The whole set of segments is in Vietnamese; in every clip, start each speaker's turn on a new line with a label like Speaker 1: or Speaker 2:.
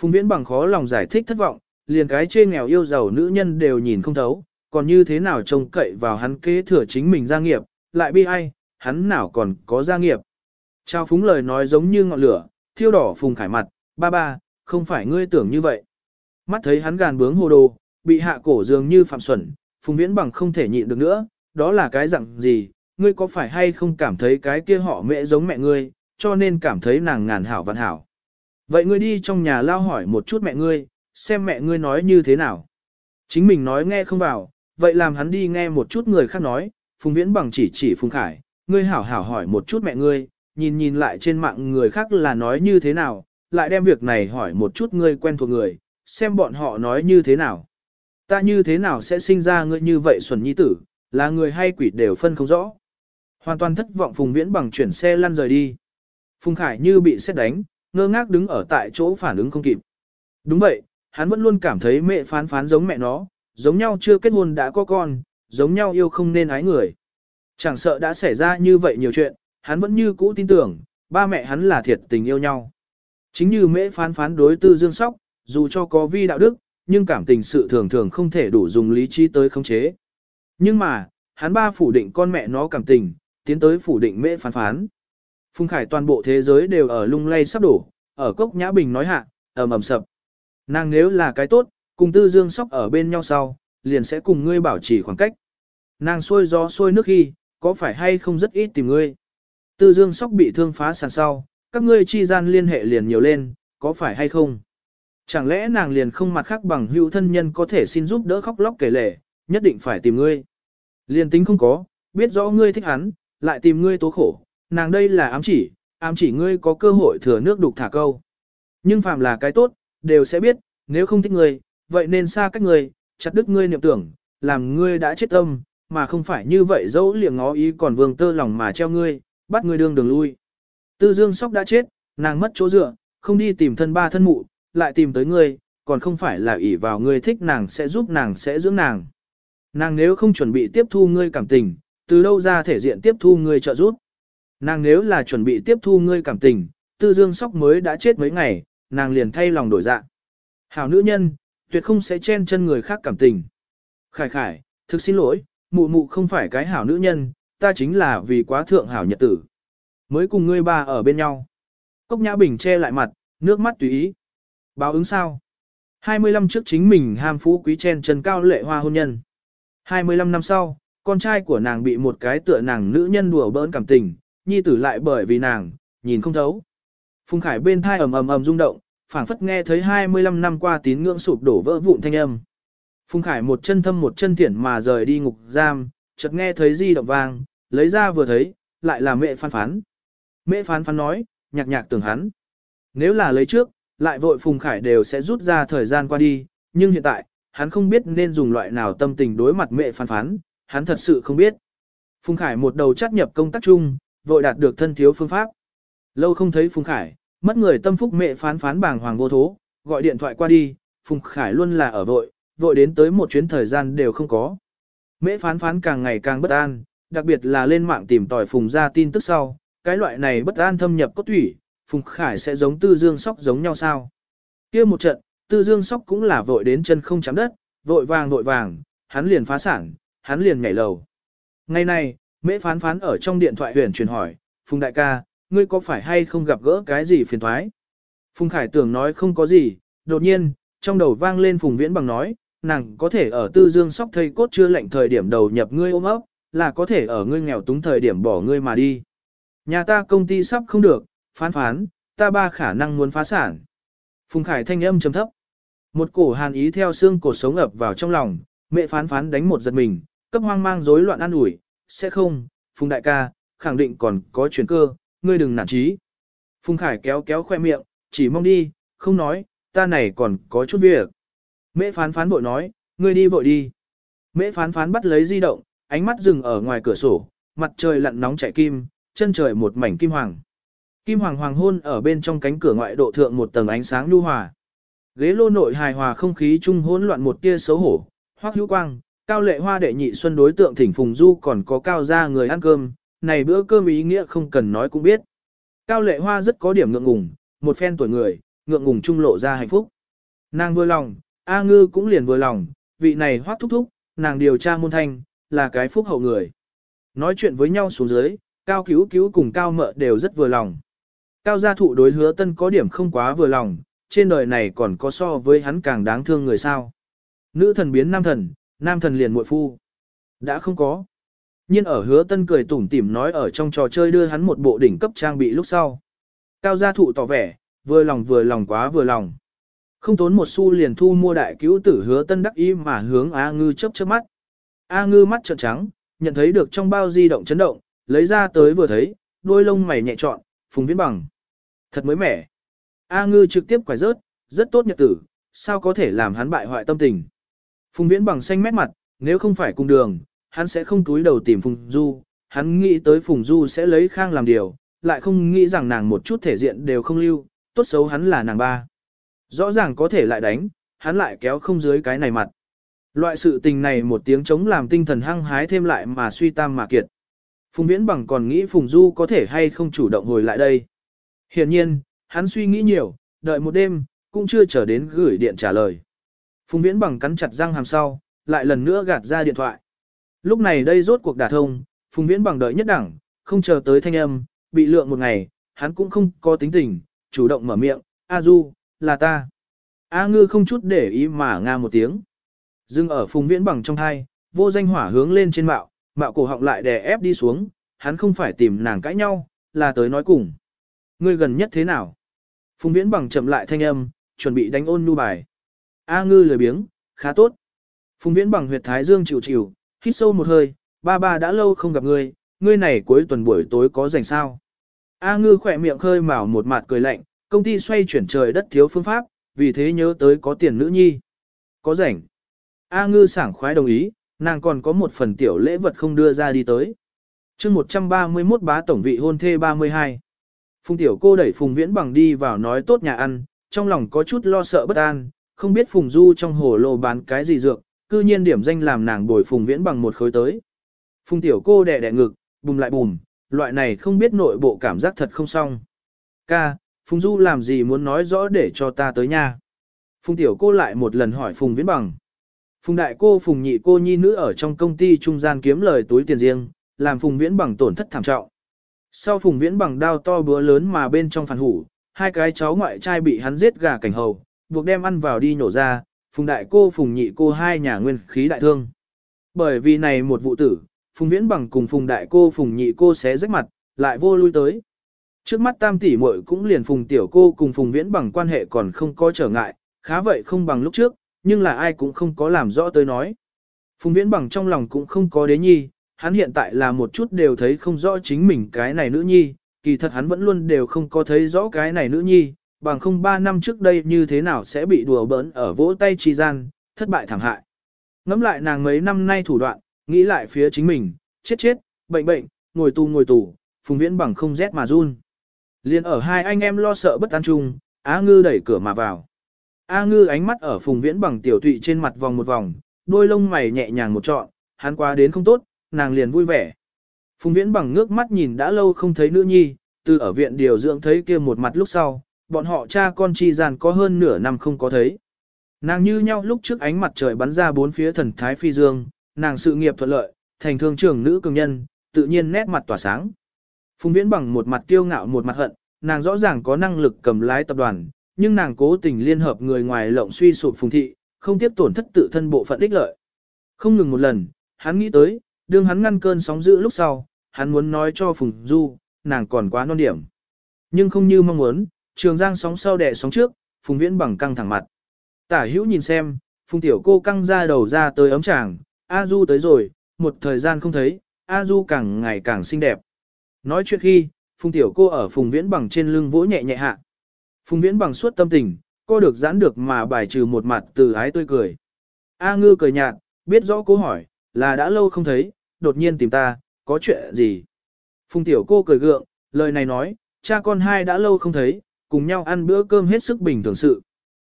Speaker 1: Phùng Viễn bằng khó lòng giải thích thất vọng, liền cái chê nghèo yêu giàu nữ nhân đều nhìn không thấu, còn như thế nào trông cậy vào hắn kế thừa chính mình gia nghiệp, lại bi ai, hắn nào còn có gia nghiệp. Trao phúng lời nói giống như ngọn lửa, thiêu đỏ Phùng Khải mặt, ba ba, không phải ngươi tưởng như vậy. Mắt thấy hắn gàn bướng hồ đồ, bị hạ cổ dường như phạm xuẩn, Phùng Viễn bằng không thể nhịn được nữa, đó là cái dạng gì, ngươi có phải hay không cảm thấy cái kia họ mẹ giống mẹ ngươi, cho nên cảm thấy nàng ngàn hảo vạn hảo. Vậy ngươi đi trong nhà lao hỏi một chút mẹ ngươi, xem mẹ ngươi nói như thế nào. Chính mình nói nghe không vào, vậy làm hắn đi nghe một chút người khác nói, Phùng Viễn bằng chỉ chỉ Phùng Khải, ngươi hảo hảo hỏi một chút mẹ ngươi, nhìn nhìn lại trên mạng người khác là nói như thế nào, lại đem việc này hỏi một chút ngươi quen thuộc người, xem bọn họ nói như thế nào. Ta như thế nào sẽ sinh ra ngươi như vậy xuẩn nhi tử, là người hay quỷ đều phân không rõ. Hoàn toàn thất vọng Phùng Viễn bằng chuyển xe lăn rời đi. Phùng Khải như bị xét đánh, ngơ ngác đứng ở tại chỗ phản ứng không kịp. Đúng vậy, hắn vẫn luôn cảm thấy mẹ phán phán giống mẹ nó, giống nhau chưa kết hôn đã có con, giống nhau yêu không nên ái người. Chẳng sợ đã xảy ra như vậy nhiều chuyện, hắn vẫn như cũ tin tưởng, ba mẹ hắn là thiệt tình yêu nhau. Chính như mẹ phán phán đối tư dương sóc, dù cho có vi đạo đức, nhưng cảm tình sự thường thường không thể đủ dùng lý trí tới khống chế. Nhưng mà, hắn ba phủ định con mẹ nó cảm tình, tiến tới phủ định mẹ phán phán. Phùng Khải toàn bộ thế giới đều ở lung lay sắp đổ, ở cốc nhã bình nói hạ, ầm ầm sập. Nàng nếu là cái tốt, cùng tư dương sóc ở bên nhau sau, liền sẽ cùng ngươi bảo trì khoảng cách. Nàng xôi gió xôi nước khi, có phải hay không rất ít tìm ngươi. Tư dương sóc bị thương phá sàn sau, các ngươi chi gian liên hệ liền nhiều lên, có phải hay không? Chẳng lẽ nàng liền không mặt khác bằng hữu thân nhân có thể xin giúp đỡ khóc lóc kể lể, nhất định phải tìm ngươi. Liền tính không có, biết rõ ngươi thích hắn, lại tìm ngươi tố khổ, nàng đây là ám chỉ, ám chỉ ngươi có cơ hội thừa nước đục thả câu. Nhưng phàm là cái tốt, đều sẽ biết, nếu không thích ngươi, vậy nên xa cách ngươi, chặt đứt ngươi niệm tưởng, làm ngươi đã chết tâm, mà không phải như vậy dẫu liệng ngó ý còn vương tơ lòng mà treo ngươi, bắt ngươi đương đường lui. Tư Dương Sóc đã chết, nàng mất chỗ dựa, không đi tìm thân ba thân mụ, lại tìm tới ngươi, còn không phải là ỷ vào ngươi thích nàng sẽ giúp nàng sẽ dưỡng nàng. Nàng nếu không chuẩn bị tiếp thu ngươi cảm tình, từ đâu ra thể diện tiếp thu ngươi trợ giúp. Nàng nếu là chuẩn bị tiếp thu ngươi cảm tình, tư dương sóc mới đã chết mấy ngày, nàng liền thay lòng đổi dạ. Hảo nữ nhân, tuyệt không sẽ chen chân người khác cảm tình. Khải khải, thực xin lỗi, mụ mụ không phải cái hảo nữ nhân, ta chính là vì quá thượng hảo nhật tử. Mới cùng ngươi ba ở bên nhau. Cốc Nhã Bình che lại mặt, nước mắt tùy ý. Báo ứng sao? 25 trước chính mình ham phú quý chen chân cao lệ hoa hôn nhân. 25 năm sau, con trai của nàng bị một cái tựa nàng nữ nhân đùa bỡn cảm tình, nhi tử lại bởi vì nàng, nhìn không thấu. Phùng Khải bên thai ầm ầm ầm rung động, phảng phất nghe thấy 25 năm qua tín ngưỡng sụp đổ vỡ vụn thanh âm. Phùng Khải một chân thâm một chân thiển mà rời đi ngục giam, chợt nghe thấy di động vang, lấy ra vừa thấy, lại là mẹ phán phán. Mẹ phán phán nói, nhạc nhạc tưởng hắn. Nếu là lấy trước, lại vội Phùng Khải đều sẽ rút ra thời gian qua đi, nhưng hiện tại, hắn không biết nên dùng loại nào tâm tình đối mặt mẹ phán phán, hắn thật sự không biết. Phùng Khải một đầu chắc nhập công tác chung, vội đạt được thân thiếu phương pháp. Lâu không thấy Phùng Khải, mất người tâm phúc mẹ phán phán bàng hoàng vô thố, gọi điện thoại qua đi, Phùng Khải luôn là ở vội, vội đến tới một chuyến thời gian đều không có. Mẹ phán phán càng ngày càng bất an, đặc biệt là lên mạng tìm tòi Phùng ra tin tức sau, cái loại này bất an thâm nhập cốt thủy, Phùng Khải sẽ giống Tư Dương Sóc giống nhau sao. kia một trận, Tư Dương Sóc cũng là vội đến chân không chạm đất, vội vàng vội vàng, hắn liền phá sản, hắn liền nhảy lầu. Ngày này, Mễ phán phán ở trong điện thoại huyền truyền hỏi, Phùng đại ca, ngươi có phải hay không gặp gỡ cái gì phiền thoái? Phùng Khải tưởng nói không có gì, đột nhiên, trong đầu vang lên Phùng Viễn bằng nói, nàng có thể ở tư dương sóc thây cốt chưa lệnh thời điểm đầu nhập ngươi ôm ấp, là có thể ở ngươi nghèo túng thời điểm bỏ ngươi mà đi. Nhà ta công ty sắp không được, phán phán, ta ba khả năng muốn phá sản. Phùng Khải thanh âm trầm thấp. Một cổ hàn ý theo xương cổ sống ập vào trong lòng, mẹ phán phán đánh một giật mình, cấp hoang mang rối loạn ăn ủi, sẽ không, Phùng đại ca, khẳng định còn có chuyển cơ, ngươi đừng nản trí. Phùng Khải kéo kéo khoe miệng, chỉ mong đi, không nói, ta này còn có chút việc. Mễ phán phán bội nói, ngươi đi vội đi. Mễ phán phán bắt lấy di động, ánh mắt dừng ở ngoài cửa sổ, mặt trời lặn nóng chạy kim, chân trời một mảnh kim hoàng. Kim hoàng hoàng hôn ở bên trong cánh cửa ngoại độ thượng một tầng ánh sáng lưu hòa. Ghế lô nội hài hòa không khí trung hỗn loạn một tia xấu hổ, hoắc hữu quang, Cao lệ hoa đệ nhị xuân đối tượng thỉnh Phùng Du còn có cao gia người ăn cơm, này bữa cơm ý nghĩa không cần nói cũng biết. Cao lệ hoa rất có điểm ngượng ngùng, một phen tuổi người, ngượng ngùng trung lộ ra hạnh phúc. Nàng vừa lòng, A ngư cũng liền vừa lòng, vị này hoác thúc thúc, nàng điều tra môn thanh, là cái phúc hậu người. Nói chuyện với nhau xuống dưới, cao cứu cứu cùng cao mợ đều rất vừa lòng. Cao gia thụ đối hứa tân có điểm không quá vừa lòng, trên đời này còn có so với hắn càng đáng thương người sao. Nữ thần biến nam thần, nam thần liền muội phu. Đã không có. nhiên ở hứa tân cười tủm tỉm nói ở trong trò chơi đưa hắn một bộ đỉnh cấp trang bị lúc sau. Cao gia thụ tỏ vẻ, vừa lòng vừa lòng quá vừa lòng. Không tốn một xu liền thu mua đại cứu tử hứa tân đắc ý mà hướng A ngư chớp chớp mắt. A ngư mắt trợn trắng, nhận thấy được trong bao di động chấn động, lấy ra tới vừa thấy, đôi lông mày nhẹ trọn, phùng viễn bằng. Thật mới mẻ. A ngư trực tiếp quải rớt, rất tốt nhật tử, sao có thể làm hắn bại hoại tâm tình. Phùng viễn bằng xanh mét mặt, nếu không phải cùng đường, hắn sẽ không túi đầu tìm Phùng Du, hắn nghĩ tới Phùng Du sẽ lấy khang làm điều, lại không nghĩ rằng nàng một chút thể diện đều không lưu, tốt xấu hắn là nàng ba. Rõ ràng có thể lại đánh, hắn lại kéo không dưới cái này mặt. Loại sự tình này một tiếng chống làm tinh thần hăng hái thêm lại mà suy tam mà kiệt. Phùng Viễn Bằng còn nghĩ Phùng Du có thể hay không chủ động hồi lại đây. Hiển nhiên, hắn suy nghĩ nhiều, đợi một đêm, cũng chưa chờ đến gửi điện trả lời. Phùng Viễn Bằng cắn chặt răng hàm sau, lại lần nữa gạt ra điện thoại. Lúc này đây rốt cuộc đả thông, Phùng Viễn Bằng đợi nhất đẳng, không chờ tới thanh âm, bị lượng một ngày, hắn cũng không có tính tình, chủ động mở miệng, A Du, là ta. A ngư không chút để ý mà nga một tiếng. Dưng ở phùng viễn bằng trong thai, vô danh hỏa hướng lên trên mạo, mạo cổ họng lại đè ép đi xuống, hắn không phải tìm nàng cãi nhau, là tới nói cùng. Ngươi gần nhất thế nào? Phùng viễn bằng chậm lại thanh âm, chuẩn bị đánh ôn nu bài. A ngư lười biếng, khá tốt. Phùng viễn bằng huyệt thái dương chịu chịu, hít sâu một hơi, ba ba đã lâu không gặp ngươi, ngươi này cuối tuần buổi tối có rảnh sao? A ngư khỏe miệng khơi mào một mặt cười lạnh, công ty xoay chuyển trời đất thiếu phương pháp, vì thế nhớ tới có tiền nữ nhi. Có rảnh. A ngư sảng khoái đồng ý, nàng còn có một phần tiểu lễ vật không đưa ra đi tới. chương 131 bá tổng vị hôn thê 32. Phùng tiểu cô đẩy Phùng Viễn Bằng đi vào nói tốt nhà ăn, trong lòng có chút lo sợ bất an, không biết Phùng Du trong hồ lô bán cái gì dược, cư nhiên điểm danh làm nàng bồi Phùng Viễn Bằng một khối tới. Phùng tiểu cô đẻ đẻ ngực, bùm lại bùm, loại này không biết nội bộ cảm giác thật không xong. Ca, Phùng Du làm gì muốn nói rõ để cho ta tới nha. Phùng tiểu cô lại một lần hỏi Phùng Viễn Bằng. Phùng đại cô Phùng nhị cô nhi nữ ở trong công ty trung gian kiếm lời túi tiền riêng, làm Phùng Viễn Bằng tổn thất thảm trọng. Sau Phùng Viễn Bằng đao to búa lớn mà bên trong phản hủ, hai cái cháu ngoại trai bị hắn giết gà cảnh hầu, buộc đem ăn vào đi nhổ ra, Phùng đại cô Phùng nhị cô hai nhà nguyên khí đại thương. Bởi vì này một vụ tử, Phùng Viễn Bằng cùng Phùng đại cô Phùng nhị cô xé rách mặt, lại vô lui tới. Trước mắt tam tỷ muội cũng liền phùng tiểu cô cùng phùng viễn bằng quan hệ còn không có trở ngại, khá vậy không bằng lúc trước, nhưng là ai cũng không có làm rõ tới nói. Phùng viễn bằng trong lòng cũng không có đế nhi, hắn hiện tại là một chút đều thấy không rõ chính mình cái này nữ nhi, kỳ thật hắn vẫn luôn đều không có thấy rõ cái này nữ nhi, bằng không ba năm trước đây như thế nào sẽ bị đùa bỡn ở vỗ tay chi gian, thất bại thảm hại. Ngắm lại nàng mấy năm nay thủ đoạn, nghĩ lại phía chính mình, chết chết, bệnh bệnh, ngồi tù ngồi tù, phùng viễn bằng không rét mà run. Liên ở hai anh em lo sợ bất an chung, Á Ngư đẩy cửa mà vào. A Ngư ánh mắt ở Phùng Viễn bằng tiểu tụy trên mặt vòng một vòng, đôi lông mày nhẹ nhàng một trọn, hắn qua đến không tốt, nàng liền vui vẻ. Phùng Viễn bằng ngước mắt nhìn đã lâu không thấy nữ nhi, từ ở viện điều dưỡng thấy kia một mặt lúc sau, bọn họ cha con chi gian có hơn nửa năm không có thấy. Nàng như nhau lúc trước ánh mặt trời bắn ra bốn phía thần thái phi dương, nàng sự nghiệp thuận lợi, thành thương trưởng nữ cường nhân, tự nhiên nét mặt tỏa sáng. Phùng Viễn bằng một mặt kiêu ngạo một mặt hận, nàng rõ ràng có năng lực cầm lái tập đoàn, nhưng nàng cố tình liên hợp người ngoài lộng suy sụp Phùng thị, không tiếp tổn thất tự thân bộ phận ích lợi. Không ngừng một lần, hắn nghĩ tới, đương hắn ngăn cơn sóng dữ lúc sau, hắn muốn nói cho Phùng Du, nàng còn quá non điểm. Nhưng không như mong muốn, trường giang sóng sau đẻ sóng trước, Phùng Viễn bằng căng thẳng mặt. Tả hữu nhìn xem, Phùng tiểu cô căng ra đầu ra tới ấm chàng, A Du tới rồi, một thời gian không thấy, A Du càng ngày càng xinh đẹp. Nói chuyện khi, Phùng Tiểu cô ở Phùng Viễn bằng trên lưng vỗ nhẹ nhẹ hạ. Phùng Viễn bằng suốt tâm tình, cô được giãn được mà bài trừ một mặt từ ái tươi cười. A ngư cười nhạt, biết rõ cô hỏi, là đã lâu không thấy, đột nhiên tìm ta, có chuyện gì? Phùng Tiểu cô cười gượng, lời này nói, cha con hai đã lâu không thấy, cùng nhau ăn bữa cơm hết sức bình thường sự.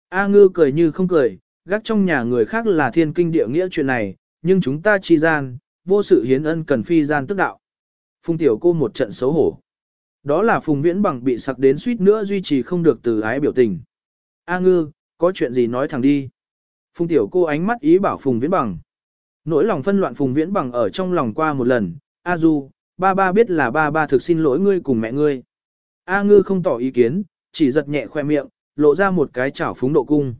Speaker 1: A ngư cười như không cười, gác trong nhà người khác là thiên kinh địa nghĩa chuyện này, nhưng chúng ta chi gian, vô sự hiến ân cần phi gian tức đạo. Phùng tiểu cô một trận xấu hổ. Đó là Phùng Viễn bằng bị sặc đến suýt nữa duy trì không được từ ái biểu tình. A ngư, có chuyện gì nói thẳng đi. Phùng tiểu cô ánh mắt ý bảo Phùng Viễn Bằng. Nỗi lòng phân loạn Phùng Viễn Bằng ở trong lòng qua một lần, A du, ba ba biết là ba ba thực xin lỗi ngươi cùng mẹ ngươi. A ngư không tỏ ý kiến, chỉ giật nhẹ khoe miệng, lộ ra một cái chảo phúng độ cung.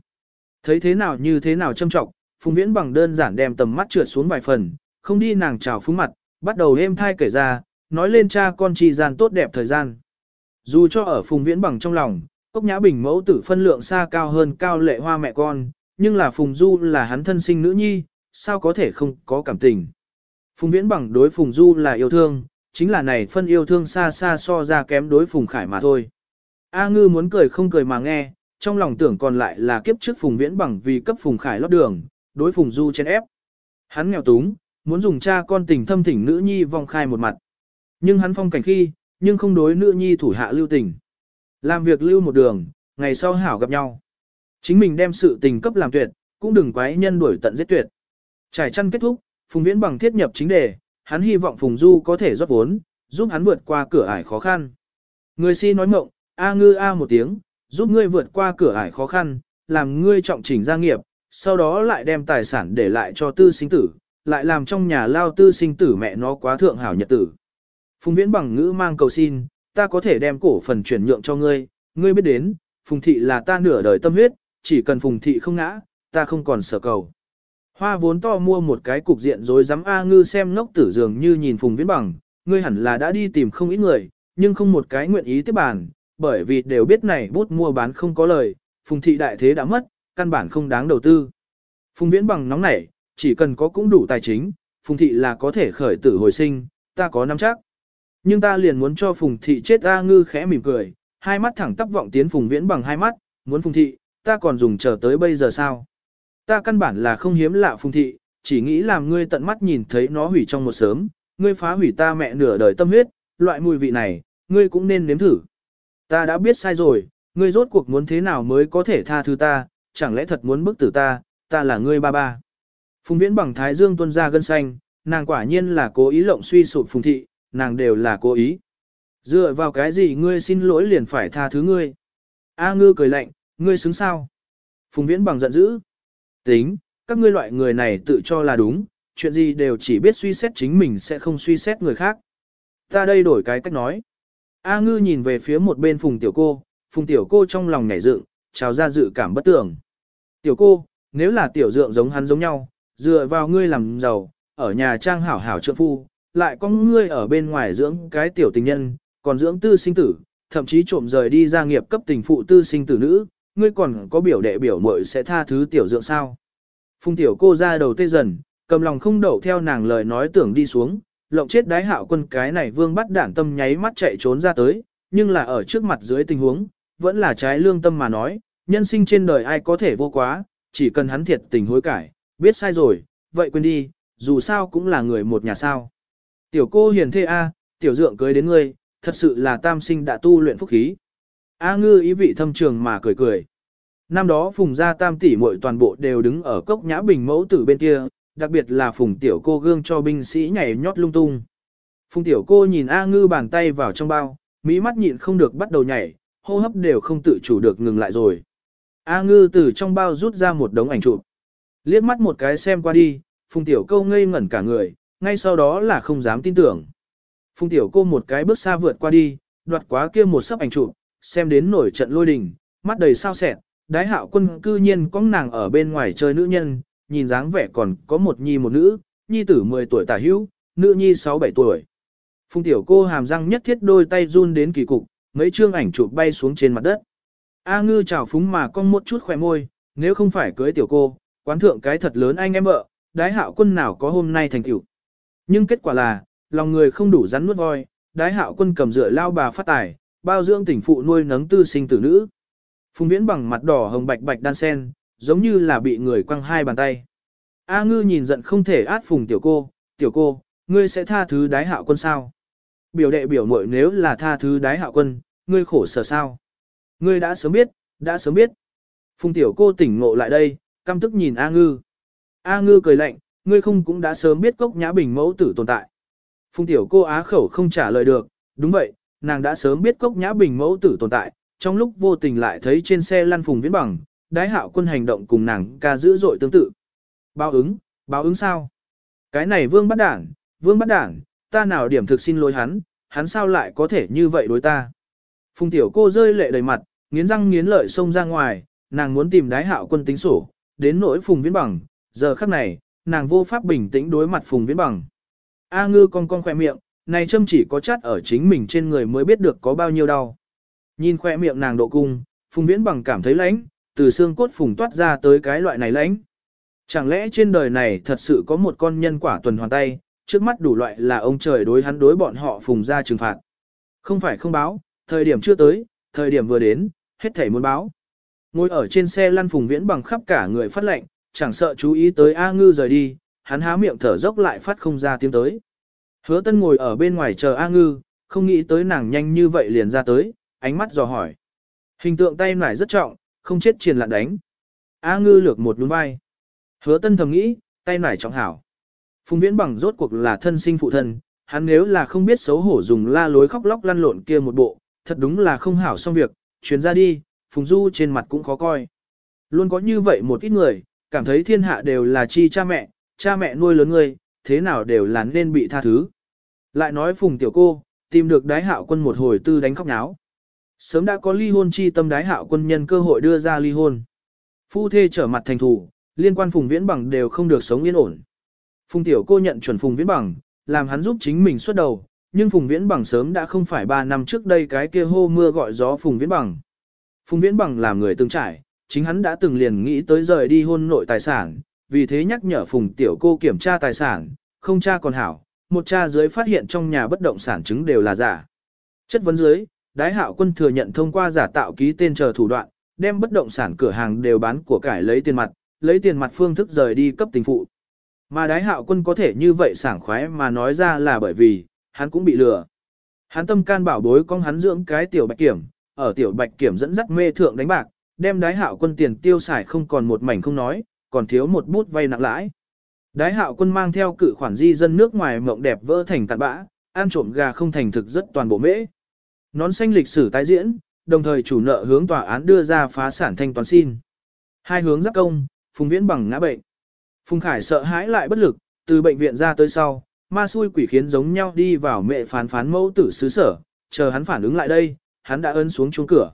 Speaker 1: Thấy thế nào như thế nào châm trọng, Phùng Viễn Bằng đơn giản đem tầm mắt trượt xuống vài phần, không đi nàng chảo phúng mặt, bắt đầu êm thai kể ra, nói lên cha con chi gian tốt đẹp thời gian. Dù cho ở Phùng Viễn Bằng trong lòng, Cốc Nhã Bình mẫu tử phân lượng xa cao hơn cao lệ hoa mẹ con, nhưng là Phùng Du là hắn thân sinh nữ nhi, sao có thể không có cảm tình. Phùng Viễn Bằng đối Phùng Du là yêu thương, chính là này phân yêu thương xa xa so ra kém đối Phùng Khải mà thôi. A Ngư muốn cười không cười mà nghe, trong lòng tưởng còn lại là kiếp trước Phùng Viễn Bằng vì cấp Phùng Khải lót đường, đối Phùng Du chen ép. Hắn nghèo túng, muốn dùng cha con tình thâm thỉnh nữ nhi vong khai một mặt. Nhưng hắn phong cảnh khi, nhưng không đối nữ nhi thủ hạ lưu tình. Làm việc lưu một đường, ngày sau hảo gặp nhau. Chính mình đem sự tình cấp làm tuyệt, cũng đừng quái nhân đuổi tận giết tuyệt. Trải chăn kết thúc, Phùng Viễn bằng thiết nhập chính đề, hắn hy vọng Phùng Du có thể rót vốn, giúp hắn vượt qua cửa ải khó khăn. Người si nói mộng, a ngư a một tiếng, giúp ngươi vượt qua cửa ải khó khăn, làm ngươi trọng chỉnh gia nghiệp, sau đó lại đem tài sản để lại cho tư sinh tử, lại làm trong nhà lao tư sinh tử mẹ nó quá thượng hảo nhật tử. Phùng Viễn bằng ngữ mang cầu xin, ta có thể đem cổ phần chuyển nhượng cho ngươi, ngươi biết đến, Phùng Thị là ta nửa đời tâm huyết, chỉ cần Phùng Thị không ngã, ta không còn sở cầu. Hoa vốn to mua một cái cục diện rồi dám A ngư xem ngốc tử dường như nhìn Phùng Viễn bằng, ngươi hẳn là đã đi tìm không ít người, nhưng không một cái nguyện ý tiếp bàn, bởi vì đều biết này bút mua bán không có lời, Phùng Thị đại thế đã mất, căn bản không đáng đầu tư. Phùng Viễn bằng nóng nảy, chỉ cần có cũng đủ tài chính, Phùng Thị là có thể khởi tử hồi sinh, ta có nắm chắc. Nhưng ta liền muốn cho Phùng Thị chết A ngư khẽ mỉm cười, hai mắt thẳng tắp vọng tiến Phùng Viễn bằng hai mắt, muốn Phùng Thị, ta còn dùng chờ tới bây giờ sao? Ta căn bản là không hiếm lạ Phùng Thị, chỉ nghĩ làm ngươi tận mắt nhìn thấy nó hủy trong một sớm, ngươi phá hủy ta mẹ nửa đời tâm huyết, loại mùi vị này, ngươi cũng nên nếm thử. Ta đã biết sai rồi, ngươi rốt cuộc muốn thế nào mới có thể tha thứ ta, chẳng lẽ thật muốn bức tử ta, ta là ngươi ba ba. Phùng Viễn bằng thái dương tuân ra gân xanh, nàng quả nhiên là cố ý lộng suy sụp Phùng Thị, nàng đều là cố ý. Dựa vào cái gì ngươi xin lỗi liền phải tha thứ ngươi. A ngư cười lạnh, ngươi xứng sao? Phùng viễn bằng giận dữ. Tính, các ngươi loại người này tự cho là đúng, chuyện gì đều chỉ biết suy xét chính mình sẽ không suy xét người khác. Ta đây đổi cái cách nói. A ngư nhìn về phía một bên phùng tiểu cô, phùng tiểu cô trong lòng nhảy dựng, trào ra dự cảm bất tưởng. Tiểu cô, nếu là tiểu dượng giống hắn giống nhau, dựa vào ngươi làm giàu, ở nhà trang hảo hảo trượng phu, lại có ngươi ở bên ngoài dưỡng cái tiểu tình nhân, còn dưỡng tư sinh tử, thậm chí trộm rời đi gia nghiệp cấp tình phụ tư sinh tử nữ, ngươi còn có biểu đệ biểu muội sẽ tha thứ tiểu dưỡng sao. Phùng tiểu cô ra đầu tê dần, cầm lòng không đậu theo nàng lời nói tưởng đi xuống, lộng chết đái hạo quân cái này vương bắt đản tâm nháy mắt chạy trốn ra tới, nhưng là ở trước mặt dưới tình huống, vẫn là trái lương tâm mà nói, nhân sinh trên đời ai có thể vô quá, chỉ cần hắn thiệt tình hối cải, biết sai rồi, vậy quên đi, dù sao cũng là người một nhà sao. Tiểu cô hiền thê A, tiểu dượng cưới đến ngươi, thật sự là tam sinh đã tu luyện phúc khí. A ngư ý vị thâm trường mà cười cười. Năm đó phùng gia tam tỷ muội toàn bộ đều đứng ở cốc nhã bình mẫu tử bên kia, đặc biệt là phùng tiểu cô gương cho binh sĩ nhảy nhót lung tung. Phùng tiểu cô nhìn A ngư bàn tay vào trong bao, mỹ mắt nhịn không được bắt đầu nhảy, hô hấp đều không tự chủ được ngừng lại rồi. A ngư từ trong bao rút ra một đống ảnh chụp. Liếc mắt một cái xem qua đi, phùng tiểu cô ngây ngẩn cả người, ngay sau đó là không dám tin tưởng. Phùng tiểu cô một cái bước xa vượt qua đi, đoạt quá kia một sấp ảnh chụp, xem đến nổi trận lôi đình, mắt đầy sao sẹn, đái hạo quân cư nhiên có nàng ở bên ngoài chơi nữ nhân, nhìn dáng vẻ còn có một nhi một nữ, nhi tử 10 tuổi tả hữu, nữ nhi 6-7 tuổi. Phùng tiểu cô hàm răng nhất thiết đôi tay run đến kỳ cục, mấy chương ảnh chụp bay xuống trên mặt đất. A ngư chào phúng mà cong một chút khỏe môi, nếu không phải cưới tiểu cô, quán thượng cái thật lớn anh em vợ, đái hạo quân nào có hôm nay thành tiểu. Nhưng kết quả là, lòng người không đủ rắn nuốt voi, đái hạo quân cầm dựa lao bà phát tài, bao dưỡng tỉnh phụ nuôi nấng tư sinh tử nữ. Phùng viễn bằng mặt đỏ hồng bạch bạch đan sen, giống như là bị người quăng hai bàn tay. A ngư nhìn giận không thể át phùng tiểu cô, tiểu cô, ngươi sẽ tha thứ đái hạo quân sao? Biểu đệ biểu muội nếu là tha thứ đái hạo quân, ngươi khổ sở sao? Ngươi đã sớm biết, đã sớm biết. Phùng tiểu cô tỉnh ngộ lại đây, căm tức nhìn A ngư. A ngư cười lạnh, ngươi không cũng đã sớm biết cốc nhã bình mẫu tử tồn tại. Phùng tiểu cô á khẩu không trả lời được, đúng vậy, nàng đã sớm biết cốc nhã bình mẫu tử tồn tại, trong lúc vô tình lại thấy trên xe lăn phùng viễn bằng, đái hạo quân hành động cùng nàng ca dữ dội tương tự. Báo ứng, báo ứng sao? Cái này vương bắt Đảng, vương bắt Đảng, ta nào điểm thực xin lỗi hắn, hắn sao lại có thể như vậy đối ta? Phùng tiểu cô rơi lệ đầy mặt, nghiến răng nghiến lợi xông ra ngoài, nàng muốn tìm đái hạo quân tính sổ, đến nỗi phùng viễn bằng, giờ khắc này, nàng vô pháp bình tĩnh đối mặt phùng viễn bằng. A ngư con con khỏe miệng, này châm chỉ có chát ở chính mình trên người mới biết được có bao nhiêu đau. Nhìn khỏe miệng nàng độ cung, phùng viễn bằng cảm thấy lãnh, từ xương cốt phùng toát ra tới cái loại này lãnh. Chẳng lẽ trên đời này thật sự có một con nhân quả tuần hoàn tay, trước mắt đủ loại là ông trời đối hắn đối bọn họ phùng ra trừng phạt. Không phải không báo, thời điểm chưa tới, thời điểm vừa đến, hết thảy muốn báo. Ngồi ở trên xe lăn phùng viễn bằng khắp cả người phát lệnh, chẳng sợ chú ý tới A ngư rời đi, hắn há miệng thở dốc lại phát không ra tiếng tới. Hứa tân ngồi ở bên ngoài chờ A ngư, không nghĩ tới nàng nhanh như vậy liền ra tới, ánh mắt dò hỏi. Hình tượng tay nải rất trọng, không chết triền lạn đánh. A ngư lược một nhún vai. Hứa tân thầm nghĩ, tay nải trọng hảo. Phùng viễn bằng rốt cuộc là thân sinh phụ thân, hắn nếu là không biết xấu hổ dùng la lối khóc lóc lăn lộn kia một bộ, thật đúng là không hảo xong việc, chuyến ra đi, Phùng Du trên mặt cũng khó coi. Luôn có như vậy một ít người, cảm thấy thiên hạ đều là chi cha mẹ, cha mẹ nuôi lớn người, thế nào đều là nên bị tha thứ. Lại nói Phùng tiểu cô, tìm được đái hạo quân một hồi tư đánh khóc náo. Sớm đã có ly hôn chi tâm đái hạo quân nhân cơ hội đưa ra ly hôn. Phu thê trở mặt thành thủ, liên quan Phùng Viễn Bằng đều không được sống yên ổn. Phùng Tiểu cô nhận chuẩn Phùng Viễn Bằng, làm hắn giúp chính mình xuất đầu, nhưng Phùng Viễn Bằng sớm đã không phải 3 năm trước đây cái kia hô mưa gọi gió Phùng Viễn Bằng. Phùng Viễn Bằng làm người từng trải, chính hắn đã từng liền nghĩ tới rời đi hôn nội tài sản, vì thế nhắc nhở Phùng Tiểu cô kiểm tra tài sản, không tra còn hảo, một cha dưới phát hiện trong nhà bất động sản chứng đều là giả. Chất vấn dưới, đái hạo quân thừa nhận thông qua giả tạo ký tên chờ thủ đoạn, đem bất động sản cửa hàng đều bán của cải lấy tiền mặt, lấy tiền mặt phương thức rời đi cấp tình phụ. Mà đái hạo quân có thể như vậy sảng khoái mà nói ra là bởi vì, hắn cũng bị lừa. Hắn tâm can bảo bối con hắn dưỡng cái tiểu bạch kiểm, ở tiểu bạch kiểm dẫn dắt mê thượng đánh bạc, đem đái hạo quân tiền tiêu xài không còn một mảnh không nói, còn thiếu một bút vay nặng lãi. Đái hạo quân mang theo cự khoản di dân nước ngoài mộng đẹp vỡ thành cạn bã, ăn trộm gà không thành thực rất toàn bộ mễ. Nón xanh lịch sử tái diễn, đồng thời chủ nợ hướng tòa án đưa ra phá sản thanh toán xin. Hai hướng giáp công, Phùng Viễn bằng ngã bệnh. Phùng Khải sợ hãi lại bất lực, từ bệnh viện ra tới sau, ma xui quỷ khiến giống nhau đi vào mẹ phán phán mẫu tử xứ sở, chờ hắn phản ứng lại đây, hắn đã ấn xuống chuông cửa.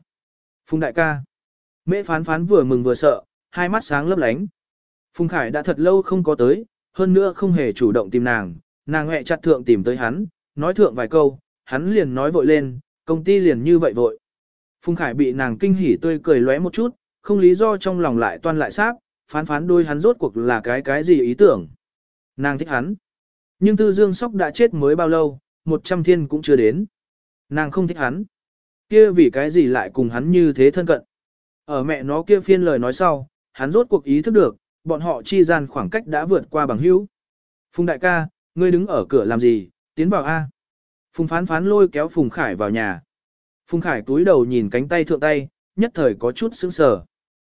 Speaker 1: Phùng đại ca. Mẹ phán phán vừa mừng vừa sợ, hai mắt sáng lấp lánh. Phùng Khải đã thật lâu không có tới, hơn nữa không hề chủ động tìm nàng, nàng hẹ chặt thượng tìm tới hắn, nói thượng vài câu, hắn liền nói vội lên, công ty liền như vậy vội. Phùng Khải bị nàng kinh hỉ tươi cười lóe một chút, không lý do trong lòng lại toan lại sáp, phán phán đôi hắn rốt cuộc là cái cái gì ý tưởng. Nàng thích hắn. Nhưng Tư Dương Sóc đã chết mới bao lâu, một trăm thiên cũng chưa đến. Nàng không thích hắn. Kia vì cái gì lại cùng hắn như thế thân cận. Ở mẹ nó kia phiên lời nói sau, hắn rốt cuộc ý thức được, bọn họ chi gian khoảng cách đã vượt qua bằng hữu. Phùng đại ca, ngươi đứng ở cửa làm gì, tiến vào A. Phùng phán phán lôi kéo Phùng Khải vào nhà. Phùng Khải túi đầu nhìn cánh tay thượng tay, nhất thời có chút sững sờ.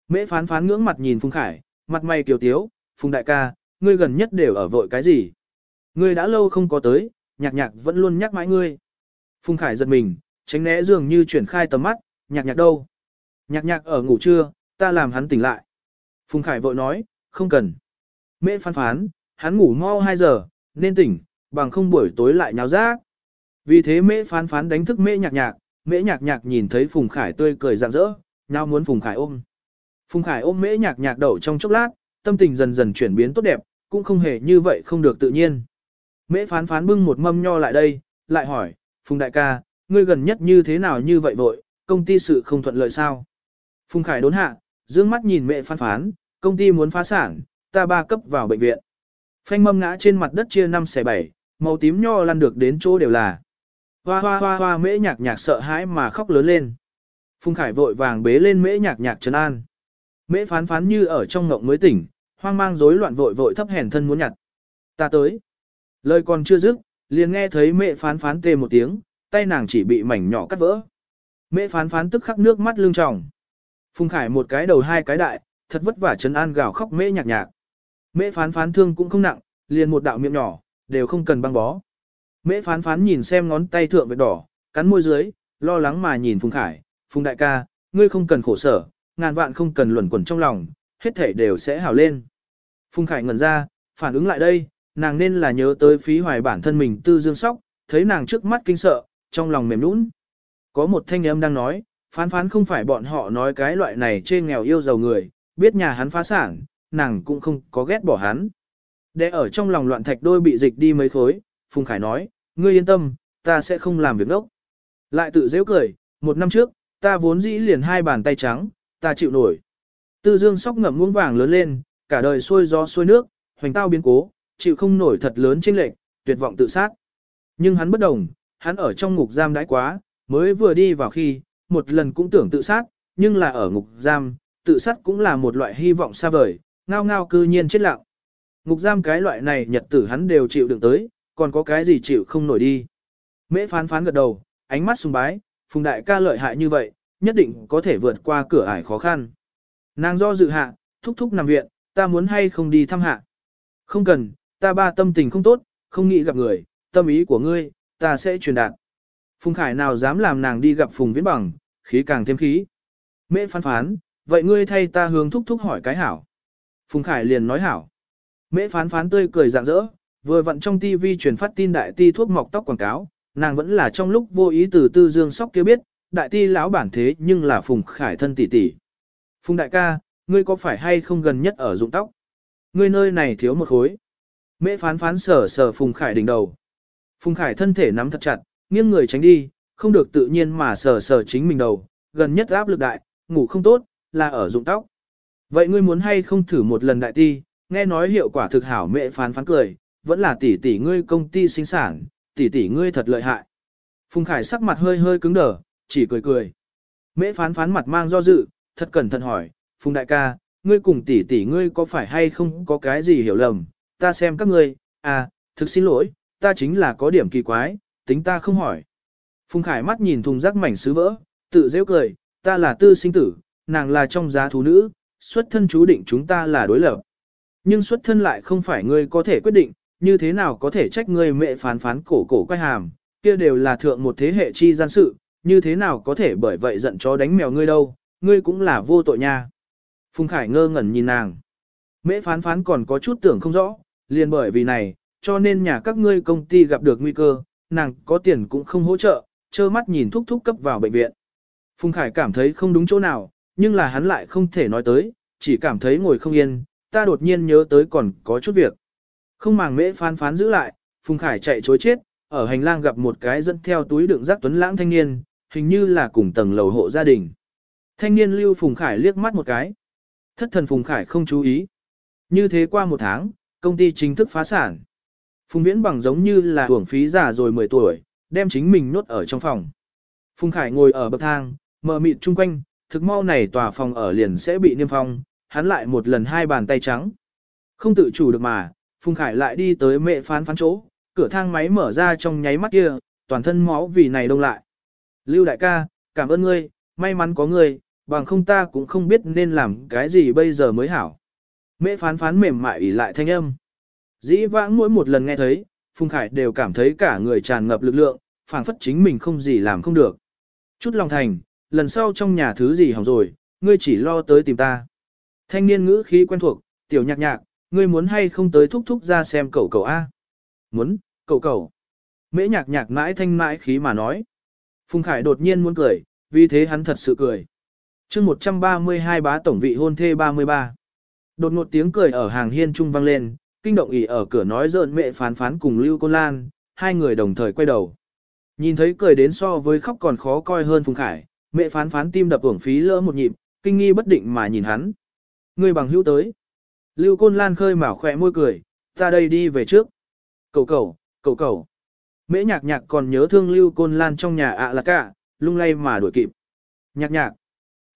Speaker 1: Mễ phán phán ngưỡng mặt nhìn Phùng Khải, mặt mày kiều tiếu, Phùng đại ca, ngươi gần nhất đều ở vội cái gì? Ngươi đã lâu không có tới, nhạc nhạc vẫn luôn nhắc mãi ngươi. Phùng Khải giật mình, tránh né dường như chuyển khai tầm mắt, nhạc nhạc đâu? Nhạc nhạc ở ngủ trưa, ta làm hắn tỉnh lại. Phùng Khải vội nói, không cần. Mễ phán phán, hắn ngủ mau 2 giờ, nên tỉnh, bằng không buổi tối lại nháo rác. Vì thế mễ phán phán đánh thức mễ nhạc nhạc, mễ nhạc nhạc nhìn thấy Phùng Khải tươi cười rạng rỡ, nhau muốn Phùng Khải ôm. Phùng Khải ôm mễ nhạc nhạc đậu trong chốc lát, tâm tình dần dần chuyển biến tốt đẹp, cũng không hề như vậy không được tự nhiên. Mễ phán phán bưng một mâm nho lại đây, lại hỏi, Phùng đại ca, ngươi gần nhất như thế nào như vậy vội, công ty sự không thuận lợi sao? Phùng Khải đốn hạ, dương mắt nhìn mẹ phán phán, công ty muốn phá sản, ta ba cấp vào bệnh viện. Phanh mâm ngã trên mặt đất chia năm xẻ bảy, màu tím nho lăn được đến chỗ đều là. Hoa hoa hoa hoa mễ nhạc nhạc sợ hãi mà khóc lớn lên. Phùng Khải vội vàng bế lên mễ nhạc nhạc trấn an. Mễ phán phán như ở trong ngộng mới tỉnh, hoang mang rối loạn vội vội thấp hèn thân muốn nhặt. Ta tới. Lời còn chưa dứt, liền nghe thấy mẹ phán phán tê một tiếng, tay nàng chỉ bị mảnh nhỏ cắt vỡ. Mẹ phán phán tức khắc nước mắt lưng tròng. Phùng Khải một cái đầu hai cái đại, thật vất vả trấn an gào khóc mễ nhạc nhạc. Mễ phán phán thương cũng không nặng, liền một đạo miệng nhỏ, đều không cần băng bó. Mễ phán phán nhìn xem ngón tay thượng vết đỏ, cắn môi dưới, lo lắng mà nhìn Phùng Khải, Phùng đại ca, ngươi không cần khổ sở, ngàn vạn không cần luẩn quẩn trong lòng, hết thể đều sẽ hảo lên. Phùng Khải ngẩn ra, phản ứng lại đây, nàng nên là nhớ tới phí hoài bản thân mình tư dương sóc, thấy nàng trước mắt kinh sợ, trong lòng mềm nũng. Có một thanh âm đang nói, phán phán không phải bọn họ nói cái loại này chê nghèo yêu giàu người, biết nhà hắn phá sản, nàng cũng không có ghét bỏ hắn. Để ở trong lòng loạn thạch đôi bị dịch đi mấy khối, Phùng Khải nói, ngươi yên tâm, ta sẽ không làm việc đốc. Lại tự dễ cười, một năm trước, ta vốn dĩ liền hai bàn tay trắng, ta chịu nổi. Tư dương sóc ngậm muỗng vàng lớn lên, cả đời xuôi gió xuôi nước, hoành tao biến cố, chịu không nổi thật lớn trên lệch, tuyệt vọng tự sát. Nhưng hắn bất đồng, hắn ở trong ngục giam đãi quá, mới vừa đi vào khi, một lần cũng tưởng tự sát, nhưng là ở ngục giam, tự sát cũng là một loại hy vọng xa vời, ngao ngao cư nhiên chết lặng. Ngục giam cái loại này nhật tử hắn đều chịu đựng tới, còn có cái gì chịu không nổi đi. Mễ phán phán gật đầu, ánh mắt sùng bái, phùng đại ca lợi hại như vậy, nhất định có thể vượt qua cửa ải khó khăn. Nàng do dự hạ, thúc thúc nằm viện, ta muốn hay không đi thăm hạ. Không cần, ta ba tâm tình không tốt, không nghĩ gặp người, tâm ý của ngươi, ta sẽ truyền đạt. Phùng Khải nào dám làm nàng đi gặp Phùng Viễn Bằng, khí càng thêm khí. Mễ phán phán, vậy ngươi thay ta hướng thúc thúc hỏi cái hảo. Phùng Khải liền nói hảo. Mễ phán phán tươi cười rạng rỡ, vừa vặn trong TV truyền phát tin đại ti thuốc mọc tóc quảng cáo, nàng vẫn là trong lúc vô ý từ tư dương sóc kia biết, đại ti lão bản thế nhưng là Phùng Khải thân tỷ tỷ. Phùng đại ca, ngươi có phải hay không gần nhất ở dụng tóc? Ngươi nơi này thiếu một khối. Mễ phán phán sờ sờ Phùng Khải đỉnh đầu. Phùng Khải thân thể nắm thật chặt, nghiêng người tránh đi, không được tự nhiên mà sờ sờ chính mình đầu, gần nhất áp lực đại, ngủ không tốt, là ở dụng tóc. Vậy ngươi muốn hay không thử một lần đại ti, nghe nói hiệu quả thực hảo mẹ phán phán cười, vẫn là tỷ tỷ ngươi công ty sinh sản, tỷ tỷ ngươi thật lợi hại. Phùng Khải sắc mặt hơi hơi cứng đờ, chỉ cười cười. Mễ phán phán mặt mang do dự, thật cẩn thận hỏi, Phùng đại ca, ngươi cùng tỷ tỷ ngươi có phải hay không có cái gì hiểu lầm, ta xem các ngươi, à, thực xin lỗi, ta chính là có điểm kỳ quái, tính ta không hỏi. Phùng Khải mắt nhìn thùng rác mảnh sứ vỡ, tự dễ cười, ta là tư sinh tử, nàng là trong giá thú nữ, xuất thân chú định chúng ta là đối lập. Nhưng xuất thân lại không phải ngươi có thể quyết định, như thế nào có thể trách ngươi mẹ phán phán cổ cổ quay hàm, kia đều là thượng một thế hệ chi gian sự, như thế nào có thể bởi vậy giận chó đánh mèo ngươi đâu, ngươi cũng là vô tội nha. Phùng Khải ngơ ngẩn nhìn nàng. Mễ phán phán còn có chút tưởng không rõ, liền bởi vì này, cho nên nhà các ngươi công ty gặp được nguy cơ, nàng có tiền cũng không hỗ trợ, trơ mắt nhìn thúc thúc cấp vào bệnh viện. Phùng Khải cảm thấy không đúng chỗ nào, nhưng là hắn lại không thể nói tới, chỉ cảm thấy ngồi không yên, ta đột nhiên nhớ tới còn có chút việc. Không màng mễ phán phán giữ lại, Phùng Khải chạy chối chết, ở hành lang gặp một cái dẫn theo túi đựng rác tuấn lãng thanh niên, hình như là cùng tầng lầu hộ gia đình. Thanh niên lưu Phùng Khải liếc mắt một cái. Thất thần Phùng Khải không chú ý. Như thế qua một tháng, công ty chính thức phá sản. Phùng Viễn bằng giống như là hưởng phí già rồi 10 tuổi, đem chính mình nốt ở trong phòng. Phùng Khải ngồi ở bậc thang, mờ mịt chung quanh, thực mau này tòa phòng ở liền sẽ bị niêm phong, hắn lại một lần hai bàn tay trắng. Không tự chủ được mà, Phùng Khải lại đi tới mẹ phán phán chỗ, cửa thang máy mở ra trong nháy mắt kia, toàn thân máu vì này đông lại. Lưu đại ca, cảm ơn ngươi, may mắn có ngươi, bằng không ta cũng không biết nên làm cái gì bây giờ mới hảo. Mẹ phán phán mềm mại ủy lại thanh âm. Dĩ vãng mỗi một lần nghe thấy, Phùng Khải đều cảm thấy cả người tràn ngập lực lượng, phảng phất chính mình không gì làm không được. Chút lòng thành, lần sau trong nhà thứ gì hỏng rồi, ngươi chỉ lo tới tìm ta. Thanh niên ngữ khí quen thuộc, tiểu nhạc nhạc, ngươi muốn hay không tới thúc thúc ra xem cậu cậu A. Muốn, cậu cậu. Mễ nhạc nhạc mãi thanh mãi khí mà nói. Phùng Khải đột nhiên muốn cười, vì thế hắn thật sự cười. chương 132 bá tổng vị hôn thê 33. Đột ngột tiếng cười ở hàng hiên trung vang lên, kinh động ỉ ở cửa nói rợn mẹ phán phán cùng Lưu Côn Lan, hai người đồng thời quay đầu. Nhìn thấy cười đến so với khóc còn khó coi hơn Phùng Khải, mẹ phán phán tim đập uổng phí lỡ một nhịp, kinh nghi bất định mà nhìn hắn. Người bằng hữu tới. Lưu Côn Lan khơi mào khỏe môi cười, ta đây đi về trước. Cầu cầu, cầu cầu. Mễ nhạc nhạc còn nhớ thương Lưu Côn Lan trong nhà ạ là cả, lung lay mà đuổi kịp. Nhạc nhạc.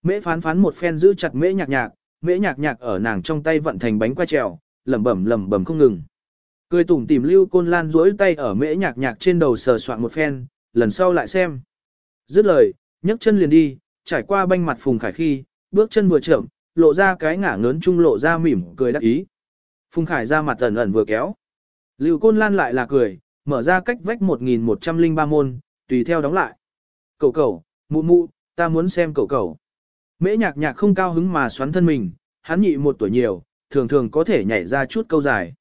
Speaker 1: Mễ phán phán một phen giữ chặt mễ nhạc nhạc, mễ nhạc nhạc ở nàng trong tay vận thành bánh qua trèo, lẩm bẩm lẩm bẩm không ngừng. Cười tủm tỉm Lưu Côn Lan duỗi tay ở mễ nhạc nhạc trên đầu sờ soạn một phen, lần sau lại xem. Dứt lời, nhấc chân liền đi, trải qua banh mặt Phùng Khải khi, bước chân vừa chậm, lộ ra cái ngả ngớn trung lộ ra mỉm cười đắc ý. Phùng Khải ra mặt ẩn ẩn vừa kéo. Lưu Côn Lan lại là cười, mở ra cách vách 1103 môn, tùy theo đóng lại. Cậu cậu, mụ mụ, ta ta muốn xem cậu cậu. Mễ nhạc nhạc không cao hứng mà xoắn thân mình, hắn nhị một tuổi nhiều, thường thường có thể nhảy ra chút câu dài.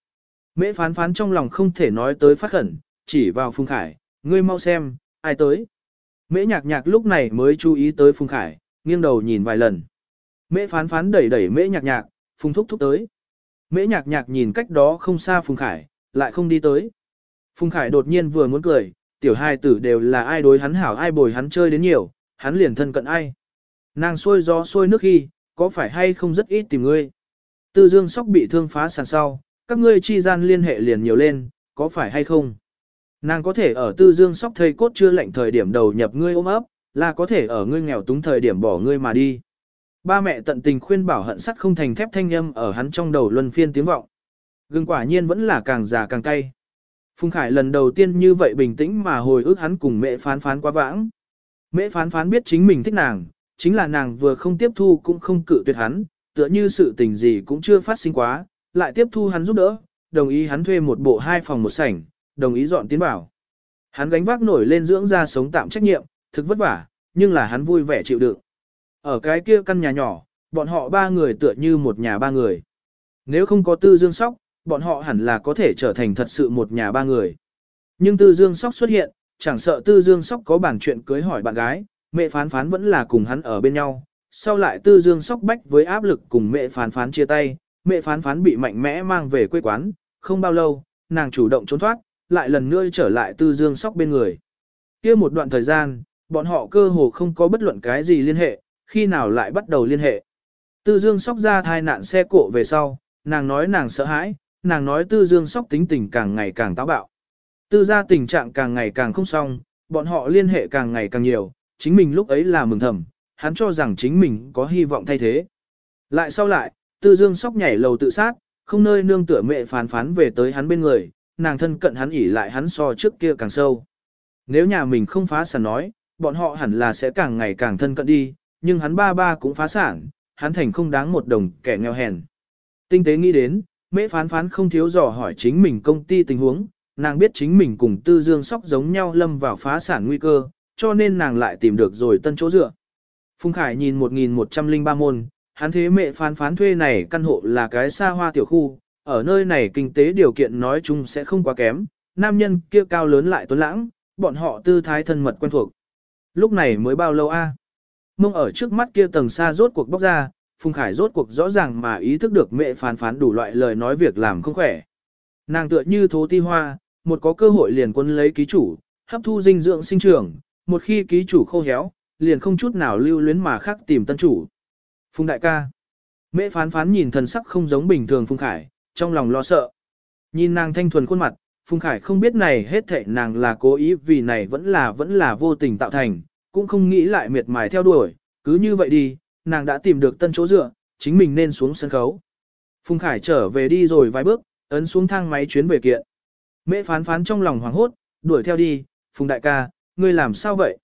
Speaker 1: Mễ phán phán trong lòng không thể nói tới phát khẩn, chỉ vào Phùng Khải, ngươi mau xem, ai tới. Mễ nhạc nhạc lúc này mới chú ý tới Phùng Khải, nghiêng đầu nhìn vài lần. Mễ phán phán đẩy đẩy mễ nhạc nhạc, Phùng thúc thúc tới. Mễ nhạc nhạc nhìn cách đó không xa Phùng Khải, lại không đi tới. Phùng Khải đột nhiên vừa muốn cười, tiểu hai tử đều là ai đối hắn hảo ai bồi hắn chơi đến nhiều, hắn liền thân cận ai. Nàng xôi gió xôi nước khi, có phải hay không rất ít tìm ngươi. Tư dương sóc bị thương phá sàn sau, các ngươi chi gian liên hệ liền nhiều lên, có phải hay không? Nàng có thể ở tư dương sóc thầy cốt chưa lệnh thời điểm đầu nhập ngươi ôm ấp, là có thể ở ngươi nghèo túng thời điểm bỏ ngươi mà đi. Ba mẹ tận tình khuyên bảo hận sắt không thành thép thanh âm ở hắn trong đầu luân phiên tiếng vọng. Gừng quả nhiên vẫn là càng già càng cay. Phùng Khải lần đầu tiên như vậy bình tĩnh mà hồi ức hắn cùng mẹ phán phán quá vãng. Mẹ phán phán biết chính mình thích nàng, chính là nàng vừa không tiếp thu cũng không cự tuyệt hắn, tựa như sự tình gì cũng chưa phát sinh quá, lại tiếp thu hắn giúp đỡ, đồng ý hắn thuê một bộ hai phòng một sảnh, đồng ý dọn tiến bảo. Hắn gánh vác nổi lên dưỡng ra sống tạm trách nhiệm, thực vất vả, nhưng là hắn vui vẻ chịu đựng. Ở cái kia căn nhà nhỏ, bọn họ ba người tựa như một nhà ba người. Nếu không có tư dương sóc, bọn họ hẳn là có thể trở thành thật sự một nhà ba người. Nhưng tư dương sóc xuất hiện, chẳng sợ tư dương sóc có bản chuyện cưới hỏi bạn gái, mẹ phán phán vẫn là cùng hắn ở bên nhau. Sau lại tư dương sóc bách với áp lực cùng mẹ phán phán chia tay, mẹ phán phán bị mạnh mẽ mang về quê quán, không bao lâu, nàng chủ động trốn thoát, lại lần nữa trở lại tư dương sóc bên người. kia một đoạn thời gian, bọn họ cơ hồ không có bất luận cái gì liên hệ, khi nào lại bắt đầu liên hệ. Tư dương sóc ra thai nạn xe cộ về sau, nàng nói nàng sợ hãi, nàng nói tư dương sóc tính tình càng ngày càng táo bạo. Tư ra tình trạng càng ngày càng không xong, bọn họ liên hệ càng ngày càng nhiều, chính mình lúc ấy là mừng thầm, hắn cho rằng chính mình có hy vọng thay thế. Lại sau lại, tư dương sóc nhảy lầu tự sát, không nơi nương tựa mẹ phán phán về tới hắn bên người, nàng thân cận hắn ỉ lại hắn so trước kia càng sâu. Nếu nhà mình không phá sản nói, bọn họ hẳn là sẽ càng ngày càng thân cận đi, nhưng hắn ba ba cũng phá sản, hắn thành không đáng một đồng kẻ nghèo hèn. Tinh tế nghĩ đến, mễ phán phán không thiếu dò hỏi chính mình công ty tình huống, nàng biết chính mình cùng tư dương sóc giống nhau lâm vào phá sản nguy cơ, cho nên nàng lại tìm được rồi tân chỗ dựa. Phùng Khải nhìn 1103 môn, hắn thế mẹ phán phán thuê này căn hộ là cái xa hoa tiểu khu, ở nơi này kinh tế điều kiện nói chung sẽ không quá kém, nam nhân kia cao lớn lại tuấn lãng, bọn họ tư thái thân mật quen thuộc. Lúc này mới bao lâu a? Mông ở trước mắt kia tầng xa rốt cuộc bóc ra, Phùng Khải rốt cuộc rõ ràng mà ý thức được mẹ phán phán đủ loại lời nói việc làm không khỏe. Nàng tựa như thố ti hoa, một có cơ hội liền quân lấy ký chủ, hấp thu dinh dưỡng sinh trưởng, một khi ký chủ khô héo, liền không chút nào lưu luyến mà khác tìm tân chủ. Phùng đại ca. Mẹ phán phán nhìn thần sắc không giống bình thường Phùng Khải, trong lòng lo sợ. Nhìn nàng thanh thuần khuôn mặt, Phùng Khải không biết này hết thệ nàng là cố ý vì này vẫn là vẫn là vô tình tạo thành, cũng không nghĩ lại miệt mài theo đuổi, cứ như vậy đi, nàng đã tìm được tân chỗ dựa, chính mình nên xuống sân khấu. Phùng Khải trở về đi rồi vài bước, ấn xuống thang máy chuyến về kiện. Mễ phán phán trong lòng hoảng hốt, đuổi theo đi, Phùng đại ca, ngươi làm sao vậy?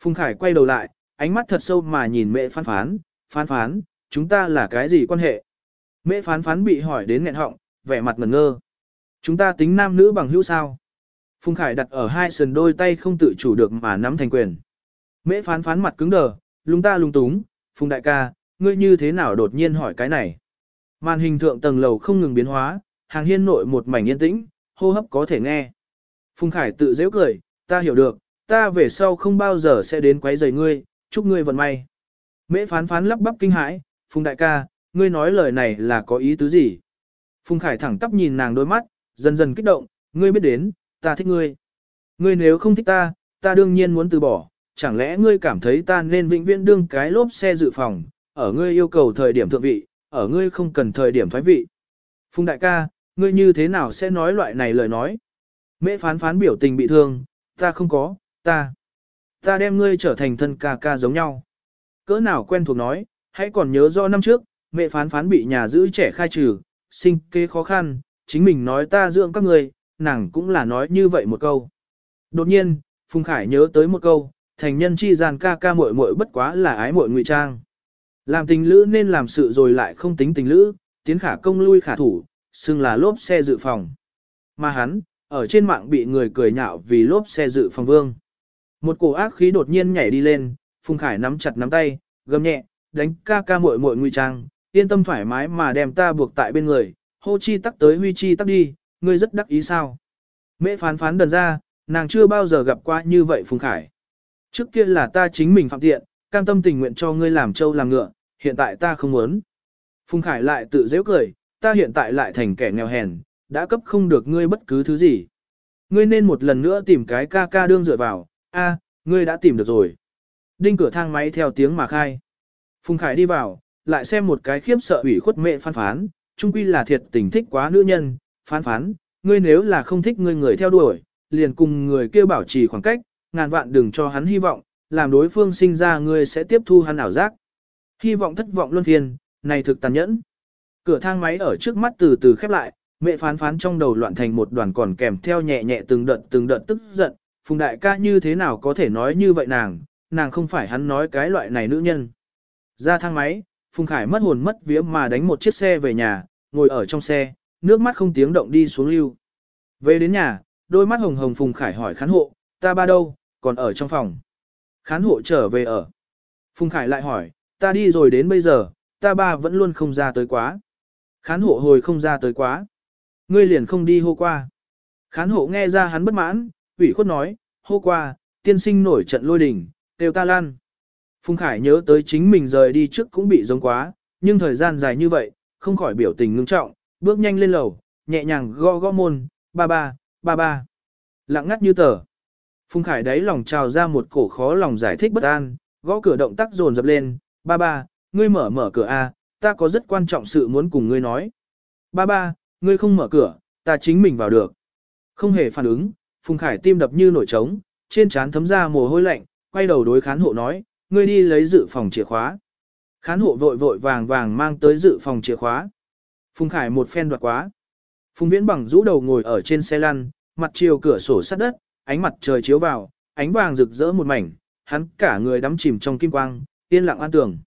Speaker 1: Phùng Khải quay đầu lại, ánh mắt thật sâu mà nhìn mẹ phán phán, phán phán, chúng ta là cái gì quan hệ? Mẹ phán phán bị hỏi đến nghẹn họng, vẻ mặt ngẩn ngơ. Chúng ta tính nam nữ bằng hữu sao? Phùng Khải đặt ở hai sườn đôi tay không tự chủ được mà nắm thành quyền. Mễ phán phán mặt cứng đờ, lung ta lung túng, Phùng đại ca, ngươi như thế nào đột nhiên hỏi cái này? Màn hình thượng tầng lầu không ngừng biến hóa, hàng hiên nội một mảnh yên tĩnh, hô hấp có thể nghe. Phùng Khải tự dễ cười, ta hiểu được, ta về sau không bao giờ sẽ đến quấy rầy ngươi, chúc ngươi vận may. Mễ phán phán lắp bắp kinh hãi, Phùng đại ca, ngươi nói lời này là có ý tứ gì? Phùng Khải thẳng tắp nhìn nàng đôi mắt, dần dần kích động, ngươi biết đến, ta thích ngươi. Ngươi nếu không thích ta, ta đương nhiên muốn từ bỏ, chẳng lẽ ngươi cảm thấy ta nên vĩnh viễn đương cái lốp xe dự phòng, ở ngươi yêu cầu thời điểm thượng vị, ở ngươi không cần thời điểm thoái vị. Phùng đại ca, ngươi như thế nào sẽ nói loại này lời nói? Mễ phán phán biểu tình bị thương, ta không có, ta. Ta đem ngươi trở thành thân ca ca giống nhau. Cỡ nào quen thuộc nói, hãy còn nhớ do năm trước, mẹ phán phán bị nhà giữ trẻ khai trừ, sinh kế khó khăn, chính mình nói ta dưỡng các người nàng cũng là nói như vậy một câu. Đột nhiên, Phùng Khải nhớ tới một câu, thành nhân chi gian ca ca muội muội bất quá là ái muội ngụy trang. Làm tình lữ nên làm sự rồi lại không tính tình lữ, tiến khả công lui khả thủ, xưng là lốp xe dự phòng. Mà hắn, ở trên mạng bị người cười nhạo vì lốp xe dự phòng vương. Một cổ ác khí đột nhiên nhảy đi lên, Phùng Khải nắm chặt nắm tay, gầm nhẹ, đánh ca ca muội muội ngụy trang, yên tâm thoải mái mà đem ta buộc tại bên người, hô chi tắc tới huy chi tắc đi, ngươi rất đắc ý sao. Mễ phán phán đần ra, nàng chưa bao giờ gặp qua như vậy Phùng Khải. Trước kia là ta chính mình phạm tiện, cam tâm tình nguyện cho ngươi làm trâu làm ngựa, hiện tại ta không muốn. Phùng Khải lại tự dễ cười, ta hiện tại lại thành kẻ nghèo hèn, đã cấp không được ngươi bất cứ thứ gì. Ngươi nên một lần nữa tìm cái ca ca đương dựa vào, a, ngươi đã tìm được rồi. Đinh cửa thang máy theo tiếng mà khai. Phùng Khải đi vào, lại xem một cái khiếp sợ ủy khuất mẹ phán phán, Trung quy là thiệt tình thích quá nữ nhân, phán phán, ngươi nếu là không thích ngươi người theo đuổi, liền cùng người kêu bảo trì khoảng cách, ngàn vạn đừng cho hắn hy vọng, làm đối phương sinh ra ngươi sẽ tiếp thu hắn ảo giác. Hy vọng thất vọng luân phiền, này thực tàn nhẫn. Cửa thang máy ở trước mắt từ từ khép lại, mẹ phán phán trong đầu loạn thành một đoàn còn kèm theo nhẹ nhẹ từng đợt từng đợt tức giận, phùng đại ca như thế nào có thể nói như vậy nàng, nàng không phải hắn nói cái loại này nữ nhân. Ra thang máy, Phùng Khải mất hồn mất vía mà đánh một chiếc xe về nhà, ngồi ở trong xe, nước mắt không tiếng động đi xuống lưu. Về đến nhà, đôi mắt hồng hồng Phùng Khải hỏi khán hộ, ta ba đâu, còn ở trong phòng. Khán hộ trở về ở. Phùng Khải lại hỏi, ta đi rồi đến bây giờ, ta ba vẫn luôn không ra tới quá. Khán hộ hồi không ra tới quá. Ngươi liền không đi hô qua. Khán hộ nghe ra hắn bất mãn, ủy khuất nói, hô qua, tiên sinh nổi trận lôi đình, đều ta lan. Phùng Khải nhớ tới chính mình rời đi trước cũng bị giống quá, nhưng thời gian dài như vậy, không khỏi biểu tình ngưng trọng, bước nhanh lên lầu, nhẹ nhàng gõ gõ môn, ba ba, ba ba. Lặng ngắt như tờ. Phùng Khải đáy lòng trào ra một cổ khó lòng giải thích bất an, gõ cửa động tác dồn dập lên, ba ba, ngươi mở mở cửa A, ta có rất quan trọng sự muốn cùng ngươi nói. Ba ba, ngươi không mở cửa, ta chính mình vào được. Không hề phản ứng, Phùng Khải tim đập như nổi trống, trên trán thấm ra mồ hôi lạnh, quay đầu đối khán hộ nói, ngươi đi lấy dự phòng chìa khóa. Khán hộ vội vội vàng vàng mang tới dự phòng chìa khóa. Phùng Khải một phen đoạt quá. Phùng Viễn bằng rũ đầu ngồi ở trên xe lăn, mặt chiều cửa sổ sát đất, ánh mặt trời chiếu vào, ánh vàng rực rỡ một mảnh, hắn cả người đắm chìm trong kim quang, yên lặng an tường.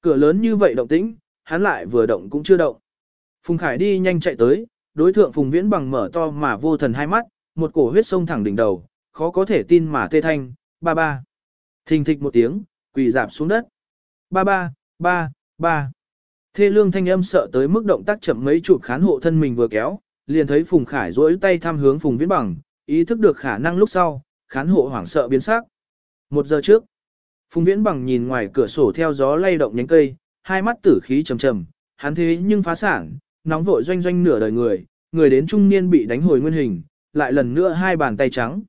Speaker 1: Cửa lớn như vậy động tĩnh, hắn lại vừa động cũng chưa động. Phùng Khải đi nhanh chạy tới, đối thượng Phùng Viễn bằng mở to mà vô thần hai mắt, một cổ huyết sông thẳng đỉnh đầu, khó có thể tin mà tê thanh, ba ba. Thình thịch một tiếng, quỳ dạp xuống đất. Ba ba, ba, ba. Thê lương thanh âm sợ tới mức động tác chậm mấy chụp khán hộ thân mình vừa kéo, liền thấy Phùng Khải duỗi tay thăm hướng Phùng Viễn bằng, ý thức được khả năng lúc sau, khán hộ hoảng sợ biến sắc. Một giờ trước, Phùng Viễn bằng nhìn ngoài cửa sổ theo gió lay động nhánh cây, hai mắt tử khí trầm trầm, hắn thế nhưng phá sản, nóng vội doanh doanh nửa đời người, người đến trung niên bị đánh hồi nguyên hình, lại lần nữa hai bàn tay trắng.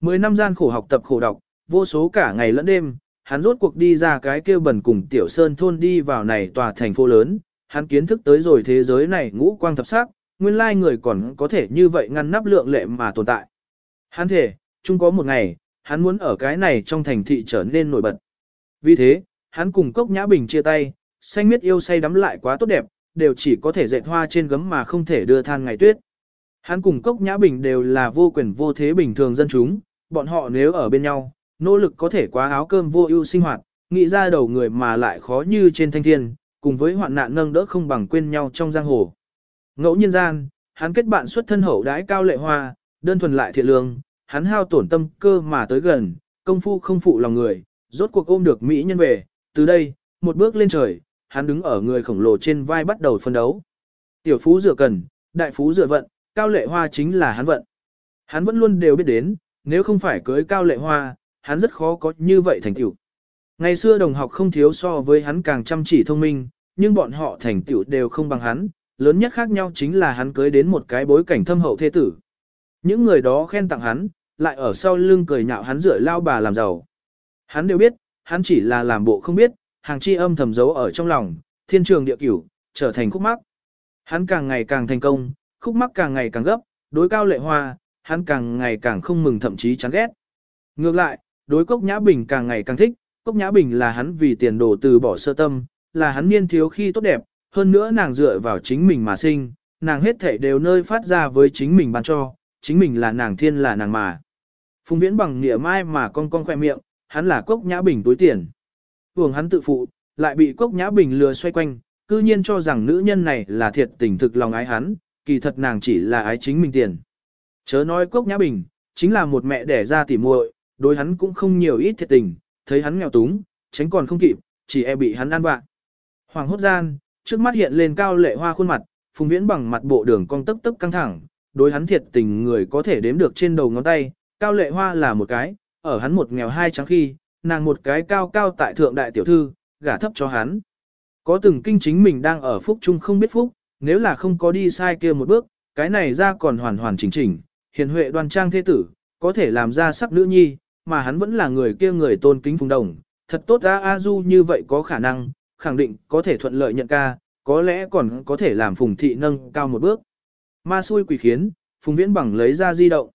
Speaker 1: Mười năm gian khổ học tập khổ đọc, vô số cả ngày lẫn đêm, hắn rốt cuộc đi ra cái kêu bẩn cùng tiểu sơn thôn đi vào này tòa thành phố lớn, hắn kiến thức tới rồi thế giới này ngũ quang thập sắc, nguyên lai người còn có thể như vậy ngăn nắp lượng lệ mà tồn tại. Hắn thể, chung có một ngày, hắn muốn ở cái này trong thành thị trở nên nổi bật. Vì thế, hắn cùng Cốc Nhã Bình chia tay, xanh miết yêu say đắm lại quá tốt đẹp, đều chỉ có thể dệt hoa trên gấm mà không thể đưa than ngày tuyết. Hắn cùng Cốc Nhã Bình đều là vô quyền vô thế bình thường dân chúng, bọn họ nếu ở bên nhau, nỗ lực có thể quá áo cơm vô ưu sinh hoạt, nghĩ ra đầu người mà lại khó như trên thanh thiên, cùng với hoạn nạn nâng đỡ không bằng quên nhau trong giang hồ. Ngẫu nhiên gian, hắn kết bạn xuất thân hậu đãi cao lệ hoa, đơn thuần lại thiện lương, hắn hao tổn tâm cơ mà tới gần, công phu không phụ lòng người, rốt cuộc ôm được Mỹ nhân về, từ đây, một bước lên trời, hắn đứng ở người khổng lồ trên vai bắt đầu phân đấu. Tiểu phú dựa cần, đại phú dựa vận, cao lệ hoa chính là hắn vận. Hắn vẫn luôn đều biết đến, nếu không phải cưới cao lệ hoa, hắn rất khó có như vậy thành tựu. Ngày xưa đồng học không thiếu so với hắn càng chăm chỉ thông minh, nhưng bọn họ thành tựu đều không bằng hắn, lớn nhất khác nhau chính là hắn cưới đến một cái bối cảnh thâm hậu thế tử. Những người đó khen tặng hắn, lại ở sau lưng cười nhạo hắn rửa lao bà làm giàu. Hắn đều biết, hắn chỉ là làm bộ không biết, hàng chi âm thầm giấu ở trong lòng, thiên trường địa cửu, trở thành khúc mắc. Hắn càng ngày càng thành công, khúc mắc càng ngày càng gấp, đối cao lệ hoa, hắn càng ngày càng không mừng thậm chí chán ghét. Ngược lại, đối Cốc Nhã Bình càng ngày càng thích, Cốc Nhã Bình là hắn vì tiền đồ từ bỏ sơ tâm, là hắn niên thiếu khi tốt đẹp, hơn nữa nàng dựa vào chính mình mà sinh, nàng hết thể đều nơi phát ra với chính mình ban cho, chính mình là nàng thiên là nàng mà. Phùng Viễn bằng nghĩa mai mà con con khoe miệng, hắn là Cốc Nhã Bình túi tiền. Vương hắn tự phụ, lại bị Cốc Nhã Bình lừa xoay quanh, cư nhiên cho rằng nữ nhân này là thiệt tình thực lòng ái hắn, kỳ thật nàng chỉ là ái chính mình tiền. Chớ nói Cốc Nhã Bình, chính là một mẹ đẻ ra tỉ muội, đối hắn cũng không nhiều ít thiệt tình, thấy hắn nghèo túng, tránh còn không kịp, chỉ e bị hắn ăn vạ. Hoàng hốt gian, trước mắt hiện lên cao lệ hoa khuôn mặt, phùng viễn bằng mặt bộ đường cong tấp tấp căng thẳng, đối hắn thiệt tình người có thể đếm được trên đầu ngón tay, cao lệ hoa là một cái, ở hắn một nghèo hai trắng khi, nàng một cái cao cao tại thượng đại tiểu thư, gả thấp cho hắn. Có từng kinh chính mình đang ở phúc chung không biết phúc, nếu là không có đi sai kia một bước, cái này ra còn hoàn hoàn chỉnh chỉnh, hiền huệ đoan trang thế tử, có thể làm ra sắc nữ nhi, mà hắn vẫn là người kia người tôn kính phùng đồng. Thật tốt ra A Du như vậy có khả năng, khẳng định có thể thuận lợi nhận ca, có lẽ còn có thể làm phùng thị nâng cao một bước. Ma xui quỷ khiến, phùng viễn bằng lấy ra di động.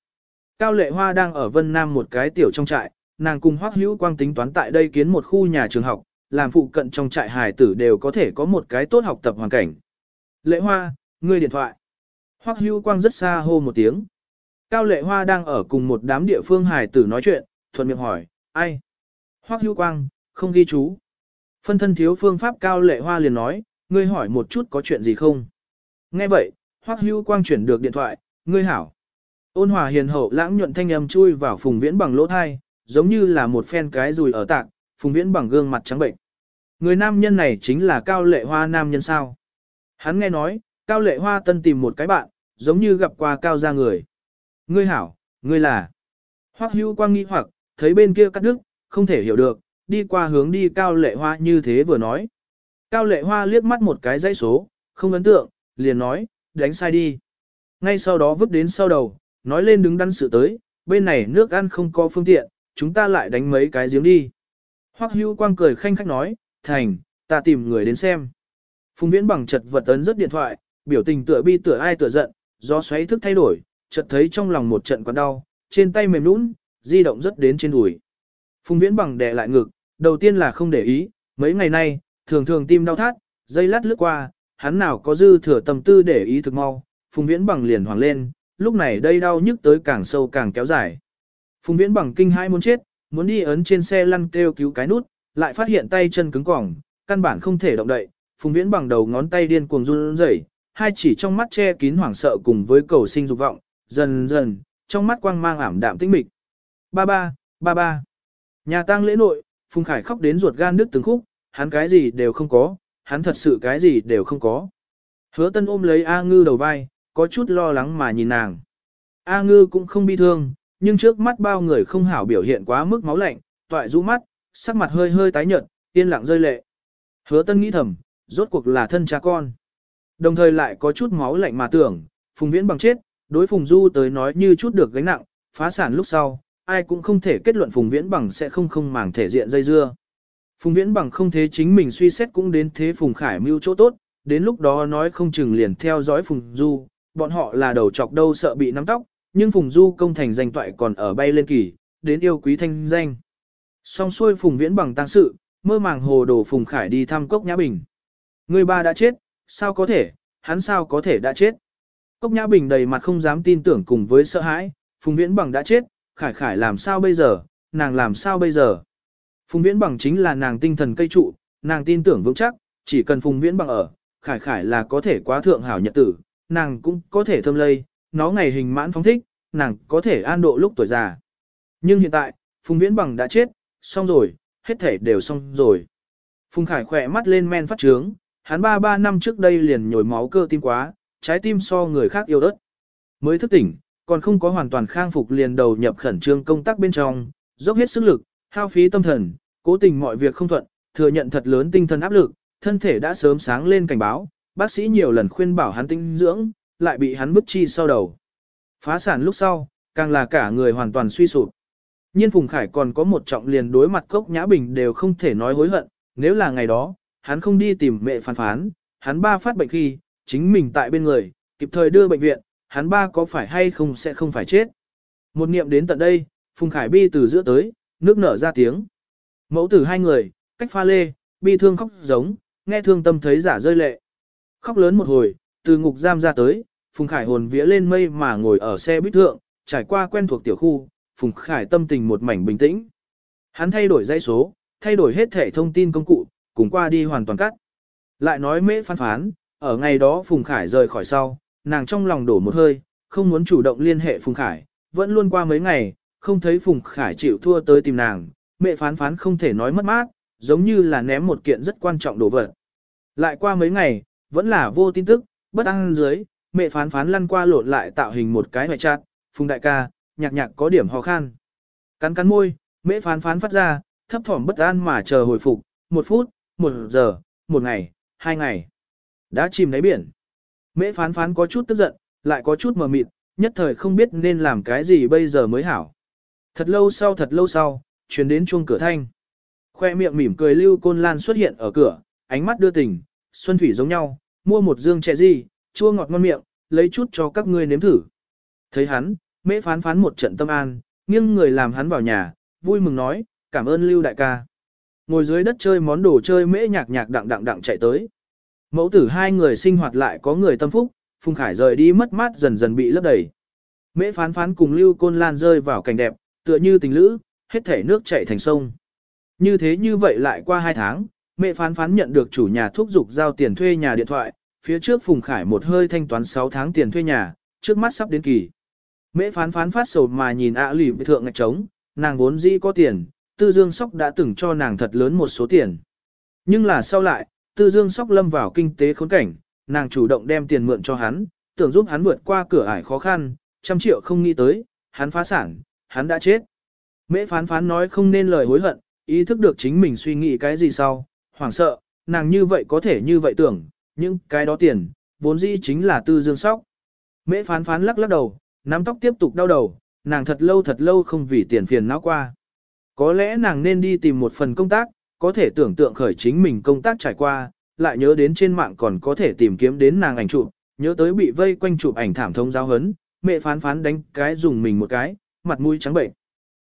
Speaker 1: Cao lệ hoa đang ở Vân Nam một cái tiểu trong trại, nàng cùng hoắc hữu quang tính toán tại đây kiến một khu nhà trường học, làm phụ cận trong trại hài tử đều có thể có một cái tốt học tập hoàn cảnh. Lệ hoa, ngươi điện thoại. Hoắc hữu quang rất xa hô một tiếng. Cao lệ hoa đang ở cùng một đám địa phương hài tử nói chuyện, thuận miệng hỏi, ai? Hoắc hữu quang, không ghi chú. Phân thân thiếu phương pháp cao lệ hoa liền nói, ngươi hỏi một chút có chuyện gì không? Nghe vậy, Hoắc hưu quang chuyển được điện thoại, ngươi hảo. Ôn hòa hiền hậu lãng nhuận thanh âm chui vào phùng viễn bằng lỗ thai, giống như là một phen cái rùi ở tạc, phùng viễn bằng gương mặt trắng bệnh. Người nam nhân này chính là cao lệ hoa nam nhân sao. Hắn nghe nói, cao lệ hoa tân tìm một cái bạn, giống như gặp qua cao gia người. Ngươi hảo, ngươi là. Hoắc hưu quang nghi hoặc, thấy bên kia cắt đứt, không thể hiểu được, đi qua hướng đi cao lệ hoa như thế vừa nói. Cao lệ hoa liếc mắt một cái dãy số, không ấn tượng, liền nói, đánh sai đi. Ngay sau đó vứt đến sau đầu, nói lên đứng đắn sự tới, bên này nước ăn không có phương tiện, chúng ta lại đánh mấy cái giếng đi. Hoắc hưu quang cười khanh khách nói, thành, ta tìm người đến xem. Phùng viễn bằng chật vật ấn rất điện thoại, biểu tình tựa bi tựa ai tựa giận, do xoáy thức thay đổi, chợt thấy trong lòng một trận quặn đau, trên tay mềm nũng, di động rất đến trên đùi. Phùng viễn bằng đè lại ngực, đầu tiên là không để ý, mấy ngày nay, thường thường tim đau thắt, dây lát lướt qua, hắn nào có dư thừa tâm tư để ý thực mau, phùng viễn bằng liền hoàng lên, lúc này đây đau nhức tới càng sâu càng kéo dài. Phùng viễn bằng kinh hai muốn chết, muốn đi ấn trên xe lăn kêu cứu cái nút, lại phát hiện tay chân cứng cỏng, căn bản không thể động đậy. Phùng viễn bằng đầu ngón tay điên cuồng run rẩy, hai chỉ trong mắt che kín hoảng sợ cùng với cầu sinh dục vọng, dần dần, trong mắt quang mang ảm đạm tĩnh mịch. Ba ba, ba ba. Nhà tang lễ nội, Phùng Khải khóc đến ruột gan đứt từng khúc, hắn cái gì đều không có, hắn thật sự cái gì đều không có. Hứa tân ôm lấy A ngư đầu vai, có chút lo lắng mà nhìn nàng. A ngư cũng không bi thương, nhưng trước mắt bao người không hảo biểu hiện quá mức máu lạnh, toại rũ mắt, sắc mặt hơi hơi tái nhợt, yên lặng rơi lệ. Hứa tân nghĩ thầm, rốt cuộc là thân cha con. Đồng thời lại có chút máu lạnh mà tưởng, Phùng Viễn bằng chết, đối Phùng Du tới nói như chút được gánh nặng, phá sản lúc sau, ai cũng không thể kết luận Phùng Viễn bằng sẽ không không màng thể diện dây dưa. Phùng Viễn bằng không thế chính mình suy xét cũng đến thế Phùng Khải mưu chỗ tốt, đến lúc đó nói không chừng liền theo dõi Phùng Du, bọn họ là đầu chọc đâu sợ bị nắm tóc, nhưng Phùng Du công thành danh toại còn ở bay lên kỳ, đến yêu quý thanh danh. Song xuôi Phùng Viễn bằng tăng sự, mơ màng hồ đồ Phùng Khải đi thăm Cốc Nhã Bình. Người ba đã chết, sao có thể, hắn sao có thể đã chết. Cốc Nhã Bình đầy mặt không dám tin tưởng cùng với sợ hãi, Phùng Viễn bằng đã chết, Khải Khải làm sao bây giờ, nàng làm sao bây giờ. Phùng Viễn bằng chính là nàng tinh thần cây trụ, nàng tin tưởng vững chắc, chỉ cần Phùng Viễn bằng ở, Khải Khải là có thể quá thượng hảo nhật tử, nàng cũng có thể thâm lây, nó ngày hình mãn phóng thích, nàng có thể an độ lúc tuổi già. Nhưng hiện tại, Phùng Viễn Bằng đã chết, xong rồi, hết thể đều xong rồi. Phùng Khải khỏe mắt lên men phát trướng, hắn ba ba năm trước đây liền nhồi máu cơ tim quá, trái tim so người khác yêu đất. Mới thức tỉnh, còn không có hoàn toàn khang phục liền đầu nhập khẩn trương công tác bên trong, dốc hết sức lực, hao phí tâm thần, cố tình mọi việc không thuận, thừa nhận thật lớn tinh thần áp lực, thân thể đã sớm sáng lên cảnh báo, bác sĩ nhiều lần khuyên bảo hắn tinh dưỡng, lại bị hắn bức chi sau đầu. Phá sản lúc sau, càng là cả người hoàn toàn suy sụp. Nhiên Phùng Khải còn có một trọng liền đối mặt cốc nhã bình đều không thể nói hối hận, nếu là ngày đó, hắn không đi tìm mẹ phản phán, hắn ba phát bệnh khi, chính mình tại bên người, kịp thời đưa bệnh viện, hắn ba có phải hay không sẽ không phải chết. Một niệm đến tận đây, Phùng Khải bi từ giữa tới, nước nở ra tiếng. Mẫu tử hai người, cách pha lê, bi thương khóc giống, nghe thương tâm thấy giả rơi lệ. Khóc lớn một hồi, từ ngục giam ra tới, Phùng Khải hồn vía lên mây mà ngồi ở xe buýt thượng, trải qua quen thuộc tiểu khu, Phùng Khải tâm tình một mảnh bình tĩnh. Hắn thay đổi dãy số, thay đổi hết thể thông tin công cụ, cùng qua đi hoàn toàn cắt. Lại nói mễ phán phán, ở ngày đó Phùng Khải rời khỏi sau, nàng trong lòng đổ một hơi, không muốn chủ động liên hệ Phùng Khải, vẫn luôn qua mấy ngày, không thấy Phùng Khải chịu thua tới tìm nàng, mẹ phán phán không thể nói mất mát, giống như là ném một kiện rất quan trọng đồ vật. Lại qua mấy ngày, vẫn là vô tin tức, bất ăn dưới, mẹ phán phán lăn qua lộn lại tạo hình một cái hoài chát, phùng đại ca, nhạc nhạc có điểm ho khan. Cắn cắn môi, mẹ phán phán phát ra, thấp thỏm bất an mà chờ hồi phục, một phút, một giờ, một ngày, hai ngày. Đã chìm đáy biển. Mễ phán phán có chút tức giận, lại có chút mờ mịt, nhất thời không biết nên làm cái gì bây giờ mới hảo. Thật lâu sau thật lâu sau, chuyển đến chuông cửa thanh. Khoe miệng mỉm cười Lưu Côn Lan xuất hiện ở cửa, ánh mắt đưa tình, xuân thủy giống nhau, mua một dương chè gì, chua ngọt ngon miệng, lấy chút cho các ngươi nếm thử. Thấy hắn, mễ phán phán một trận tâm an, nghiêng người làm hắn vào nhà, vui mừng nói, cảm ơn Lưu đại ca. Ngồi dưới đất chơi món đồ chơi mễ nhạc nhạc đặng đặng đặng chạy tới. Mẫu tử hai người sinh hoạt lại có người tâm phúc, Phùng Khải rời đi mất mát dần dần bị lấp đầy. Mễ phán phán cùng Lưu Côn Lan rơi vào cảnh đẹp, tựa như tình lữ, hết thể nước chảy thành sông. Như thế như vậy lại qua hai tháng, mẹ phán phán nhận được chủ nhà thúc giục giao tiền thuê nhà điện thoại, phía trước Phùng Khải một hơi thanh toán 6 tháng tiền thuê nhà, trước mắt sắp đến kỳ. Mẹ phán phán phát sầu mà nhìn ạ à lì thượng ngạch trống, nàng vốn dĩ có tiền, Tư Dương Sóc đã từng cho nàng thật lớn một số tiền. Nhưng là sau lại, Tư Dương Sóc lâm vào kinh tế khốn cảnh, nàng chủ động đem tiền mượn cho hắn, tưởng giúp hắn vượt qua cửa ải khó khăn, trăm triệu không nghĩ tới, hắn phá sản, hắn đã chết. Mễ phán phán nói không nên lời hối hận, ý thức được chính mình suy nghĩ cái gì sau, hoảng sợ, nàng như vậy có thể như vậy tưởng, nhưng cái đó tiền, vốn dĩ chính là tư dương sóc. Mễ phán phán lắc lắc đầu, nắm tóc tiếp tục đau đầu, nàng thật lâu thật lâu không vì tiền phiền não qua. Có lẽ nàng nên đi tìm một phần công tác, có thể tưởng tượng khởi chính mình công tác trải qua, lại nhớ đến trên mạng còn có thể tìm kiếm đến nàng ảnh chụp, nhớ tới bị vây quanh chụp ảnh thảm thông giáo hấn, mẹ phán phán đánh cái dùng mình một cái, mặt mũi trắng bệnh.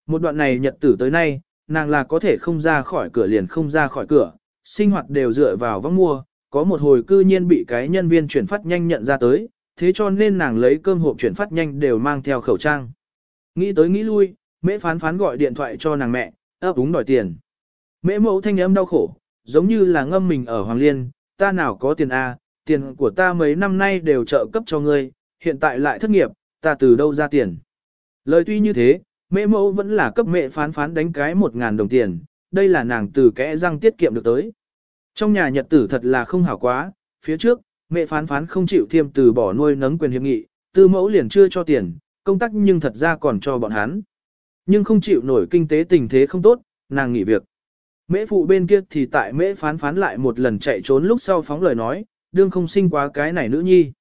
Speaker 1: Một đoạn này nhật tử tới nay, nàng là có thể không ra khỏi cửa liền không ra khỏi cửa, sinh hoạt đều dựa vào vắng mua, có một hồi cư nhiên bị cái nhân viên chuyển phát nhanh nhận ra tới, thế cho nên nàng lấy cơm hộp chuyển phát nhanh đều mang theo khẩu trang. Nghĩ tới nghĩ lui, mẹ phán phán gọi điện thoại cho nàng mẹ, ấp úng đòi tiền. Mễ mẫu thanh âm đau khổ, giống như là ngâm mình ở Hoàng Liên, ta nào có tiền A, tiền của ta mấy năm nay đều trợ cấp cho ngươi, hiện tại lại thất nghiệp, ta từ đâu ra tiền. Lời tuy như thế, mẹ mẫu vẫn là cấp mẹ phán phán đánh cái một ngàn đồng tiền, đây là nàng từ kẽ răng tiết kiệm được tới. Trong nhà nhật tử thật là không hảo quá, phía trước, mẹ phán phán không chịu thiêm từ bỏ nuôi nấng quyền hiệp nghị, tư mẫu liền chưa cho tiền, công tác nhưng thật ra còn cho bọn hắn. Nhưng không chịu nổi kinh tế tình thế không tốt, nàng nghỉ việc. Mễ phụ bên kia thì tại mễ phán phán lại một lần chạy trốn lúc sau phóng lời nói, đương không sinh quá cái này nữ nhi.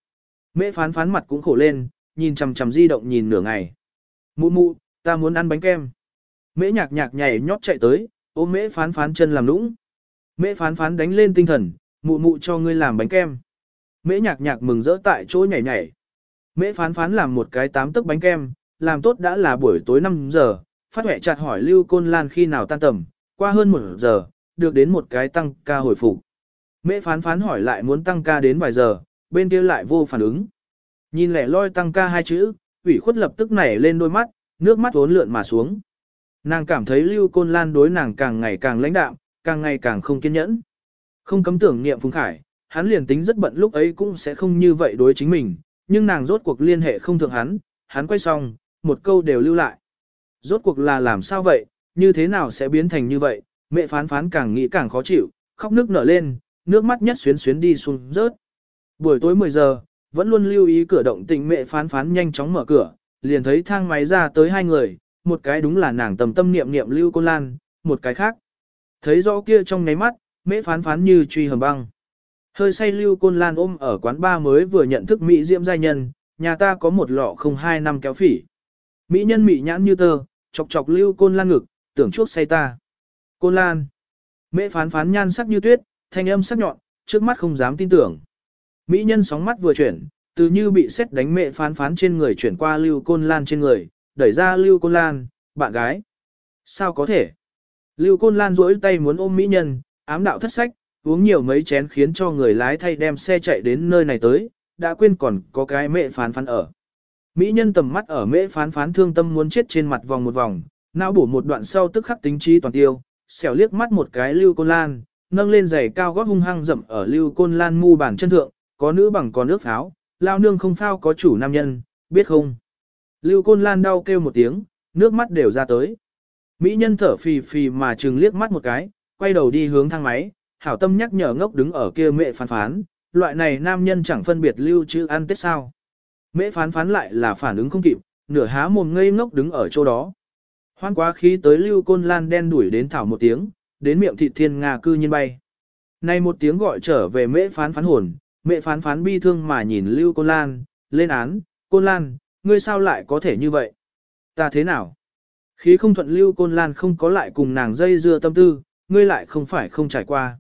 Speaker 1: Mễ phán phán mặt cũng khổ lên, nhìn chằm chằm di động nhìn nửa ngày. Mụ mụ, ta muốn ăn bánh kem. Mễ nhạc nhạc nhảy nhót chạy tới, ôm mễ phán phán chân làm lũng. Mễ phán phán đánh lên tinh thần, mụ mụ cho ngươi làm bánh kem. Mễ nhạc nhạc mừng rỡ tại chỗ nhảy nhảy. Mễ phán phán làm một cái tám tức bánh kem, làm tốt đã là buổi tối 5 giờ, phát huệ chặt hỏi Lưu Côn Lan khi nào tan tầm, qua hơn một giờ, được đến một cái tăng ca hồi phục. Mễ phán phán hỏi lại muốn tăng ca đến vài giờ, bên kia lại vô phản ứng. Nhìn lẻ loi tăng ca hai chữ, ủy khuất lập tức nảy lên đôi mắt, nước mắt uốn lượn mà xuống. Nàng cảm thấy Lưu Côn Lan đối nàng càng ngày càng lãnh đạm, càng ngày càng không kiên nhẫn. Không cấm tưởng niệm Phùng Khải, hắn liền tính rất bận lúc ấy cũng sẽ không như vậy đối chính mình, nhưng nàng rốt cuộc liên hệ không thượng hắn, hắn quay xong, một câu đều lưu lại. Rốt cuộc là làm sao vậy, như thế nào sẽ biến thành như vậy, mẹ phán phán càng nghĩ càng khó chịu, khóc nước nở lên, nước mắt nhất xuyến xuyến đi xuống rớt. Buổi tối 10 giờ, vẫn luôn lưu ý cửa động tình mẹ phán phán nhanh chóng mở cửa, liền thấy thang máy ra tới hai người, một cái đúng là nàng tầm tâm niệm niệm lưu cô lan, một cái khác. Thấy rõ kia trong ngáy mắt, mẹ phán phán như truy hầm băng. Hơi say lưu côn lan ôm ở quán ba mới vừa nhận thức Mỹ diễm giai nhân, nhà ta có một lọ không hai năm kéo phỉ. Mỹ nhân Mỹ nhãn như tơ, chọc chọc lưu côn lan ngực, tưởng chuốc say ta. Côn lan. Mẹ phán phán nhan sắc như tuyết, thanh âm sắc nhọn, trước mắt không dám tin tưởng. Mỹ nhân sóng mắt vừa chuyển, từ như bị xét đánh mẹ phán phán trên người chuyển qua lưu côn lan trên người, đẩy ra lưu côn lan, bạn gái. Sao có thể? Lưu côn lan duỗi tay muốn ôm mỹ nhân, ám đạo thất sách, uống nhiều mấy chén khiến cho người lái thay đem xe chạy đến nơi này tới, đã quên còn có cái mẹ phán phán ở. Mỹ nhân tầm mắt ở mẹ phán phán thương tâm muốn chết trên mặt vòng một vòng, não bổ một đoạn sau tức khắc tính trí toàn tiêu, xẻo liếc mắt một cái lưu côn lan, nâng lên giày cao gót hung hăng dậm ở lưu côn lan mu bàn chân thượng, có nữ bằng có nước pháo, lao nương không phao có chủ nam nhân, biết không? Lưu Côn Lan đau kêu một tiếng, nước mắt đều ra tới. Mỹ nhân thở phì phì mà chừng liếc mắt một cái, quay đầu đi hướng thang máy, hảo tâm nhắc nhở ngốc đứng ở kia mẹ phán phán, loại này nam nhân chẳng phân biệt lưu chứ ăn tết sao. Mẹ phán phán lại là phản ứng không kịp, nửa há mồm ngây ngốc đứng ở chỗ đó. Hoan quá khí tới lưu côn lan đen đuổi đến thảo một tiếng, đến miệng thịt thiên nga cư nhiên bay. Này một tiếng gọi trở về mễ phán phán hồn, mẹ phán phán bi thương mà nhìn lưu côn lan, lên án, côn lan, ngươi sao lại có thể như vậy? Ta thế nào? Khí không thuận lưu côn lan không có lại cùng nàng dây dưa tâm tư, ngươi lại không phải không trải qua.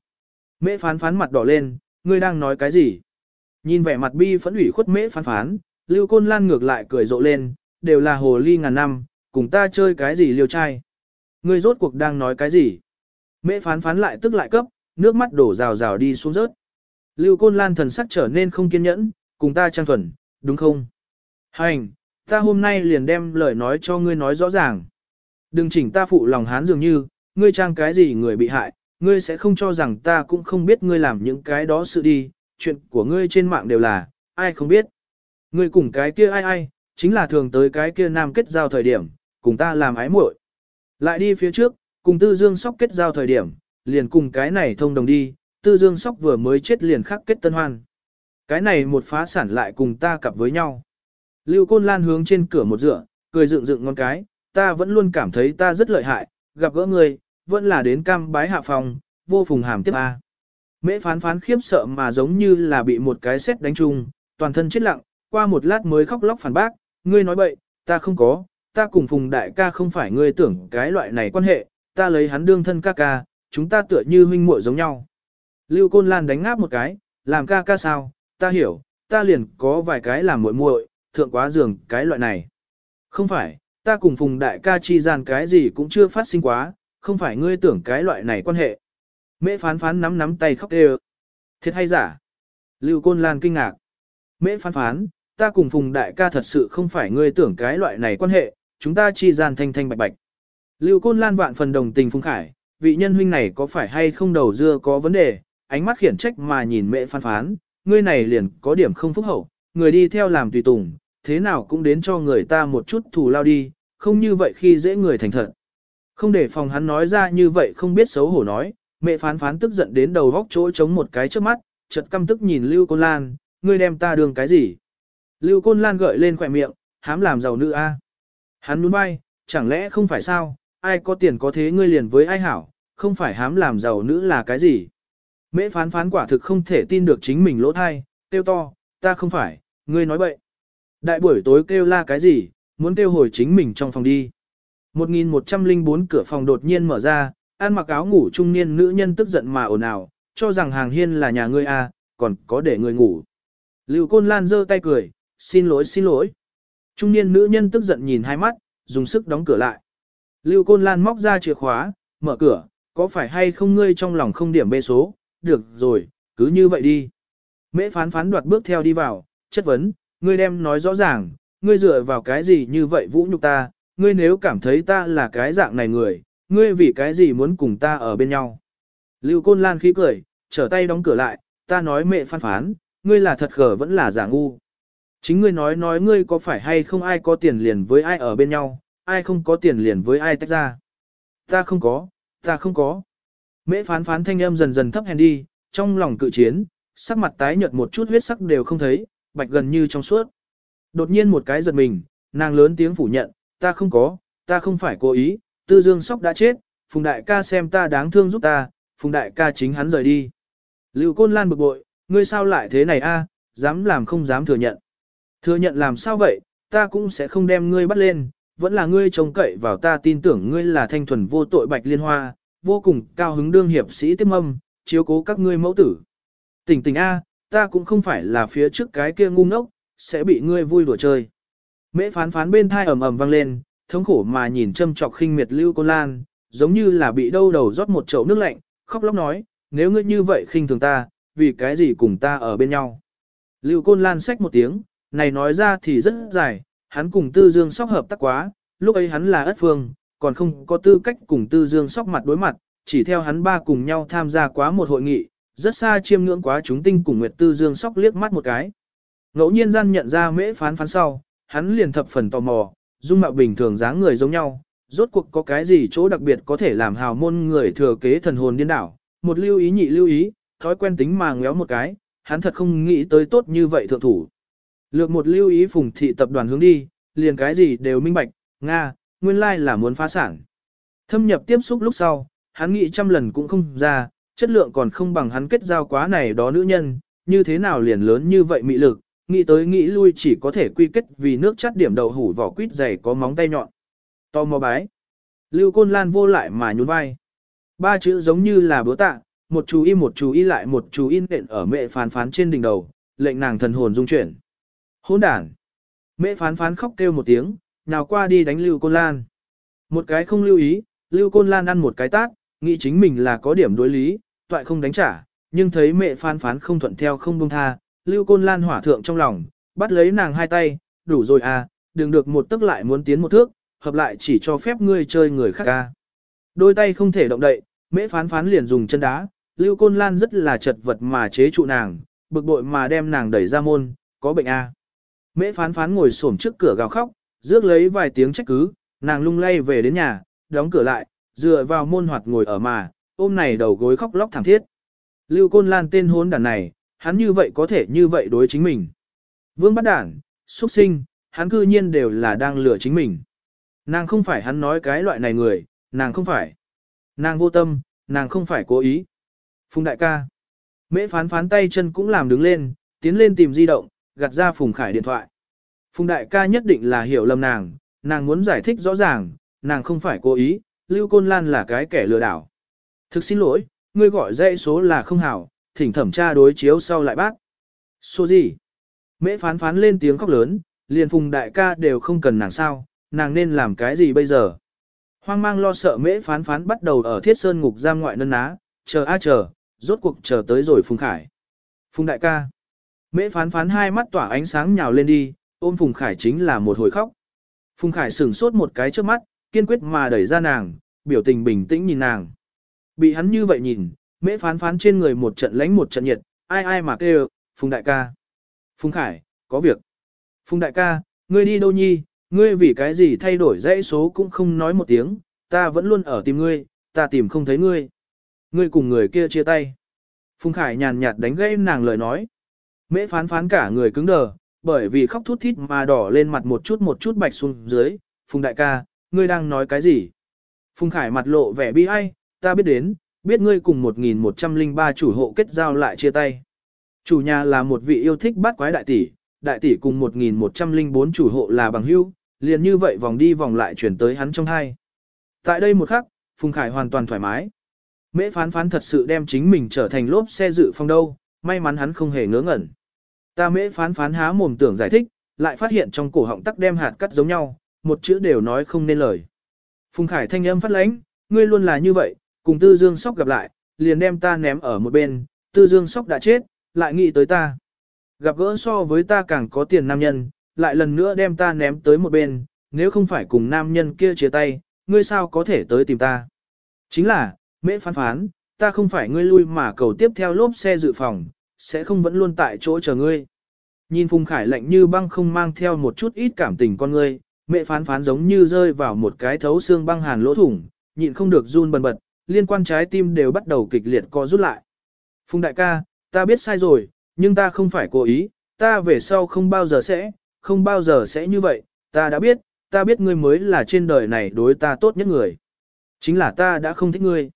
Speaker 1: Mễ phán phán mặt đỏ lên, ngươi đang nói cái gì? Nhìn vẻ mặt bi phẫn ủy khuất mễ phán phán, lưu côn lan ngược lại cười rộ lên, đều là hồ ly ngàn năm, cùng ta chơi cái gì liêu trai? Ngươi rốt cuộc đang nói cái gì? Mễ phán phán lại tức lại cấp, nước mắt đổ rào rào đi xuống rớt. Lưu côn lan thần sắc trở nên không kiên nhẫn, cùng ta trang thuần, đúng không? Hành, ta hôm nay liền đem lời nói cho ngươi nói rõ ràng. Đừng chỉnh ta phụ lòng hán dường như, ngươi trang cái gì người bị hại, ngươi sẽ không cho rằng ta cũng không biết ngươi làm những cái đó sự đi, chuyện của ngươi trên mạng đều là, ai không biết. Ngươi cùng cái kia ai ai, chính là thường tới cái kia nam kết giao thời điểm, cùng ta làm ái muội. Lại đi phía trước, cùng tư dương sóc kết giao thời điểm, liền cùng cái này thông đồng đi, tư dương sóc vừa mới chết liền khắc kết tân hoan. Cái này một phá sản lại cùng ta cặp với nhau. Lưu Côn Lan hướng trên cửa một dựa, cười dựng dựng ngon cái, ta vẫn luôn cảm thấy ta rất lợi hại, gặp gỡ người, vẫn là đến cam bái hạ phòng, vô phùng hàm tiếp A. Mễ phán phán khiếp sợ mà giống như là bị một cái xét đánh trùng, toàn thân chết lặng, qua một lát mới khóc lóc phản bác, ngươi nói bậy, ta không có, ta cùng phùng đại ca không phải ngươi tưởng cái loại này quan hệ, ta lấy hắn đương thân ca ca, chúng ta tựa như huynh muội giống nhau. Lưu Côn Lan đánh ngáp một cái, làm ca ca sao, ta hiểu, ta liền có vài cái làm muội muội, thượng quá giường cái loại này. Không phải, ta cùng Phùng đại ca chi gian cái gì cũng chưa phát sinh quá, không phải ngươi tưởng cái loại này quan hệ. Mễ phán phán nắm nắm tay khóc đều. Thiệt hay giả? Lưu Côn Lan kinh ngạc. Mễ phán phán, ta cùng Phùng đại ca thật sự không phải ngươi tưởng cái loại này quan hệ, chúng ta chi gian thanh thanh bạch bạch. Lưu Côn Lan vạn phần đồng tình Phùng Khải, vị nhân huynh này có phải hay không đầu dưa có vấn đề, ánh mắt khiển trách mà nhìn mẹ phán phán, ngươi này liền có điểm không phúc hậu, người đi theo làm tùy tùng, thế nào cũng đến cho người ta một chút thù lao đi, không như vậy khi dễ người thành thật. Không để phòng hắn nói ra như vậy không biết xấu hổ nói, mẹ phán phán tức giận đến đầu góc chỗ chống một cái trước mắt, chợt căm tức nhìn Lưu Côn Lan, ngươi đem ta đường cái gì? Lưu Côn Lan gợi lên khỏe miệng, hám làm giàu nữ a. Hắn nhún vai, chẳng lẽ không phải sao, ai có tiền có thế ngươi liền với ai hảo, không phải hám làm giàu nữ là cái gì? Mễ phán phán quả thực không thể tin được chính mình lỗ thai, kêu to, ta không phải, ngươi nói bậy. Đại buổi tối kêu la cái gì, muốn kêu hồi chính mình trong phòng đi. 1104 cửa phòng đột nhiên mở ra, ăn mặc áo ngủ trung niên nữ nhân tức giận mà ồn ào, cho rằng hàng hiên là nhà ngươi à, còn có để người ngủ. Lưu Côn Lan giơ tay cười, xin lỗi xin lỗi. Trung niên nữ nhân tức giận nhìn hai mắt, dùng sức đóng cửa lại. Lưu Côn Lan móc ra chìa khóa, mở cửa, có phải hay không ngươi trong lòng không điểm bê số, được rồi, cứ như vậy đi. Mễ phán phán đoạt bước theo đi vào, chất vấn, ngươi đem nói rõ ràng, ngươi dựa vào cái gì như vậy vũ nhục ta, ngươi nếu cảm thấy ta là cái dạng này người, ngươi vì cái gì muốn cùng ta ở bên nhau. Lưu Côn Lan khí cười, trở tay đóng cửa lại, ta nói mẹ phán phán, ngươi là thật khờ vẫn là giả ngu. Chính ngươi nói nói ngươi có phải hay không ai có tiền liền với ai ở bên nhau, ai không có tiền liền với ai tách ra. Ta không có, ta không có. Mễ phán phán thanh âm dần dần thấp hèn đi, trong lòng cự chiến, sắc mặt tái nhợt một chút huyết sắc đều không thấy, bạch gần như trong suốt. Đột nhiên một cái giật mình, nàng lớn tiếng phủ nhận, ta không có, ta không phải cố ý, tư dương sóc đã chết, phùng đại ca xem ta đáng thương giúp ta, phùng đại ca chính hắn rời đi. Lưu Côn Lan bực bội, ngươi sao lại thế này a? dám làm không dám thừa nhận. Thừa nhận làm sao vậy, ta cũng sẽ không đem ngươi bắt lên, vẫn là ngươi trông cậy vào ta tin tưởng ngươi là thanh thuần vô tội bạch liên hoa, vô cùng cao hứng đương hiệp sĩ tiếp âm, chiếu cố các ngươi mẫu tử. Tỉnh tỉnh A, ta cũng không phải là phía trước cái kia ngu ngốc, sẽ bị ngươi vui đùa chơi. Mễ phán phán bên thai ầm ầm vang lên, thống khổ mà nhìn châm trọc khinh miệt lưu cô lan, giống như là bị đâu đầu rót một chậu nước lạnh, khóc lóc nói, nếu ngươi như vậy khinh thường ta, vì cái gì cùng ta ở bên nhau. Lưu Côn Lan xách một tiếng, này nói ra thì rất dài, hắn cùng Tư Dương sóc hợp tác quá, lúc ấy hắn là ất phương, còn không có tư cách cùng Tư Dương sóc mặt đối mặt, chỉ theo hắn ba cùng nhau tham gia quá một hội nghị, rất xa chiêm ngưỡng quá chúng tinh cùng Nguyệt Tư Dương sóc liếc mắt một cái. Ngẫu nhiên gian nhận ra mễ phán phán sau, hắn liền thập phần tò mò, dung mạo bình thường dáng người giống nhau, rốt cuộc có cái gì chỗ đặc biệt có thể làm hào môn người thừa kế thần hồn điên đảo, một lưu ý nhị lưu ý, thói quen tính mà ngéo một cái, hắn thật không nghĩ tới tốt như vậy thượng thủ. Lược một lưu ý phùng thị tập đoàn hướng đi, liền cái gì đều minh bạch, Nga, nguyên lai là muốn phá sản. Thâm nhập tiếp xúc lúc sau, hắn nghĩ trăm lần cũng không ra, chất lượng còn không bằng hắn kết giao quá này đó nữ nhân, như thế nào liền lớn như vậy mị lực, nghĩ tới nghĩ lui chỉ có thể quy kết vì nước chắt điểm đầu hủ vỏ quýt dày có móng tay nhọn. To mò bái. Lưu Côn Lan vô lại mà nhún vai. Ba chữ giống như là búa tạ, một chú y một chú y lại một chú in đện ở mẹ phán phán trên đỉnh đầu, lệnh nàng thần hồn dung chuyển. Hỗn đản. Mẹ phán phán khóc kêu một tiếng, nào qua đi đánh Lưu Côn Lan. Một cái không lưu ý, Lưu Côn Lan ăn một cái tát, nghĩ chính mình là có điểm đối lý, toại không đánh trả, nhưng thấy mẹ phán phán không thuận theo không buông tha, Lưu Côn Lan hỏa thượng trong lòng, bắt lấy nàng hai tay, đủ rồi à, đừng được một tức lại muốn tiến một thước, hợp lại chỉ cho phép ngươi chơi người khác ca. Đôi tay không thể động đậy, mễ phán phán liền dùng chân đá, Lưu Côn Lan rất là chật vật mà chế trụ nàng, bực bội mà đem nàng đẩy ra môn, có bệnh à. Mễ phán phán ngồi xổm trước cửa gào khóc, rước lấy vài tiếng trách cứ, nàng lung lay về đến nhà, đóng cửa lại, dựa vào môn hoạt ngồi ở mà, ôm này đầu gối khóc lóc thảm thiết. Lưu Côn Lan tên hốn đàn này, hắn như vậy có thể như vậy đối chính mình. Vương bắt đản, xuất sinh, hắn cư nhiên đều là đang lừa chính mình. Nàng không phải hắn nói cái loại này người, nàng không phải. Nàng vô tâm, nàng không phải cố ý. Phùng đại ca. Mễ phán phán tay chân cũng làm đứng lên, tiến lên tìm di động, gạt ra Phùng Khải điện thoại. Phùng đại ca nhất định là hiểu lầm nàng, nàng muốn giải thích rõ ràng, nàng không phải cố ý, Lưu Côn Lan là cái kẻ lừa đảo. Thực xin lỗi, ngươi gọi dãy số là không hảo, thỉnh thẩm tra đối chiếu sau lại bác. Số gì? Mễ phán phán lên tiếng khóc lớn, liền Phùng đại ca đều không cần nàng sao, nàng nên làm cái gì bây giờ? Hoang mang lo sợ mễ phán phán bắt đầu ở thiết sơn ngục giam ngoại nân ná, chờ a chờ, rốt cuộc chờ tới rồi Phùng Khải. Phùng đại ca. Mễ phán phán hai mắt tỏa ánh sáng nhào lên đi, ôm Phùng Khải chính là một hồi khóc. Phùng Khải sửng sốt một cái trước mắt, kiên quyết mà đẩy ra nàng, biểu tình bình tĩnh nhìn nàng. Bị hắn như vậy nhìn, mễ phán phán trên người một trận lánh một trận nhiệt, ai ai mà kêu, Phùng đại ca. Phùng Khải, có việc. Phùng đại ca, ngươi đi đâu nhi, Ngươi vì cái gì thay đổi dãy số cũng không nói một tiếng, ta vẫn luôn ở tìm ngươi, ta tìm không thấy ngươi. Ngươi cùng người kia chia tay. Phùng Khải nhàn nhạt đánh gãy nàng lời nói. Mễ phán phán cả người cứng đờ, bởi vì khóc thút thít mà đỏ lên mặt một chút một chút bạch xuống dưới. Phùng đại ca, ngươi đang nói cái gì? Phùng Khải mặt lộ vẻ bi ai, ta biết đến, biết ngươi cùng 1103 chủ hộ kết giao lại chia tay. Chủ nhà là một vị yêu thích bắt quái đại tỷ, đại tỷ cùng 1104 chủ hộ là bằng hữu, liền như vậy vòng đi vòng lại chuyển tới hắn trong hai. Tại đây một khắc, Phùng Khải hoàn toàn thoải mái. Mễ phán phán thật sự đem chính mình trở thành lốp xe dự phong đâu, may mắn hắn không hề ngớ ngẩn. Ta mễ phán phán há mồm tưởng giải thích, lại phát hiện trong cổ họng tắc đem hạt cắt giống nhau, một chữ đều nói không nên lời. Phùng Khải thanh âm phát lãnh, ngươi luôn là như vậy, cùng Tư Dương Sóc gặp lại, liền đem ta ném ở một bên, Tư Dương Sóc đã chết, lại nghĩ tới ta. Gặp gỡ so với ta càng có tiền nam nhân, lại lần nữa đem ta ném tới một bên, nếu không phải cùng nam nhân kia chia tay, ngươi sao có thể tới tìm ta. Chính là, mễ phán phán, ta không phải ngươi lui mà cầu tiếp theo lốp xe dự phòng, sẽ không vẫn luôn tại chỗ chờ ngươi. Nhìn Phùng Khải lạnh như băng không mang theo một chút ít cảm tình con ngươi, mẹ phán phán giống như rơi vào một cái thấu xương băng hàn lỗ thủng, nhịn không được run bần bật, liên quan trái tim đều bắt đầu kịch liệt co rút lại. Phùng đại ca, ta biết sai rồi, nhưng ta không phải cố ý, ta về sau không bao giờ sẽ, không bao giờ sẽ như vậy, ta đã biết, ta biết ngươi mới là trên đời này đối ta tốt nhất người. Chính là ta đã không thích ngươi.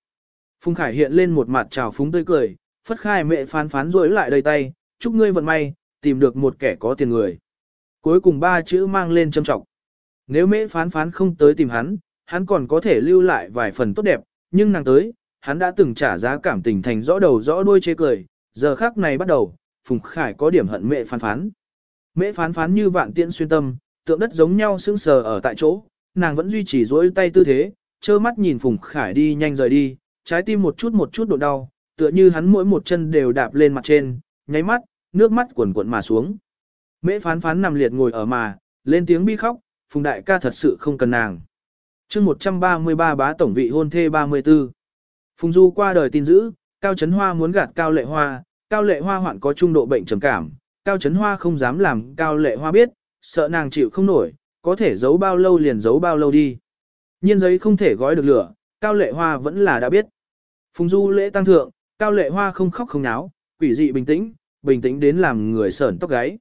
Speaker 1: Phùng Khải hiện lên một mặt trào phúng tươi cười, phất khai mẹ phán phán rối lại đầy tay, chúc ngươi vận may, tìm được một kẻ có tiền người. Cuối cùng ba chữ mang lên châm trọng. Nếu mẹ phán phán không tới tìm hắn, hắn còn có thể lưu lại vài phần tốt đẹp, nhưng nàng tới, hắn đã từng trả giá cảm tình thành rõ đầu rõ đuôi chê cười, giờ khác này bắt đầu, Phùng Khải có điểm hận mẹ phán phán. Mẹ phán phán như vạn tiễn xuyên tâm, tượng đất giống nhau sững sờ ở tại chỗ, nàng vẫn duy trì duỗi tay tư thế, trơ mắt nhìn Phùng Khải đi nhanh rời đi, trái tim một chút một chút độ đau, tựa như hắn mỗi một chân đều đạp lên mặt trên, nháy mắt, nước mắt quần quần mà xuống. Mễ phán phán nằm liệt ngồi ở mà, lên tiếng bi khóc, Phùng đại ca thật sự không cần nàng. chương 133 bá tổng vị hôn thê 34. Phùng Du qua đời tin dữ, Cao Trấn Hoa muốn gạt Cao Lệ Hoa, Cao Lệ Hoa hoạn có trung độ bệnh trầm cảm, Cao Trấn Hoa không dám làm Cao Lệ Hoa biết, sợ nàng chịu không nổi, có thể giấu bao lâu liền giấu bao lâu đi. Nhiên giấy không thể gói được lửa, Cao Lệ Hoa vẫn là đã biết. Phùng Du lễ tăng thượng, Cao Lệ Hoa không khóc không náo, quỷ dị bình tĩnh, bình tĩnh đến làm người sởn tóc gáy.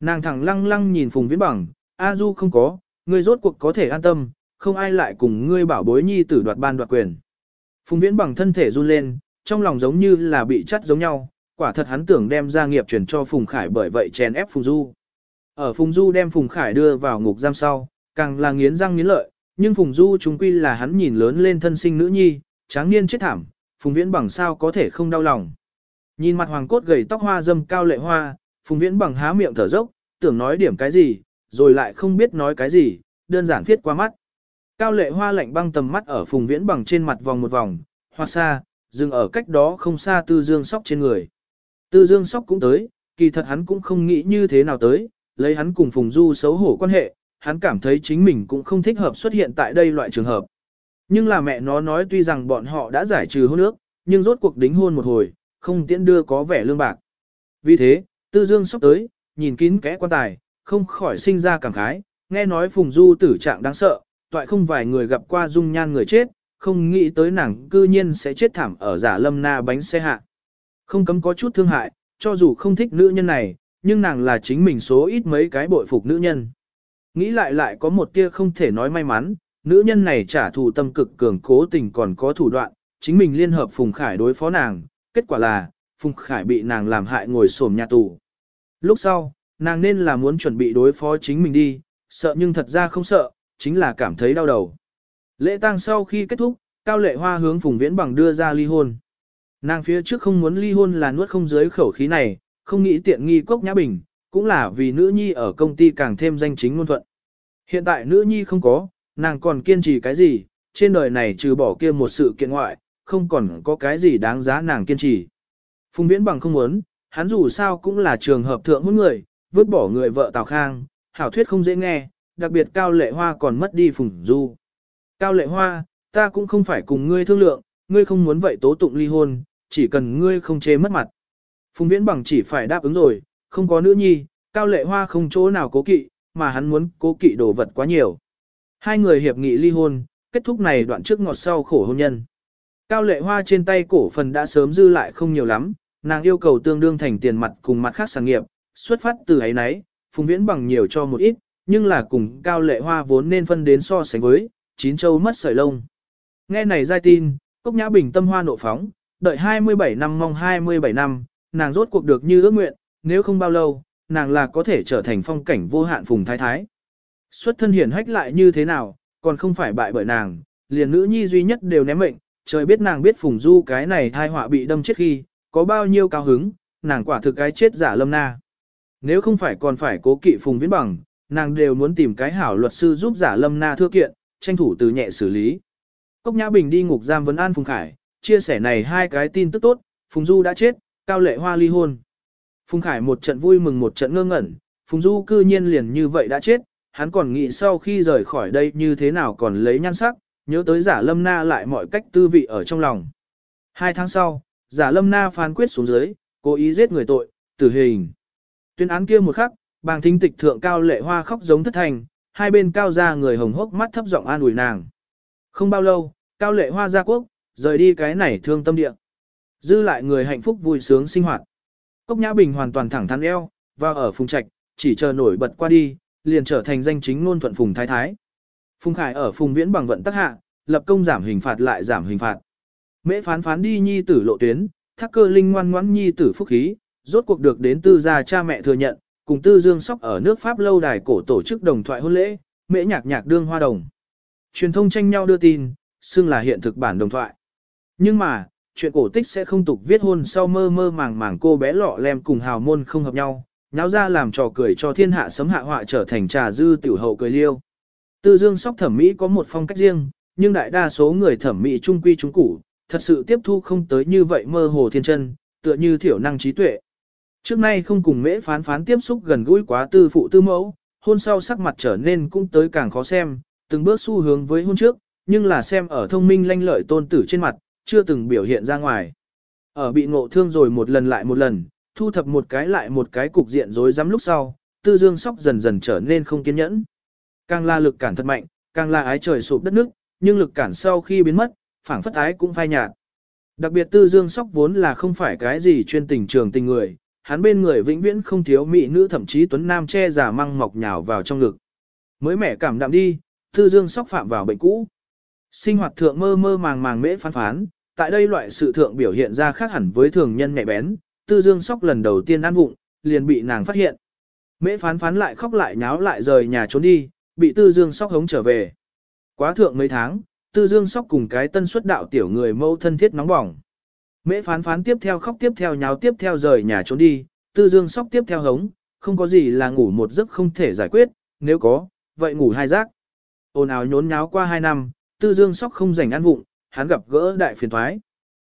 Speaker 1: Nàng thẳng lăng lăng nhìn Phùng Viễn Bằng, A Du không có, ngươi rốt cuộc có thể an tâm, không ai lại cùng ngươi bảo bối nhi tử đoạt ban đoạt quyền. Phùng Viễn Bằng thân thể run lên, trong lòng giống như là bị chắt giống nhau, quả thật hắn tưởng đem gia nghiệp chuyển cho Phùng Khải bởi vậy chèn ép Phùng Du. Ở Phùng Du đem Phùng Khải đưa vào ngục giam sau, càng là nghiến răng nghiến lợi, nhưng Phùng Du chúng quy là hắn nhìn lớn lên thân sinh nữ nhi, tráng niên chết thảm, Phùng Viễn bằng sao có thể không đau lòng. Nhìn mặt hoàng cốt gầy tóc hoa dâm cao lệ hoa, Phùng Viễn bằng há miệng thở dốc, tưởng nói điểm cái gì, rồi lại không biết nói cái gì, đơn giản viết qua mắt. Cao lệ hoa lạnh băng tầm mắt ở Phùng Viễn bằng trên mặt vòng một vòng, hoặc xa, dừng ở cách đó không xa Tư Dương Sóc trên người. Tư Dương Sóc cũng tới, kỳ thật hắn cũng không nghĩ như thế nào tới, lấy hắn cùng Phùng Du xấu hổ quan hệ, hắn cảm thấy chính mình cũng không thích hợp xuất hiện tại đây loại trường hợp. Nhưng là mẹ nó nói tuy rằng bọn họ đã giải trừ hôn ước, nhưng rốt cuộc đính hôn một hồi, không tiễn đưa có vẻ lương bạc. Vì thế, Tư Dương sắp tới, nhìn kín kẽ quan tài, không khỏi sinh ra cảm khái, nghe nói Phùng Du tử trạng đáng sợ, toại không vài người gặp qua dung nhan người chết, không nghĩ tới nàng cư nhiên sẽ chết thảm ở giả lâm na bánh xe hạ. Không cấm có chút thương hại, cho dù không thích nữ nhân này, nhưng nàng là chính mình số ít mấy cái bội phục nữ nhân. Nghĩ lại lại có một tia không thể nói may mắn, nữ nhân này trả thù tâm cực cường cố tình còn có thủ đoạn, chính mình liên hợp Phùng Khải đối phó nàng, kết quả là, Phùng Khải bị nàng làm hại ngồi sổm nhà tù. Lúc sau, nàng nên là muốn chuẩn bị đối phó chính mình đi, sợ nhưng thật ra không sợ, chính là cảm thấy đau đầu. Lễ tang sau khi kết thúc, Cao Lệ Hoa hướng Phùng Viễn Bằng đưa ra ly hôn. Nàng phía trước không muốn ly hôn là nuốt không dưới khẩu khí này, không nghĩ tiện nghi cốc nhã bình, cũng là vì nữ nhi ở công ty càng thêm danh chính ngôn thuận. Hiện tại nữ nhi không có, nàng còn kiên trì cái gì, trên đời này trừ bỏ kia một sự kiện ngoại, không còn có cái gì đáng giá nàng kiên trì. Phùng Viễn bằng không muốn, hắn dù sao cũng là trường hợp thượng hôn người, vứt bỏ người vợ Tào Khang, hảo thuyết không dễ nghe, đặc biệt Cao Lệ Hoa còn mất đi Phùng Du. Cao Lệ Hoa, ta cũng không phải cùng ngươi thương lượng, ngươi không muốn vậy tố tụng ly hôn, chỉ cần ngươi không chê mất mặt. Phùng Viễn bằng chỉ phải đáp ứng rồi, không có nữ nhi, Cao Lệ Hoa không chỗ nào cố kỵ, mà hắn muốn cố kỵ đồ vật quá nhiều. Hai người hiệp nghị ly hôn, kết thúc này đoạn trước ngọt sau khổ hôn nhân. Cao lệ hoa trên tay cổ phần đã sớm dư lại không nhiều lắm, nàng yêu cầu tương đương thành tiền mặt cùng mặt khác sản nghiệp, xuất phát từ ấy nấy, phùng viễn bằng nhiều cho một ít, nhưng là cùng cao lệ hoa vốn nên phân đến so sánh với, chín châu mất sợi lông. Nghe này giai tin, cốc nhã bình tâm hoa nộ phóng, đợi 27 năm mong 27 năm, nàng rốt cuộc được như ước nguyện, nếu không bao lâu, nàng là có thể trở thành phong cảnh vô hạn phùng thái thái. Xuất thân hiển hách lại như thế nào, còn không phải bại bởi nàng, liền nữ nhi duy nhất đều ném mệnh, trời biết nàng biết phùng du cái này thai họa bị đâm chết khi, có bao nhiêu cao hứng, nàng quả thực cái chết giả lâm na. Nếu không phải còn phải cố kỵ phùng viễn bằng, nàng đều muốn tìm cái hảo luật sư giúp giả lâm na thưa kiện, tranh thủ từ nhẹ xử lý. Cốc Nhã Bình đi ngục giam vấn an Phùng Khải, chia sẻ này hai cái tin tức tốt, Phùng Du đã chết, Cao Lệ Hoa ly hôn. Phùng Khải một trận vui mừng một trận ngơ ngẩn, Phùng Du cư nhiên liền như vậy đã chết, hắn còn nghĩ sau khi rời khỏi đây như thế nào còn lấy nhan sắc, nhớ tới giả lâm na lại mọi cách tư vị ở trong lòng. Hai tháng sau, giả lâm na phán quyết xuống dưới, cố ý giết người tội, tử hình. Tuyên án kia một khắc, bàng thính tịch thượng cao lệ hoa khóc giống thất thành, hai bên cao ra người hồng hốc mắt thấp giọng an ủi nàng. Không bao lâu, cao lệ hoa ra quốc, rời đi cái này thương tâm địa. Dư lại người hạnh phúc vui sướng sinh hoạt. Cốc Nhã Bình hoàn toàn thẳng thắn eo, và ở phùng trạch, chỉ chờ nổi bật qua đi, liền trở thành danh chính ngôn thuận phùng thái thái. Phùng Khải ở phùng viễn bằng vận tắc hạ, lập công giảm hình phạt lại giảm hình phạt. Mễ phán phán đi nhi tử lộ tuyến, thác cơ linh ngoan ngoãn nhi tử phúc khí, rốt cuộc được đến tư gia cha mẹ thừa nhận, cùng tư dương sóc ở nước Pháp lâu đài cổ tổ chức đồng thoại hôn lễ, mễ nhạc nhạc đương hoa đồng. Truyền thông tranh nhau đưa tin, xưng là hiện thực bản đồng thoại. Nhưng mà, chuyện cổ tích sẽ không tục viết hôn sau mơ mơ màng màng cô bé lọ lem cùng hào môn không hợp nhau, nháo ra làm trò cười cho thiên hạ sấm hạ họa trở thành trà dư tiểu hậu cười liêu. Tư dương sóc thẩm mỹ có một phong cách riêng, nhưng đại đa số người thẩm mỹ trung quy trung củ, thật sự tiếp thu không tới như vậy mơ hồ thiên chân, tựa như thiểu năng trí tuệ. Trước nay không cùng mễ phán phán tiếp xúc gần gũi quá tư phụ tư mẫu, hôn sau sắc mặt trở nên cũng tới càng khó xem, từng bước xu hướng với hôn trước, nhưng là xem ở thông minh lanh lợi tôn tử trên mặt, chưa từng biểu hiện ra ngoài. Ở bị ngộ thương rồi một lần lại một lần, thu thập một cái lại một cái cục diện rối rắm lúc sau, tư dương sóc dần dần trở nên không kiên nhẫn. Càng là lực cản thật mạnh, càng là ái trời sụp đất nước, nhưng lực cản sau khi biến mất, phảng phất ái cũng phai nhạt. Đặc biệt tư dương sóc vốn là không phải cái gì chuyên tình trường tình người, hắn bên người vĩnh viễn không thiếu mỹ nữ thậm chí tuấn nam che giả măng mọc nhào vào trong ngực. Mới mẻ cảm đạm đi, tư dương sóc phạm vào bệnh cũ. Sinh hoạt thượng mơ mơ màng màng mễ phán phán, tại đây loại sự thượng biểu hiện ra khác hẳn với thường nhân nhạy bén, tư dương sóc lần đầu tiên ăn vụng, liền bị nàng phát hiện. Mễ phán phán lại khóc lại nháo lại rời nhà trốn đi, bị tư dương sóc hống trở về. Quá thượng mấy tháng, tư dương sóc cùng cái tân xuất đạo tiểu người mâu thân thiết nóng bỏng. Mễ phán phán tiếp theo khóc tiếp theo nháo tiếp theo rời nhà trốn đi, tư dương sóc tiếp theo hống, không có gì là ngủ một giấc không thể giải quyết, nếu có, vậy ngủ hai giấc. Ồn ào nhốn nháo qua hai năm, tư dương sóc không rảnh ăn vụng, hắn gặp gỡ đại phiền thoái.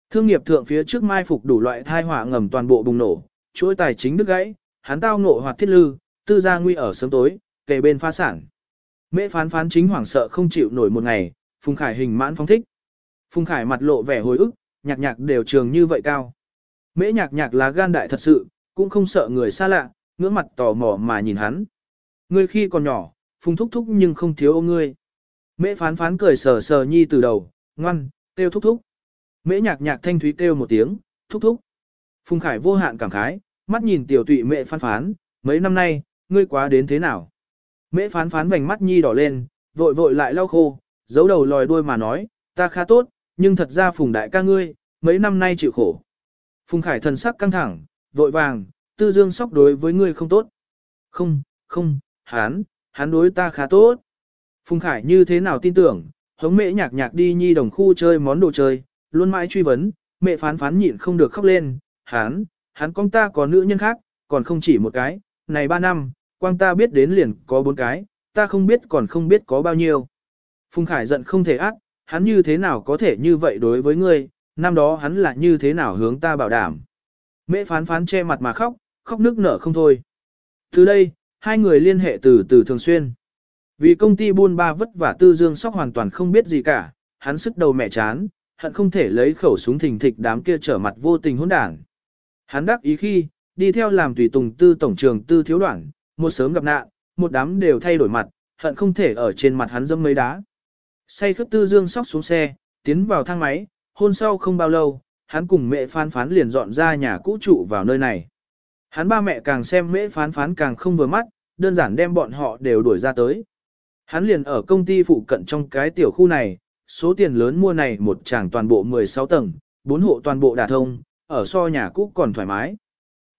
Speaker 1: Thương nghiệp thượng phía trước mai phục đủ loại thai họa ngầm toàn bộ bùng nổ, chuỗi tài chính đứt gãy, hắn tao ngộ hoặc thiết lư, tư gia nguy ở sớm tối, kề bên phá sản. Mễ phán phán chính hoảng sợ không chịu nổi một ngày, Phùng Khải hình mãn phong thích. Phùng Khải mặt lộ vẻ hồi ức, nhạc nhạc đều trường như vậy cao. Mễ nhạc nhạc là gan đại thật sự, cũng không sợ người xa lạ, ngưỡng mặt tò mò mà nhìn hắn. Ngươi khi còn nhỏ, Phùng thúc thúc nhưng không thiếu ô ngươi. Mễ phán phán cười sờ sờ nhi từ đầu, ngoan, tiêu thúc thúc. Mễ nhạc nhạc thanh thúy kêu một tiếng, thúc thúc. Phùng Khải vô hạn cảm khái, mắt nhìn tiểu tụy mẹ phán phán, mấy năm nay, ngươi quá đến thế nào? Mễ phán phán vành mắt nhi đỏ lên, vội vội lại lau khô, giấu đầu lòi đuôi mà nói, ta khá tốt, nhưng thật ra Phùng đại ca ngươi, mấy năm nay chịu khổ. Phùng Khải thần sắc căng thẳng, vội vàng, tư dương sóc đối với ngươi không tốt. Không, không, hán hán đối ta khá tốt. Phùng Khải như thế nào tin tưởng, hống mễ nhạc nhạc đi nhi đồng khu chơi món đồ chơi, luôn mãi truy vấn, mẹ phán phán nhịn không được khóc lên, hắn, hắn con ta có nữ nhân khác, còn không chỉ một cái, này ba năm, quang ta biết đến liền có bốn cái, ta không biết còn không biết có bao nhiêu. Phùng Khải giận không thể ác, hắn như thế nào có thể như vậy đối với ngươi, năm đó hắn là như thế nào hướng ta bảo đảm. Mẹ phán phán che mặt mà khóc, khóc nước nở không thôi. Từ đây, hai người liên hệ từ từ thường xuyên. Vì công ty buôn ba vất vả tư dương sóc hoàn toàn không biết gì cả, hắn sức đầu mẹ chán, hận không thể lấy khẩu súng thình thịch đám kia trở mặt vô tình hỗn đảng. Hắn đắc ý khi, đi theo làm tùy tùng tư tổng trường tư thiếu đoạn, một sớm gặp nạn, một đám đều thay đổi mặt, hận không thể ở trên mặt hắn dâm mấy đá. Say khất tư dương sóc xuống xe, tiến vào thang máy, hôn sau không bao lâu, hắn cùng mẹ phán phán liền dọn ra nhà cũ trụ vào nơi này. Hắn ba mẹ càng xem mẹ phán phán càng không vừa mắt, đơn giản đem bọn họ đều đuổi ra tới. Hắn liền ở công ty phụ cận trong cái tiểu khu này, số tiền lớn mua này một tràng toàn bộ 16 tầng, bốn hộ toàn bộ đà thông, ở so nhà cũ còn thoải mái.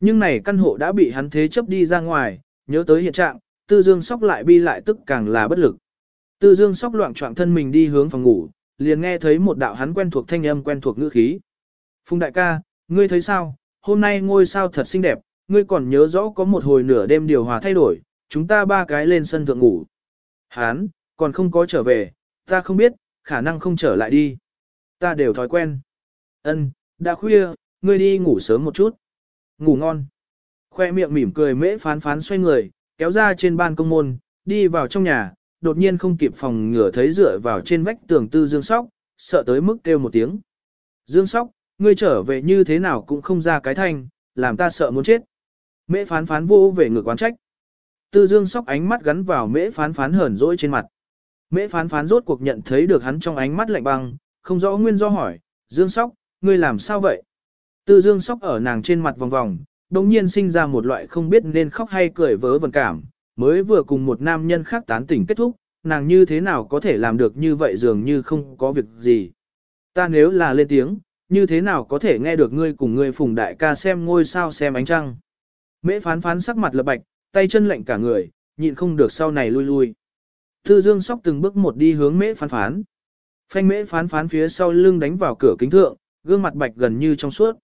Speaker 1: Nhưng này căn hộ đã bị hắn thế chấp đi ra ngoài, nhớ tới hiện trạng, tư dương sóc lại bi lại tức càng là bất lực. Tư dương sóc loạn trọng thân mình đi hướng phòng ngủ, liền nghe thấy một đạo hắn quen thuộc thanh âm quen thuộc ngữ khí. Phùng đại ca, ngươi thấy sao, hôm nay ngôi sao thật xinh đẹp, ngươi còn nhớ rõ có một hồi nửa đêm điều hòa thay đổi, chúng ta ba cái lên sân thượng ngủ. Hán, còn không có trở về, ta không biết, khả năng không trở lại đi. Ta đều thói quen. Ân, đã khuya, ngươi đi ngủ sớm một chút. Ngủ ngon. Khoe miệng mỉm cười mễ phán phán xoay người, kéo ra trên ban công môn, đi vào trong nhà, đột nhiên không kịp phòng ngửa thấy dựa vào trên vách tường tư dương sóc, sợ tới mức kêu một tiếng. Dương sóc, ngươi trở về như thế nào cũng không ra cái thanh, làm ta sợ muốn chết. Mễ phán phán vô về ngược quán trách. Tư dương sóc ánh mắt gắn vào mễ phán phán hờn dỗi trên mặt. Mễ phán phán rốt cuộc nhận thấy được hắn trong ánh mắt lạnh băng, không rõ nguyên do hỏi, Dương Sóc, ngươi làm sao vậy? Tư Dương Sóc ở nàng trên mặt vòng vòng, đồng nhiên sinh ra một loại không biết nên khóc hay cười vớ vẩn cảm, mới vừa cùng một nam nhân khác tán tỉnh kết thúc, nàng như thế nào có thể làm được như vậy dường như không có việc gì. Ta nếu là lên tiếng, như thế nào có thể nghe được ngươi cùng ngươi phùng đại ca xem ngôi sao xem ánh trăng. Mễ phán phán sắc mặt lập bạch, tay chân lạnh cả người, nhịn không được sau này lui lui. Tư Dương Sóc từng bước một đi hướng mễ phán phán. Phanh mễ phán phán phía sau lưng đánh vào cửa kính thượng, gương mặt bạch gần như trong suốt.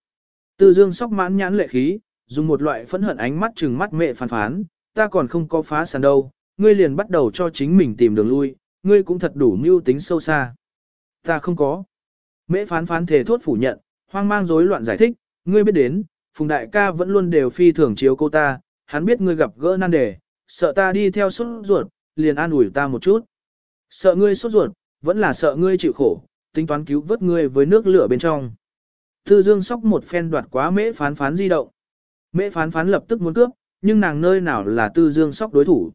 Speaker 1: Tư Dương Sóc mãn nhãn lệ khí, dùng một loại phẫn hận ánh mắt trừng mắt Mễ phán phán, ta còn không có phá sàn đâu, ngươi liền bắt đầu cho chính mình tìm đường lui, ngươi cũng thật đủ mưu tính sâu xa. Ta không có. Mễ phán phán thể thốt phủ nhận, hoang mang rối loạn giải thích, ngươi biết đến, Phùng Đại ca vẫn luôn đều phi thường chiếu cô ta, hắn biết ngươi gặp gỡ nan đề, sợ ta đi theo suốt ruột, liền an ủi ta một chút. Sợ ngươi sốt ruột, vẫn là sợ ngươi chịu khổ, tính toán cứu vớt ngươi với nước lửa bên trong. Tư Dương sóc một phen đoạt quá mễ phán phán di động. Mễ phán phán lập tức muốn cướp, nhưng nàng nơi nào là Tư Dương sóc đối thủ.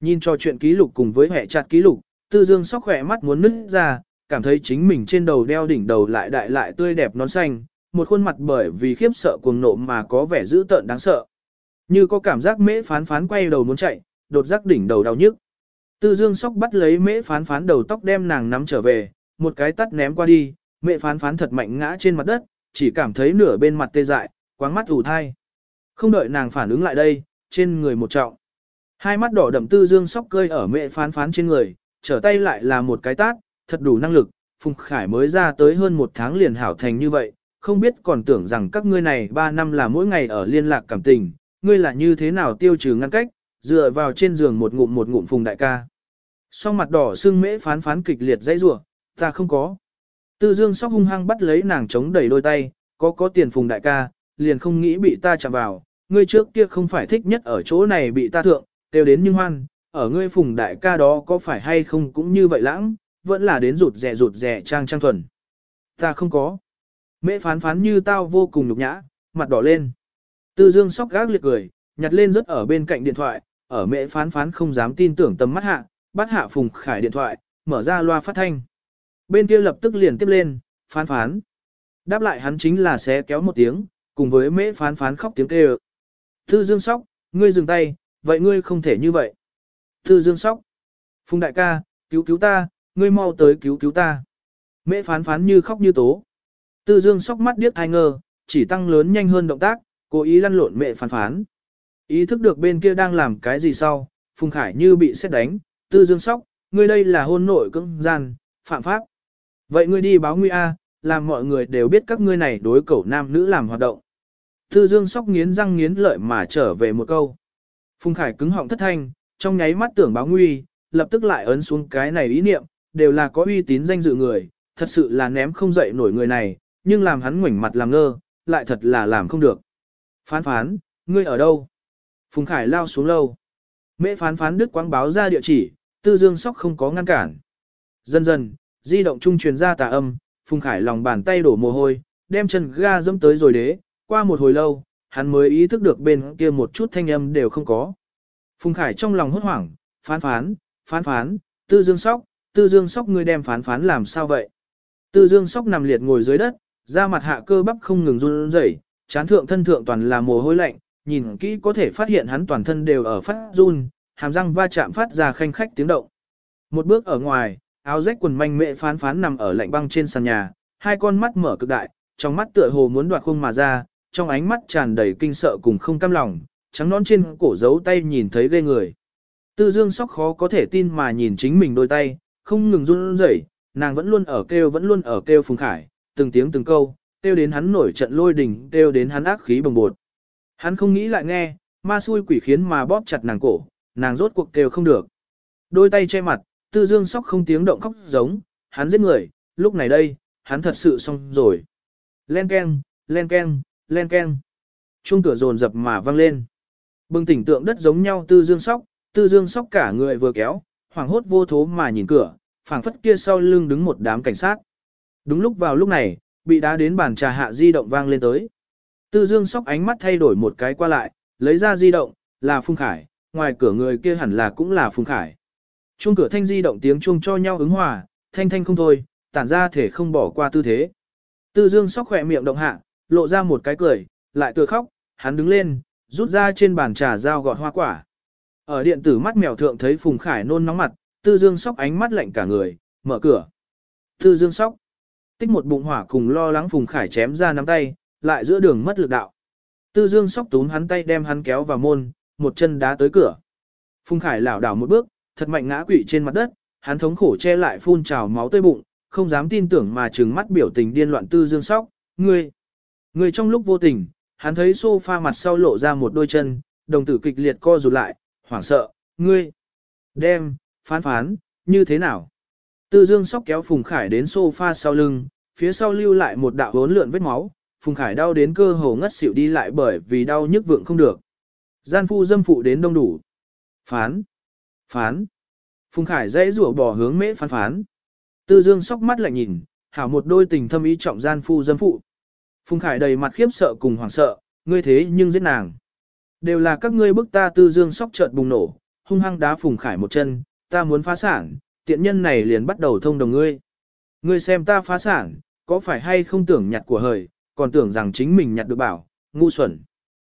Speaker 1: Nhìn cho chuyện ký lục cùng với hệ chặt ký lục, Tư Dương sóc khỏe mắt muốn nứt ra, cảm thấy chính mình trên đầu đeo đỉnh đầu lại đại lại tươi đẹp nón xanh, một khuôn mặt bởi vì khiếp sợ cuồng nộ mà có vẻ dữ tợn đáng sợ. Như có cảm giác mễ phán phán quay đầu muốn chạy, đột giác đỉnh đầu đau nhức. Tư Dương sóc bắt lấy mễ phán phán đầu tóc đem nàng nắm trở về, một cái tắt ném qua đi, mẹ phán phán thật mạnh ngã trên mặt đất, chỉ cảm thấy nửa bên mặt tê dại, quáng mắt ủ thai. Không đợi nàng phản ứng lại đây, trên người một trọng. Hai mắt đỏ đậm tư dương sóc cơi ở mẹ phán phán trên người, trở tay lại là một cái tát, thật đủ năng lực, Phùng Khải mới ra tới hơn một tháng liền hảo thành như vậy, không biết còn tưởng rằng các ngươi này ba năm là mỗi ngày ở liên lạc cảm tình, ngươi là như thế nào tiêu trừ ngăn cách, dựa vào trên giường một ngụm một ngụm Phùng đại ca. Song mặt đỏ xương mễ phán phán kịch liệt dãy rủa, ta không có. Tư Dương sóc hung hăng bắt lấy nàng chống đẩy đôi tay, có có tiền Phùng đại ca, liền không nghĩ bị ta chạm vào, ngươi trước kia không phải thích nhất ở chỗ này bị ta thượng, đều đến nhưng hoan, ở ngươi phùng đại ca đó có phải hay không cũng như vậy lãng, vẫn là đến rụt rẻ rụt rẻ trang trang thuần. Ta không có. Mễ phán phán như tao vô cùng nhục nhã, mặt đỏ lên. Tư dương sóc gác liệt cười, nhặt lên rất ở bên cạnh điện thoại, ở mễ phán phán không dám tin tưởng tầm mắt hạ, bắt hạ phùng khải điện thoại, mở ra loa phát thanh. Bên kia lập tức liền tiếp lên, phán phán. Đáp lại hắn chính là xé kéo một tiếng, cùng với mễ phán phán khóc tiếng kêu. Tư dương sóc, ngươi dừng tay, vậy ngươi không thể như vậy. Tư dương sóc. Phùng đại ca, cứu cứu ta, ngươi mau tới cứu cứu ta. Mễ phán phán như khóc như tố. Tư dương sóc mắt điếc thai ngơ, chỉ tăng lớn nhanh hơn động tác, cố ý lăn lộn mẹ phán phán. Ý thức được bên kia đang làm cái gì sau, Phùng Khải như bị xét đánh, tư dương sóc, ngươi đây là hôn nội cưỡng gian, phạm pháp. Vậy ngươi đi báo nguy A, làm mọi người đều biết các ngươi này đối cẩu nam nữ làm hoạt động. Tư dương sóc nghiến răng nghiến lợi mà trở về một câu. Phùng Khải cứng họng thất thanh, trong nháy mắt tưởng báo nguy, lập tức lại ấn xuống cái này ý niệm, đều là có uy tín danh dự người, thật sự là ném không dậy nổi người này, nhưng làm hắn ngoảnh mặt làm ngơ, lại thật là làm không được. Phán phán, ngươi ở đâu? Phùng Khải lao xuống lâu. Mễ phán phán đức quang báo ra địa chỉ, tư dương sóc không có ngăn cản. Dần dần, di động trung truyền ra tà âm, Phùng Khải lòng bàn tay đổ mồ hôi, đem chân ga dẫm tới rồi đế, qua một hồi lâu, hắn mới ý thức được bên kia một chút thanh âm đều không có. Phùng Khải trong lòng hốt hoảng, phán phán, phán phán, tư dương sóc, tư dương sóc ngươi đem phán phán làm sao vậy? Tư dương sóc nằm liệt ngồi dưới đất, da mặt hạ cơ bắp không ngừng run rẩy, chán thượng thân thượng toàn là mồ hôi lạnh, nhìn kỹ có thể phát hiện hắn toàn thân đều ở phát run, hàm răng va chạm phát ra khanh khách tiếng động. Một bước ở ngoài, áo rách quần manh mệ phán phán nằm ở lạnh băng trên sàn nhà, hai con mắt mở cực đại, trong mắt tựa hồ muốn đoạt khung mà ra, trong ánh mắt tràn đầy kinh sợ cùng không cam lòng, trắng nón trên cổ giấu tay nhìn thấy ghê người. Tư Dương sóc khó có thể tin mà nhìn chính mình đôi tay, không ngừng run rẩy, nàng vẫn luôn ở kêu vẫn luôn ở kêu Phùng Khải, từng tiếng từng câu, kêu đến hắn nổi trận lôi đình, kêu đến hắn ác khí bồng bột. Hắn không nghĩ lại nghe, ma xui quỷ khiến mà bóp chặt nàng cổ, nàng rốt cuộc kêu không được. Đôi tay che mặt, Tư Dương sóc không tiếng động khóc giống, hắn giết người, lúc này đây, hắn thật sự xong rồi. Len keng, len keng, len keng. Chuông cửa rồn rập mà vang lên. Bừng tỉnh tượng đất giống nhau tư dương sóc, tư dương sóc cả người vừa kéo, hoảng hốt vô thố mà nhìn cửa, phảng phất kia sau lưng đứng một đám cảnh sát. Đúng lúc vào lúc này, bị đá đến bàn trà hạ di động vang lên tới. Tư dương sóc ánh mắt thay đổi một cái qua lại, lấy ra di động, là Phung Khải, ngoài cửa người kia hẳn là cũng là Phùng Khải. Chuông cửa thanh di động tiếng chuông cho nhau ứng hòa, thanh thanh không thôi, tản ra thể không bỏ qua tư thế. Tư dương sóc khỏe miệng động hạ, lộ ra một cái cười, lại tựa khóc, hắn đứng lên, rút ra trên bàn trà dao gọt hoa quả. Ở điện tử mắt mèo thượng thấy Phùng Khải nôn nóng mặt, Tư Dương Sóc ánh mắt lạnh cả người, mở cửa. Tư Dương Sóc. Tích một bụng hỏa cùng lo lắng Phùng Khải chém ra nắm tay, lại giữa đường mất lực đạo. Tư Dương Sóc túm hắn tay đem hắn kéo vào môn, một chân đá tới cửa. Phùng Khải lảo đảo một bước, thật mạnh ngã quỵ trên mặt đất, hắn thống khổ che lại phun trào máu tươi bụng, không dám tin tưởng mà trừng mắt biểu tình điên loạn Tư Dương Sóc, ngươi. Người trong lúc vô tình, hắn thấy sofa mặt sau lộ ra một đôi chân, đồng tử kịch liệt co rụt lại, hoảng sợ, ngươi, đem, phán phán, như thế nào? Tư Dương sóc kéo Phùng Khải đến sofa sau lưng, phía sau lưu lại một đạo hốn lượn vết máu, Phùng Khải đau đến cơ hồ ngất xỉu đi lại bởi vì đau nhức vượng không được. Gian phu dâm phụ đến đông đủ. Phán, phán. Phùng Khải dãy rủa bỏ hướng mễ phán phán. Tư Dương sóc mắt lại nhìn, hảo một đôi tình thâm ý trọng gian phu dâm phụ. Phùng Khải đầy mặt khiếp sợ cùng hoảng sợ, ngươi thế nhưng giết nàng. Đều là các ngươi bức ta tư dương sóc chợt bùng nổ, hung hăng đá Phùng Khải một chân, ta muốn phá sản, tiện nhân này liền bắt đầu thông đồng ngươi. Ngươi xem ta phá sản, có phải hay không tưởng nhặt của hời, còn tưởng rằng chính mình nhặt được bảo, ngu xuẩn.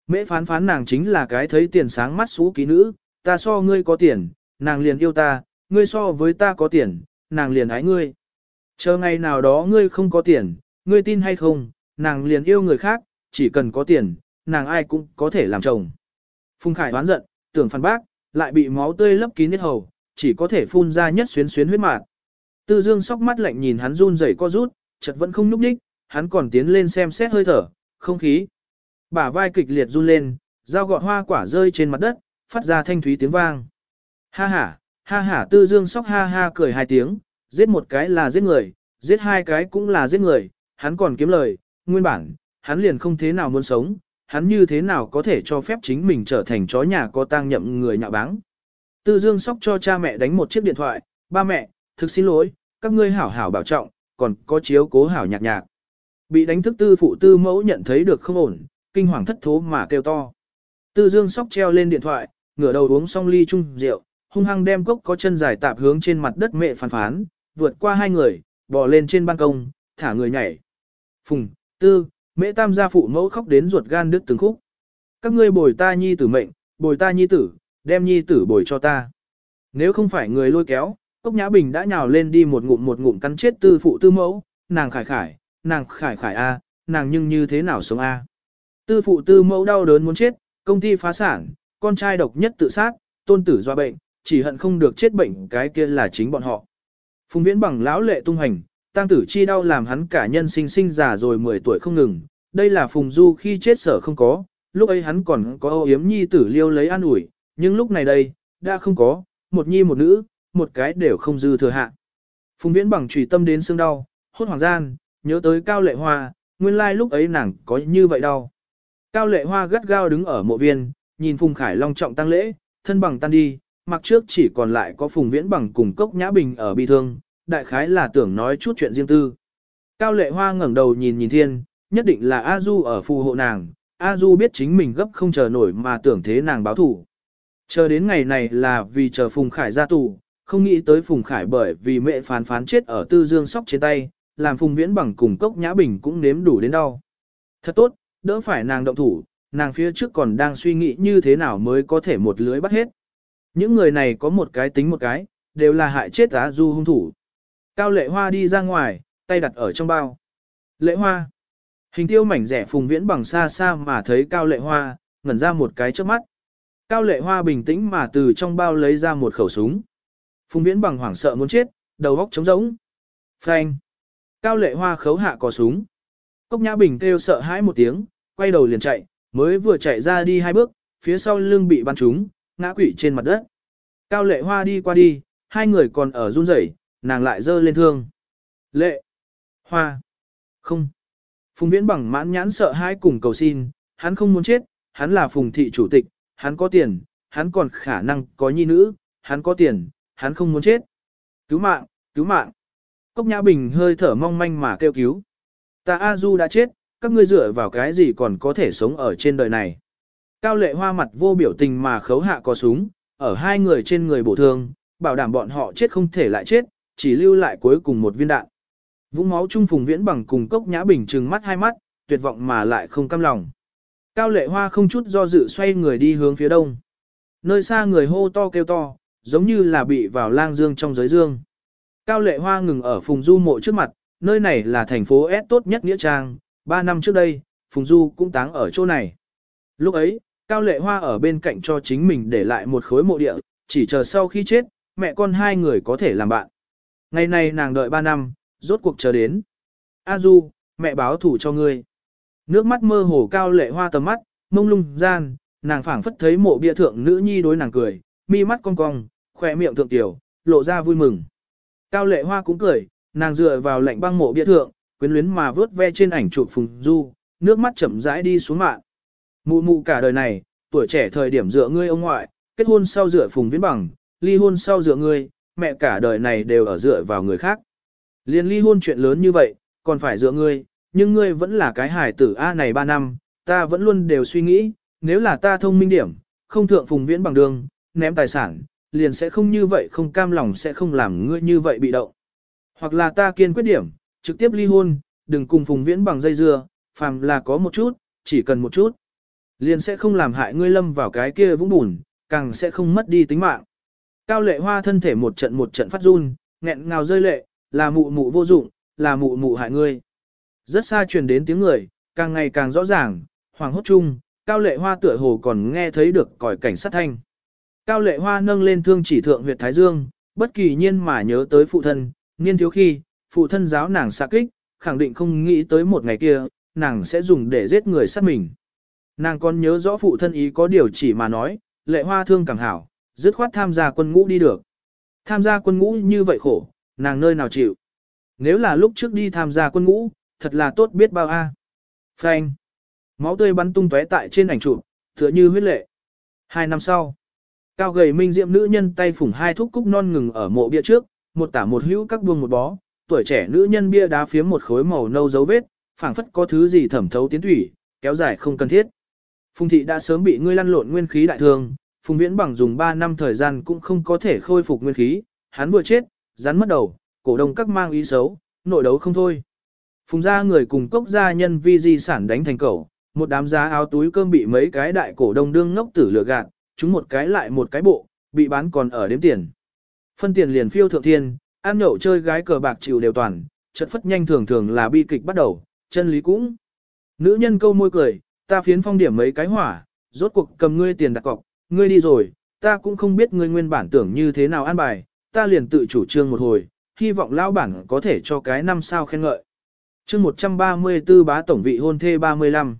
Speaker 1: Mễ phán phán nàng chính là cái thấy tiền sáng mắt xú ký nữ, ta so ngươi có tiền, nàng liền yêu ta, ngươi so với ta có tiền, nàng liền ái ngươi. Chờ ngày nào đó ngươi không có tiền, ngươi tin hay không, nàng liền yêu người khác, chỉ cần có tiền, nàng ai cũng có thể làm chồng. Phùng Khải đoán giận, tưởng phản bác, lại bị máu tươi lấp kín hết hầu, chỉ có thể phun ra nhất xuyến xuyến huyết mạc. Tư Dương sóc mắt lạnh nhìn hắn run rẩy co rút, chợt vẫn không nhúc đích, hắn còn tiến lên xem xét hơi thở, không khí. Bả vai kịch liệt run lên, dao gọt hoa quả rơi trên mặt đất, phát ra thanh thúy tiếng vang. Ha ha, ha ha Tư Dương sóc ha ha cười hai tiếng, giết một cái là giết người, giết hai cái cũng là giết người, hắn còn kiếm lời, nguyên bản, hắn liền không thế nào muốn sống, hắn như thế nào có thể cho phép chính mình trở thành chó nhà có tang nhậm người nhạo báng. Tư Dương sóc cho cha mẹ đánh một chiếc điện thoại, ba mẹ, thực xin lỗi, các ngươi hảo hảo bảo trọng, còn có chiếu cố hảo nhạc nhạc. Bị đánh thức tư phụ tư mẫu nhận thấy được không ổn, kinh hoàng thất thố mà kêu to. Tư Dương sóc treo lên điện thoại, ngửa đầu uống xong ly chung rượu, hung hăng đem cốc có chân dài tạp hướng trên mặt đất mẹ phán phán, vượt qua hai người, bò lên trên ban công, thả người nhảy. Phùng, tư, mẹ tam gia phụ mẫu khóc đến ruột gan đứt từng khúc. Các ngươi bồi ta nhi tử mệnh, bồi ta nhi tử, đem nhi tử bồi cho ta. Nếu không phải người lôi kéo, Cốc Nhã Bình đã nhào lên đi một ngụm một ngụm cắn chết tư phụ tư mẫu, nàng khải khải, nàng khải khải a, nàng nhưng như thế nào sống a. Tư phụ tư mẫu đau đớn muốn chết, công ty phá sản, con trai độc nhất tự sát, tôn tử do bệnh, chỉ hận không được chết bệnh cái kia là chính bọn họ. Phùng Viễn bằng lão lệ tung hành, tăng tử chi đau làm hắn cả nhân sinh sinh già rồi 10 tuổi không ngừng, đây là Phùng Du khi chết sở không có, lúc ấy hắn còn có âu yếm nhi tử liêu lấy an ủi, nhưng lúc này đây, đã không có, một nhi một nữ, một cái đều không dư thừa hạ. Phùng Viễn bằng trùy tâm đến xương đau, hốt hoàng gian, nhớ tới Cao Lệ Hoa, nguyên lai lúc ấy nàng có như vậy đau. Cao Lệ Hoa gắt gao đứng ở mộ viên, nhìn Phùng Khải long trọng tăng lễ, thân bằng tan đi, mặc trước chỉ còn lại có Phùng Viễn bằng cùng Cốc Nhã Bình ở bi thương, đại khái là tưởng nói chút chuyện riêng tư. Cao Lệ Hoa ngẩng đầu nhìn nhìn thiên, nhất định là A Du ở phù hộ nàng, A Du biết chính mình gấp không chờ nổi mà tưởng thế nàng báo thủ. Chờ đến ngày này là vì chờ Phùng Khải ra tù, không nghĩ tới Phùng Khải bởi vì mẹ phán phán chết ở tư dương sóc trên tay, làm Phùng Viễn bằng cùng cốc nhã bình cũng nếm đủ đến đau. Thật tốt, đỡ phải nàng động thủ, nàng phía trước còn đang suy nghĩ như thế nào mới có thể một lưới bắt hết. Những người này có một cái tính một cái, đều là hại chết á du hung thủ. Cao lệ hoa đi ra ngoài, tay đặt ở trong bao. Lệ hoa. Hình tiêu mảnh rẻ phùng viễn bằng xa xa mà thấy cao lệ hoa, ngẩn ra một cái trước mắt. Cao lệ hoa bình tĩnh mà từ trong bao lấy ra một khẩu súng. Phùng viễn bằng hoảng sợ muốn chết, đầu góc trống rỗng. Phanh. Cao lệ hoa khấu hạ có súng. Cốc nhã bình kêu sợ hãi một tiếng, quay đầu liền chạy, mới vừa chạy ra đi hai bước, phía sau lưng bị bắn trúng, ngã quỵ trên mặt đất. Cao lệ hoa đi qua đi, hai người còn ở run rẩy, nàng lại dơ lên thương. Lệ. Hoa. Không. Phùng viễn bằng mãn nhãn sợ hãi cùng cầu xin, hắn không muốn chết, hắn là phùng thị chủ tịch, hắn có tiền, hắn còn khả năng có nhi nữ, hắn có tiền, hắn không muốn chết. Cứu mạng, cứu mạng. Cốc Nhã Bình hơi thở mong manh mà kêu cứu. Ta A Du đã chết, các ngươi dựa vào cái gì còn có thể sống ở trên đời này. Cao lệ hoa mặt vô biểu tình mà khấu hạ có súng, ở hai người trên người bổ thương, bảo đảm bọn họ chết không thể lại chết, chỉ lưu lại cuối cùng một viên đạn. Vũng máu trung phùng viễn bằng cùng cốc nhã bình trừng mắt hai mắt, tuyệt vọng mà lại không cam lòng. Cao lệ hoa không chút do dự xoay người đi hướng phía đông. Nơi xa người hô to kêu to, giống như là bị vào lang dương trong giới dương. Cao lệ hoa ngừng ở Phùng Du mộ trước mặt, nơi này là thành phố S tốt nhất Nghĩa Trang, ba năm trước đây, Phùng Du cũng táng ở chỗ này. Lúc ấy, Cao lệ hoa ở bên cạnh cho chính mình để lại một khối mộ địa, chỉ chờ sau khi chết, mẹ con hai người có thể làm bạn. Ngày này nàng đợi ba năm, rốt cuộc chờ đến. A Du, mẹ báo thủ cho ngươi. Nước mắt mơ hồ cao lệ hoa tầm mắt, mông lung gian, nàng phảng phất thấy mộ bia thượng nữ nhi đối nàng cười, mi mắt cong cong, khỏe miệng thượng tiểu, lộ ra vui mừng. Cao lệ hoa cũng cười, nàng dựa vào lạnh băng mộ bia thượng, quyến luyến mà vớt ve trên ảnh chụp phùng du, nước mắt chậm rãi đi xuống mạng. Mụ mụ cả đời này, tuổi trẻ thời điểm dựa ngươi ông ngoại, kết hôn sau dựa phùng viễn bằng, ly hôn sau dựa ngươi, mẹ cả đời này đều ở dựa vào người khác. Liên ly hôn chuyện lớn như vậy, còn phải dựa ngươi, nhưng ngươi vẫn là cái hài tử A này 3 năm, ta vẫn luôn đều suy nghĩ, nếu là ta thông minh điểm, không thượng phùng viễn bằng đường, ném tài sản, liền sẽ không như vậy không cam lòng sẽ không làm ngươi như vậy bị động. Hoặc là ta kiên quyết điểm, trực tiếp ly hôn, đừng cùng Phùng Viễn bằng dây dưa, phàm là có một chút, chỉ cần một chút. Liền sẽ không làm hại ngươi lâm vào cái kia vũng bùn, càng sẽ không mất đi tính mạng. Cao lệ hoa thân thể một trận một trận phát run, nghẹn ngào rơi lệ, là mụ mụ vô dụng, là mụ mụ hại ngươi. Rất xa truyền đến tiếng người, càng ngày càng rõ ràng, hoàng hốt chung, cao lệ hoa tựa hồ còn nghe thấy được còi cảnh sát thanh. Cao lệ hoa nâng lên thương chỉ thượng huyệt Thái Dương, bất kỳ nhiên mà nhớ tới phụ thân, niên thiếu khi, phụ thân giáo nàng xa kích, khẳng định không nghĩ tới một ngày kia, nàng sẽ dùng để giết người sát mình. Nàng còn nhớ rõ phụ thân ý có điều chỉ mà nói, lệ hoa thương càng hảo, dứt khoát tham gia quân ngũ đi được. Tham gia quân ngũ như vậy khổ, nàng nơi nào chịu. Nếu là lúc trước đi tham gia quân ngũ, thật là tốt biết bao a. À. Phanh. Máu tươi bắn tung tóe tại trên ảnh chụp, tựa như huyết lệ. Hai năm sau, cao gầy minh diệm nữ nhân tay phủng hai thúc cúc non ngừng ở mộ bia trước, một tả một hữu các buông một bó, tuổi trẻ nữ nhân bia đá phía một khối màu nâu dấu vết, phảng phất có thứ gì thẩm thấu tiến thủy, kéo dài không cần thiết. Phùng thị đã sớm bị ngươi lăn lộn nguyên khí đại thương, Phùng Viễn bằng dùng 3 năm thời gian cũng không có thể khôi phục nguyên khí, hắn vừa chết, rắn mất đầu, cổ đông các mang ý xấu, nội đấu không thôi. Phùng gia người cùng cốc gia nhân vi di sản đánh thành cầu, một đám giá áo túi cơm bị mấy cái đại cổ đông đương ngốc tử lừa gạt, chúng một cái lại một cái bộ, bị bán còn ở đếm tiền. Phân tiền liền phiêu thượng thiên, ăn nhậu chơi gái cờ bạc chịu đều toàn, chật phất nhanh thường thường là bi kịch bắt đầu, chân lý cũng. Nữ nhân câu môi cười, ta phiến phong điểm mấy cái hỏa, rốt cuộc cầm ngươi tiền đặt cọc, ngươi đi rồi, ta cũng không biết ngươi nguyên bản tưởng như thế nào an bài, ta liền tự chủ trương một hồi, hy vọng lão bản có thể cho cái năm sao khen ngợi. chương 134 bá tổng vị hôn thê 35.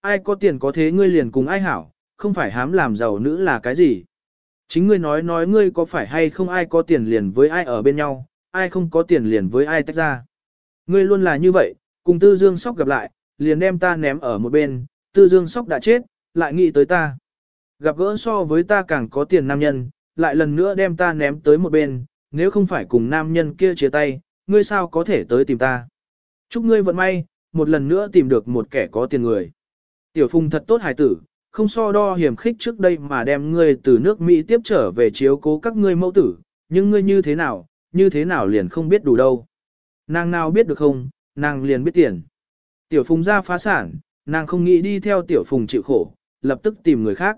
Speaker 1: Ai có tiền có thế ngươi liền cùng ai hảo, không phải hám làm giàu nữ là cái gì. Chính ngươi nói nói ngươi có phải hay không ai có tiền liền với ai ở bên nhau, ai không có tiền liền với ai tách ra. Ngươi luôn là như vậy, cùng tư dương sóc gặp lại, liền đem ta ném ở một bên, tư dương sóc đã chết, lại nghĩ tới ta. Gặp gỡ so với ta càng có tiền nam nhân, lại lần nữa đem ta ném tới một bên, nếu không phải cùng nam nhân kia chia tay, ngươi sao có thể tới tìm ta. Chúc ngươi vận may, một lần nữa tìm được một kẻ có tiền người. Tiểu Phùng thật tốt hài tử, không so đo hiểm khích trước đây mà đem ngươi từ nước Mỹ tiếp trở về chiếu cố các ngươi mẫu tử, nhưng ngươi như thế nào, như thế nào liền không biết đủ đâu. Nàng nào biết được không, nàng liền biết tiền. Tiểu Phùng ra phá sản, nàng không nghĩ đi theo Tiểu Phùng chịu khổ, lập tức tìm người khác.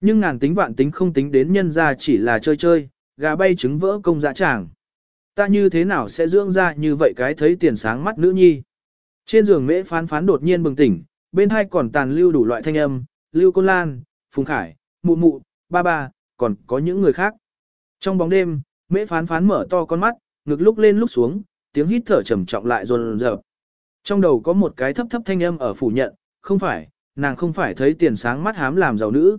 Speaker 1: Nhưng nàng tính vạn tính không tính đến nhân ra chỉ là chơi chơi, gà bay trứng vỡ công dã tràng. Ta như thế nào sẽ dưỡng ra như vậy cái thấy tiền sáng mắt nữ nhi. Trên giường mễ phán phán đột nhiên bừng tỉnh, bên hai còn tàn lưu đủ loại thanh âm, lưu côn lan, phùng khải, mụ mụ, ba ba, còn có những người khác. Trong bóng đêm, mễ phán phán mở to con mắt, ngực lúc lên lúc xuống, tiếng hít thở trầm trọng lại dồn dập. Trong đầu có một cái thấp thấp thanh âm ở phủ nhận, không phải, nàng không phải thấy tiền sáng mắt hám làm giàu nữ.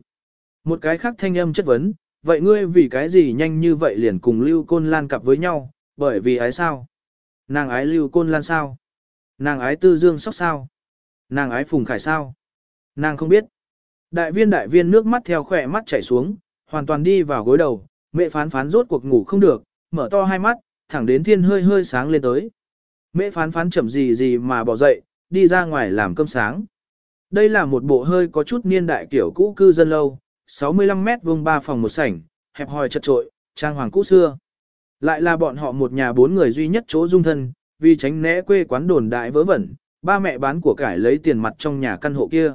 Speaker 1: Một cái khác thanh âm chất vấn, vậy ngươi vì cái gì nhanh như vậy liền cùng Lưu Côn Lan cặp với nhau, bởi vì ái sao? Nàng ái Lưu Côn Lan sao? Nàng ái Tư Dương Sóc sao? Nàng ái Phùng Khải sao? Nàng không biết. Đại viên đại viên nước mắt theo khỏe mắt chảy xuống, hoàn toàn đi vào gối đầu, mẹ phán phán rốt cuộc ngủ không được, mở to hai mắt, thẳng đến thiên hơi hơi sáng lên tới. Mẹ phán phán chậm gì gì mà bỏ dậy, đi ra ngoài làm cơm sáng. Đây là một bộ hơi có chút niên đại kiểu cũ cư dân lâu, 65 mét vuông ba phòng một sảnh, hẹp hòi chật trội, trang hoàng cũ xưa. Lại là bọn họ một nhà bốn người duy nhất chỗ dung thân, vì tránh né quê quán đồn đại vớ vẩn, ba mẹ bán của cải lấy tiền mặt trong nhà căn hộ kia.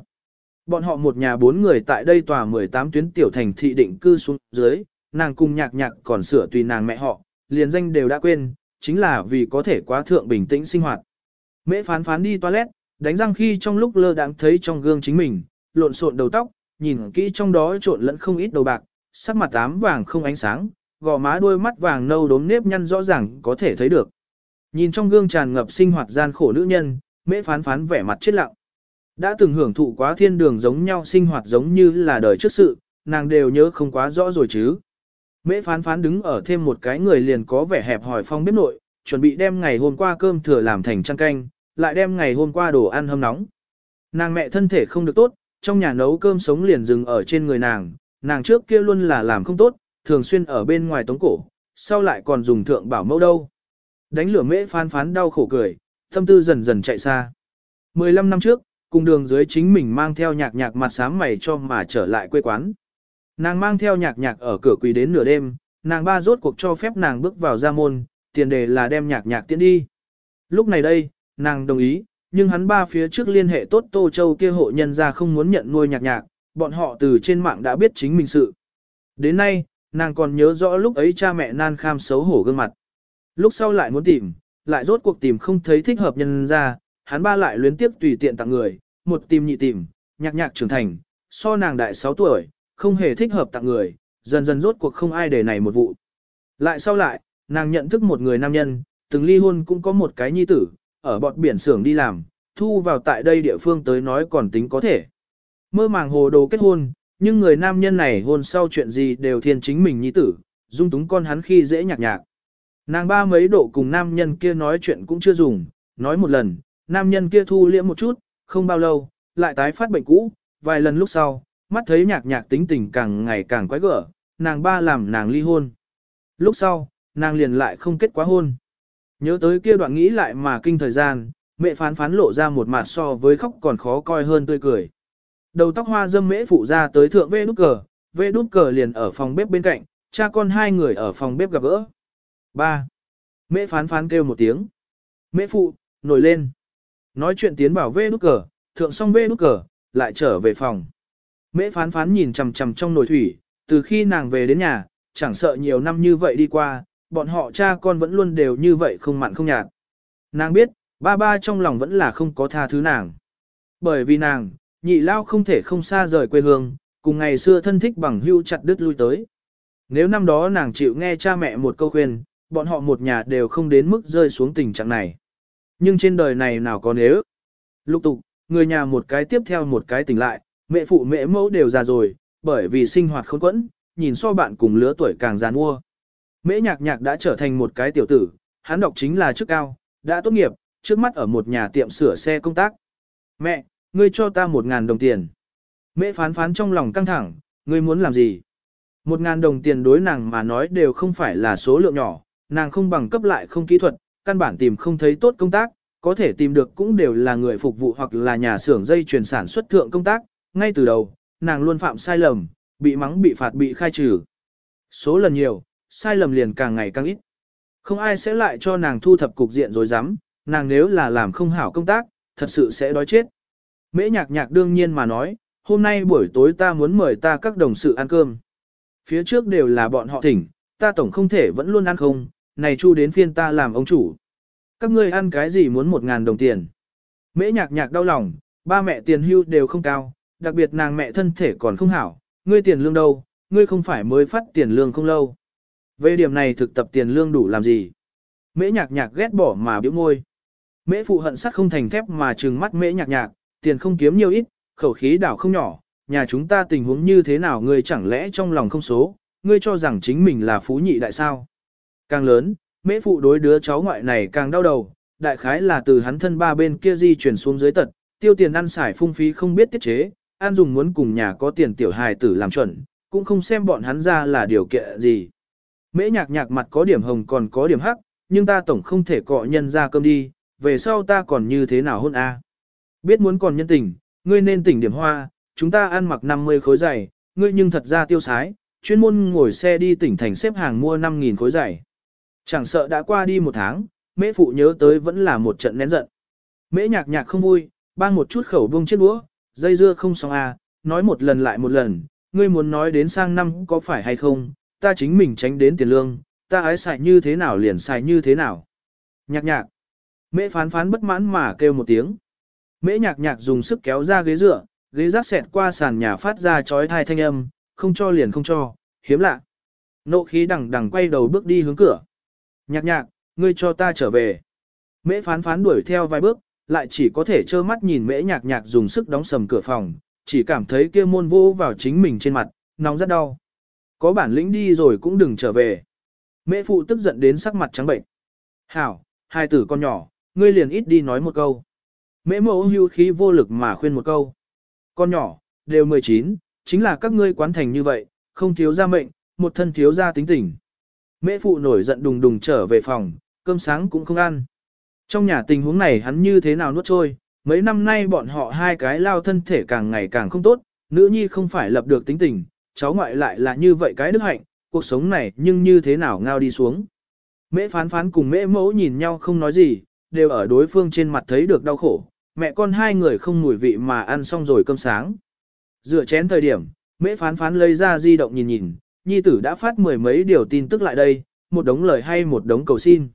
Speaker 1: Bọn họ một nhà bốn người tại đây tòa 18 tuyến tiểu thành thị định cư xuống dưới, nàng cùng nhạc nhạc còn sửa tùy nàng mẹ họ, liền danh đều đã quên, chính là vì có thể quá thượng bình tĩnh sinh hoạt. Mễ phán phán đi toilet, đánh răng khi trong lúc lơ đãng thấy trong gương chính mình, lộn xộn đầu tóc, nhìn kỹ trong đó trộn lẫn không ít đầu bạc, sắc mặt ám vàng không ánh sáng, gò má đôi mắt vàng nâu đốm nếp nhăn rõ ràng có thể thấy được. Nhìn trong gương tràn ngập sinh hoạt gian khổ nữ nhân, mễ phán phán vẻ mặt chết lặng. Đã từng hưởng thụ quá thiên đường giống nhau sinh hoạt giống như là đời trước sự, nàng đều nhớ không quá rõ rồi chứ. Mễ phán phán đứng ở thêm một cái người liền có vẻ hẹp hỏi phong bếp nội, chuẩn bị đem ngày hôm qua cơm thừa làm thành chăn canh, lại đem ngày hôm qua đồ ăn hâm nóng. Nàng mẹ thân thể không được tốt, trong nhà nấu cơm sống liền dừng ở trên người nàng, nàng trước kia luôn là làm không tốt, thường xuyên ở bên ngoài tống cổ, sau lại còn dùng thượng bảo mẫu đâu. Đánh lửa mễ phán phán đau khổ cười, tâm tư dần dần chạy xa. 15 năm trước, cùng đường dưới chính mình mang theo nhạc nhạc mặt sáng mày cho mà trở lại quê quán. Nàng mang theo nhạc nhạc ở cửa quỳ đến nửa đêm, nàng ba rốt cuộc cho phép nàng bước vào gia môn, tiền đề là đem nhạc nhạc tiễn đi. Lúc này đây, nàng đồng ý, nhưng hắn ba phía trước liên hệ tốt Tô Châu kia hộ nhân ra không muốn nhận nuôi nhạc nhạc, bọn họ từ trên mạng đã biết chính mình sự. Đến nay, nàng còn nhớ rõ lúc ấy cha mẹ nan kham xấu hổ gương mặt. Lúc sau lại muốn tìm, lại rốt cuộc tìm không thấy thích hợp nhân ra, hắn ba lại luyến tiếp tùy tiện tặng người, một tìm nhị tìm, nhạc nhạc trưởng thành, so nàng đại 6 tuổi, không hề thích hợp tặng người, dần dần rốt cuộc không ai để này một vụ. Lại sau lại, nàng nhận thức một người nam nhân, từng ly hôn cũng có một cái nhi tử, ở bọt biển xưởng đi làm, thu vào tại đây địa phương tới nói còn tính có thể. Mơ màng hồ đồ kết hôn, nhưng người nam nhân này hôn sau chuyện gì đều thiên chính mình nhi tử, dung túng con hắn khi dễ nhạc nhạc. Nàng ba mấy độ cùng nam nhân kia nói chuyện cũng chưa dùng, nói một lần, nam nhân kia thu liễm một chút, không bao lâu, lại tái phát bệnh cũ, vài lần lúc sau, mắt thấy nhạc nhạc tính tình càng ngày càng quái gở, nàng ba làm nàng ly hôn. Lúc sau, nàng liền lại không kết quá hôn. Nhớ tới kia đoạn nghĩ lại mà kinh thời gian, mẹ phán phán lộ ra một mặt so với khóc còn khó coi hơn tươi cười. Đầu tóc hoa dâm mễ phụ ra tới thượng vê nút cờ, vê nút cờ liền ở phòng bếp bên cạnh, cha con hai người ở phòng bếp gặp gỡ. 3. Mễ phán phán kêu một tiếng. Mễ phụ, nổi lên. Nói chuyện tiến bảo vê nút cờ, thượng xong vê nút cờ, lại trở về phòng. Mễ phán phán nhìn chằm chằm trong nồi thủy, từ khi nàng về đến nhà, chẳng sợ nhiều năm như vậy đi qua, bọn họ cha con vẫn luôn đều như vậy không mặn không nhạt. Nàng biết, ba ba trong lòng vẫn là không có tha thứ nàng. Bởi vì nàng, nhị lao không thể không xa rời quê hương, cùng ngày xưa thân thích bằng hưu chặt đứt lui tới. Nếu năm đó nàng chịu nghe cha mẹ một câu khuyên, bọn họ một nhà đều không đến mức rơi xuống tình trạng này. Nhưng trên đời này nào có nếu. Lục tục, người nhà một cái tiếp theo một cái tỉnh lại, mẹ phụ mẹ mẫu đều già rồi, bởi vì sinh hoạt khốn quẫn, nhìn so bạn cùng lứa tuổi càng già mua. Mễ nhạc nhạc đã trở thành một cái tiểu tử, hắn đọc chính là chức cao, đã tốt nghiệp, trước mắt ở một nhà tiệm sửa xe công tác. Mẹ, ngươi cho ta một ngàn đồng tiền. Mễ phán phán trong lòng căng thẳng, ngươi muốn làm gì? Một ngàn đồng tiền đối nàng mà nói đều không phải là số lượng nhỏ, nàng không bằng cấp lại không kỹ thuật, căn bản tìm không thấy tốt công tác, có thể tìm được cũng đều là người phục vụ hoặc là nhà xưởng dây chuyển sản xuất thượng công tác, ngay từ đầu, nàng luôn phạm sai lầm, bị mắng bị phạt bị khai trừ. Số lần nhiều, sai lầm liền càng ngày càng ít. Không ai sẽ lại cho nàng thu thập cục diện rồi dám, nàng nếu là làm không hảo công tác, thật sự sẽ đói chết. Mễ nhạc nhạc đương nhiên mà nói, hôm nay buổi tối ta muốn mời ta các đồng sự ăn cơm. Phía trước đều là bọn họ thỉnh, ta tổng không thể vẫn luôn ăn không, này chu đến phiên ta làm ông chủ. Các ngươi ăn cái gì muốn một ngàn đồng tiền. Mễ nhạc nhạc đau lòng, ba mẹ tiền hưu đều không cao, đặc biệt nàng mẹ thân thể còn không hảo, ngươi tiền lương đâu, ngươi không phải mới phát tiền lương không lâu. Về điểm này thực tập tiền lương đủ làm gì? Mễ nhạc nhạc ghét bỏ mà biểu môi. Mễ phụ hận sắt không thành thép mà trừng mắt mễ nhạc nhạc, tiền không kiếm nhiều ít, khẩu khí đảo không nhỏ, nhà chúng ta tình huống như thế nào ngươi chẳng lẽ trong lòng không số, ngươi cho rằng chính mình là phú nhị đại sao. Càng lớn, mễ phụ đối đứa cháu ngoại này càng đau đầu, đại khái là từ hắn thân ba bên kia di chuyển xuống dưới tật, tiêu tiền ăn xài phung phí không biết tiết chế, ăn dùng muốn cùng nhà có tiền tiểu hài tử làm chuẩn, cũng không xem bọn hắn ra là điều kiện gì. Mễ nhạc nhạc mặt có điểm hồng còn có điểm hắc, nhưng ta tổng không thể cọ nhân ra cơm đi, về sau ta còn như thế nào hôn a? Biết muốn còn nhân tình, ngươi nên tỉnh điểm hoa, chúng ta ăn mặc 50 khối giày, ngươi nhưng thật ra tiêu sái, chuyên môn ngồi xe đi tỉnh thành xếp hàng mua 5.000 khối giày. Chẳng sợ đã qua đi một tháng, mễ phụ nhớ tới vẫn là một trận nén giận. Mễ nhạc nhạc không vui, bang một chút khẩu buông chiếc đũa, dây dưa không xong à, nói một lần lại một lần, ngươi muốn nói đến sang năm có phải hay không, ta chính mình tránh đến tiền lương, ta ái xài như thế nào liền xài như thế nào. Nhạc nhạc. Mễ phán phán bất mãn mà kêu một tiếng. Mễ nhạc nhạc dùng sức kéo ra ghế dựa, ghế rác xẹt qua sàn nhà phát ra chói thai thanh âm, không cho liền không cho, hiếm lạ. Nộ khí đằng đằng quay đầu bước đi hướng cửa. Nhạc nhạc, ngươi cho ta trở về. Mễ phán phán đuổi theo vài bước, lại chỉ có thể trơ mắt nhìn mễ nhạc nhạc dùng sức đóng sầm cửa phòng, chỉ cảm thấy kia môn vô vào chính mình trên mặt, nóng rất đau. Có bản lĩnh đi rồi cũng đừng trở về. Mễ phụ tức giận đến sắc mặt trắng bệnh. Hảo, hai tử con nhỏ, ngươi liền ít đi nói một câu. Mễ mẫu hưu khí vô lực mà khuyên một câu. Con nhỏ, đều 19, chính là các ngươi quán thành như vậy, không thiếu ra mệnh, một thân thiếu ra tính tình. Mễ phụ nổi giận đùng đùng trở về phòng, cơm sáng cũng không ăn. Trong nhà tình huống này hắn như thế nào nuốt trôi, mấy năm nay bọn họ hai cái lao thân thể càng ngày càng không tốt, nữ nhi không phải lập được tính tình, cháu ngoại lại là như vậy cái đức hạnh, cuộc sống này nhưng như thế nào ngao đi xuống. Mễ phán phán cùng mễ mẫu nhìn nhau không nói gì, đều ở đối phương trên mặt thấy được đau khổ, mẹ con hai người không mùi vị mà ăn xong rồi cơm sáng. Dựa chén thời điểm, mễ phán phán lấy ra di động nhìn nhìn, nhi tử đã phát mười mấy điều tin tức lại đây, một đống lời hay một đống cầu xin.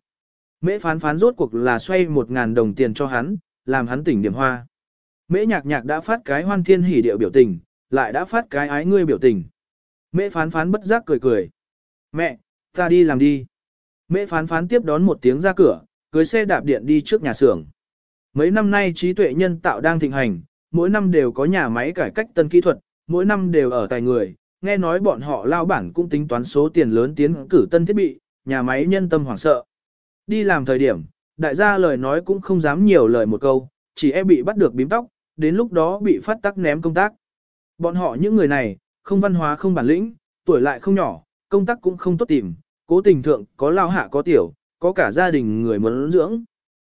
Speaker 1: Mễ phán phán rốt cuộc là xoay một ngàn đồng tiền cho hắn, làm hắn tỉnh điểm hoa. Mễ nhạc nhạc đã phát cái hoan thiên hỉ điệu biểu tình, lại đã phát cái ái ngươi biểu tình. Mễ phán phán bất giác cười cười. Mẹ, ta đi làm đi. Mễ phán phán tiếp đón một tiếng ra cửa, cưới xe đạp điện đi trước nhà xưởng. Mấy năm nay trí tuệ nhân tạo đang thịnh hành, mỗi năm đều có nhà máy cải cách tân kỹ thuật, mỗi năm đều ở tài người, nghe nói bọn họ lao bản cũng tính toán số tiền lớn tiến cử tân thiết bị, nhà máy nhân tâm hoảng sợ. Đi làm thời điểm, đại gia lời nói cũng không dám nhiều lời một câu, chỉ e bị bắt được bím tóc, đến lúc đó bị phát tắc ném công tác. Bọn họ những người này, không văn hóa không bản lĩnh, tuổi lại không nhỏ, công tác cũng không tốt tìm, cố tình thượng có lao hạ có tiểu, có cả gia đình người muốn dưỡng.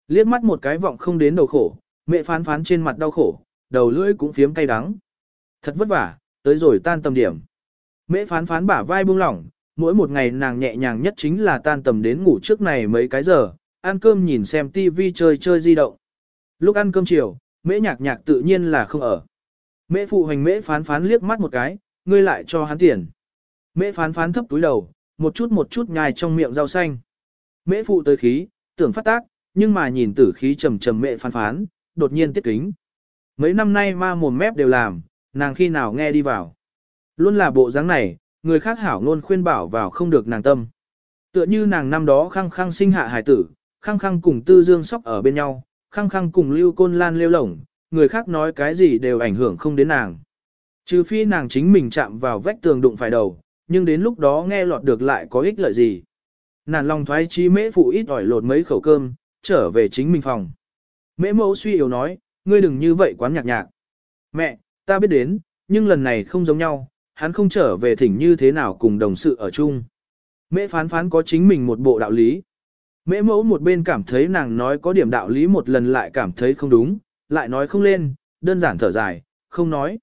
Speaker 1: Liếc mắt một cái vọng không đến đầu khổ, mẹ phán phán trên mặt đau khổ, đầu lưỡi cũng phiếm cay đắng. Thật vất vả, tới rồi tan tầm điểm. Mẹ phán phán bả vai buông lỏng, mỗi một ngày nàng nhẹ nhàng nhất chính là tan tầm đến ngủ trước này mấy cái giờ, ăn cơm nhìn xem tivi chơi chơi di động. Lúc ăn cơm chiều, mễ nhạc nhạc tự nhiên là không ở. Mễ phụ hành mễ phán phán liếc mắt một cái, ngươi lại cho hắn tiền. Mễ phán phán thấp túi đầu, một chút một chút nhai trong miệng rau xanh. Mễ phụ tới khí, tưởng phát tác, nhưng mà nhìn tử khí trầm trầm mẹ phán phán, đột nhiên tiết kính. Mấy năm nay ma mồm mép đều làm, nàng khi nào nghe đi vào. Luôn là bộ dáng này, người khác hảo ngôn khuyên bảo vào không được nàng tâm. Tựa như nàng năm đó khăng khăng sinh hạ hải tử, khăng khăng cùng tư dương sóc ở bên nhau, khăng khăng cùng lưu côn lan lêu lổng, người khác nói cái gì đều ảnh hưởng không đến nàng. Trừ phi nàng chính mình chạm vào vách tường đụng phải đầu, nhưng đến lúc đó nghe lọt được lại có ích lợi gì. Nàng lòng thoái chi mễ phụ ít ỏi lột mấy khẩu cơm, trở về chính mình phòng. Mễ mẫu suy yếu nói, ngươi đừng như vậy quán nhạc nhạc. Mẹ, ta biết đến, nhưng lần này không giống nhau, hắn không trở về thỉnh như thế nào cùng đồng sự ở chung. Mễ phán phán có chính mình một bộ đạo lý. Mễ mẫu một bên cảm thấy nàng nói có điểm đạo lý một lần lại cảm thấy không đúng, lại nói không lên, đơn giản thở dài, không nói.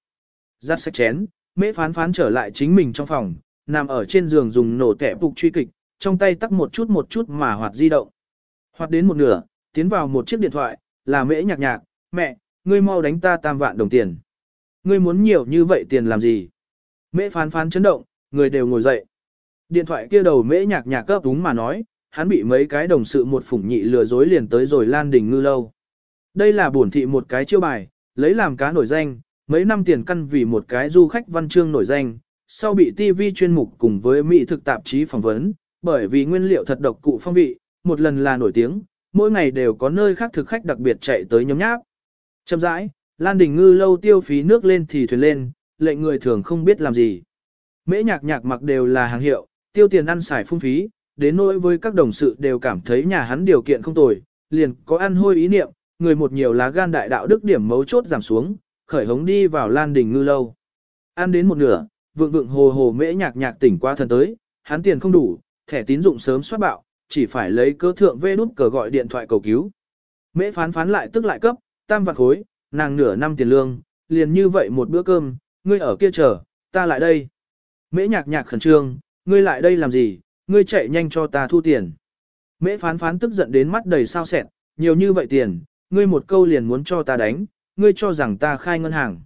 Speaker 1: Giặt sạch chén, mễ phán phán trở lại chính mình trong phòng, nằm ở trên giường dùng nổ tẻ phục truy kịch, trong tay tắt một chút một chút mà hoạt di động. Hoạt đến một nửa, tiến vào một chiếc điện thoại, là mễ nhạc nhạc, mẹ, ngươi mau đánh ta tam vạn đồng tiền. Ngươi muốn nhiều như vậy tiền làm gì? Mễ phán phán chấn động, người đều ngồi dậy. Điện thoại kia đầu mễ nhạc nhạc cấp đúng mà nói, hắn bị mấy cái đồng sự một phủng nhị lừa dối liền tới rồi lan đỉnh ngư lâu. Đây là bổn thị một cái chiêu bài, lấy làm cá nổi danh, mấy năm tiền căn vì một cái du khách văn chương nổi danh, sau bị TV chuyên mục cùng với Mỹ thực tạp chí phỏng vấn, bởi vì nguyên liệu thật độc cụ phong vị, một lần là nổi tiếng, mỗi ngày đều có nơi khác thực khách đặc biệt chạy tới nhóm nháp. Chậm rãi, Lan Đình Ngư lâu tiêu phí nước lên thì thuyền lên, lệnh người thường không biết làm gì. Mễ nhạc nhạc mặc đều là hàng hiệu, tiêu tiền ăn xài phung phí, đến nỗi với các đồng sự đều cảm thấy nhà hắn điều kiện không tồi, liền có ăn hôi ý niệm, người một nhiều lá gan đại đạo đức điểm mấu chốt giảm xuống, khởi hống đi vào Lan Đình Ngư lâu. Ăn đến một nửa, vượng vượng hồ hồ mễ nhạc nhạc tỉnh qua thần tới, hắn tiền không đủ, thẻ tín dụng sớm soát bạo, chỉ phải lấy cơ thượng vê nút cờ gọi điện thoại cầu cứu. Mễ phán phán lại tức lại cấp, tam vạn khối, nàng nửa năm tiền lương, liền như vậy một bữa cơm, ngươi ở kia chờ, ta lại đây. Mễ nhạc nhạc khẩn trương, ngươi lại đây làm gì, ngươi chạy nhanh cho ta thu tiền. Mễ phán phán tức giận đến mắt đầy sao sẹn, nhiều như vậy tiền, ngươi một câu liền muốn cho ta đánh, ngươi cho rằng ta khai ngân hàng.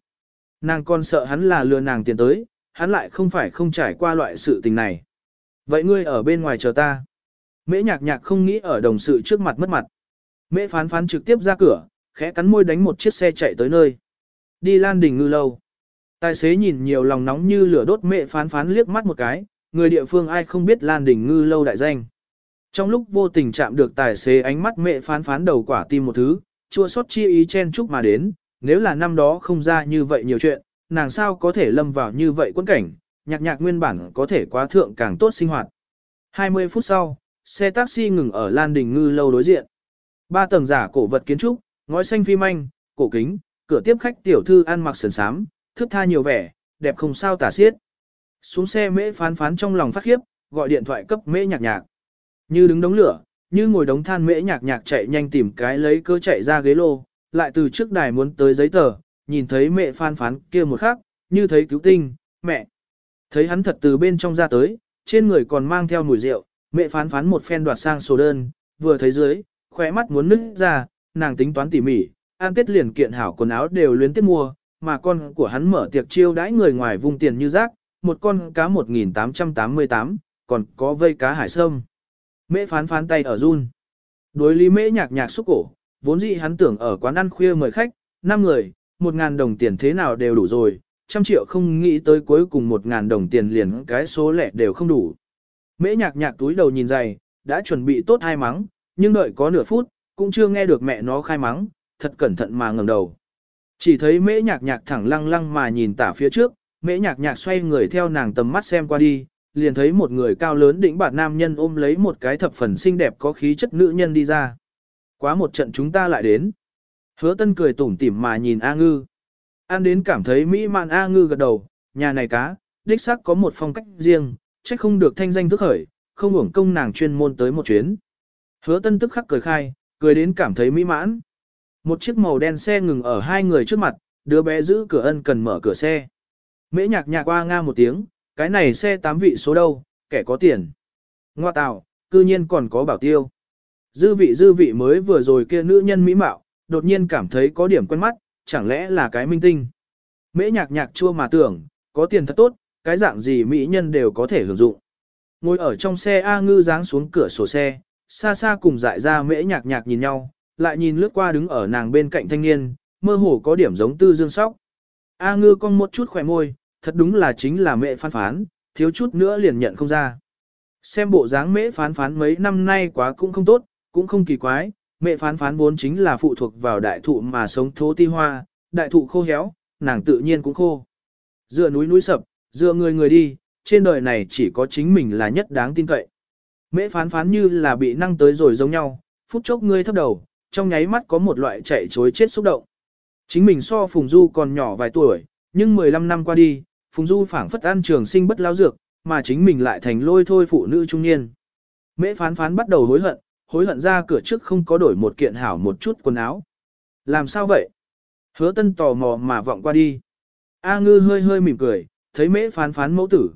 Speaker 1: Nàng còn sợ hắn là lừa nàng tiền tới, hắn lại không phải không trải qua loại sự tình này. Vậy ngươi ở bên ngoài chờ ta. Mễ nhạc nhạc không nghĩ ở đồng sự trước mặt mất mặt. Mễ phán phán trực tiếp ra cửa, khẽ cắn môi đánh một chiếc xe chạy tới nơi. Đi lan đình ngư lâu. Tài xế nhìn nhiều lòng nóng như lửa đốt mẹ phán phán liếc mắt một cái, người địa phương ai không biết lan đình ngư lâu đại danh. Trong lúc vô tình chạm được tài xế ánh mắt mẹ phán phán đầu quả tim một thứ, chua xót chi ý chen chúc mà đến, nếu là năm đó không ra như vậy nhiều chuyện, nàng sao có thể lâm vào như vậy quân cảnh, nhạc nhạc nguyên bản có thể quá thượng càng tốt sinh hoạt. 20 phút sau, xe taxi ngừng ở Lan Đình Ngư lâu đối diện. Ba tầng giả cổ vật kiến trúc, ngói xanh phi manh, cổ kính, cửa tiếp khách tiểu thư ăn mặc sườn sám, thước tha nhiều vẻ, đẹp không sao tả xiết. Xuống xe mễ phán phán trong lòng phát khiếp, gọi điện thoại cấp mễ nhạc nhạc. Như đứng đống lửa, như ngồi đống than mễ nhạc nhạc chạy nhanh tìm cái lấy cơ chạy ra ghế lô, lại từ trước đài muốn tới giấy tờ, nhìn thấy mẹ phán phán kia một khắc, như thấy cứu tinh, mẹ. Thấy hắn thật từ bên trong ra tới, trên người còn mang theo mùi rượu, mẹ phán phán một phen đoạt sang sổ đơn, vừa thấy dưới, khỏe mắt muốn nứt ra, nàng tính toán tỉ mỉ, an tết liền kiện hảo quần áo đều luyến tiết mua, mà con của hắn mở tiệc chiêu đãi người ngoài vùng tiền như rác, một con cá 1888, còn có vây cá hải sâm. Mễ phán phán tay ở run. Đối lý mễ nhạc nhạc xúc cổ, vốn dĩ hắn tưởng ở quán ăn khuya mời khách, 5 người, 1.000 đồng tiền thế nào đều đủ rồi, trăm triệu không nghĩ tới cuối cùng 1.000 đồng tiền liền cái số lẻ đều không đủ. Mễ nhạc nhạc túi đầu nhìn dày, đã chuẩn bị tốt hai mắng, nhưng đợi có nửa phút, cũng chưa nghe được mẹ nó khai mắng, thật cẩn thận mà ngẩng đầu. Chỉ thấy mễ nhạc nhạc thẳng lăng lăng mà nhìn tả phía trước, mễ nhạc nhạc xoay người theo nàng tầm mắt xem qua đi, liền thấy một người cao lớn đỉnh bạt nam nhân ôm lấy một cái thập phần xinh đẹp có khí chất nữ nhân đi ra. Quá một trận chúng ta lại đến. Hứa tân cười tủm tỉm mà nhìn A ngư. An đến cảm thấy mỹ mạn A ngư gật đầu, nhà này cá, đích xác có một phong cách riêng, trách không được thanh danh thức khởi, không hưởng công nàng chuyên môn tới một chuyến. Hứa tân tức khắc cười khai, cười đến cảm thấy mỹ mãn. Một chiếc màu đen xe ngừng ở hai người trước mặt, đứa bé giữ cửa ân cần mở cửa xe. Mễ nhạc nhạc qua nga một tiếng, cái này xe tám vị số đâu, kẻ có tiền. Ngoa tào, cư nhiên còn có bảo tiêu. Dư vị dư vị mới vừa rồi kia nữ nhân mỹ mạo, đột nhiên cảm thấy có điểm quen mắt, chẳng lẽ là cái minh tinh. Mễ nhạc nhạc chua mà tưởng, có tiền thật tốt, cái dạng gì mỹ nhân đều có thể hưởng dụng. Ngồi ở trong xe A ngư dáng xuống cửa sổ xe, xa xa cùng dại ra mễ nhạc nhạc nhìn nhau, lại nhìn lướt qua đứng ở nàng bên cạnh thanh niên, mơ hồ có điểm giống tư dương sóc. A ngư con một chút khỏe môi, thật đúng là chính là mẹ phán phán, thiếu chút nữa liền nhận không ra. Xem bộ dáng mễ phán phán mấy năm nay quá cũng không tốt, cũng không kỳ quái, mẹ phán phán vốn chính là phụ thuộc vào đại thụ mà sống thố ti hoa, đại thụ khô héo, nàng tự nhiên cũng khô. Dựa núi núi sập, dựa người người đi, trên đời này chỉ có chính mình là nhất đáng tin cậy. Mễ phán phán như là bị năng tới rồi giống nhau, phút chốc ngươi thấp đầu, trong nháy mắt có một loại chạy chối chết xúc động. Chính mình so Phùng Du còn nhỏ vài tuổi, nhưng 15 năm qua đi, Phùng Du phảng phất ăn trường sinh bất lao dược, mà chính mình lại thành lôi thôi phụ nữ trung niên. Mễ phán phán bắt đầu hối hận, hối hận ra cửa trước không có đổi một kiện hảo một chút quần áo. Làm sao vậy? Hứa tân tò mò mà vọng qua đi. A ngư hơi hơi mỉm cười, thấy mễ phán phán mẫu tử.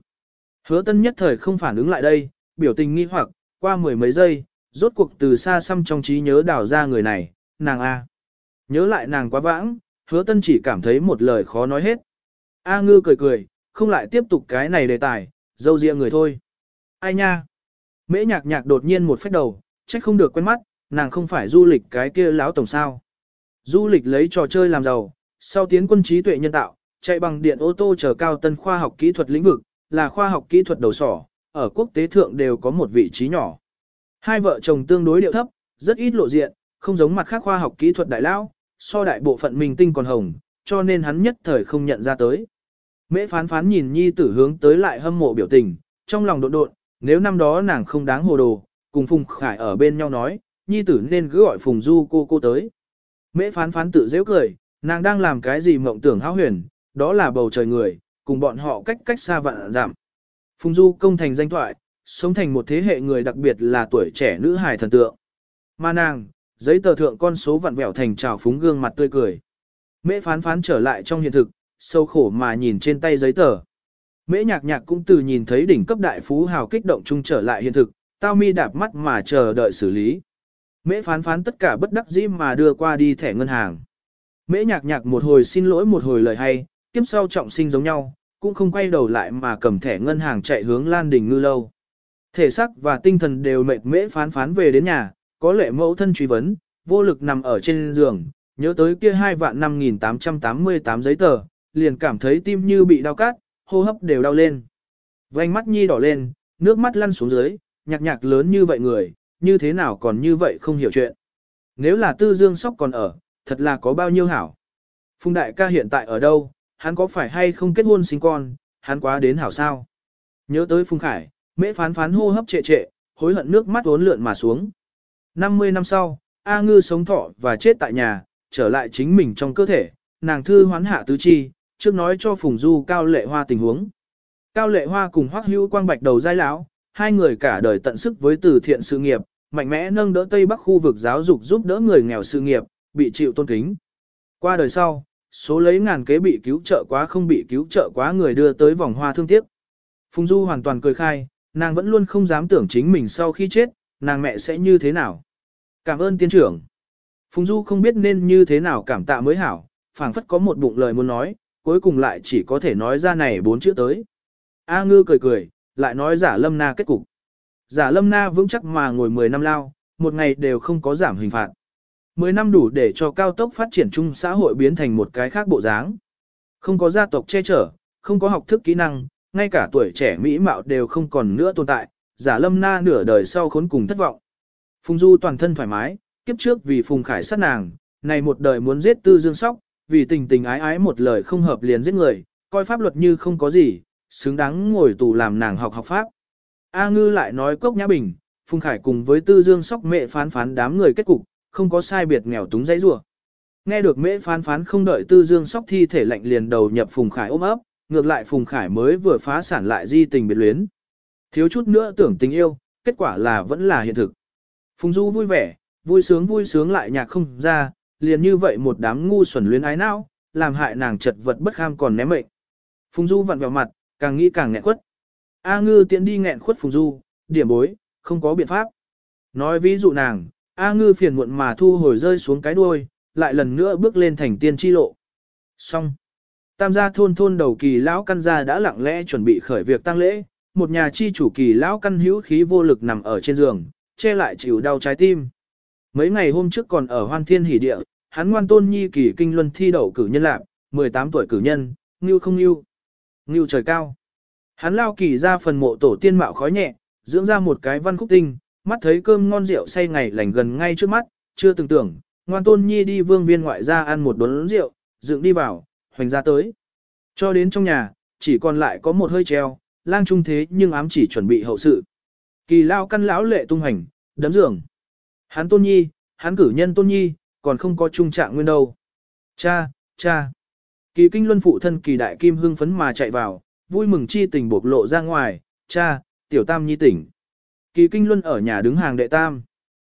Speaker 1: Hứa tân nhất thời không phản ứng lại đây, biểu tình nghi hoặc, qua mười mấy giây, rốt cuộc từ xa xăm trong trí nhớ đào ra người này, nàng A. Nhớ lại nàng quá vãng, hứa tân chỉ cảm thấy một lời khó nói hết. A ngư cười cười, không lại tiếp tục cái này đề tài, dâu riêng người thôi. Ai nha? Mễ nhạc nhạc đột nhiên một phép đầu, trách không được quen mắt, nàng không phải du lịch cái kia láo tổng sao. Du lịch lấy trò chơi làm giàu, sau tiến quân trí tuệ nhân tạo, chạy bằng điện ô tô chờ cao tân khoa học kỹ thuật lĩnh vực, là khoa học kỹ thuật đầu sỏ, ở quốc tế thượng đều có một vị trí nhỏ. Hai vợ chồng tương đối điệu thấp, rất ít lộ diện, không giống mặt khác khoa học kỹ thuật đại lão, so đại bộ phận mình tinh còn hồng, cho nên hắn nhất thời không nhận ra tới. Mễ phán phán nhìn nhi tử hướng tới lại hâm mộ biểu tình, trong lòng độn độn, nếu năm đó nàng không đáng hồ đồ, cùng Phùng Khải ở bên nhau nói, nhi tử nên cứ gọi Phùng Du cô cô tới. Mễ phán phán tự dễ cười, nàng đang làm cái gì mộng tưởng hão huyền, đó là bầu trời người, cùng bọn họ cách cách xa vạn giảm. Phùng Du công thành danh thoại, sống thành một thế hệ người đặc biệt là tuổi trẻ nữ hài thần tượng. Mà nàng, giấy tờ thượng con số vặn vẹo thành trào phúng gương mặt tươi cười. Mễ phán phán trở lại trong hiện thực, sâu khổ mà nhìn trên tay giấy tờ. Mễ nhạc nhạc cũng từ nhìn thấy đỉnh cấp đại phú hào kích động chung trở lại hiện thực, tao mi đạp mắt mà chờ đợi xử lý. Mễ phán phán tất cả bất đắc dĩ mà đưa qua đi thẻ ngân hàng. Mễ nhạc nhạc một hồi xin lỗi một hồi lời hay, tiếp sau trọng sinh giống nhau, cũng không quay đầu lại mà cầm thẻ ngân hàng chạy hướng Lan Đình Ngư Lâu. Thể xác và tinh thần đều mệt mễ phán phán về đến nhà, có lệ mẫu thân truy vấn, vô lực nằm ở trên giường, nhớ tới kia hai vạn 5.888 giấy tờ, liền cảm thấy tim như bị đau cắt, hô hấp đều đau lên. Vành mắt nhi đỏ lên, nước mắt lăn xuống dưới, nhạc nhạc lớn như vậy người, như thế nào còn như vậy không hiểu chuyện. Nếu là tư dương sóc còn ở, thật là có bao nhiêu hảo. Phùng đại ca hiện tại ở đâu, hắn có phải hay không kết hôn sinh con, hắn quá đến hảo sao. Nhớ tới Phùng Khải, mễ phán phán hô hấp trệ trệ, hối hận nước mắt uốn lượn mà xuống. 50 năm sau, A Ngư sống thọ và chết tại nhà, trở lại chính mình trong cơ thể, nàng thư hoán hạ tứ chi, trước nói cho Phùng Du Cao Lệ Hoa tình huống. Cao Lệ Hoa cùng Hoắc Hữu Quang Bạch đầu giai lão, hai người cả đời tận sức với từ thiện sự nghiệp, mạnh mẽ nâng đỡ Tây Bắc khu vực giáo dục giúp đỡ người nghèo sự nghiệp, bị chịu tôn kính. Qua đời sau, số lấy ngàn kế bị cứu trợ quá không bị cứu trợ quá người đưa tới vòng hoa thương tiếc. Phùng Du hoàn toàn cười khai, nàng vẫn luôn không dám tưởng chính mình sau khi chết, nàng mẹ sẽ như thế nào. Cảm ơn tiên trưởng. Phùng Du không biết nên như thế nào cảm tạ mới hảo, phảng phất có một bụng lời muốn nói, cuối cùng lại chỉ có thể nói ra này bốn chữ tới. A ngư cười cười, lại nói giả lâm na kết cục. Giả lâm na vững chắc mà ngồi 10 năm lao, một ngày đều không có giảm hình phạt. 10 năm đủ để cho cao tốc phát triển chung xã hội biến thành một cái khác bộ dáng. Không có gia tộc che chở, không có học thức kỹ năng, ngay cả tuổi trẻ mỹ mạo đều không còn nữa tồn tại, giả lâm na nửa đời sau khốn cùng thất vọng. Phùng Du toàn thân thoải mái, kiếp trước vì Phùng Khải sát nàng, này một đời muốn giết tư dương sóc, vì tình tình ái ái một lời không hợp liền giết người, coi pháp luật như không có gì, xứng đáng ngồi tù làm nàng học học pháp. A Ngư lại nói cốc nhã bình, Phùng Khải cùng với tư dương sóc mẹ phán phán đám người kết cục, không có sai biệt nghèo túng dãy rủa. Nghe được mễ phán phán không đợi tư dương sóc thi thể lạnh liền đầu nhập Phùng Khải ôm ấp, ngược lại Phùng Khải mới vừa phá sản lại di tình biệt luyến. Thiếu chút nữa tưởng tình yêu, kết quả là vẫn là hiện thực. Phùng Du vui vẻ, vui sướng vui sướng lại nhạc không ra, liền như vậy một đám ngu xuẩn luyến ái não, làm hại nàng chật vật bất kham còn ném mệnh. Phùng Du vặn vẹo mặt, càng nghĩ càng nghẹn quất. A ngư tiện đi nghẹn khuất Phùng Du, điểm bối, không có biện pháp. Nói ví dụ nàng, A ngư phiền muộn mà thu hồi rơi xuống cái đuôi, lại lần nữa bước lên thành tiên chi lộ. Xong. Tam gia thôn thôn đầu kỳ lão căn gia đã lặng lẽ chuẩn bị khởi việc tăng lễ, một nhà chi chủ kỳ lão căn hữu khí vô lực nằm ở trên giường, che lại chịu đau trái tim. Mấy ngày hôm trước còn ở hoan thiên hỷ địa, hắn ngoan tôn nhi kỳ kinh luân thi đậu cử nhân lạc, 18 tuổi cử nhân, ngưu không ngưu. Ngưu trời cao. Hắn lao kỳ ra phần mộ tổ tiên mạo khói nhẹ, dưỡng ra một cái văn khúc tinh, mắt thấy cơm ngon rượu say ngày lành gần ngay trước mắt, chưa từng tưởng, ngoan tôn nhi đi vương viên ngoại ra ăn một đốn rượu, dựng đi vào, hoành ra tới. Cho đến trong nhà, chỉ còn lại có một hơi treo, lang trung thế nhưng ám chỉ chuẩn bị hậu sự. Kỳ lao căn lão lệ tung hành, đấm giường. Hắn tôn nhi, hắn cử nhân tôn nhi, còn không có trung trạng nguyên đâu. Cha, cha. Kỳ kinh luân phụ thân kỳ đại kim hưng phấn mà chạy vào, vui mừng chi tình bộc lộ ra ngoài, cha, tiểu tam nhi tỉnh. Kỳ kinh luân ở nhà đứng hàng đệ tam.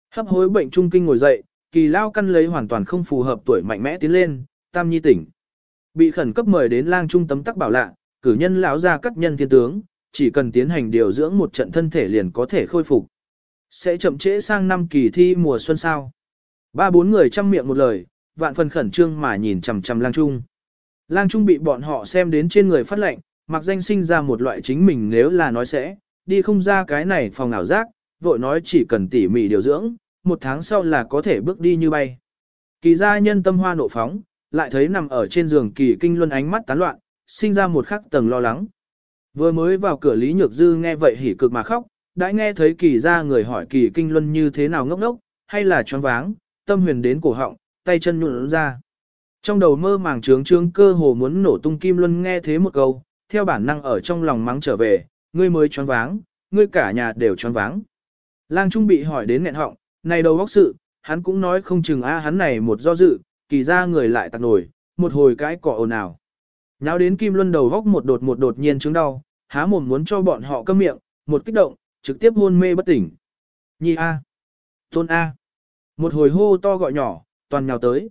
Speaker 1: Hấp hối bệnh trung kinh ngồi dậy, kỳ lao căn lấy hoàn toàn không phù hợp tuổi mạnh mẽ tiến lên, tam nhi tỉnh. Bị khẩn cấp mời đến lang trung tấm tắc bảo lạ, cử nhân lão ra cắt nhân thiên tướng, chỉ cần tiến hành điều dưỡng một trận thân thể liền có thể khôi phục. Sẽ chậm trễ sang năm kỳ thi mùa xuân sao. Ba bốn người chăm miệng một lời, vạn phần khẩn trương mà nhìn chằm chằm lang trung. Lang trung bị bọn họ xem đến trên người phát lệnh, mặc danh sinh ra một loại chính mình nếu là nói sẽ, đi không ra cái này phòng ảo giác, vội nói chỉ cần tỉ mỉ điều dưỡng, một tháng sau là có thể bước đi như bay. Kỳ gia nhân tâm hoa nộ phóng, lại thấy nằm ở trên giường kỳ kinh luân ánh mắt tán loạn, sinh ra một khắc tầng lo lắng. Vừa mới vào cửa Lý Nhược Dư nghe vậy hỉ cực mà khóc, đã nghe thấy kỳ ra người hỏi kỳ kinh luân như thế nào ngốc ngốc, hay là choáng váng, tâm huyền đến cổ họng, tay chân nhuộn ra. Trong đầu mơ màng trướng trướng cơ hồ muốn nổ tung kim luân nghe thế một câu, theo bản năng ở trong lòng mắng trở về, ngươi mới choáng váng, ngươi cả nhà đều choáng váng. Lang Trung bị hỏi đến nghẹn họng, này đầu góc sự, hắn cũng nói không chừng a hắn này một do dự, kỳ ra người lại tặc nổi, một hồi cái cỏ ồn ào. Nháo đến Kim Luân đầu góc một đột một đột nhiên chứng đau, há mồm muốn cho bọn họ câm miệng, một kích động, trực tiếp hôn mê bất tỉnh. Nhi A. Tôn A. Một hồi hô to gọi nhỏ, toàn nhào tới.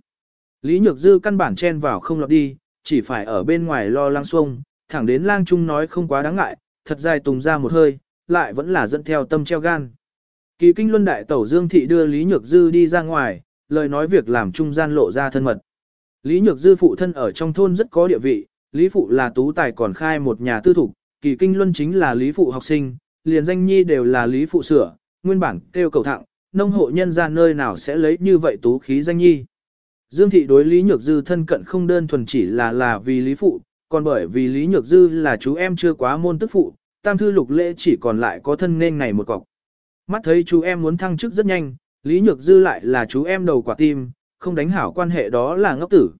Speaker 1: Lý Nhược Dư căn bản chen vào không lọt đi, chỉ phải ở bên ngoài lo lang xuông, thẳng đến lang trung nói không quá đáng ngại, thật dài tùng ra một hơi, lại vẫn là dẫn theo tâm treo gan. Kỳ kinh luân đại tẩu Dương Thị đưa Lý Nhược Dư đi ra ngoài, lời nói việc làm trung gian lộ ra thân mật. Lý Nhược Dư phụ thân ở trong thôn rất có địa vị, Lý Phụ là tú tài còn khai một nhà tư thục, kỳ kinh luân chính là Lý Phụ học sinh, liền danh nhi đều là Lý Phụ sửa, nguyên bản kêu cầu thẳng, nông hộ nhân ra nơi nào sẽ lấy như vậy tú khí danh nhi. Dương thị đối Lý Nhược Dư thân cận không đơn thuần chỉ là là vì Lý Phụ, còn bởi vì Lý Nhược Dư là chú em chưa quá môn tức phụ, tam thư lục lễ chỉ còn lại có thân nên này một cọc. Mắt thấy chú em muốn thăng chức rất nhanh, Lý Nhược Dư lại là chú em đầu quả tim, không đánh hảo quan hệ đó là ngốc tử.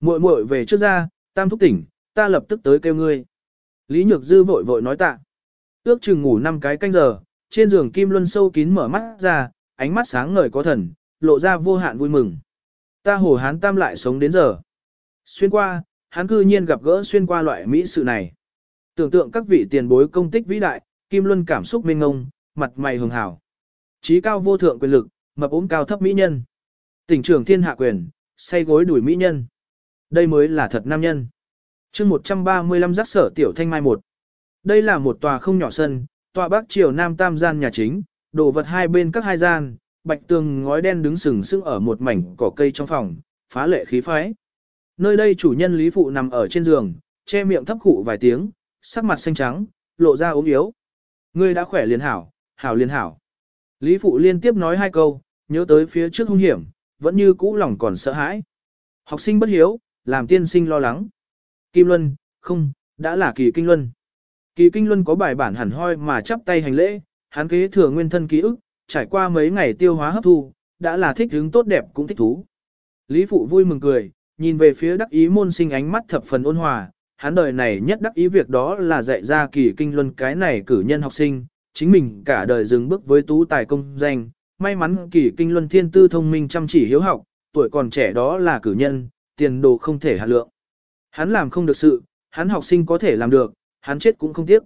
Speaker 1: Muội muội về trước ra, tam thúc tỉnh, ta lập tức tới kêu ngươi. Lý Nhược Dư vội vội nói tạ. Ước chừng ngủ năm cái canh giờ, trên giường Kim Luân sâu kín mở mắt ra, ánh mắt sáng ngời có thần, lộ ra vô hạn vui mừng. Ta hồ hán tam lại sống đến giờ. Xuyên qua, hắn cư nhiên gặp gỡ xuyên qua loại mỹ sự này. Tưởng tượng các vị tiền bối công tích vĩ đại, Kim Luân cảm xúc mênh ngông, mặt mày hường hảo. Trí cao vô thượng quyền lực, mập ốm cao thấp mỹ nhân. Tỉnh trưởng thiên hạ quyền, say gối đuổi mỹ nhân. Đây mới là thật nam nhân. chương 135 giác sở tiểu thanh mai một. Đây là một tòa không nhỏ sân, tòa bắc triều nam tam gian nhà chính, đồ vật hai bên các hai gian, bạch tường ngói đen đứng sừng sững ở một mảnh cỏ cây trong phòng, phá lệ khí phái. Nơi đây chủ nhân Lý Phụ nằm ở trên giường, che miệng thấp khụ vài tiếng, sắc mặt xanh trắng, lộ ra ốm yếu. Ngươi đã khỏe liền hảo, hảo liền hảo. Lý Phụ liên tiếp nói hai câu, nhớ tới phía trước hung hiểm, vẫn như cũ lòng còn sợ hãi. Học sinh bất hiếu, làm tiên sinh lo lắng. Kim Luân, không, đã là kỳ kinh luân. Kỳ kinh luân có bài bản hẳn hoi mà chắp tay hành lễ, hắn kế thừa nguyên thân ký ức, trải qua mấy ngày tiêu hóa hấp thu, đã là thích hứng tốt đẹp cũng thích thú. Lý Phụ vui mừng cười, nhìn về phía đắc ý môn sinh ánh mắt thập phần ôn hòa, hắn đời này nhất đắc ý việc đó là dạy ra kỳ kinh luân cái này cử nhân học sinh, chính mình cả đời dừng bước với tú tài công danh, may mắn kỳ kinh luân thiên tư thông minh chăm chỉ hiếu học, tuổi còn trẻ đó là cử nhân, tiền đồ không thể hạ lượng. Hắn làm không được sự, hắn học sinh có thể làm được, hắn chết cũng không tiếc.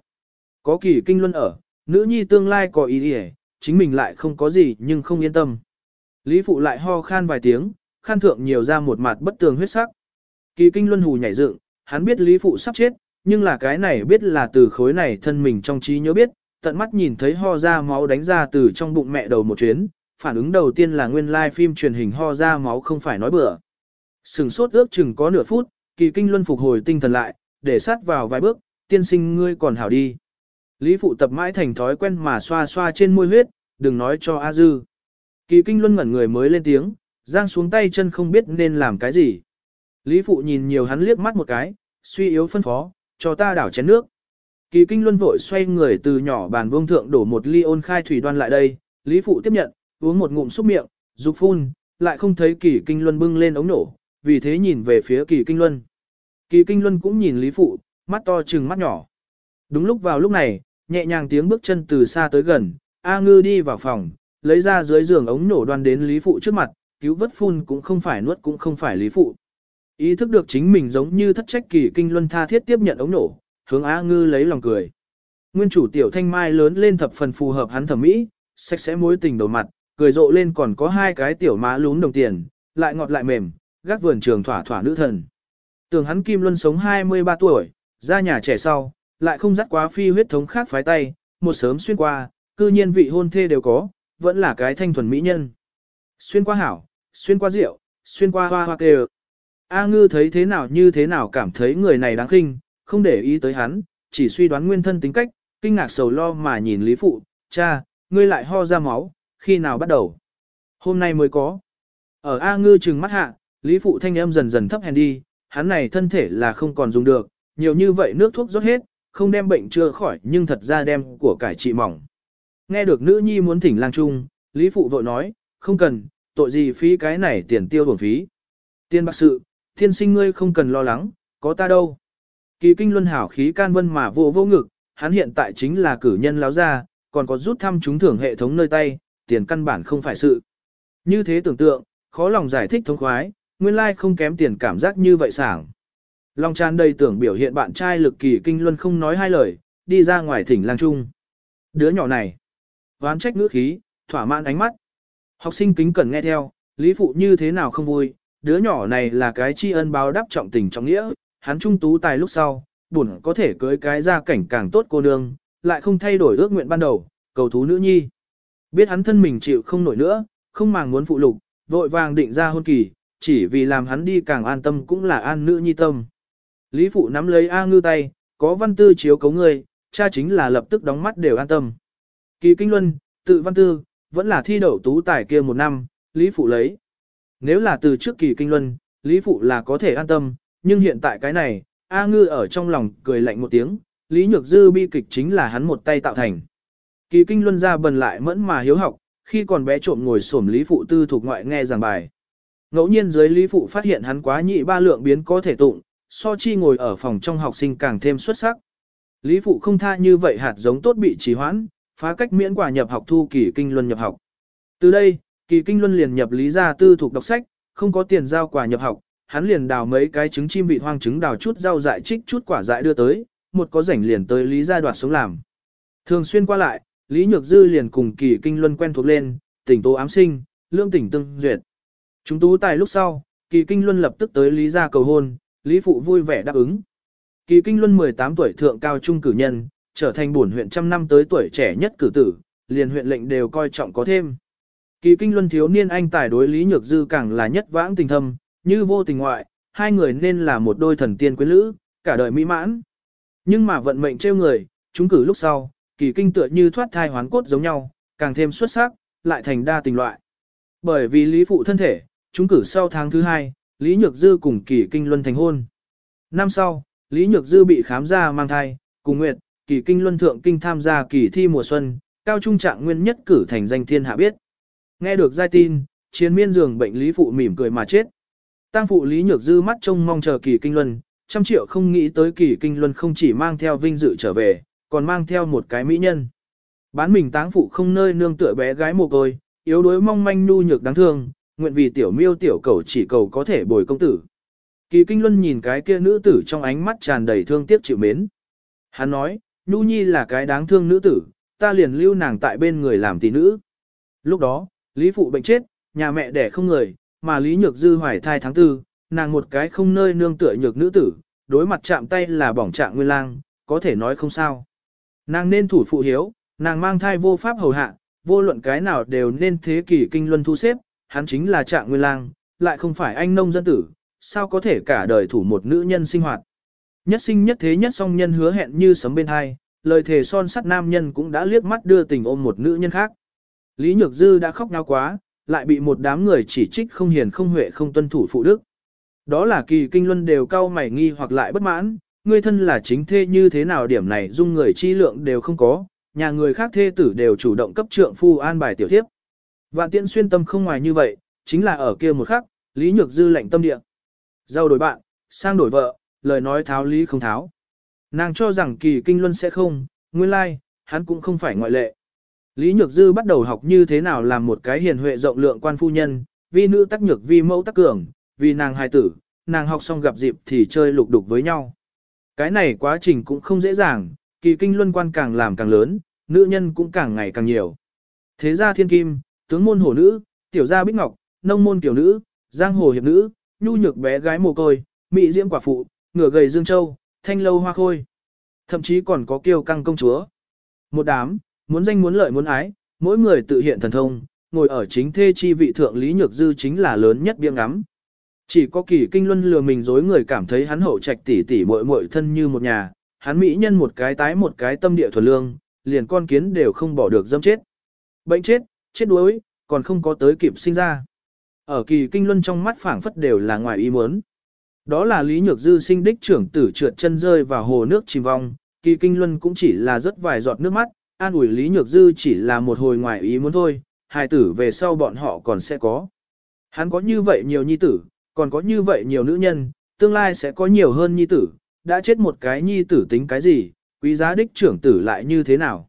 Speaker 1: Có kỳ kinh luân ở, nữ nhi tương lai có ý nghĩa, chính mình lại không có gì nhưng không yên tâm. Lý phụ lại ho khan vài tiếng, khan thượng nhiều ra một mặt bất tường huyết sắc. Kỳ kinh luân hù nhảy dựng, hắn biết Lý phụ sắp chết, nhưng là cái này biết là từ khối này thân mình trong trí nhớ biết, tận mắt nhìn thấy ho ra máu đánh ra từ trong bụng mẹ đầu một chuyến, phản ứng đầu tiên là nguyên lai like phim truyền hình ho ra máu không phải nói bừa. Sừng sốt ước chừng có nửa phút, kỳ kinh luân phục hồi tinh thần lại, để sát vào vài bước, tiên sinh ngươi còn hảo đi. Lý phụ tập mãi thành thói quen mà xoa xoa trên môi huyết, đừng nói cho A Dư. Kỳ kinh luân ngẩn người mới lên tiếng, giang xuống tay chân không biết nên làm cái gì. Lý phụ nhìn nhiều hắn liếc mắt một cái, suy yếu phân phó, cho ta đảo chén nước. Kỳ kinh luân vội xoay người từ nhỏ bàn vương thượng đổ một ly ôn khai thủy đoan lại đây, Lý phụ tiếp nhận, uống một ngụm xúc miệng, dục phun, lại không thấy kỳ kinh luân bưng lên ống nổ, vì thế nhìn về phía kỳ kinh luân. Kỳ kinh luân cũng nhìn Lý phụ, mắt to trừng mắt nhỏ. Đúng lúc vào lúc này, nhẹ nhàng tiếng bước chân từ xa tới gần, A ngư đi vào phòng, lấy ra dưới giường ống nổ đoan đến Lý phụ trước mặt, cứu vất phun cũng không phải nuốt cũng không phải Lý phụ. Ý thức được chính mình giống như thất trách kỳ kinh luân tha thiết tiếp nhận ống nổ, hướng A ngư lấy lòng cười. Nguyên chủ tiểu thanh mai lớn lên thập phần phù hợp hắn thẩm mỹ, sạch sẽ mối tình đầu mặt, cười rộ lên còn có hai cái tiểu má lún đồng tiền, lại ngọt lại mềm, gác vườn trường thỏa thỏa nữ thần. Tưởng hắn Kim Luân sống 23 tuổi, ra nhà trẻ sau, lại không dắt quá phi huyết thống khác phái tay, một sớm xuyên qua, cư nhiên vị hôn thê đều có, vẫn là cái thanh thuần mỹ nhân. Xuyên qua hảo, xuyên qua rượu, xuyên qua hoa hoa kề. A ngư thấy thế nào như thế nào cảm thấy người này đáng khinh, không để ý tới hắn, chỉ suy đoán nguyên thân tính cách, kinh ngạc sầu lo mà nhìn Lý Phụ, cha, ngươi lại ho ra máu, khi nào bắt đầu? Hôm nay mới có. Ở A ngư trừng mắt hạ, Lý Phụ thanh âm dần dần thấp hèn đi, hắn này thân thể là không còn dùng được, nhiều như vậy nước thuốc rót hết, không đem bệnh chưa khỏi nhưng thật ra đem của cải trị mỏng. Nghe được nữ nhi muốn thỉnh lang trung, Lý Phụ vội nói, không cần, tội gì phí cái này tiền tiêu bổng phí. Tiên bạc sự, thiên sinh ngươi không cần lo lắng, có ta đâu. Kỳ kinh luân hảo khí can vân mà vô vô ngực, hắn hiện tại chính là cử nhân láo ra, còn có rút thăm trúng thưởng hệ thống nơi tay, tiền căn bản không phải sự. Như thế tưởng tượng, khó lòng giải thích thống khoái, nguyên lai like không kém tiền cảm giác như vậy sảng. Long tràn đầy tưởng biểu hiện bạn trai lực kỳ kinh luân không nói hai lời, đi ra ngoài thỉnh lang trung. Đứa nhỏ này, oán trách ngữ khí, thỏa mãn ánh mắt. Học sinh kính cẩn nghe theo, lý phụ như thế nào không vui, đứa nhỏ này là cái tri ân báo đáp trọng tình trọng nghĩa, hắn trung tú tài lúc sau, buồn có thể cưới cái gia cảnh càng tốt cô nương, lại không thay đổi ước nguyện ban đầu, cầu thú nữ nhi. Biết hắn thân mình chịu không nổi nữa, không màng muốn phụ lục, vội vàng định ra hôn kỳ, chỉ vì làm hắn đi càng an tâm cũng là an nữ nhi tâm. Lý phụ nắm lấy A ngư tay, có văn tư chiếu cấu người, cha chính là lập tức đóng mắt đều an tâm. Kỳ kinh luân, tự văn tư, vẫn là thi đậu tú tài kia một năm, Lý phụ lấy. Nếu là từ trước kỳ kinh luân, Lý phụ là có thể an tâm, nhưng hiện tại cái này, A ngư ở trong lòng cười lạnh một tiếng, Lý nhược dư bi kịch chính là hắn một tay tạo thành. Kỳ kinh luân ra bần lại mẫn mà hiếu học, khi còn bé trộm ngồi xổm Lý phụ tư thuộc ngoại nghe giảng bài. Ngẫu nhiên dưới Lý phụ phát hiện hắn quá nhị ba lượng biến có thể tụng, so chi ngồi ở phòng trong học sinh càng thêm xuất sắc. Lý phụ không tha như vậy hạt giống tốt bị trì hoãn, phá cách miễn quả nhập học thu kỳ kinh luân nhập học. Từ đây, kỳ kinh luân liền nhập lý gia tư thuộc đọc sách, không có tiền giao quả nhập học, hắn liền đào mấy cái trứng chim vị hoang trứng đào chút rau dại trích chút quả dại đưa tới, một có rảnh liền tới lý gia đoạt sống làm. Thường xuyên qua lại, Lý Nhược Dư liền cùng kỳ kinh luân quen thuộc lên, tỉnh tố ám sinh, lương tỉnh tương duyệt. Chúng tú tài lúc sau, kỳ kinh luân lập tức tới lý gia cầu hôn, lý phụ vui vẻ đáp ứng. Kỳ kinh luân 18 tuổi thượng cao trung cử nhân, trở thành buồn huyện trăm năm tới tuổi trẻ nhất cử tử, liền huyện lệnh đều coi trọng có thêm. Kỳ kinh luân thiếu niên anh tài đối Lý Nhược Dư càng là nhất vãng tình thâm, như vô tình ngoại, hai người nên là một đôi thần tiên quyến lữ, cả đời mỹ mãn. Nhưng mà vận mệnh trêu người, chúng cử lúc sau, kỳ kinh tựa như thoát thai hoán cốt giống nhau, càng thêm xuất sắc, lại thành đa tình loại. Bởi vì Lý Phụ thân thể, chúng cử sau tháng thứ hai, Lý Nhược Dư cùng kỳ kinh luân thành hôn. Năm sau, Lý Nhược Dư bị khám ra mang thai, cùng Nguyệt, kỳ kinh luân thượng kinh tham gia kỳ thi mùa xuân, cao trung trạng nguyên nhất cử thành danh thiên hạ biết. Nghe được giai tin, chiến miên giường bệnh Lý Phụ mỉm cười mà chết. Tăng phụ Lý Nhược Dư mắt trông mong chờ kỳ kinh luân, trăm triệu không nghĩ tới kỳ kinh luân không chỉ mang theo vinh dự trở về, còn mang theo một cái mỹ nhân. Bán mình táng phụ không nơi nương tựa bé gái mồ côi, yếu đuối mong manh nhu nhược đáng thương, nguyện vì tiểu miêu tiểu cầu chỉ cầu có thể bồi công tử. Kỳ kinh luân nhìn cái kia nữ tử trong ánh mắt tràn đầy thương tiếc chịu mến. Hắn nói, Nhu Nhi là cái đáng thương nữ tử, ta liền lưu nàng tại bên người làm tỷ nữ. Lúc đó, Lý Phụ bệnh chết, nhà mẹ đẻ không người, mà Lý Nhược Dư hoài thai tháng tư, nàng một cái không nơi nương tựa nhược nữ tử, đối mặt chạm tay là bỏng trạng nguyên lang, có thể nói không sao. Nàng nên thủ phụ hiếu, nàng mang thai vô pháp hầu hạ, vô luận cái nào đều nên thế kỷ kinh luân thu xếp, hắn chính là trạng nguyên lang, lại không phải anh nông dân tử, sao có thể cả đời thủ một nữ nhân sinh hoạt. Nhất sinh nhất thế nhất song nhân hứa hẹn như sấm bên hai, lời thề son sắt nam nhân cũng đã liếc mắt đưa tình ôm một nữ nhân khác. Lý Nhược Dư đã khóc nao quá, lại bị một đám người chỉ trích không hiền không huệ không tuân thủ phụ đức. Đó là kỳ kinh luân đều cao mày nghi hoặc lại bất mãn, người thân là chính thê như thế nào điểm này dung người chi lượng đều không có, nhà người khác thê tử đều chủ động cấp trượng phu an bài tiểu thiếp. Vạn tiễn xuyên tâm không ngoài như vậy, chính là ở kia một khắc, Lý Nhược Dư lệnh tâm địa. Giao đổi bạn, sang đổi vợ, lời nói tháo lý không tháo. Nàng cho rằng kỳ kinh luân sẽ không, nguyên lai, hắn cũng không phải ngoại lệ. Lý Nhược Dư bắt đầu học như thế nào làm một cái hiền huệ rộng lượng quan phu nhân, vi nữ tác nhược vi mẫu tác cường, vì nàng hài tử, nàng học xong gặp dịp thì chơi lục đục với nhau. Cái này quá trình cũng không dễ dàng, kỳ kinh luân quan càng làm càng lớn, nữ nhân cũng càng ngày càng nhiều. Thế gia thiên kim, tướng môn hổ nữ, tiểu gia bích ngọc, nông môn tiểu nữ, giang hồ hiệp nữ, nhu nhược bé gái mồ côi, mỹ diễm quả phụ, ngựa gầy dương châu, thanh lâu hoa khôi. Thậm chí còn có kiêu căng công chúa. Một đám, muốn danh muốn lợi muốn ái, mỗi người tự hiện thần thông, ngồi ở chính thê chi vị thượng Lý Nhược Dư chính là lớn nhất biếng ngắm. Chỉ có kỳ kinh luân lừa mình dối người cảm thấy hắn hậu trạch tỉ tỉ muội muội thân như một nhà, hắn mỹ nhân một cái tái một cái tâm địa thuần lương, liền con kiến đều không bỏ được dâm chết. Bệnh chết, chết đuối, còn không có tới kịp sinh ra. Ở kỳ kinh luân trong mắt phảng phất đều là ngoài ý muốn. Đó là Lý Nhược Dư sinh đích trưởng tử trượt chân rơi vào hồ nước chìm vong, kỳ kinh luân cũng chỉ là rất vài giọt nước mắt, an ủi Lý Nhược Dư chỉ là một hồi ngoài ý muốn thôi, hài tử về sau bọn họ còn sẽ có. Hắn có như vậy nhiều nhi tử, còn có như vậy nhiều nữ nhân, tương lai sẽ có nhiều hơn nhi tử, đã chết một cái nhi tử tính cái gì, quý giá đích trưởng tử lại như thế nào.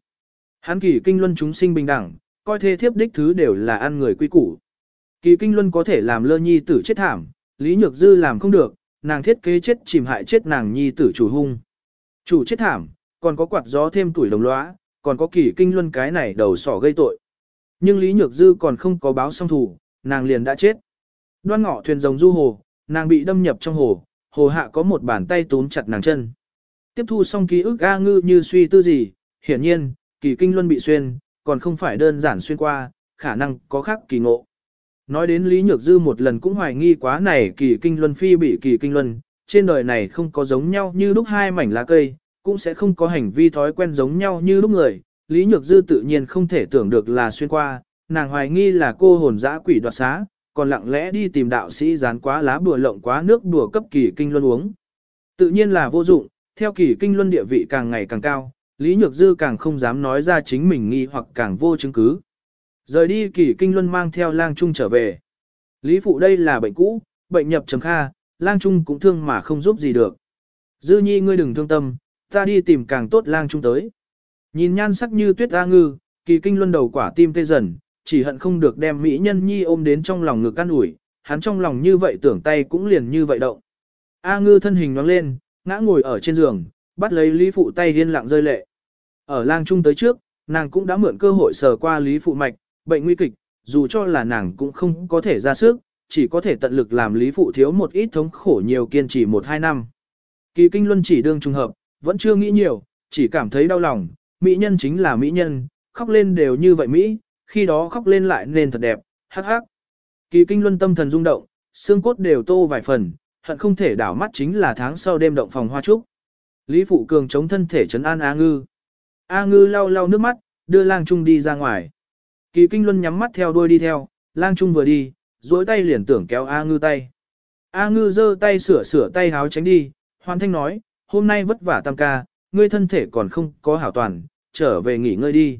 Speaker 1: Hắn kỳ kinh luân chúng sinh bình đẳng, coi thê thiếp đích thứ đều là ăn người quy củ. Kỳ kinh luân có thể làm lơ nhi tử chết thảm, Lý Nhược Dư làm không được, nàng thiết kế chết chìm hại chết nàng nhi tử chủ hung. Chủ chết thảm, còn có quạt gió thêm tuổi đồng lõa, còn có kỳ kinh luân cái này đầu sỏ gây tội. Nhưng Lý Nhược Dư còn không có báo xong thủ, nàng liền đã chết. Đoan ngọ thuyền rồng du hồ, nàng bị đâm nhập trong hồ, hồ hạ có một bàn tay túm chặt nàng chân. Tiếp thu xong ký ức A ngư như suy tư gì, hiển nhiên, kỳ kinh luân bị xuyên, còn không phải đơn giản xuyên qua, khả năng có khác kỳ ngộ. Nói đến Lý Nhược Dư một lần cũng hoài nghi quá này kỳ kinh luân phi bị kỳ kinh luân, trên đời này không có giống nhau như lúc hai mảnh lá cây, cũng sẽ không có hành vi thói quen giống nhau như lúc người. Lý Nhược Dư tự nhiên không thể tưởng được là xuyên qua, nàng hoài nghi là cô hồn dã quỷ đoạt xá, còn lặng lẽ đi tìm đạo sĩ dán quá lá bùa lộng quá nước bùa cấp kỳ kinh luân uống. Tự nhiên là vô dụng, theo kỳ kinh luân địa vị càng ngày càng cao, Lý Nhược Dư càng không dám nói ra chính mình nghi hoặc càng vô chứng cứ. Rời đi kỳ kinh luân mang theo lang trung trở về. Lý phụ đây là bệnh cũ, bệnh nhập trầm kha, lang trung cũng thương mà không giúp gì được. Dư nhi ngươi đừng thương tâm, ta đi tìm càng tốt lang trung tới. Nhìn nhan sắc như tuyết A ngư, kỳ kinh luân đầu quả tim tê dần, chỉ hận không được đem mỹ nhân nhi ôm đến trong lòng ngực can ủi, hắn trong lòng như vậy tưởng tay cũng liền như vậy động. A ngư thân hình nhoáng lên, ngã ngồi ở trên giường, bắt lấy Lý Phụ tay điên lặng rơi lệ. Ở lang trung tới trước, nàng cũng đã mượn cơ hội sờ qua Lý Phụ mạch, bệnh nguy kịch, dù cho là nàng cũng không có thể ra sức, chỉ có thể tận lực làm Lý Phụ thiếu một ít thống khổ nhiều kiên trì một hai năm. Kỳ kinh luân chỉ đương trùng hợp, vẫn chưa nghĩ nhiều, chỉ cảm thấy đau lòng, mỹ nhân chính là mỹ nhân, khóc lên đều như vậy mỹ, khi đó khóc lên lại nên thật đẹp, hắc hắc. Kỳ kinh luân tâm thần rung động, xương cốt đều tô vài phần, hận không thể đảo mắt chính là tháng sau đêm động phòng hoa trúc. Lý Phụ Cường chống thân thể trấn an A Ngư. A Ngư lau lau nước mắt, đưa lang trung đi ra ngoài. Kỳ kinh luân nhắm mắt theo đuôi đi theo, lang trung vừa đi, duỗi tay liền tưởng kéo A Ngư tay. A Ngư giơ tay sửa sửa tay háo tránh đi, hoàn thanh nói, hôm nay vất vả tam ca, ngươi thân thể còn không có hảo toàn, trở về nghỉ ngơi đi.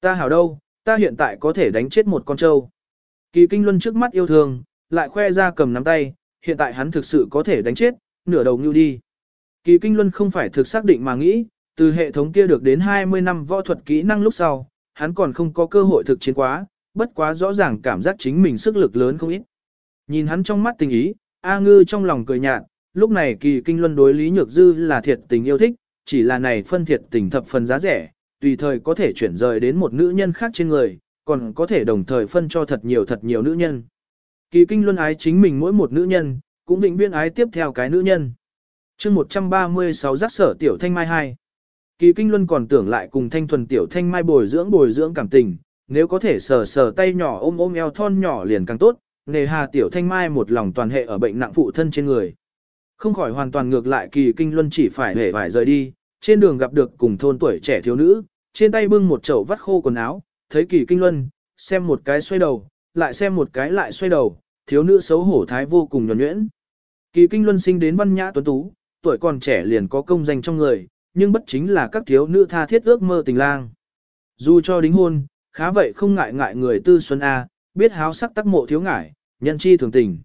Speaker 1: Ta hảo đâu, ta hiện tại có thể đánh chết một con trâu. Kỳ kinh luân trước mắt yêu thương, lại khoe ra cầm nắm tay, hiện tại hắn thực sự có thể đánh chết, nửa đầu như đi. Kỳ kinh luân không phải thực xác định mà nghĩ, từ hệ thống kia được đến 20 năm võ thuật kỹ năng lúc sau, hắn còn không có cơ hội thực chiến quá, bất quá rõ ràng cảm giác chính mình sức lực lớn không ít. Nhìn hắn trong mắt tình ý, A Ngư trong lòng cười nhạt, lúc này kỳ kinh luân đối Lý Nhược Dư là thiệt tình yêu thích, chỉ là này phân thiệt tình thập phần giá rẻ, tùy thời có thể chuyển rời đến một nữ nhân khác trên người, còn có thể đồng thời phân cho thật nhiều thật nhiều nữ nhân. Kỳ kinh luân ái chính mình mỗi một nữ nhân, cũng vĩnh viễn ái tiếp theo cái nữ nhân. chương 136 giác sở tiểu thanh mai 2. Kỳ kinh luân còn tưởng lại cùng thanh thuần tiểu thanh mai bồi dưỡng bồi dưỡng cảm tình, nếu có thể sờ sờ tay nhỏ ôm ôm eo thon nhỏ liền càng tốt, nề hà tiểu thanh mai một lòng toàn hệ ở bệnh nặng phụ thân trên người. Không khỏi hoàn toàn ngược lại kỳ kinh luân chỉ phải hề phải rời đi, trên đường gặp được cùng thôn tuổi trẻ thiếu nữ, trên tay bưng một chậu vắt khô quần áo, thấy kỳ kinh luân, xem một cái xoay đầu, lại xem một cái lại xoay đầu, thiếu nữ xấu hổ thái vô cùng nhuẩn nhuyễn. Kỳ kinh luân sinh đến văn nhã tuấn tú, tuổi còn trẻ liền có công danh trong người, nhưng bất chính là các thiếu nữ tha thiết ước mơ tình lang. Dù cho đính hôn, khá vậy không ngại ngại người tư xuân A, biết háo sắc tắc mộ thiếu ngải, nhân chi thường tình.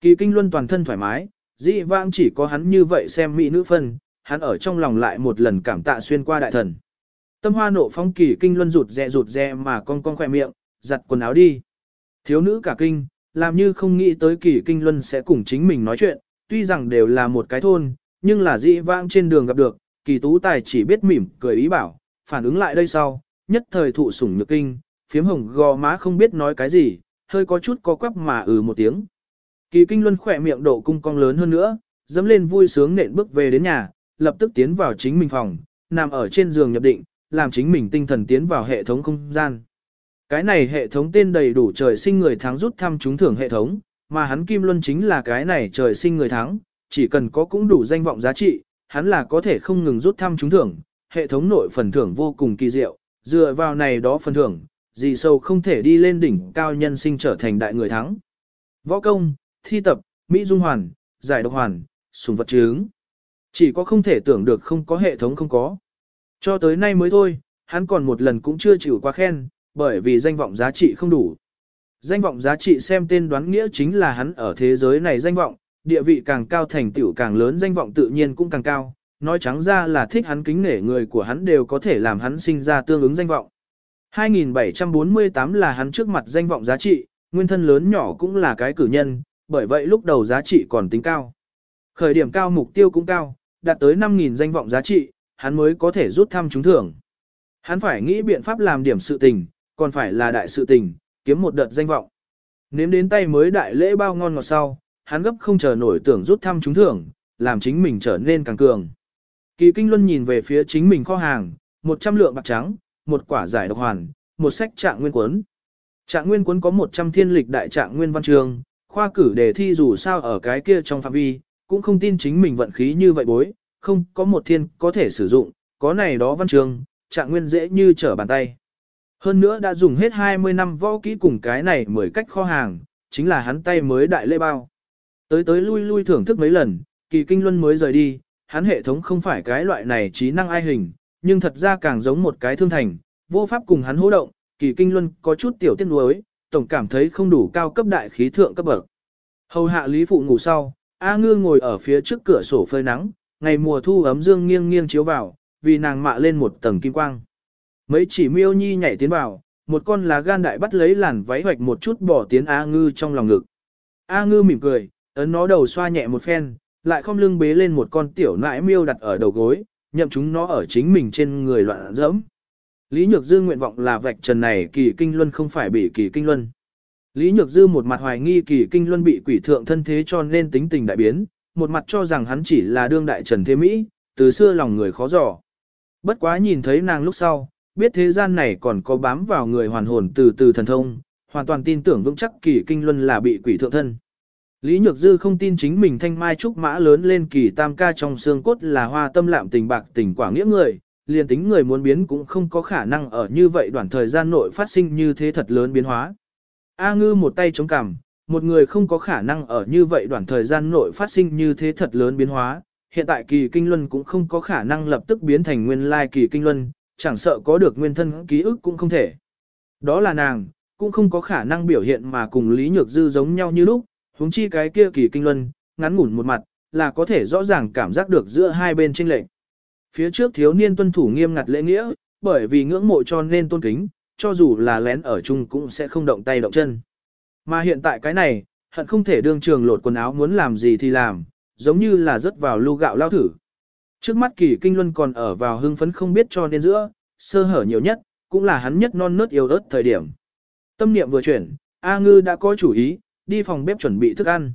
Speaker 1: Kỳ kinh luân toàn thân thoải mái, dị vãng chỉ có hắn như vậy xem mỹ nữ phân, hắn ở trong lòng lại một lần cảm tạ xuyên qua đại thần. Tâm hoa nộ phong kỳ kinh luân rụt rè rụt rè mà con con khỏe miệng, giặt quần áo đi. Thiếu nữ cả kinh, làm như không nghĩ tới kỳ kinh luân sẽ cùng chính mình nói chuyện, tuy rằng đều là một cái thôn, nhưng là dị vãng trên đường gặp được, kỳ tú tài chỉ biết mỉm, cười ý bảo, phản ứng lại đây sau, nhất thời thụ sủng nhược kinh, phiếm hồng gò má không biết nói cái gì, hơi có chút có quắp mà ừ một tiếng. Kỳ kinh luân khỏe miệng độ cung cong lớn hơn nữa, dẫm lên vui sướng nện bước về đến nhà, lập tức tiến vào chính mình phòng, nằm ở trên giường nhập định, làm chính mình tinh thần tiến vào hệ thống không gian. Cái này hệ thống tên đầy đủ trời sinh người thắng rút thăm trúng thưởng hệ thống, mà hắn Kim Luân chính là cái này trời sinh người thắng, chỉ cần có cũng đủ danh vọng giá trị, hắn là có thể không ngừng rút thăm trúng thưởng, hệ thống nội phần thưởng vô cùng kỳ diệu, dựa vào này đó phần thưởng, gì sâu không thể đi lên đỉnh cao nhân sinh trở thành đại người thắng. Võ công, thi tập, Mỹ dung hoàn, giải độc hoàn, sùng vật chứng. Chỉ có không thể tưởng được không có hệ thống không có. Cho tới nay mới thôi, hắn còn một lần cũng chưa chịu qua khen, bởi vì danh vọng giá trị không đủ. Danh vọng giá trị xem tên đoán nghĩa chính là hắn ở thế giới này danh vọng, địa vị càng cao thành tựu càng lớn danh vọng tự nhiên cũng càng cao, nói trắng ra là thích hắn kính nể người của hắn đều có thể làm hắn sinh ra tương ứng danh vọng. 2748 là hắn trước mặt danh vọng giá trị, nguyên thân lớn nhỏ cũng là cái cử nhân, bởi vậy lúc đầu giá trị còn tính cao. Khởi điểm cao mục tiêu cũng cao, đạt tới 5.000 danh vọng giá trị, hắn mới có thể rút thăm trúng thưởng. Hắn phải nghĩ biện pháp làm điểm sự tình, còn phải là đại sự tình, kiếm một đợt danh vọng. Nếm đến tay mới đại lễ bao ngon ngọt sau, hắn gấp không chờ nổi tưởng rút thăm trúng thưởng, làm chính mình trở nên càng cường. Kỳ Kinh Luân nhìn về phía chính mình kho hàng, 100 lượng bạc trắng, một quả giải độc hoàn, một sách trạng nguyên cuốn. Trạng nguyên cuốn có 100 thiên lịch đại trạng nguyên văn trường, khoa cử đề thi dù sao ở cái kia trong phạm vi, cũng không tin chính mình vận khí như vậy bối, không có một thiên có thể sử dụng, có này đó văn trường, trạng nguyên dễ như trở bàn tay. Hơn nữa đã dùng hết 20 năm võ kỹ cùng cái này mười cách kho hàng, chính là hắn tay mới đại lễ bao. Tới tới lui lui thưởng thức mấy lần, kỳ kinh luân mới rời đi, hắn hệ thống không phải cái loại này trí năng ai hình, nhưng thật ra càng giống một cái thương thành, vô pháp cùng hắn hô động, kỳ kinh luân có chút tiểu tiết nuối, tổng cảm thấy không đủ cao cấp đại khí thượng cấp bậc. Hầu hạ Lý Phụ ngủ sau, A Ngư ngồi ở phía trước cửa sổ phơi nắng, ngày mùa thu ấm dương nghiêng nghiêng chiếu vào, vì nàng mạ lên một tầng kim quang. Mấy chỉ miêu nhi nhảy tiến vào, một con lá gan đại bắt lấy làn váy hoạch một chút bỏ tiến A Ngư trong lòng ngực. A Ngư mỉm cười, ấn nó đầu xoa nhẹ một phen, lại không lưng bế lên một con tiểu nãi miêu đặt ở đầu gối, nhậm chúng nó ở chính mình trên người loạn dẫm. Lý Nhược Dư nguyện vọng là vạch trần này kỳ kinh luân không phải bị kỳ kinh luân. Lý Nhược Dư một mặt hoài nghi kỳ kinh luân bị quỷ thượng thân thế cho nên tính tình đại biến, một mặt cho rằng hắn chỉ là đương đại trần thế Mỹ, từ xưa lòng người khó dò. Bất quá nhìn thấy nàng lúc sau, biết thế gian này còn có bám vào người hoàn hồn từ từ thần thông, hoàn toàn tin tưởng vững chắc kỳ kinh luân là bị quỷ thượng thân. Lý Nhược Dư không tin chính mình thanh mai trúc mã lớn lên kỳ tam ca trong xương cốt là hoa tâm lạm tình bạc tình quả nghĩa người, liền tính người muốn biến cũng không có khả năng ở như vậy đoạn thời gian nội phát sinh như thế thật lớn biến hóa. A ngư một tay chống cằm, một người không có khả năng ở như vậy đoạn thời gian nội phát sinh như thế thật lớn biến hóa, hiện tại kỳ kinh luân cũng không có khả năng lập tức biến thành nguyên lai kỳ kinh luân, chẳng sợ có được nguyên thân ký ức cũng không thể. Đó là nàng, cũng không có khả năng biểu hiện mà cùng Lý Nhược Dư giống nhau như lúc, huống chi cái kia kỳ kinh luân, ngắn ngủn một mặt, là có thể rõ ràng cảm giác được giữa hai bên chênh lệch. Phía trước thiếu niên tuân thủ nghiêm ngặt lễ nghĩa, bởi vì ngưỡng mộ cho nên tôn kính, cho dù là lén ở chung cũng sẽ không động tay động chân. Mà hiện tại cái này, hận không thể đương trường lột quần áo muốn làm gì thì làm, giống như là rớt vào lưu gạo lao thử. Trước mắt kỳ kinh luân còn ở vào hưng phấn không biết cho nên giữa, sơ hở nhiều nhất, cũng là hắn nhất non nớt yêu ớt thời điểm. Tâm niệm vừa chuyển, A Ngư đã có chủ ý, đi phòng bếp chuẩn bị thức ăn.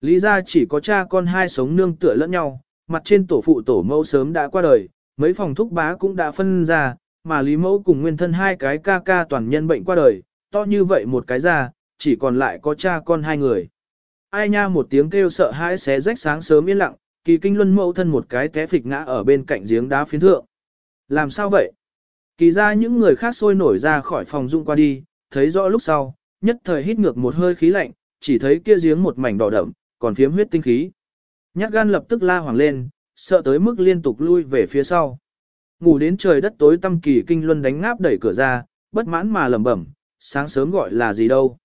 Speaker 1: Lý ra chỉ có cha con hai sống nương tựa lẫn nhau, mặt trên tổ phụ tổ mẫu sớm đã qua đời, mấy phòng thúc bá cũng đã phân ra, mà Lý mẫu cùng nguyên thân hai cái ca ca toàn nhân bệnh qua đời, to như vậy một cái ra, chỉ còn lại có cha con hai người. Ai nha một tiếng kêu sợ hãi xé rách sáng sớm yên lặng, kỳ kinh luân mẫu thân một cái té phịch ngã ở bên cạnh giếng đá phiến thượng. Làm sao vậy? Kỳ ra những người khác sôi nổi ra khỏi phòng dung qua đi, thấy rõ lúc sau, nhất thời hít ngược một hơi khí lạnh, chỉ thấy kia giếng một mảnh đỏ đậm, còn phiếm huyết tinh khí. Nhát gan lập tức la hoàng lên, sợ tới mức liên tục lui về phía sau. Ngủ đến trời đất tối tâm kỳ kinh luân đánh ngáp đẩy cửa ra, bất mãn mà lẩm bẩm, sáng sớm gọi là gì đâu.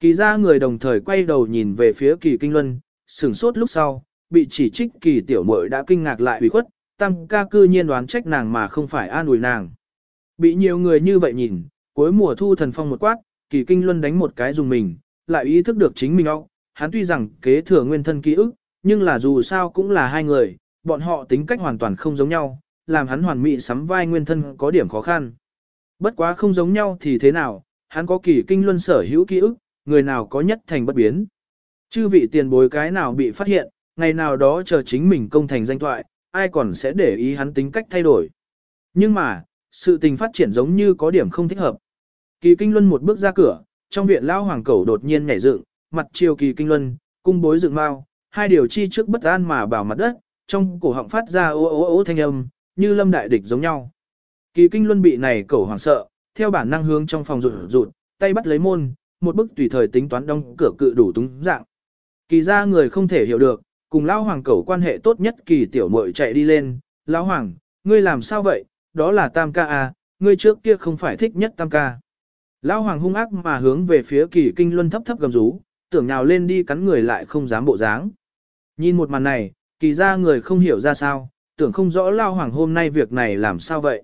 Speaker 1: Kỳ ra người đồng thời quay đầu nhìn về phía kỳ kinh luân, sửng sốt lúc sau, bị chỉ trích kỳ tiểu muội đã kinh ngạc lại ủy khuất, tam ca cư nhiên đoán trách nàng mà không phải an ủi nàng. Bị nhiều người như vậy nhìn, cuối mùa thu thần phong một quát, kỳ kinh luân đánh một cái dùng mình, lại ý thức được chính mình óc, hắn tuy rằng kế thừa nguyên thân ký ức, nhưng là dù sao cũng là hai người, bọn họ tính cách hoàn toàn không giống nhau, làm hắn hoàn mỹ sắm vai nguyên thân có điểm khó khăn. Bất quá không giống nhau thì thế nào, hắn có kỳ kinh luân sở hữu ký ức, người nào có nhất thành bất biến. Chư vị tiền bối cái nào bị phát hiện, ngày nào đó chờ chính mình công thành danh thoại, ai còn sẽ để ý hắn tính cách thay đổi. Nhưng mà, sự tình phát triển giống như có điểm không thích hợp. Kỳ Kinh Luân một bước ra cửa, trong viện lão hoàng cẩu đột nhiên nhảy dựng, mặt chiều Kỳ Kinh Luân, cung bối dựng mau, hai điều chi trước bất an mà bảo mặt đất, trong cổ họng phát ra ô ô ô thanh âm, như lâm đại địch giống nhau. Kỳ Kinh Luân bị này cẩu hoảng sợ, theo bản năng hướng trong phòng rụt rụt, tay bắt lấy môn, một bức tùy thời tính toán đóng cửa cự đủ túng dạng. Kỳ ra người không thể hiểu được, cùng lão hoàng cẩu quan hệ tốt nhất kỳ tiểu muội chạy đi lên, lão hoàng, ngươi làm sao vậy, đó là tam ca à, ngươi trước kia không phải thích nhất tam ca. Lão hoàng hung ác mà hướng về phía kỳ kinh luân thấp thấp gầm rú, tưởng nào lên đi cắn người lại không dám bộ dáng. Nhìn một màn này, kỳ ra người không hiểu ra sao, tưởng không rõ lao hoàng hôm nay việc này làm sao vậy.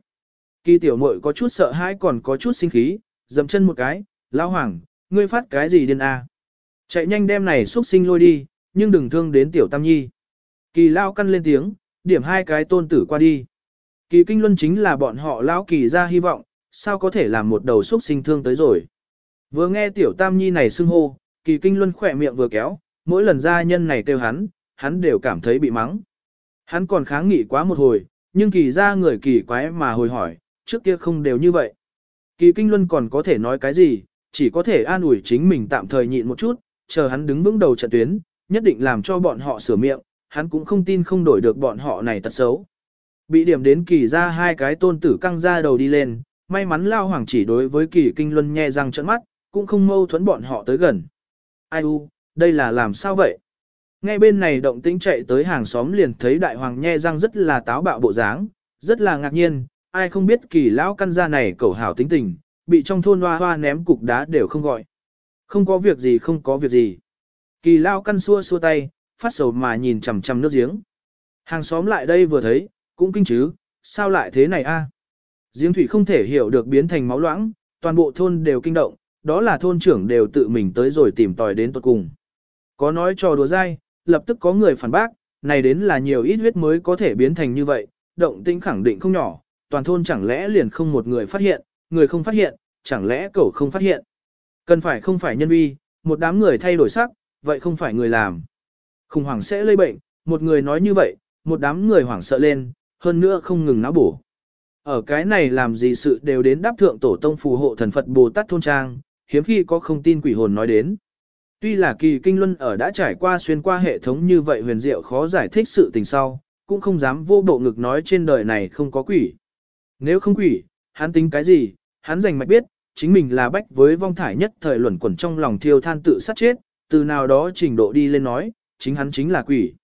Speaker 1: Kỳ tiểu muội có chút sợ hãi còn có chút sinh khí, dầm chân một cái, lao hoàng, ngươi phát cái gì điên a? À? Chạy nhanh đem này xuất sinh lôi đi, nhưng đừng thương đến tiểu tam nhi. Kỳ lao căn lên tiếng, điểm hai cái tôn tử qua đi. Kỳ kinh luân chính là bọn họ lão kỳ ra hy vọng, sao có thể làm một đầu xuất sinh thương tới rồi. Vừa nghe tiểu tam nhi này xưng hô, kỳ kinh luân khỏe miệng vừa kéo, mỗi lần gia nhân này kêu hắn, hắn đều cảm thấy bị mắng. Hắn còn kháng nghị quá một hồi, nhưng kỳ ra người kỳ quái mà hồi hỏi, trước kia không đều như vậy. Kỳ kinh luân còn có thể nói cái gì, chỉ có thể an ủi chính mình tạm thời nhịn một chút, chờ hắn đứng vững đầu trận tuyến, nhất định làm cho bọn họ sửa miệng, hắn cũng không tin không đổi được bọn họ này tật xấu. Bị điểm đến kỳ ra hai cái tôn tử căng ra đầu đi lên, may mắn lao hoàng chỉ đối với kỳ kinh luân nhe răng trận mắt, cũng không mâu thuẫn bọn họ tới gần. Ai u, đây là làm sao vậy? Ngay bên này động tĩnh chạy tới hàng xóm liền thấy đại hoàng nhe răng rất là táo bạo bộ dáng, rất là ngạc nhiên, ai không biết kỳ lão căn gia này cẩu hảo tính tình, bị trong thôn hoa hoa ném cục đá đều không gọi. Không có việc gì không có việc gì. Kỳ lão căn xua xua tay, phát sầu mà nhìn chằm chằm nước giếng. Hàng xóm lại đây vừa thấy, cũng kinh chứ, sao lại thế này a? Giếng thủy không thể hiểu được biến thành máu loãng, toàn bộ thôn đều kinh động, đó là thôn trưởng đều tự mình tới rồi tìm tòi đến tuật cùng. Có nói trò đùa dai, lập tức có người phản bác, này đến là nhiều ít huyết mới có thể biến thành như vậy, động tĩnh khẳng định không nhỏ, toàn thôn chẳng lẽ liền không một người phát hiện, người không phát hiện, chẳng lẽ cậu không phát hiện. Cần phải không phải nhân vi, một đám người thay đổi sắc, vậy không phải người làm. Khủng hoảng sẽ lây bệnh, một người nói như vậy, một đám người hoảng sợ lên, hơn nữa không ngừng náo bổ. Ở cái này làm gì sự đều đến đáp thượng tổ tông phù hộ thần Phật Bồ Tát thôn trang, hiếm khi có không tin quỷ hồn nói đến. Tuy là kỳ kinh luân ở đã trải qua xuyên qua hệ thống như vậy huyền diệu khó giải thích sự tình sau, cũng không dám vô bộ ngực nói trên đời này không có quỷ. Nếu không quỷ, hắn tính cái gì, hắn dành mạch biết, chính mình là bách với vong thải nhất thời luẩn quẩn trong lòng thiêu than tự sát chết, từ nào đó trình độ đi lên nói, chính hắn chính là quỷ.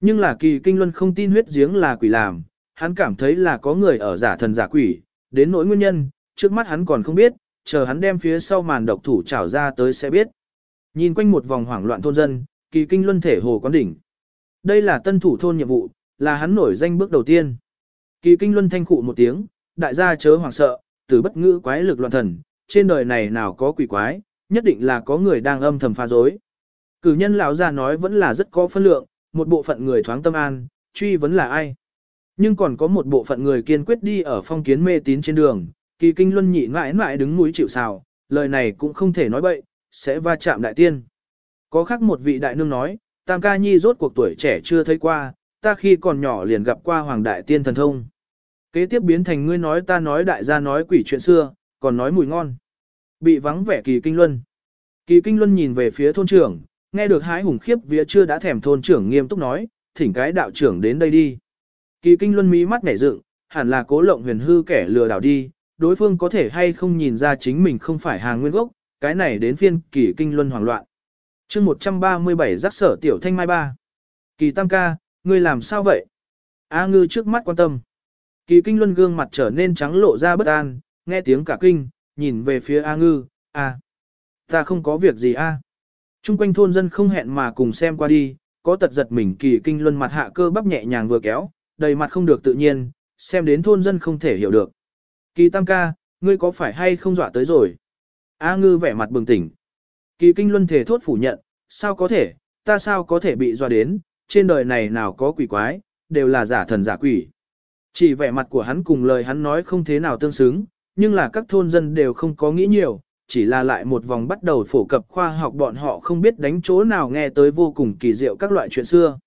Speaker 1: Nhưng là kỳ kinh luân không tin huyết giếng là quỷ làm, hắn cảm thấy là có người ở giả thần giả quỷ, đến nỗi nguyên nhân, trước mắt hắn còn không biết, chờ hắn đem phía sau màn độc thủ trảo ra tới sẽ biết. Nhìn quanh một vòng hoảng loạn thôn dân, kỳ kinh luân thể hồ quán đỉnh. Đây là tân thủ thôn nhiệm vụ, là hắn nổi danh bước đầu tiên. Kỳ kinh luân thanh khụ một tiếng, đại gia chớ hoảng sợ, từ bất ngữ quái lực loạn thần, trên đời này nào có quỷ quái, nhất định là có người đang âm thầm pha dối. Cử nhân lão già nói vẫn là rất có phân lượng, một bộ phận người thoáng tâm an, truy vấn là ai. Nhưng còn có một bộ phận người kiên quyết đi ở phong kiến mê tín trên đường, kỳ kinh luân nhị mãi mãi đứng núi chịu sào, lời này cũng không thể nói bậy, sẽ va chạm đại tiên. Có khác một vị đại nương nói, tam ca nhi rốt cuộc tuổi trẻ chưa thấy qua, ta khi còn nhỏ liền gặp qua hoàng đại tiên thần thông. Kế tiếp biến thành ngươi nói ta nói đại gia nói quỷ chuyện xưa, còn nói mùi ngon. Bị vắng vẻ kỳ kinh luân. Kỳ kinh luân nhìn về phía thôn trưởng, nghe được hái hùng khiếp vía chưa đã thèm thôn trưởng nghiêm túc nói, thỉnh cái đạo trưởng đến đây đi. Kỳ kinh luân mí mắt nhảy dựng, hẳn là cố lộng huyền hư kẻ lừa đảo đi, đối phương có thể hay không nhìn ra chính mình không phải hàng nguyên gốc, cái này đến phiên kỳ kinh luân hoảng loạn. chương 137 giác sở tiểu thanh mai ba. Kỳ tam ca, ngươi làm sao vậy? A ngư trước mắt quan tâm. Kỳ kinh luân gương mặt trở nên trắng lộ ra bất an, nghe tiếng cả kinh, nhìn về phía A ngư, A. Ta không có việc gì A. Trung quanh thôn dân không hẹn mà cùng xem qua đi, có tật giật mình kỳ kinh luân mặt hạ cơ bắp nhẹ nhàng vừa kéo, đầy mặt không được tự nhiên, xem đến thôn dân không thể hiểu được. Kỳ tam ca, ngươi có phải hay không dọa tới rồi? A ngư vẻ mặt bừng tỉnh. Kỳ kinh luân thể thốt phủ nhận, sao có thể, ta sao có thể bị dọa đến, trên đời này nào có quỷ quái, đều là giả thần giả quỷ. Chỉ vẻ mặt của hắn cùng lời hắn nói không thế nào tương xứng, nhưng là các thôn dân đều không có nghĩ nhiều, chỉ là lại một vòng bắt đầu phổ cập khoa học bọn họ không biết đánh chỗ nào nghe tới vô cùng kỳ diệu các loại chuyện xưa.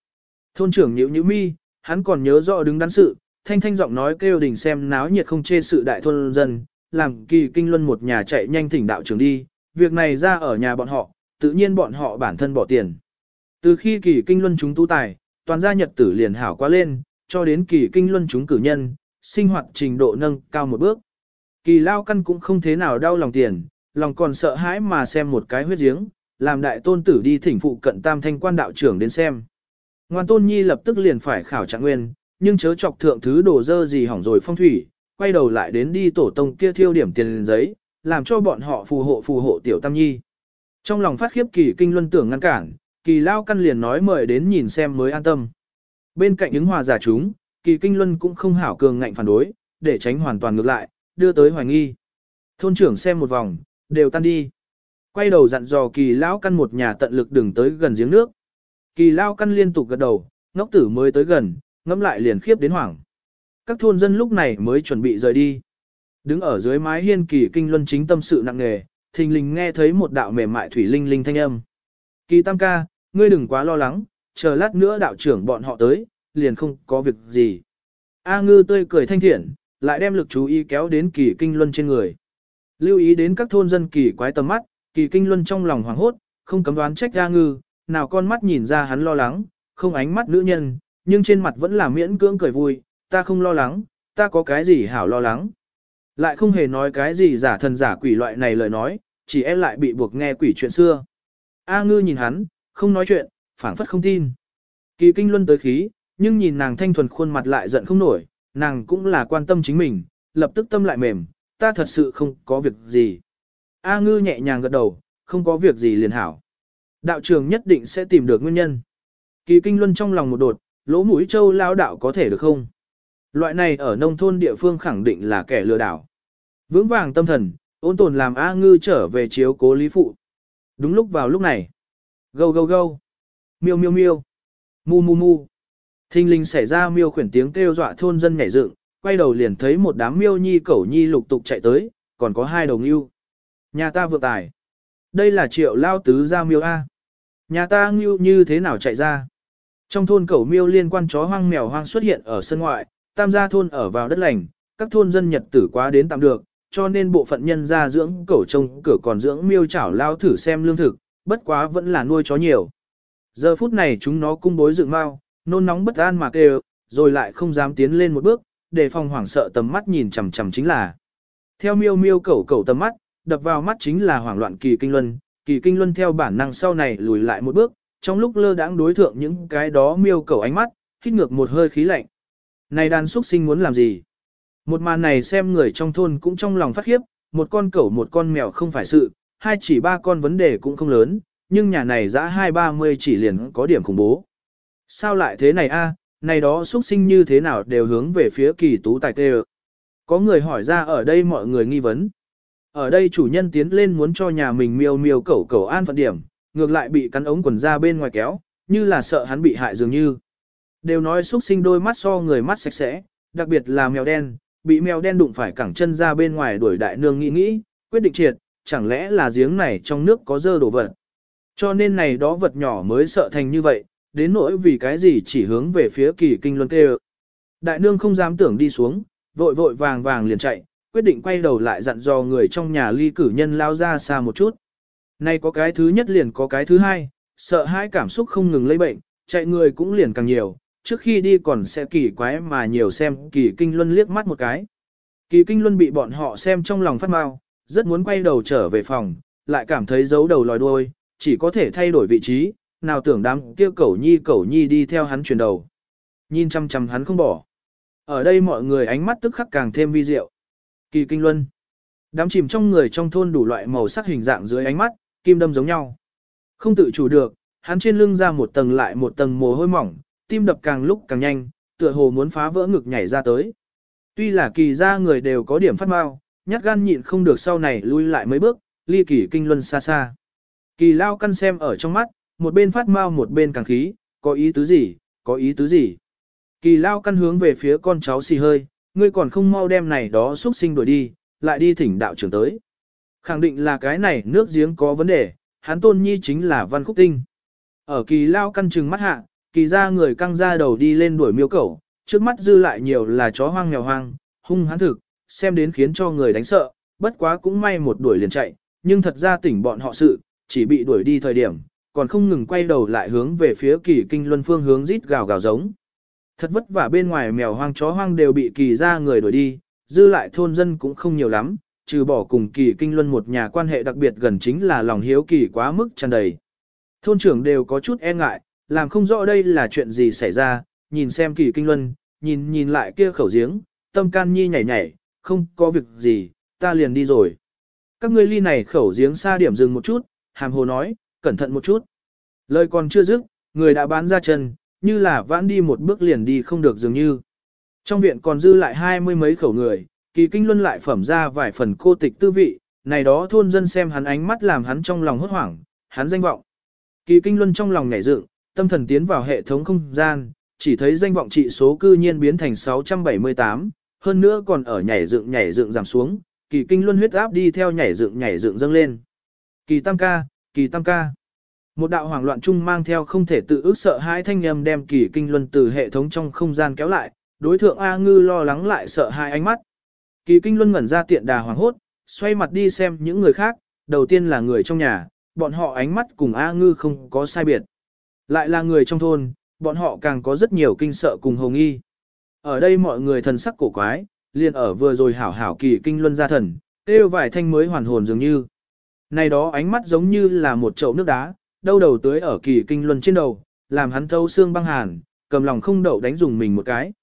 Speaker 1: Thôn trưởng nhữ nhữ mi, hắn còn nhớ rõ đứng đắn sự, thanh thanh giọng nói kêu đình xem náo nhiệt không chê sự đại thôn dân, làm kỳ kinh luân một nhà chạy nhanh thỉnh đạo trưởng đi, việc này ra ở nhà bọn họ, tự nhiên bọn họ bản thân bỏ tiền. Từ khi kỳ kinh luân chúng tu tài, toàn gia nhật tử liền hảo quá lên, cho đến kỳ kinh luân chúng cử nhân, sinh hoạt trình độ nâng cao một bước. Kỳ lao căn cũng không thế nào đau lòng tiền, lòng còn sợ hãi mà xem một cái huyết giếng, làm đại tôn tử đi thỉnh phụ cận tam thanh quan đạo trưởng đến xem. Ngoan tôn nhi lập tức liền phải khảo trạng nguyên, nhưng chớ chọc thượng thứ đồ dơ gì hỏng rồi phong thủy, quay đầu lại đến đi tổ tông kia thiêu điểm tiền giấy, làm cho bọn họ phù hộ phù hộ tiểu tam nhi. Trong lòng phát khiếp kỳ kinh luân tưởng ngăn cản, kỳ lao căn liền nói mời đến nhìn xem mới an tâm. Bên cạnh ứng hòa giả chúng, kỳ kinh luân cũng không hảo cường ngạnh phản đối, để tránh hoàn toàn ngược lại, đưa tới hoài nghi. Thôn trưởng xem một vòng, đều tan đi. Quay đầu dặn dò kỳ lao căn một nhà tận lực đừng tới gần giếng nước. Kỳ lao căn liên tục gật đầu, ngốc tử mới tới gần, ngẫm lại liền khiếp đến hoảng. Các thôn dân lúc này mới chuẩn bị rời đi. Đứng ở dưới mái hiên kỳ kinh luân chính tâm sự nặng nề, thình lình nghe thấy một đạo mềm mại thủy linh linh thanh âm. Kỳ tam ca, ngươi đừng quá lo lắng, chờ lát nữa đạo trưởng bọn họ tới, liền không có việc gì. A ngư tươi cười thanh thiện, lại đem lực chú ý kéo đến kỳ kinh luân trên người. Lưu ý đến các thôn dân kỳ quái tầm mắt, kỳ kinh luân trong lòng hoảng hốt, không cấm đoán trách A ngư, nào con mắt nhìn ra hắn lo lắng, không ánh mắt nữ nhân, nhưng trên mặt vẫn là miễn cưỡng cười vui, ta không lo lắng, ta có cái gì hảo lo lắng. Lại không hề nói cái gì giả thần giả quỷ loại này lời nói, chỉ e lại bị buộc nghe quỷ chuyện xưa. A ngư nhìn hắn, không nói chuyện, phảng phất không tin. Kỳ kinh luân tới khí, nhưng nhìn nàng thanh thuần khuôn mặt lại giận không nổi, nàng cũng là quan tâm chính mình, lập tức tâm lại mềm, ta thật sự không có việc gì. A ngư nhẹ nhàng gật đầu, không có việc gì liền hảo. Đạo trưởng nhất định sẽ tìm được nguyên nhân. Kỳ kinh luân trong lòng một đột, lỗ mũi châu lao đạo có thể được không? Loại này ở nông thôn địa phương khẳng định là kẻ lừa đảo. Vững vàng tâm thần, ôn tồn làm A ngư trở về chiếu cố lý phụ. Đúng lúc vào lúc này. Gâu gâu gâu. Miêu miêu miêu. Mu mu mu. Thinh linh xảy ra miêu khuyển tiếng kêu dọa thôn dân nhảy dựng, quay đầu liền thấy một đám miêu nhi cẩu nhi lục tục chạy tới, còn có hai đồng yêu. Nhà ta vượng tài. Đây là triệu lao tứ ra miêu A. Nhà ta ngưu như thế nào chạy ra? Trong thôn cẩu miêu liên quan chó hoang mèo hoang xuất hiện ở sân ngoại, tam gia thôn ở vào đất lành, các thôn dân nhật tử quá đến tạm được, cho nên bộ phận nhân gia dưỡng cẩu trông cửa còn dưỡng miêu chảo lao thử xem lương thực, bất quá vẫn là nuôi chó nhiều. Giờ phút này chúng nó cung bối dựng mau, nôn nóng bất an mà kêu, rồi lại không dám tiến lên một bước, để phòng hoảng sợ tầm mắt nhìn chằm chằm chính là. Theo miêu miêu cẩu cẩu tầm mắt, đập vào mắt chính là hoảng loạn kỳ kinh luân, kỳ kinh luân theo bản năng sau này lùi lại một bước, trong lúc lơ đãng đối thượng những cái đó miêu cẩu ánh mắt, hít ngược một hơi khí lạnh. Này đàn xuất sinh muốn làm gì? Một màn này xem người trong thôn cũng trong lòng phát khiếp, một con cẩu một con mèo không phải sự, hai chỉ ba con vấn đề cũng không lớn, nhưng nhà này dã hai ba mươi chỉ liền có điểm khủng bố. Sao lại thế này a? này đó xuất sinh như thế nào đều hướng về phía kỳ tú tài tê Có người hỏi ra ở đây mọi người nghi vấn. Ở đây chủ nhân tiến lên muốn cho nhà mình miêu miêu cẩu cẩu an phận điểm, ngược lại bị cắn ống quần ra bên ngoài kéo, như là sợ hắn bị hại dường như. Đều nói xuất sinh đôi mắt so người mắt sạch sẽ, đặc biệt là mèo đen, bị mèo đen đụng phải cẳng chân ra bên ngoài đuổi đại nương nghĩ nghĩ, quyết định triệt, chẳng lẽ là giếng này trong nước có dơ đổ vật. Cho nên này đó vật nhỏ mới sợ thành như vậy, đến nỗi vì cái gì chỉ hướng về phía kỳ kinh luân kêu. Đại nương không dám tưởng đi xuống, vội vội vàng vàng liền chạy, quyết định quay đầu lại dặn dò người trong nhà ly cử nhân lao ra xa một chút. Nay có cái thứ nhất liền có cái thứ hai, sợ hai cảm xúc không ngừng lây bệnh, chạy người cũng liền càng nhiều, trước khi đi còn sẽ kỳ quái mà nhiều xem kỳ kinh luân liếc mắt một cái. Kỳ kinh luân bị bọn họ xem trong lòng phát mau, rất muốn quay đầu trở về phòng, lại cảm thấy giấu đầu lòi đuôi, chỉ có thể thay đổi vị trí, nào tưởng đám kia cẩu nhi cẩu nhi đi theo hắn chuyển đầu. Nhìn chăm chăm hắn không bỏ. Ở đây mọi người ánh mắt tức khắc càng thêm vi diệu. Kỳ kinh luân. Đám chìm trong người trong thôn đủ loại màu sắc hình dạng dưới ánh mắt, kim đâm giống nhau. Không tự chủ được, hắn trên lưng ra một tầng lại một tầng mồ hôi mỏng, tim đập càng lúc càng nhanh, tựa hồ muốn phá vỡ ngực nhảy ra tới. Tuy là kỳ ra người đều có điểm phát mau, nhát gan nhịn không được sau này lui lại mấy bước, ly kỳ kinh luân xa xa. Kỳ lao căn xem ở trong mắt, một bên phát mau một bên càng khí, có ý tứ gì, có ý tứ gì. Kỳ lao căn hướng về phía con cháu xì hơi, ngươi còn không mau đem này đó xuất sinh đuổi đi, lại đi thỉnh đạo trưởng tới. Khẳng định là cái này nước giếng có vấn đề, hắn tôn nhi chính là văn khúc tinh. Ở kỳ lao căn trừng mắt hạ, kỳ ra người căng ra đầu đi lên đuổi miêu cẩu, trước mắt dư lại nhiều là chó hoang mèo hoang, hung hãn thực, xem đến khiến cho người đánh sợ, bất quá cũng may một đuổi liền chạy, nhưng thật ra tỉnh bọn họ sự, chỉ bị đuổi đi thời điểm, còn không ngừng quay đầu lại hướng về phía kỳ kinh luân phương hướng rít gào gào giống. Thật vất vả bên ngoài mèo hoang chó hoang đều bị kỳ ra người đuổi đi, dư lại thôn dân cũng không nhiều lắm, trừ bỏ cùng kỳ kinh luân một nhà quan hệ đặc biệt gần chính là lòng hiếu kỳ quá mức tràn đầy. Thôn trưởng đều có chút e ngại, làm không rõ đây là chuyện gì xảy ra, nhìn xem kỳ kinh luân, nhìn nhìn lại kia khẩu giếng, tâm can nhi nhảy nhảy, không có việc gì, ta liền đi rồi. Các ngươi ly này khẩu giếng xa điểm dừng một chút, hàm hồ nói, cẩn thận một chút. Lời còn chưa dứt, người đã bán ra chân, như là vãn đi một bước liền đi không được dường như. Trong viện còn dư lại hai mươi mấy khẩu người, kỳ kinh luân lại phẩm ra vài phần cô tịch tư vị, này đó thôn dân xem hắn ánh mắt làm hắn trong lòng hốt hoảng, hắn danh vọng. Kỳ kinh luân trong lòng nhảy dựng, tâm thần tiến vào hệ thống không gian, chỉ thấy danh vọng trị số cư nhiên biến thành 678, hơn nữa còn ở nhảy dựng nhảy dựng giảm xuống, kỳ kinh luân huyết áp đi theo nhảy dựng nhảy dựng dâng lên. Kỳ tam ca, kỳ tam ca. Một đạo hoảng loạn chung mang theo không thể tự ước sợ hãi thanh âm đem kỳ kinh luân từ hệ thống trong không gian kéo lại, đối thượng A ngư lo lắng lại sợ hai ánh mắt. Kỳ kinh luân ngẩn ra tiện đà hoảng hốt, xoay mặt đi xem những người khác, đầu tiên là người trong nhà, bọn họ ánh mắt cùng A ngư không có sai biệt. Lại là người trong thôn, bọn họ càng có rất nhiều kinh sợ cùng hồng nghi. Ở đây mọi người thần sắc cổ quái, liền ở vừa rồi hảo hảo kỳ kinh luân gia thần, kêu vài thanh mới hoàn hồn dường như. Này đó ánh mắt giống như là một chậu nước đá, đâu đầu tưới ở kỳ kinh luân trên đầu, làm hắn thâu xương băng hàn, cầm lòng không đậu đánh dùng mình một cái.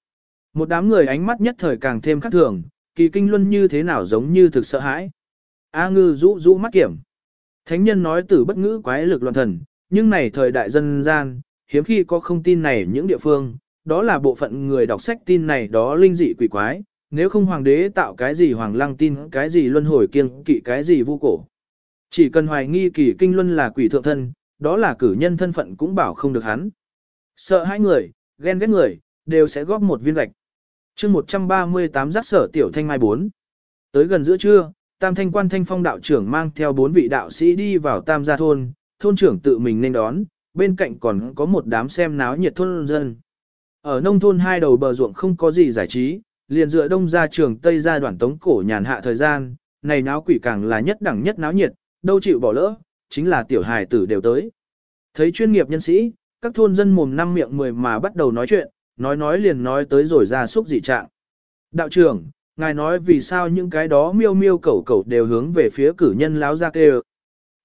Speaker 1: Một đám người ánh mắt nhất thời càng thêm khắc thường, kỳ kinh luân như thế nào giống như thực sợ hãi. A ngư rũ rũ mắt kiểm. Thánh nhân nói tử bất ngữ quái lực loạn thần, nhưng này thời đại dân gian, hiếm khi có không tin này những địa phương, đó là bộ phận người đọc sách tin này đó linh dị quỷ quái, nếu không hoàng đế tạo cái gì hoàng lăng tin cái gì luân hồi kiêng kỵ cái gì vu cổ. Chỉ cần hoài nghi kỳ kinh luân là quỷ thượng thân, đó là cử nhân thân phận cũng bảo không được hắn. Sợ hai người, ghen ghét người, đều sẽ góp một viên gạch. chương 138 giác sở tiểu thanh mai 4. Tới gần giữa trưa, tam thanh quan thanh phong đạo trưởng mang theo bốn vị đạo sĩ đi vào tam gia thôn, thôn trưởng tự mình nên đón, bên cạnh còn có một đám xem náo nhiệt thôn dân. Ở nông thôn hai đầu bờ ruộng không có gì giải trí, liền dựa đông ra trường tây ra đoạn tống cổ nhàn hạ thời gian, này náo quỷ càng là nhất đẳng nhất náo nhiệt, đâu chịu bỏ lỡ, chính là tiểu hài tử đều tới. Thấy chuyên nghiệp nhân sĩ, các thôn dân mồm năm miệng mười mà bắt đầu nói chuyện, nói nói liền nói tới rồi ra xúc dị trạng. Đạo trưởng, ngài nói vì sao những cái đó miêu miêu cẩu cẩu đều hướng về phía cử nhân láo ra kêu.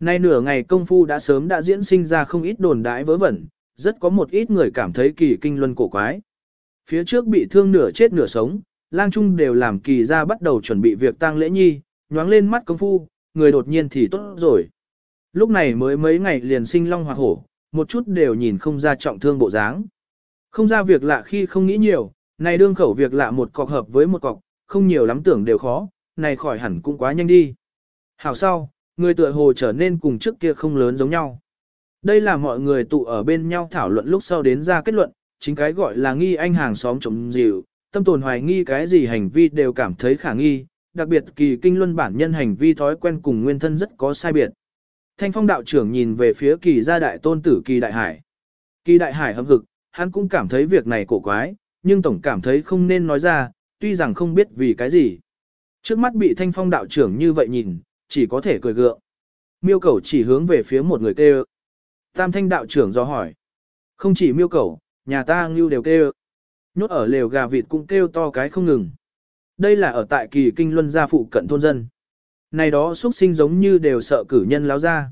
Speaker 1: Nay nửa ngày công phu đã sớm đã diễn sinh ra không ít đồn đãi vớ vẩn, rất có một ít người cảm thấy kỳ kinh luân cổ quái. Phía trước bị thương nửa chết nửa sống, lang trung đều làm kỳ ra bắt đầu chuẩn bị việc tang lễ nhi, nhoáng lên mắt công phu, người đột nhiên thì tốt rồi. Lúc này mới mấy ngày liền sinh long hoặc hổ, một chút đều nhìn không ra trọng thương bộ dáng. Không ra việc lạ khi không nghĩ nhiều, này đương khẩu việc lạ một cọc hợp với một cọc, không nhiều lắm tưởng đều khó, này khỏi hẳn cũng quá nhanh đi. Hảo sau, người tựa hồ trở nên cùng trước kia không lớn giống nhau. Đây là mọi người tụ ở bên nhau thảo luận lúc sau đến ra kết luận, chính cái gọi là nghi anh hàng xóm trộm dịu, tâm tồn hoài nghi cái gì hành vi đều cảm thấy khả nghi, đặc biệt kỳ kinh luân bản nhân hành vi thói quen cùng nguyên thân rất có sai biệt. Thanh phong đạo trưởng nhìn về phía kỳ gia đại tôn tử kỳ đại hải. Kỳ đại hải hâm hực, hắn cũng cảm thấy việc này cổ quái, nhưng tổng cảm thấy không nên nói ra, tuy rằng không biết vì cái gì. Trước mắt bị thanh phong đạo trưởng như vậy nhìn, chỉ có thể cười gượng. Miêu cầu chỉ hướng về phía một người kêu. Tam thanh đạo trưởng do hỏi. Không chỉ miêu cầu, nhà ta ngưu đều kêu. Nhốt ở lều gà vịt cũng kêu to cái không ngừng. Đây là ở tại kỳ kinh luân gia phụ cận thôn dân. Này đó xuất sinh giống như đều sợ cử nhân láo ra.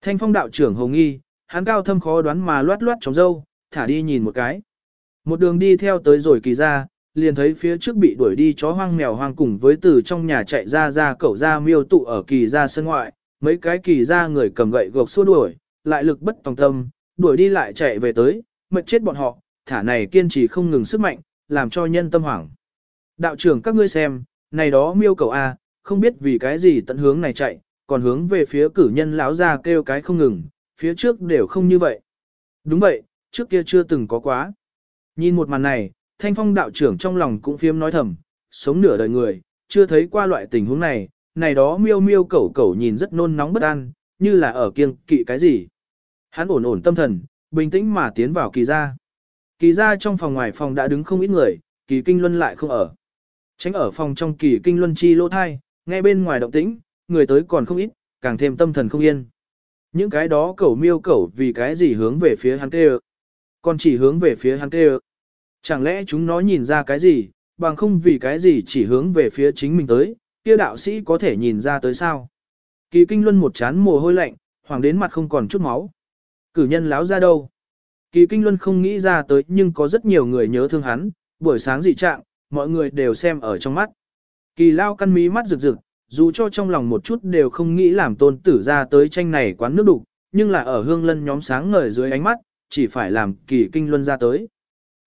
Speaker 1: Thanh phong đạo trưởng hồng nghi, hắn cao thâm khó đoán mà loát loát trống dâu, thả đi nhìn một cái. Một đường đi theo tới rồi kỳ ra, liền thấy phía trước bị đuổi đi chó hoang mèo hoang cùng với từ trong nhà chạy ra ra cẩu ra miêu tụ ở kỳ ra sân ngoại, mấy cái kỳ ra người cầm gậy gộc xua đuổi, lại lực bất tòng tâm, đuổi đi lại chạy về tới, mệt chết bọn họ, thả này kiên trì không ngừng sức mạnh, làm cho nhân tâm hoảng. Đạo trưởng các ngươi xem, này đó miêu cầu A, không biết vì cái gì tận hướng này chạy, còn hướng về phía cử nhân lão ra kêu cái không ngừng, phía trước đều không như vậy. Đúng vậy, trước kia chưa từng có quá. Nhìn một màn này, thanh phong đạo trưởng trong lòng cũng phiếm nói thầm, sống nửa đời người, chưa thấy qua loại tình huống này, này đó miêu miêu cẩu cẩu nhìn rất nôn nóng bất an, như là ở kiêng kỵ cái gì. Hắn ổn ổn tâm thần, bình tĩnh mà tiến vào kỳ gia. Kỳ gia trong phòng ngoài phòng đã đứng không ít người, kỳ kinh luân lại không ở. Tránh ở phòng trong kỳ kinh luân chi lô thai, nghe bên ngoài động tĩnh, người tới còn không ít, càng thêm tâm thần không yên. Những cái đó cẩu miêu cẩu vì cái gì hướng về phía hắn kêu. Còn chỉ hướng về phía hắn kêu. Chẳng lẽ chúng nó nhìn ra cái gì, bằng không vì cái gì chỉ hướng về phía chính mình tới, kia đạo sĩ có thể nhìn ra tới sao. Kỳ kinh luân một chán mồ hôi lạnh, hoàng đến mặt không còn chút máu. Cử nhân láo ra đâu? Kỳ kinh luân không nghĩ ra tới nhưng có rất nhiều người nhớ thương hắn, buổi sáng dị trạng, mọi người đều xem ở trong mắt. Kỳ lao căn mí mắt rực rực, dù cho trong lòng một chút đều không nghĩ làm tôn tử ra tới tranh này quán nước đục, nhưng là ở hương lân nhóm sáng ngời dưới ánh mắt, chỉ phải làm kỳ kinh luân ra tới.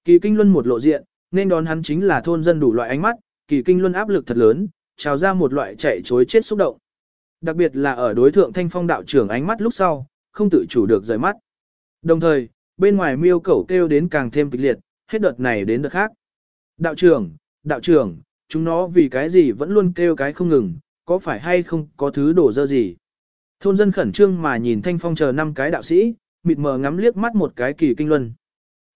Speaker 1: Kỳ kinh luân một lộ diện, nên đón hắn chính là thôn dân đủ loại ánh mắt, kỳ kinh luân áp lực thật lớn, trào ra một loại chạy chối chết xúc động. Đặc biệt là ở đối thượng thanh phong đạo trưởng ánh mắt lúc sau, không tự chủ được rời mắt. Đồng thời, bên ngoài miêu cẩu kêu đến càng thêm kịch liệt, hết đợt này đến đợt khác. Đạo trưởng, đạo trưởng, chúng nó vì cái gì vẫn luôn kêu cái không ngừng, có phải hay không có thứ đổ dơ gì. Thôn dân khẩn trương mà nhìn thanh phong chờ năm cái đạo sĩ, mịt mờ ngắm liếc mắt một cái kỳ kinh luân.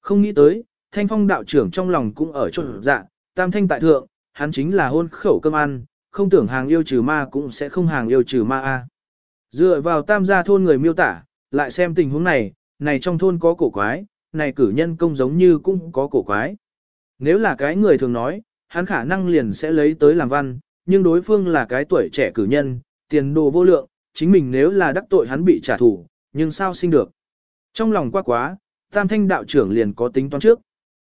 Speaker 1: Không nghĩ tới, thanh phong đạo trưởng trong lòng cũng ở chỗ dạ, tam thanh tại thượng, hắn chính là hôn khẩu cơm ăn, không tưởng hàng yêu trừ ma cũng sẽ không hàng yêu trừ ma a. Dựa vào tam gia thôn người miêu tả, lại xem tình huống này, này trong thôn có cổ quái, này cử nhân công giống như cũng có cổ quái. Nếu là cái người thường nói, hắn khả năng liền sẽ lấy tới làm văn, nhưng đối phương là cái tuổi trẻ cử nhân, tiền đồ vô lượng, chính mình nếu là đắc tội hắn bị trả thù, nhưng sao sinh được. Trong lòng quá quá, tam thanh đạo trưởng liền có tính toán trước.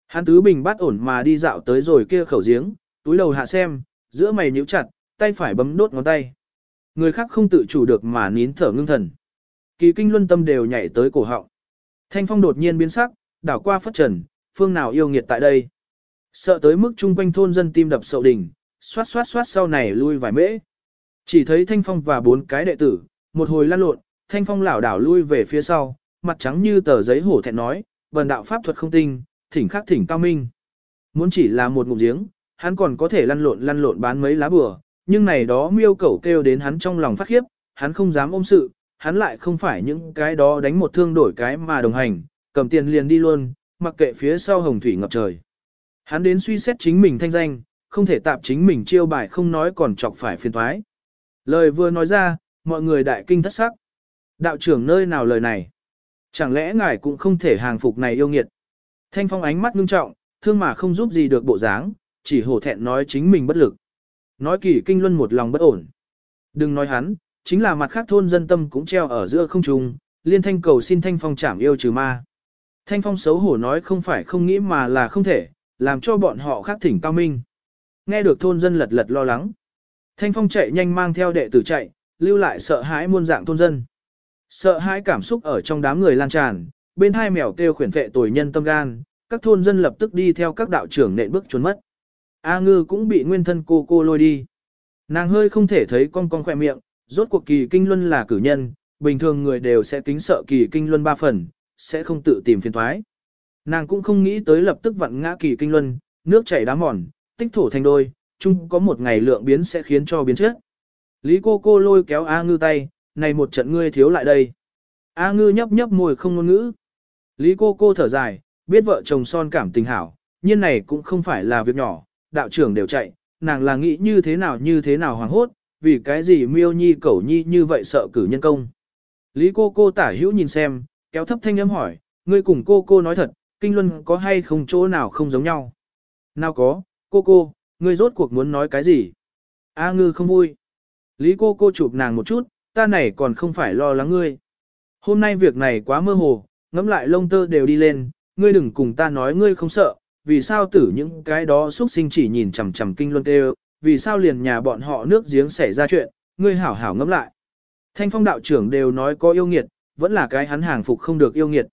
Speaker 1: Hắn tứ bình bắt ổn mà đi dạo tới rồi kia khẩu giếng, túi đầu hạ xem, giữa mày nhíu chặt, tay phải bấm đốt ngón tay. Người khác không tự chủ được mà nín thở ngưng thần. Kỳ kinh luân tâm đều nhảy tới cổ họng. Thanh phong đột nhiên biến sắc, đảo qua phất trần, phương nào yêu nghiệt tại đây. Sợ tới mức chung quanh thôn dân tim đập sậu đỉnh, xoát xoát xoát sau này lui vài mễ. Chỉ thấy thanh phong và bốn cái đệ tử, một hồi lăn lộn, thanh phong lảo đảo lui về phía sau, mặt trắng như tờ giấy hổ thẹn nói, vần đạo pháp thuật không tinh, thỉnh khắc thỉnh cao minh. Muốn chỉ là một ngụm giếng, hắn còn có thể lăn lộn lăn lộn bán mấy lá bừa, nhưng này đó miêu cẩu kêu đến hắn trong lòng phát khiếp, hắn không dám ôm sự, hắn lại không phải những cái đó đánh một thương đổi cái mà đồng hành, cầm tiền liền đi luôn, mặc kệ phía sau hồng thủy ngập trời. Hắn đến suy xét chính mình thanh danh, không thể tạp chính mình chiêu bài không nói còn chọc phải phiền thoái. Lời vừa nói ra, mọi người đại kinh thất sắc. Đạo trưởng nơi nào lời này? Chẳng lẽ ngài cũng không thể hàng phục này yêu nghiệt? Thanh phong ánh mắt ngưng trọng, thương mà không giúp gì được bộ dáng, chỉ hổ thẹn nói chính mình bất lực. Nói kỳ kinh luân một lòng bất ổn. Đừng nói hắn, chính là mặt khác thôn dân tâm cũng treo ở giữa không trung, liên thanh cầu xin thanh phong chảm yêu trừ ma. Thanh phong xấu hổ nói không phải không nghĩ mà là không thể, làm cho bọn họ khác thỉnh cao minh. Nghe được thôn dân lật lật lo lắng. Thanh phong chạy nhanh mang theo đệ tử chạy, lưu lại sợ hãi muôn dạng thôn dân. Sợ hãi cảm xúc ở trong đám người lan tràn, bên hai mèo kêu khuyển vệ tồi nhân tâm gan, các thôn dân lập tức đi theo các đạo trưởng nện bước trốn mất. A ngư cũng bị nguyên thân cô cô lôi đi. Nàng hơi không thể thấy con con khỏe miệng, rốt cuộc kỳ kinh luân là cử nhân, bình thường người đều sẽ kính sợ kỳ kinh luân ba phần, sẽ không tự tìm phiền thoái. Nàng cũng không nghĩ tới lập tức vặn ngã kỳ kinh luân, nước chảy đá mòn, tích thổ thành đôi, chung có một ngày lượng biến sẽ khiến cho biến chết. Lý cô cô lôi kéo A ngư tay, này một trận ngươi thiếu lại đây. A ngư nhấp nhấp môi không ngôn ngữ. Lý cô cô thở dài, biết vợ chồng son cảm tình hảo, nhiên này cũng không phải là việc nhỏ, đạo trưởng đều chạy, nàng là nghĩ như thế nào như thế nào hoàng hốt, vì cái gì miêu nhi cẩu nhi như vậy sợ cử nhân công. Lý cô cô tả hữu nhìn xem, kéo thấp thanh âm hỏi, ngươi cùng cô cô nói thật, kinh luân có hay không chỗ nào không giống nhau. Nào có, cô cô, ngươi rốt cuộc muốn nói cái gì? A ngư không vui. Lý cô cô chụp nàng một chút, ta này còn không phải lo lắng ngươi. Hôm nay việc này quá mơ hồ, ngẫm lại lông tơ đều đi lên, ngươi đừng cùng ta nói ngươi không sợ, vì sao tử những cái đó xuất sinh chỉ nhìn chằm chằm kinh luân kêu, vì sao liền nhà bọn họ nước giếng xảy ra chuyện, ngươi hảo hảo ngẫm lại. Thanh phong đạo trưởng đều nói có yêu nghiệt, vẫn là cái hắn hàng phục không được yêu nghiệt.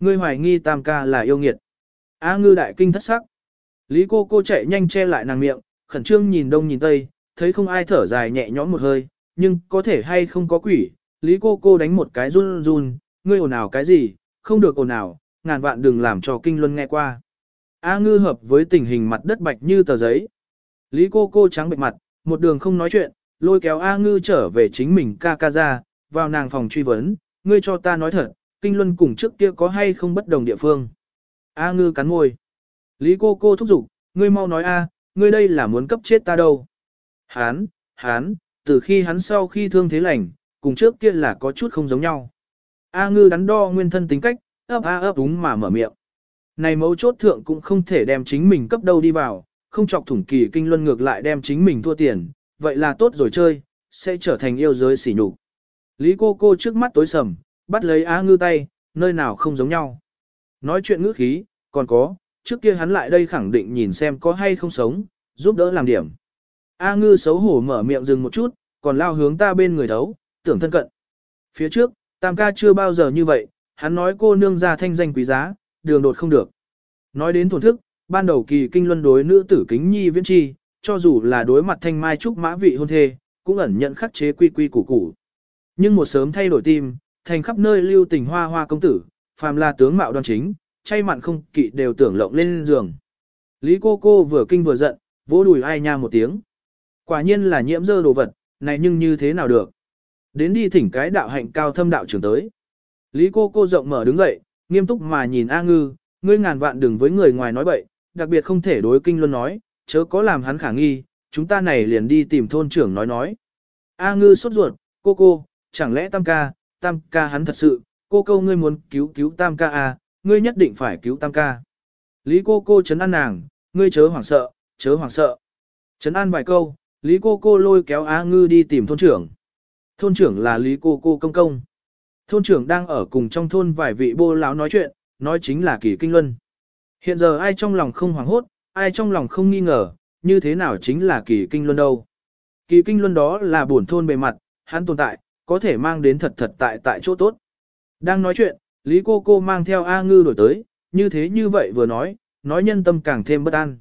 Speaker 1: Ngươi hoài nghi tam ca là yêu nghiệt. A ngư đại kinh thất sắc. Lý cô cô chạy nhanh che lại nàng miệng, khẩn trương nhìn đông nhìn tây, thấy không ai thở dài nhẹ nhõm một hơi, nhưng có thể hay không có quỷ. Lý cô cô đánh một cái run run, ngươi ồn ào cái gì, không được ồn ào, ngàn vạn đừng làm cho kinh luân nghe qua. A ngư hợp với tình hình mặt đất bạch như tờ giấy. Lý cô cô trắng bệch mặt, một đường không nói chuyện, lôi kéo A ngư trở về chính mình ca ca ra, vào nàng phòng truy vấn, ngươi cho ta nói thật, kinh luân cùng trước kia có hay không bất đồng địa phương. A ngư cắn môi. Lý cô cô thúc giục, ngươi mau nói A, ngươi đây là muốn cấp chết ta đâu. Hán, hán, từ khi hắn sau khi thương thế lành, cùng trước kia là có chút không giống nhau. A ngư đắn đo nguyên thân tính cách, ấp a ấp đúng mà mở miệng. Này mấu chốt thượng cũng không thể đem chính mình cấp đâu đi vào, không chọc thủng kỳ kinh luân ngược lại đem chính mình thua tiền, vậy là tốt rồi chơi, sẽ trở thành yêu giới xỉ nhục. Lý cô cô trước mắt tối sầm, bắt lấy A ngư tay, nơi nào không giống nhau. Nói chuyện ngữ khí, còn có, trước kia hắn lại đây khẳng định nhìn xem có hay không sống, giúp đỡ làm điểm. A ngư xấu hổ mở miệng dừng một chút, còn lao hướng ta bên người đấu, tưởng thân cận. Phía trước, tam ca chưa bao giờ như vậy, hắn nói cô nương ra thanh danh quý giá, đường đột không được. Nói đến thổn thức, ban đầu kỳ kinh luân đối nữ tử kính nhi viễn chi, cho dù là đối mặt thanh mai trúc mã vị hôn thê, cũng ẩn nhận khắc chế quy quy củ củ. Nhưng một sớm thay đổi tim, thành khắp nơi lưu tình hoa hoa công tử, phàm là tướng mạo đoan chính, chay mặn không kỵ đều tưởng lộng lên giường. Lý cô cô vừa kinh vừa giận, vỗ đùi ai nha một tiếng. Quả nhiên là nhiễm dơ đồ vật, này nhưng như thế nào được. Đến đi thỉnh cái đạo hạnh cao thâm đạo trưởng tới. Lý cô cô rộng mở đứng dậy, nghiêm túc mà nhìn A ngư, ngươi ngàn vạn đừng với người ngoài nói bậy, đặc biệt không thể đối kinh luân nói, chớ có làm hắn khả nghi, chúng ta này liền đi tìm thôn trưởng nói nói. A ngư sốt ruột, cô cô, chẳng lẽ tam ca, tam ca hắn thật sự, cô câu ngươi muốn cứu cứu tam ca à, ngươi nhất định phải cứu tam ca. Lý cô cô chấn an nàng, ngươi chớ hoảng sợ, chớ hoảng sợ. Chấn an vài câu, Lý cô cô lôi kéo A ngư đi tìm thôn trưởng. Thôn trưởng là Lý cô cô công công. Thôn trưởng đang ở cùng trong thôn vài vị bô lão nói chuyện, nói chính là kỳ kinh luân. Hiện giờ ai trong lòng không hoảng hốt, ai trong lòng không nghi ngờ, như thế nào chính là kỳ kinh luân đâu. Kỳ kinh luân đó là buồn thôn bề mặt, hắn tồn tại, có thể mang đến thật thật tại tại chỗ tốt. Đang nói chuyện, Lý cô cô mang theo A ngư đổi tới, như thế như vậy vừa nói, nói nhân tâm càng thêm bất an.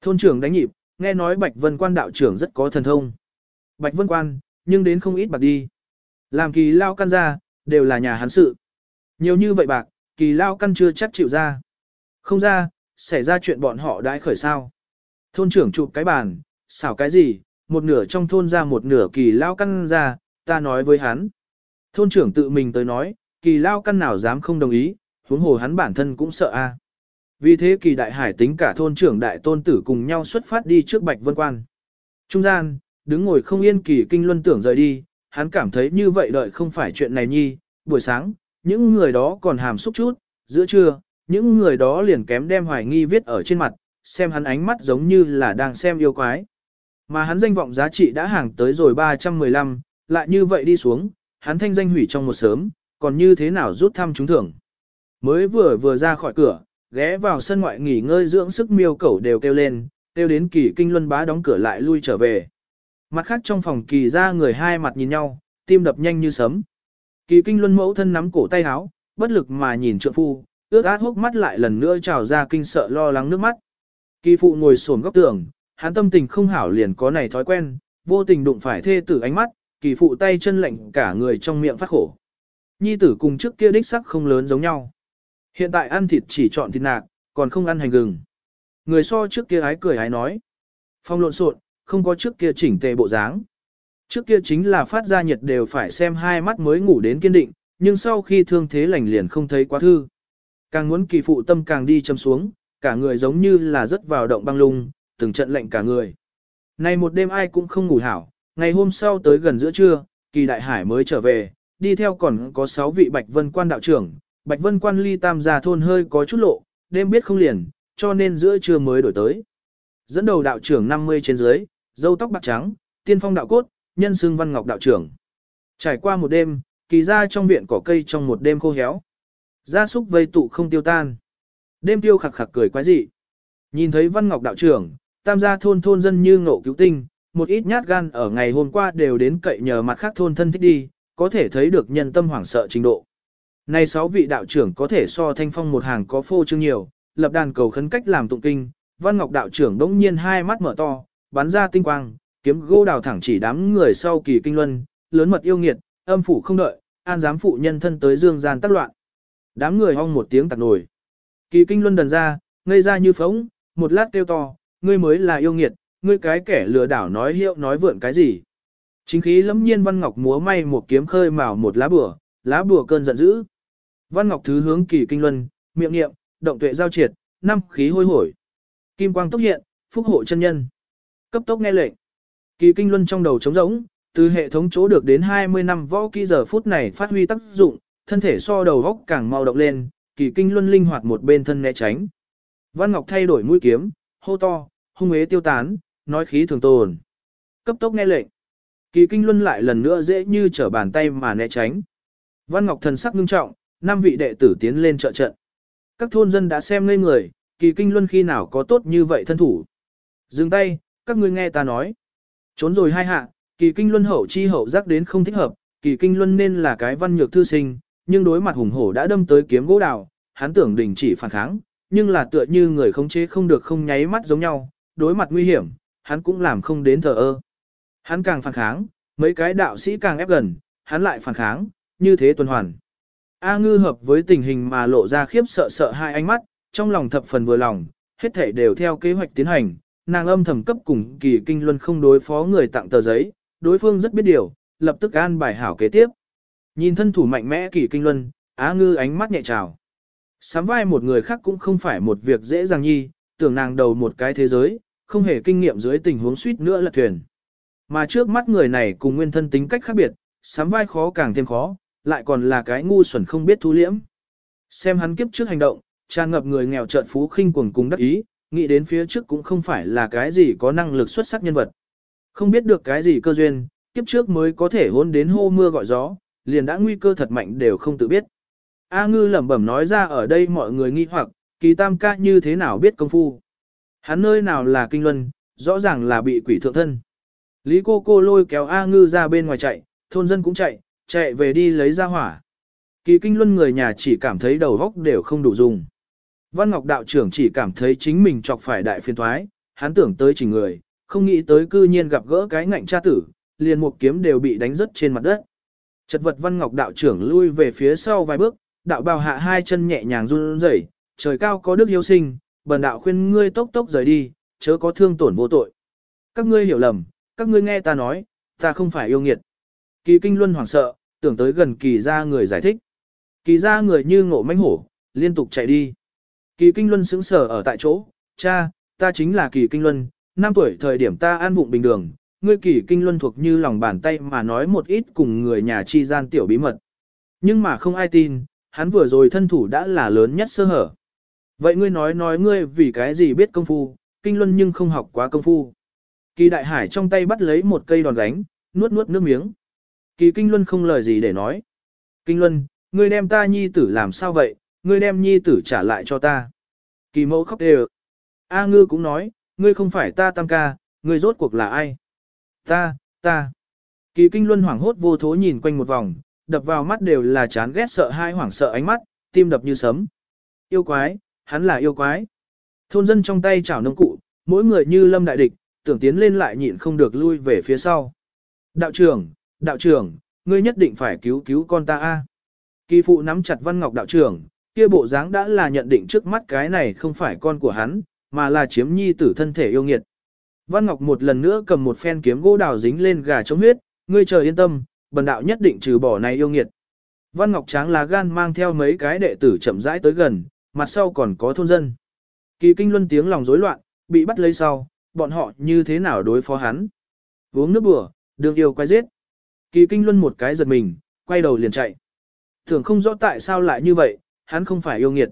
Speaker 1: Thôn trưởng đánh nhịp, nghe nói Bạch Vân Quan đạo trưởng rất có thần thông. Bạch Vân Quan, nhưng đến không ít bạc đi. Làm kỳ lao căn ra, đều là nhà hắn sự. Nhiều như vậy bạc, kỳ lao căn chưa chắc chịu ra. Không ra, xảy ra chuyện bọn họ đãi khởi sao. Thôn trưởng chụp cái bàn, xảo cái gì, một nửa trong thôn ra một nửa kỳ lao căn ra, ta nói với hắn. Thôn trưởng tự mình tới nói, kỳ lao căn nào dám không đồng ý, huống hồ hắn bản thân cũng sợ a. Vì thế kỳ đại hải tính cả thôn trưởng đại tôn tử cùng nhau xuất phát đi trước Bạch Vân Quan. Trung gian, đứng ngồi không yên kỳ kinh luân tưởng rời đi, hắn cảm thấy như vậy đợi không phải chuyện này nhi, buổi sáng, những người đó còn hàm xúc chút, giữa trưa, những người đó liền kém đem hoài nghi viết ở trên mặt, xem hắn ánh mắt giống như là đang xem yêu quái. Mà hắn danh vọng giá trị đã hàng tới rồi 315, lại như vậy đi xuống, hắn thanh danh hủy trong một sớm, còn như thế nào rút thăm trúng thưởng. Mới vừa vừa ra khỏi cửa, ghé vào sân ngoại nghỉ ngơi dưỡng sức miêu cẩu đều kêu lên, kêu đến kỳ kinh luân bá đóng cửa lại lui trở về. Mặt khác trong phòng kỳ ra người hai mặt nhìn nhau, tim đập nhanh như sấm. Kỳ kinh luân mẫu thân nắm cổ tay áo, bất lực mà nhìn trượng phu, ước át hốc mắt lại lần nữa trào ra kinh sợ lo lắng nước mắt. Kỳ phụ ngồi xổm góc tường, hắn tâm tình không hảo liền có này thói quen, vô tình đụng phải thê tử ánh mắt, kỳ phụ tay chân lạnh cả người trong miệng phát khổ. Nhi tử cùng trước kia đích sắc không lớn giống nhau. Hiện tại ăn thịt chỉ chọn thịt nạc, còn không ăn hành gừng. Người so trước kia ái cười ái nói. Phong lộn xộn, không có trước kia chỉnh tề bộ dáng. Trước kia chính là phát ra nhiệt đều phải xem hai mắt mới ngủ đến kiên định, nhưng sau khi thương thế lành liền không thấy quá thư. Càng muốn kỳ phụ tâm càng đi châm xuống, cả người giống như là rất vào động băng lung, từng trận lệnh cả người. Này một đêm ai cũng không ngủ hảo, ngày hôm sau tới gần giữa trưa, kỳ đại hải mới trở về, đi theo còn có 6 vị Bạch Vân quan đạo trưởng, Bạch Vân quan ly tam gia thôn hơi có chút lộ, đêm biết không liền, cho nên giữa trưa mới đổi tới. Dẫn đầu đạo trưởng 50 trên dưới, dâu tóc bạc trắng, tiên phong đạo cốt, nhân xương văn ngọc đạo trưởng. Trải qua một đêm, kỳ ra trong viện cỏ cây trong một đêm khô héo. Gia súc vây tụ không tiêu tan. Đêm tiêu khặc khặc cười quái dị. Nhìn thấy văn ngọc đạo trưởng, tam gia thôn thôn dân như ngộ cứu tinh, một ít nhát gan ở ngày hôm qua đều đến cậy nhờ mặt khác thôn thân thích đi, có thể thấy được nhân tâm hoảng sợ trình độ. Này sáu vị đạo trưởng có thể so thanh phong một hàng có phô trương nhiều, lập đàn cầu khấn cách làm tụng kinh, văn ngọc đạo trưởng đống nhiên hai mắt mở to, bắn ra tinh quang, kiếm gỗ đào thẳng chỉ đám người sau kỳ kinh luân, lớn mật yêu nghiệt, âm phủ không đợi, an giám phụ nhân thân tới dương gian tác loạn. Đám người hong một tiếng tạc nổi. Kỳ kinh luân đần ra, ngây ra như phóng, một lát kêu to, ngươi mới là yêu nghiệt, ngươi cái kẻ lừa đảo nói hiệu nói vượn cái gì. Chính khí lẫm nhiên Văn Ngọc múa may một kiếm khơi mào một lá bùa, lá bùa cơn giận dữ. Văn Ngọc thứ hướng kỳ kinh luân, miệng niệm, động tuệ giao triệt, năm khí hôi hổi. Kim quang tốc hiện, phúc hộ chân nhân. Cấp tốc nghe lệnh. Kỳ kinh luân trong đầu trống rỗng, từ hệ thống chỗ được đến 20 năm võ kỹ giờ phút này phát huy tác dụng, thân thể so đầu góc càng mau động lên, kỳ kinh luân linh hoạt một bên thân né tránh. Văn Ngọc thay đổi mũi kiếm, hô to, hung ế tiêu tán, nói khí thường tồn. Cấp tốc nghe lệnh. Kỳ kinh luân lại lần nữa dễ như trở bàn tay mà né tránh. Văn Ngọc thần sắc ngưng trọng, năm vị đệ tử tiến lên trợ trận. Các thôn dân đã xem ngây người, kỳ kinh luân khi nào có tốt như vậy thân thủ. Dừng tay, các ngươi nghe ta nói. Trốn rồi hai hạ, kỳ kinh luân hậu chi hậu giác đến không thích hợp, kỳ kinh luân nên là cái văn nhược thư sinh, nhưng đối mặt hùng hổ đã đâm tới kiếm gỗ đào, hắn tưởng đình chỉ phản kháng, nhưng là tựa như người khống chế không được không nháy mắt giống nhau, đối mặt nguy hiểm, hắn cũng làm không đến thờ ơ. Hắn càng phản kháng, mấy cái đạo sĩ càng ép gần, hắn lại phản kháng, như thế tuần hoàn. A ngư hợp với tình hình mà lộ ra khiếp sợ sợ hai ánh mắt, trong lòng thập phần vừa lòng, hết thể đều theo kế hoạch tiến hành, nàng âm thầm cấp cùng kỳ kinh luân không đối phó người tặng tờ giấy, đối phương rất biết điều, lập tức an bài hảo kế tiếp. Nhìn thân thủ mạnh mẽ kỳ kinh luân, Á ngư ánh mắt nhẹ trào. Sám vai một người khác cũng không phải một việc dễ dàng nhi, tưởng nàng đầu một cái thế giới, không hề kinh nghiệm dưới tình huống suýt nữa là thuyền. Mà trước mắt người này cùng nguyên thân tính cách khác biệt, sám vai khó càng thêm khó, lại còn là cái ngu xuẩn không biết thu liễm. Xem hắn kiếp trước hành động, tràn ngập người nghèo trợn phú khinh cuồng cùng đắc ý, nghĩ đến phía trước cũng không phải là cái gì có năng lực xuất sắc nhân vật. Không biết được cái gì cơ duyên, kiếp trước mới có thể hôn đến hô mưa gọi gió, liền đã nguy cơ thật mạnh đều không tự biết. A ngư lẩm bẩm nói ra ở đây mọi người nghi hoặc, kỳ tam ca như thế nào biết công phu. Hắn nơi nào là kinh luân, rõ ràng là bị quỷ thượng thân. Lý cô cô lôi kéo A ngư ra bên ngoài chạy, thôn dân cũng chạy, chạy về đi lấy ra hỏa. Kỳ kinh luân người nhà chỉ cảm thấy đầu góc đều không đủ dùng. Văn Ngọc đạo trưởng chỉ cảm thấy chính mình chọc phải đại phiên thoái, hắn tưởng tới chỉ người, không nghĩ tới cư nhiên gặp gỡ cái ngạnh cha tử, liền một kiếm đều bị đánh rớt trên mặt đất. Chật vật Văn Ngọc đạo trưởng lui về phía sau vài bước, đạo bào hạ hai chân nhẹ nhàng run rẩy, trời cao có đức hiếu sinh, bần đạo khuyên ngươi tốc tốc rời đi, chớ có thương tổn vô tội. Các ngươi hiểu lầm, các ngươi nghe ta nói, ta không phải yêu nghiệt. Kỳ kinh luân hoảng sợ, tưởng tới gần kỳ ra người giải thích. Kỳ ra người như ngộ mãnh hổ, liên tục chạy đi. Kỳ Kinh Luân sững sờ ở tại chỗ, cha, ta chính là Kỳ Kinh Luân, năm tuổi thời điểm ta an vụng bình đường, ngươi Kỳ Kinh Luân thuộc như lòng bàn tay mà nói một ít cùng người nhà chi gian tiểu bí mật. Nhưng mà không ai tin, hắn vừa rồi thân thủ đã là lớn nhất sơ hở. Vậy ngươi nói nói ngươi vì cái gì biết công phu, Kinh Luân nhưng không học quá công phu. Kỳ Đại Hải trong tay bắt lấy một cây đòn gánh, nuốt nuốt nước miếng. Kỳ Kinh Luân không lời gì để nói. Kinh Luân, ngươi đem ta nhi tử làm sao vậy, ngươi đem nhi tử trả lại cho ta. Kỳ mẫu khóc đều. A ngư cũng nói, ngươi không phải ta tam ca, ngươi rốt cuộc là ai? Ta, ta. Kỳ kinh luân hoảng hốt vô thố nhìn quanh một vòng, đập vào mắt đều là chán ghét sợ hai hoảng sợ ánh mắt, tim đập như sấm. Yêu quái, hắn là yêu quái. Thôn dân trong tay chảo nông cụ, mỗi người như lâm đại địch, tưởng tiến lên lại nhịn không được lui về phía sau. Đạo trưởng, đạo trưởng, ngươi nhất định phải cứu cứu con ta a. Kỳ phụ nắm chặt Văn Ngọc đạo trưởng, kia bộ dáng đã là nhận định trước mắt cái này không phải con của hắn, mà là chiếm nhi tử thân thể yêu nghiệt. Văn Ngọc một lần nữa cầm một phen kiếm gỗ đào dính lên gà chống huyết, ngươi chờ yên tâm, bần đạo nhất định trừ bỏ này yêu nghiệt. Văn Ngọc tráng lá gan mang theo mấy cái đệ tử chậm rãi tới gần, mặt sau còn có thôn dân. Kỳ kinh luân tiếng lòng rối loạn, bị bắt lấy sau, bọn họ như thế nào đối phó hắn. Uống nước bừa, đường yêu quay giết. Kỳ kinh luân một cái giật mình, quay đầu liền chạy. Thường không rõ tại sao lại như vậy, hắn không phải yêu nghiệt.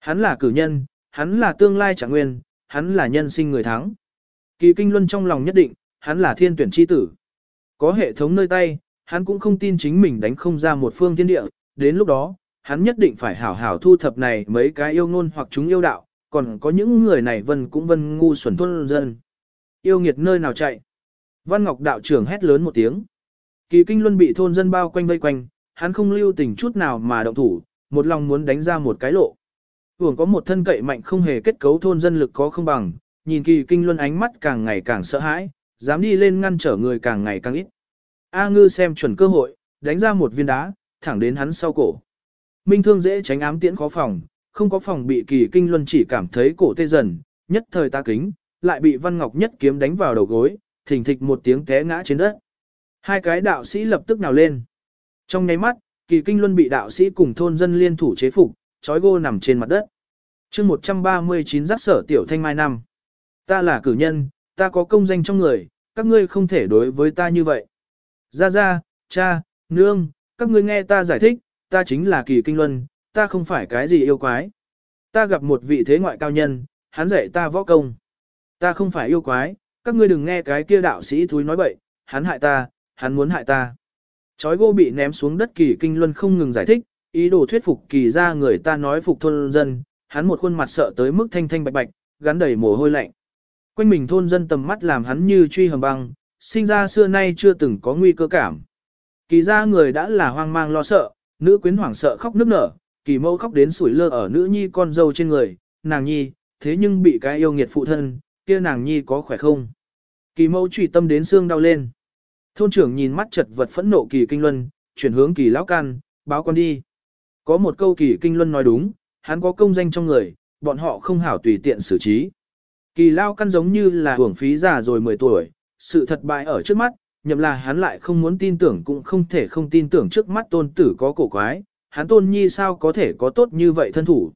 Speaker 1: Hắn là cử nhân, hắn là tương lai trạng nguyên, hắn là nhân sinh người thắng. Kỳ kinh luân trong lòng nhất định, hắn là thiên tuyển chi tử. Có hệ thống nơi tay, hắn cũng không tin chính mình đánh không ra một phương thiên địa, đến lúc đó, hắn nhất định phải hảo hảo thu thập này mấy cái yêu ngôn hoặc chúng yêu đạo, còn có những người này vân cũng vân ngu xuẩn thôn dân. Yêu nghiệt nơi nào chạy? Văn Ngọc đạo trưởng hét lớn một tiếng. Kỳ kinh luân bị thôn dân bao quanh vây quanh, hắn không lưu tình chút nào mà động thủ, một lòng muốn đánh ra một cái lộ. Hưởng có một thân cậy mạnh không hề kết cấu thôn dân lực có không bằng, nhìn kỳ kinh luân ánh mắt càng ngày càng sợ hãi, dám đi lên ngăn trở người càng ngày càng ít. A ngư xem chuẩn cơ hội, đánh ra một viên đá, thẳng đến hắn sau cổ. Minh thương dễ tránh ám tiễn khó phòng, không có phòng bị kỳ kinh luân chỉ cảm thấy cổ tê dần, nhất thời ta kính, lại bị Văn Ngọc nhất kiếm đánh vào đầu gối, thình thịch một tiếng té ngã trên đất. Hai cái đạo sĩ lập tức nào lên. Trong nháy mắt, kỳ kinh luân bị đạo sĩ cùng thôn dân liên thủ chế phục, trói gô nằm trên mặt đất. chương 139 giác sở tiểu thanh mai năm. Ta là cử nhân, ta có công danh trong người, các ngươi không thể đối với ta như vậy. Ra ra, cha, nương, các ngươi nghe ta giải thích, ta chính là kỳ kinh luân, ta không phải cái gì yêu quái. Ta gặp một vị thế ngoại cao nhân, hắn dạy ta võ công. Ta không phải yêu quái, các ngươi đừng nghe cái kia đạo sĩ thúi nói bậy, hắn hại ta, hắn muốn hại ta. Chói gô bị ném xuống đất kỳ kinh luân không ngừng giải thích, ý đồ thuyết phục kỳ ra người ta nói phục thôn dân, hắn một khuôn mặt sợ tới mức thanh thanh bạch bạch, gắn đầy mồ hôi lạnh. Quanh mình thôn dân tầm mắt làm hắn như truy hầm băng, sinh ra xưa nay chưa từng có nguy cơ cảm. Kỳ ra người đã là hoang mang lo sợ, nữ quyến hoảng sợ khóc nức nở, kỳ mâu khóc đến sủi lơ ở nữ nhi con dâu trên người, nàng nhi, thế nhưng bị cái yêu nghiệt phụ thân, kia nàng nhi có khỏe không? Kỳ mâu trụy tâm đến xương đau lên. Thôn trưởng nhìn mắt chật vật phẫn nộ kỳ kinh luân, chuyển hướng kỳ lão can, báo con đi. Có một câu kỳ kinh luân nói đúng, hắn có công danh trong người, bọn họ không hảo tùy tiện xử trí. Kỳ lao căn giống như là hưởng phí già rồi 10 tuổi, sự thật bại ở trước mắt, nhậm là hắn lại không muốn tin tưởng cũng không thể không tin tưởng trước mắt tôn tử có cổ quái, hắn tôn nhi sao có thể có tốt như vậy thân thủ.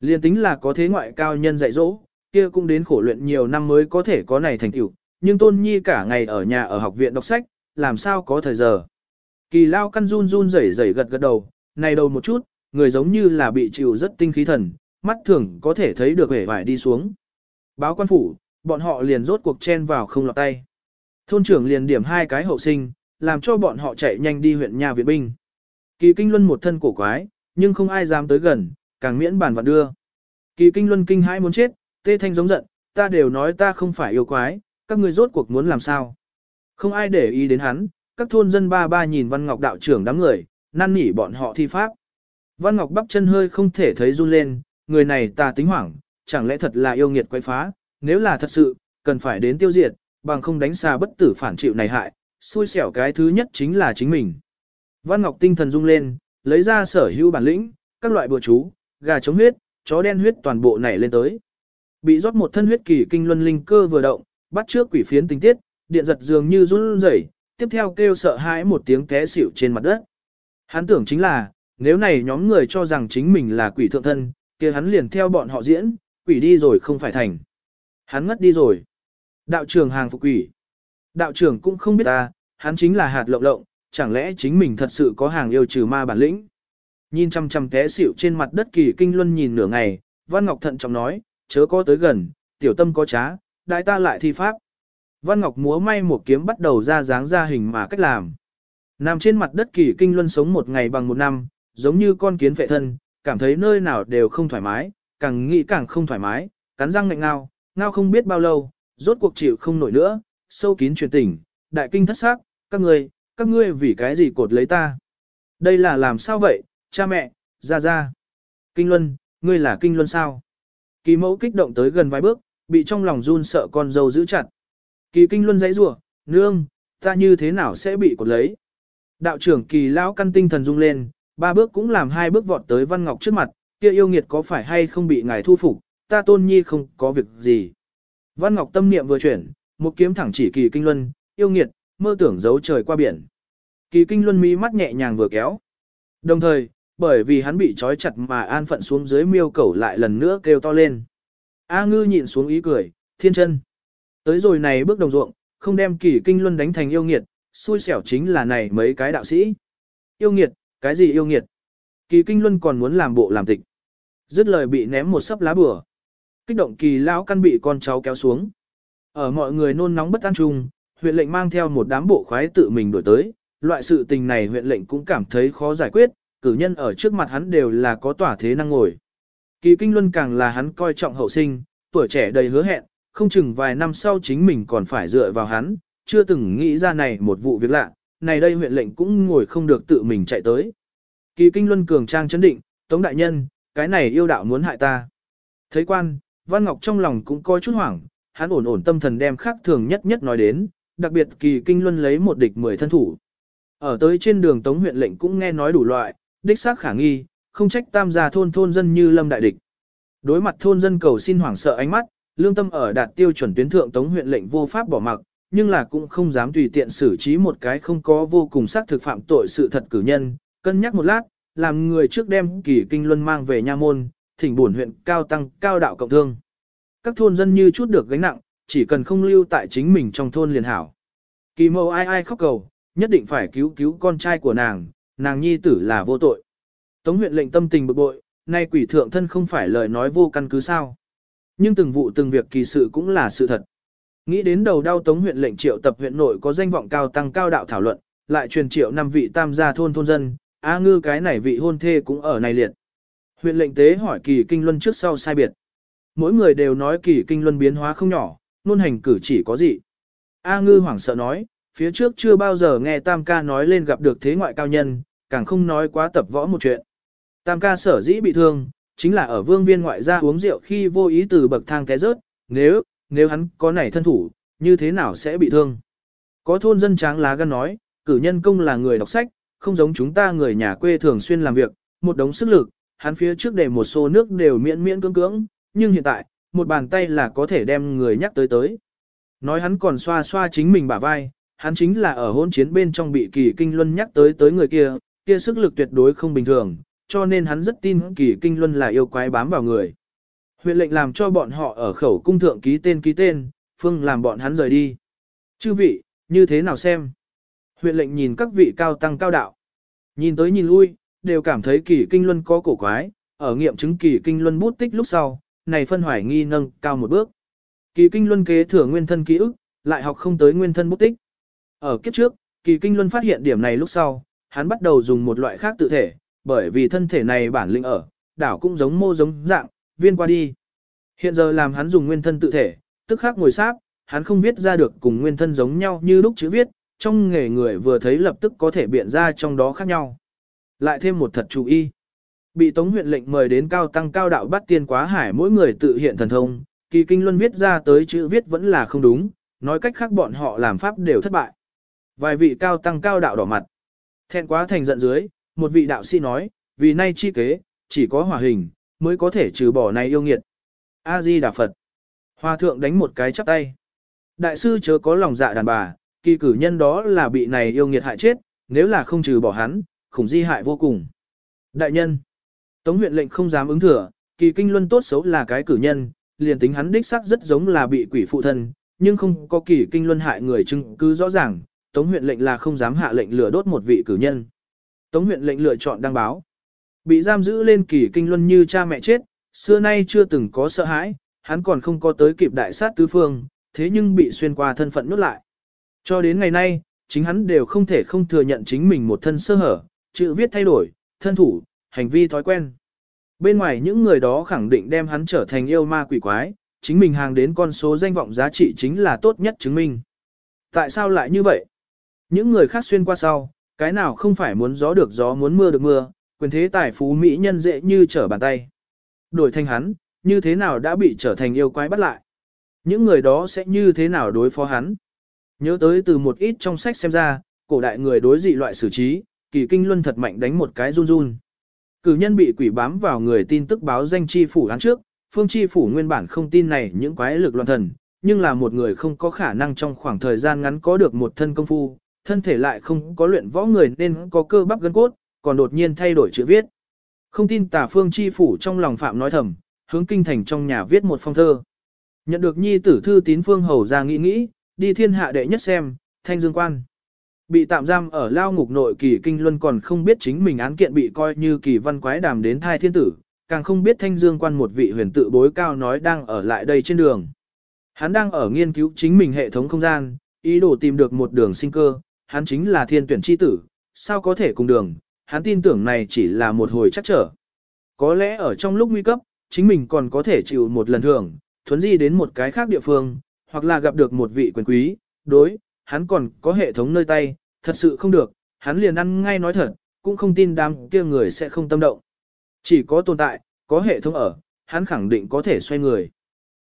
Speaker 1: Liên tính là có thế ngoại cao nhân dạy dỗ, kia cũng đến khổ luyện nhiều năm mới có thể có này thành tựu, nhưng tôn nhi cả ngày ở nhà ở học viện đọc sách, làm sao có thời giờ. Kỳ lao căn run run rẩy rẩy gật gật đầu, này đầu một chút, người giống như là bị chịu rất tinh khí thần, mắt thường có thể thấy được vẻ vải đi xuống. Báo quan phủ, bọn họ liền rốt cuộc chen vào không lọt tay. Thôn trưởng liền điểm hai cái hậu sinh, làm cho bọn họ chạy nhanh đi huyện nhà viện binh. Kỳ kinh luân một thân cổ quái, nhưng không ai dám tới gần, càng miễn bàn vặn đưa. Kỳ kinh luân kinh hãi muốn chết, tê thanh giống giận, ta đều nói ta không phải yêu quái, các ngươi rốt cuộc muốn làm sao. Không ai để ý đến hắn, các thôn dân ba ba nhìn Văn Ngọc đạo trưởng đám người, năn nỉ bọn họ thi pháp. Văn Ngọc bắp chân hơi không thể thấy run lên, người này ta tính hoảng, chẳng lẽ thật là yêu nghiệt quay phá, nếu là thật sự, cần phải đến tiêu diệt, bằng không đánh xa bất tử phản chịu này hại, xui xẻo cái thứ nhất chính là chính mình. Văn Ngọc tinh thần rung lên, lấy ra sở hữu bản lĩnh, các loại bùa chú, gà chống huyết, chó đen huyết toàn bộ nảy lên tới. Bị rót một thân huyết kỳ kinh luân linh cơ vừa động, bắt trước quỷ phiến tình tiết, điện giật dường như run rẩy, tiếp theo kêu sợ hãi một tiếng té xỉu trên mặt đất. Hắn tưởng chính là, nếu này nhóm người cho rằng chính mình là quỷ thượng thân, kia hắn liền theo bọn họ diễn, quỷ đi rồi không phải thành. Hắn ngất đi rồi. Đạo trưởng hàng phục quỷ. Đạo trưởng cũng không biết ta, hắn chính là hạt lộng lộng, chẳng lẽ chính mình thật sự có hàng yêu trừ ma bản lĩnh. Nhìn chăm chăm té xỉu trên mặt đất kỳ kinh luân nhìn nửa ngày, Văn Ngọc thận trọng nói, chớ có tới gần, tiểu tâm có trá, đại ta lại thi pháp. Văn Ngọc múa may một kiếm bắt đầu ra dáng ra hình mà cách làm. Nằm trên mặt đất kỳ kinh luân sống một ngày bằng một năm, giống như con kiến vệ thân, cảm thấy nơi nào đều không thoải mái, càng nghĩ càng không thoải mái, cắn răng ngạnh ngao, ngao không biết bao lâu, rốt cuộc chịu không nổi nữa, sâu kín truyền tỉnh, đại kinh thất xác, các ngươi, các ngươi vì cái gì cột lấy ta? Đây là làm sao vậy, cha mẹ, ra ra. Kinh Luân, ngươi là Kinh Luân sao? Kỳ mẫu kích động tới gần vài bước, bị trong lòng run sợ con dâu giữ chặt. Kỳ Kinh Luân giấy rủa, nương, ta như thế nào sẽ bị cột lấy? Đạo trưởng kỳ lão căn tinh thần rung lên, ba bước cũng làm hai bước vọt tới Văn Ngọc trước mặt, kia yêu nghiệt có phải hay không bị ngài thu phục, ta tôn nhi không có việc gì. Văn Ngọc tâm niệm vừa chuyển, một kiếm thẳng chỉ kỳ kinh luân, yêu nghiệt, mơ tưởng giấu trời qua biển. Kỳ kinh luân mí mắt nhẹ nhàng vừa kéo. Đồng thời, bởi vì hắn bị trói chặt mà an phận xuống dưới miêu cẩu lại lần nữa kêu to lên. A ngư nhịn xuống ý cười, thiên chân. Tới rồi này bước đồng ruộng, không đem kỷ kinh luân đánh thành yêu nghiệt, xui xẻo chính là này mấy cái đạo sĩ. Yêu nghiệt, cái gì yêu nghiệt? Kỳ kinh luân còn muốn làm bộ làm tịch. Dứt lời bị ném một sấp lá bừa. Kích động kỳ lão căn bị con cháu kéo xuống. Ở mọi người nôn nóng bất an chung, huyện lệnh mang theo một đám bộ khoái tự mình đổi tới, loại sự tình này huyện lệnh cũng cảm thấy khó giải quyết, cử nhân ở trước mặt hắn đều là có tỏa thế năng ngồi. Kỳ kinh luân càng là hắn coi trọng hậu sinh, tuổi trẻ đầy hứa hẹn, không chừng vài năm sau chính mình còn phải dựa vào hắn, chưa từng nghĩ ra này một vụ việc lạ, này đây huyện lệnh cũng ngồi không được tự mình chạy tới. Kỳ kinh luân cường trang chấn định, tống đại nhân, cái này yêu đạo muốn hại ta. Thấy quan, Văn Ngọc trong lòng cũng coi chút hoảng, hắn ổn ổn tâm thần đem khác thường nhất nhất nói đến, đặc biệt kỳ kinh luân lấy một địch mười thân thủ. Ở tới trên đường Tống huyện lệnh cũng nghe nói đủ loại, đích xác khả nghi, không trách tam gia thôn thôn dân như lâm đại địch. Đối mặt thôn dân cầu xin hoảng sợ ánh mắt, lương tâm ở đạt tiêu chuẩn tuyến thượng Tống huyện lệnh vô pháp bỏ mặc, nhưng là cũng không dám tùy tiện xử trí một cái không có vô cùng xác thực phạm tội sự thật cử nhân, cân nhắc một lát, làm người trước đem kỳ kinh luân mang về nha môn, thỉnh buồn huyện cao tăng cao đạo cộng thương. Các thôn dân như chút được gánh nặng, chỉ cần không lưu tại chính mình trong thôn liền hảo. Kỳ mâu ai ai khóc cầu, nhất định phải cứu cứu con trai của nàng, nàng nhi tử là vô tội. Tống huyện lệnh tâm tình bực bội, nay quỷ thượng thân không phải lời nói vô căn cứ sao. Nhưng từng vụ từng việc kỳ sự cũng là sự thật. Nghĩ đến đầu đau tống huyện lệnh triệu tập huyện nội có danh vọng cao tăng cao đạo thảo luận, lại truyền triệu năm vị tam gia thôn thôn dân, A ngư cái này vị hôn thê cũng ở này liệt. Huyện lệnh tế hỏi kỳ kinh luân trước sau sai biệt. Mỗi người đều nói kỳ kinh luân biến hóa không nhỏ, nôn hành cử chỉ có gì. A ngư hoảng sợ nói, phía trước chưa bao giờ nghe Tam ca nói lên gặp được thế ngoại cao nhân, càng không nói quá tập võ một chuyện. Tam ca sở dĩ bị thương, chính là ở vương viên ngoại gia uống rượu khi vô ý từ bậc thang té rớt, nếu, nếu hắn có nảy thân thủ, như thế nào sẽ bị thương. Có thôn dân tráng lá gan nói, cử nhân công là người đọc sách, không giống chúng ta người nhà quê thường xuyên làm việc, một đống sức lực, hắn phía trước để một xô nước đều miễn miễn cưỡng cưỡng, nhưng hiện tại, một bàn tay là có thể đem người nhắc tới tới. Nói hắn còn xoa xoa chính mình bả vai, hắn chính là ở hôn chiến bên trong bị kỳ kinh luân nhắc tới tới người kia, kia sức lực tuyệt đối không bình thường, cho nên hắn rất tin kỳ kinh luân là yêu quái bám vào người. Huyện lệnh làm cho bọn họ ở khẩu cung thượng ký tên ký tên, phương làm bọn hắn rời đi. Chư vị, như thế nào xem? Huyện lệnh nhìn các vị cao tăng cao đạo. Nhìn tới nhìn lui, đều cảm thấy kỳ kinh luân có cổ quái, ở nghiệm chứng kỳ kinh luân bút tích lúc sau, này phân hoài nghi nâng cao một bước. Kỳ kinh luân kế thừa nguyên thân ký ức, lại học không tới nguyên thân bút tích. Ở kiếp trước, kỳ kinh luân phát hiện điểm này lúc sau, hắn bắt đầu dùng một loại khác tự thể, bởi vì thân thể này bản lĩnh ở, đảo cũng giống mô giống dạng, viên qua đi. Hiện giờ làm hắn dùng nguyên thân tự thể, tức khắc ngồi sáp, hắn không viết ra được cùng nguyên thân giống nhau như lúc chữ viết, trong nghề người vừa thấy lập tức có thể biện ra trong đó khác nhau. Lại thêm một thật chú ý. Bị Tống huyện lệnh mời đến cao tăng cao đạo bắt tiên quá hải mỗi người tự hiện thần thông, kỳ kinh luân viết ra tới chữ viết vẫn là không đúng, nói cách khác bọn họ làm pháp đều thất bại. Vài vị cao tăng cao đạo đỏ mặt. Thẹn quá thành giận dưới, một vị đạo sĩ nói, vì nay chi kế, chỉ có hòa hình, mới có thể trừ bỏ này yêu nghiệt. A-di Đà Phật. Hòa thượng đánh một cái chắp tay. Đại sư chớ có lòng dạ đàn bà, kỳ cử nhân đó là bị này yêu nghiệt hại chết, nếu là không trừ bỏ hắn, khủng di hại vô cùng. Đại nhân. Tống huyện lệnh không dám ứng thừa, kỳ kinh luân tốt xấu là cái cử nhân, liền tính hắn đích xác rất giống là bị quỷ phụ thân, nhưng không có kỳ kinh luân hại người chứng cứ rõ ràng, Tống huyện lệnh là không dám hạ lệnh lửa đốt một vị cử nhân. Tống huyện lệnh lựa chọn đăng báo. Bị giam giữ lên kỳ kinh luân như cha mẹ chết, xưa nay chưa từng có sợ hãi, hắn còn không có tới kịp đại sát tứ phương, thế nhưng bị xuyên qua thân phận nuốt lại. Cho đến ngày nay, chính hắn đều không thể không thừa nhận chính mình một thân sơ hở, chữ viết thay đổi, thân thủ, hành vi thói quen. Bên ngoài những người đó khẳng định đem hắn trở thành yêu ma quỷ quái, chính mình hàng đến con số danh vọng giá trị chính là tốt nhất chứng minh. Tại sao lại như vậy? Những người khác xuyên qua sau, cái nào không phải muốn gió được gió muốn mưa được mưa, quyền thế tài phú mỹ nhân dễ như trở bàn tay. Đổi thành hắn, như thế nào đã bị trở thành yêu quái bắt lại? Những người đó sẽ như thế nào đối phó hắn? Nhớ tới từ một ít trong sách xem ra, cổ đại người đối dị loại xử trí, kỳ kinh luân thật mạnh đánh một cái run run. Cử nhân bị quỷ bám vào người tin tức báo danh chi phủ án trước, phương chi phủ nguyên bản không tin này những quái lực loạn thần, nhưng là một người không có khả năng trong khoảng thời gian ngắn có được một thân công phu, thân thể lại không có luyện võ người nên có cơ bắp gân cốt, còn đột nhiên thay đổi chữ viết. Không tin tả phương chi phủ trong lòng phạm nói thầm, hướng kinh thành trong nhà viết một phong thơ. Nhận được nhi tử thư tín phương hầu ra nghĩ nghĩ, đi thiên hạ đệ nhất xem, thanh dương quan. Bị tạm giam ở lao ngục nội kỳ kinh luân còn không biết chính mình án kiện bị coi như kỳ văn quái đàm đến thai thiên tử, càng không biết thanh dương quan một vị huyền tự bối cao nói đang ở lại đây trên đường. Hắn đang ở nghiên cứu chính mình hệ thống không gian, ý đồ tìm được một đường sinh cơ, hắn chính là thiên tuyển chi tử, sao có thể cùng đường, hắn tin tưởng này chỉ là một hồi chắc trở. Có lẽ ở trong lúc nguy cấp, chính mình còn có thể chịu một lần thưởng, thuấn di đến một cái khác địa phương, hoặc là gặp được một vị quyền quý, đối, hắn còn có hệ thống nơi tay, thật sự không được, hắn liền ăn ngay nói thật, cũng không tin đám kia người sẽ không tâm động. Chỉ có tồn tại, có hệ thống ở, hắn khẳng định có thể xoay người.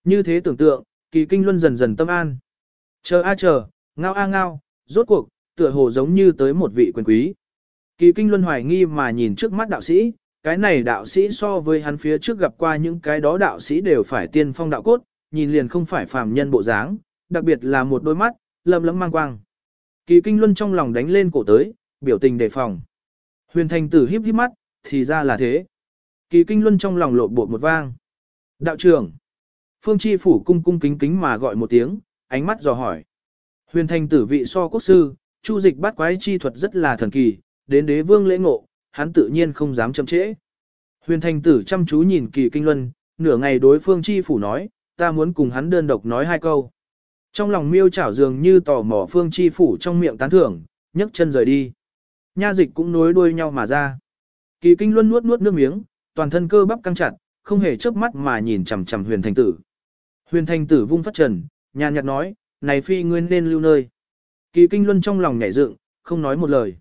Speaker 1: Như thế tưởng tượng, kỳ kinh luân dần dần tâm an. Chờ a chờ, ngao a ngao, rốt cuộc, tựa hồ giống như tới một vị quyền quý. Kỳ kinh luân hoài nghi mà nhìn trước mắt đạo sĩ, cái này đạo sĩ so với hắn phía trước gặp qua những cái đó đạo sĩ đều phải tiên phong đạo cốt, nhìn liền không phải phàm nhân bộ dáng, đặc biệt là một đôi mắt, lầm lấm mang quang. Kỳ kinh luân trong lòng đánh lên cổ tới, biểu tình đề phòng. Huyền thành tử híp híp mắt, thì ra là thế. Kỳ kinh luân trong lòng lộ bộ một vang. Đạo trưởng. Phương Chi phủ cung cung kính kính mà gọi một tiếng, ánh mắt dò hỏi. Huyền thành tử vị so quốc sư, chu dịch bắt quái chi thuật rất là thần kỳ, đến đế vương lễ ngộ, hắn tự nhiên không dám chậm trễ. Huyền thành tử chăm chú nhìn kỳ kinh luân, nửa ngày đối phương chi phủ nói, ta muốn cùng hắn đơn độc nói hai câu. Trong lòng miêu chảo dường như tò mò phương chi phủ trong miệng tán thưởng, nhấc chân rời đi. Nha dịch cũng nối đuôi nhau mà ra. Kỳ kinh luân nuốt nuốt nước miếng, toàn thân cơ bắp căng chặt, không hề chớp mắt mà nhìn chằm chằm huyền thành tử. Huyền thành tử vung phát trần, nhàn nhạt nói, này phi nguyên nên lưu nơi. Kỳ kinh luân trong lòng nhảy dựng, không nói một lời.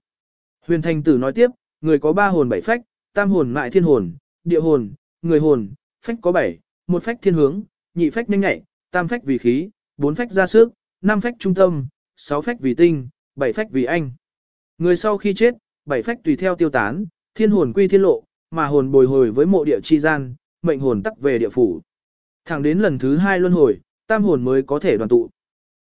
Speaker 1: Huyền thành tử nói tiếp, người có ba hồn bảy phách, tam hồn mại thiên hồn, địa hồn, người hồn, phách có bảy, một phách thiên hướng, nhị phách nhanh nhạy, tam phách vì khí, bốn phách ra sức, năm phách trung tâm, sáu phách vì tinh, bảy phách vì anh. Người sau khi chết, bảy phách tùy theo tiêu tán, thiên hồn quy thiên lộ, mà hồn bồi hồi với mộ địa chi gian, mệnh hồn tắc về địa phủ. Thẳng đến lần thứ hai luân hồi, tam hồn mới có thể đoàn tụ.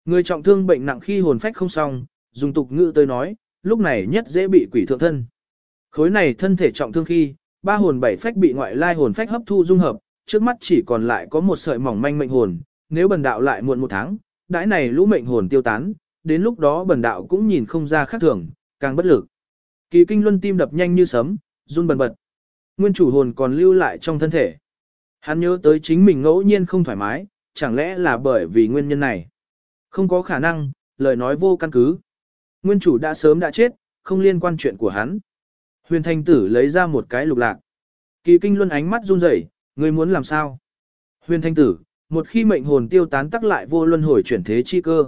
Speaker 1: Người trọng thương bệnh nặng khi hồn phách không xong, dùng tục ngữ tới nói, lúc này nhất dễ bị quỷ thượng thân. Khối này thân thể trọng thương khi, ba hồn bảy phách bị ngoại lai hồn phách hấp thu dung hợp, trước mắt chỉ còn lại có một sợi mỏng manh mệnh hồn, nếu bần đạo lại muộn một tháng, đãi này lũ mệnh hồn tiêu tán, đến lúc đó bần đạo cũng nhìn không ra khác thường, càng bất lực. Kỳ kinh luân tim đập nhanh như sấm, run bần bật. Nguyên chủ hồn còn lưu lại trong thân thể. Hắn nhớ tới chính mình ngẫu nhiên không thoải mái, chẳng lẽ là bởi vì nguyên nhân này. Không có khả năng, lời nói vô căn cứ. Nguyên chủ đã sớm đã chết, không liên quan chuyện của hắn. Huyền thanh tử lấy ra một cái lục lạc. Kỳ kinh luân ánh mắt run rẩy, ngươi muốn làm sao? Huyền thanh tử, một khi mệnh hồn tiêu tán tắc lại vô luân hồi chuyển thế chi cơ.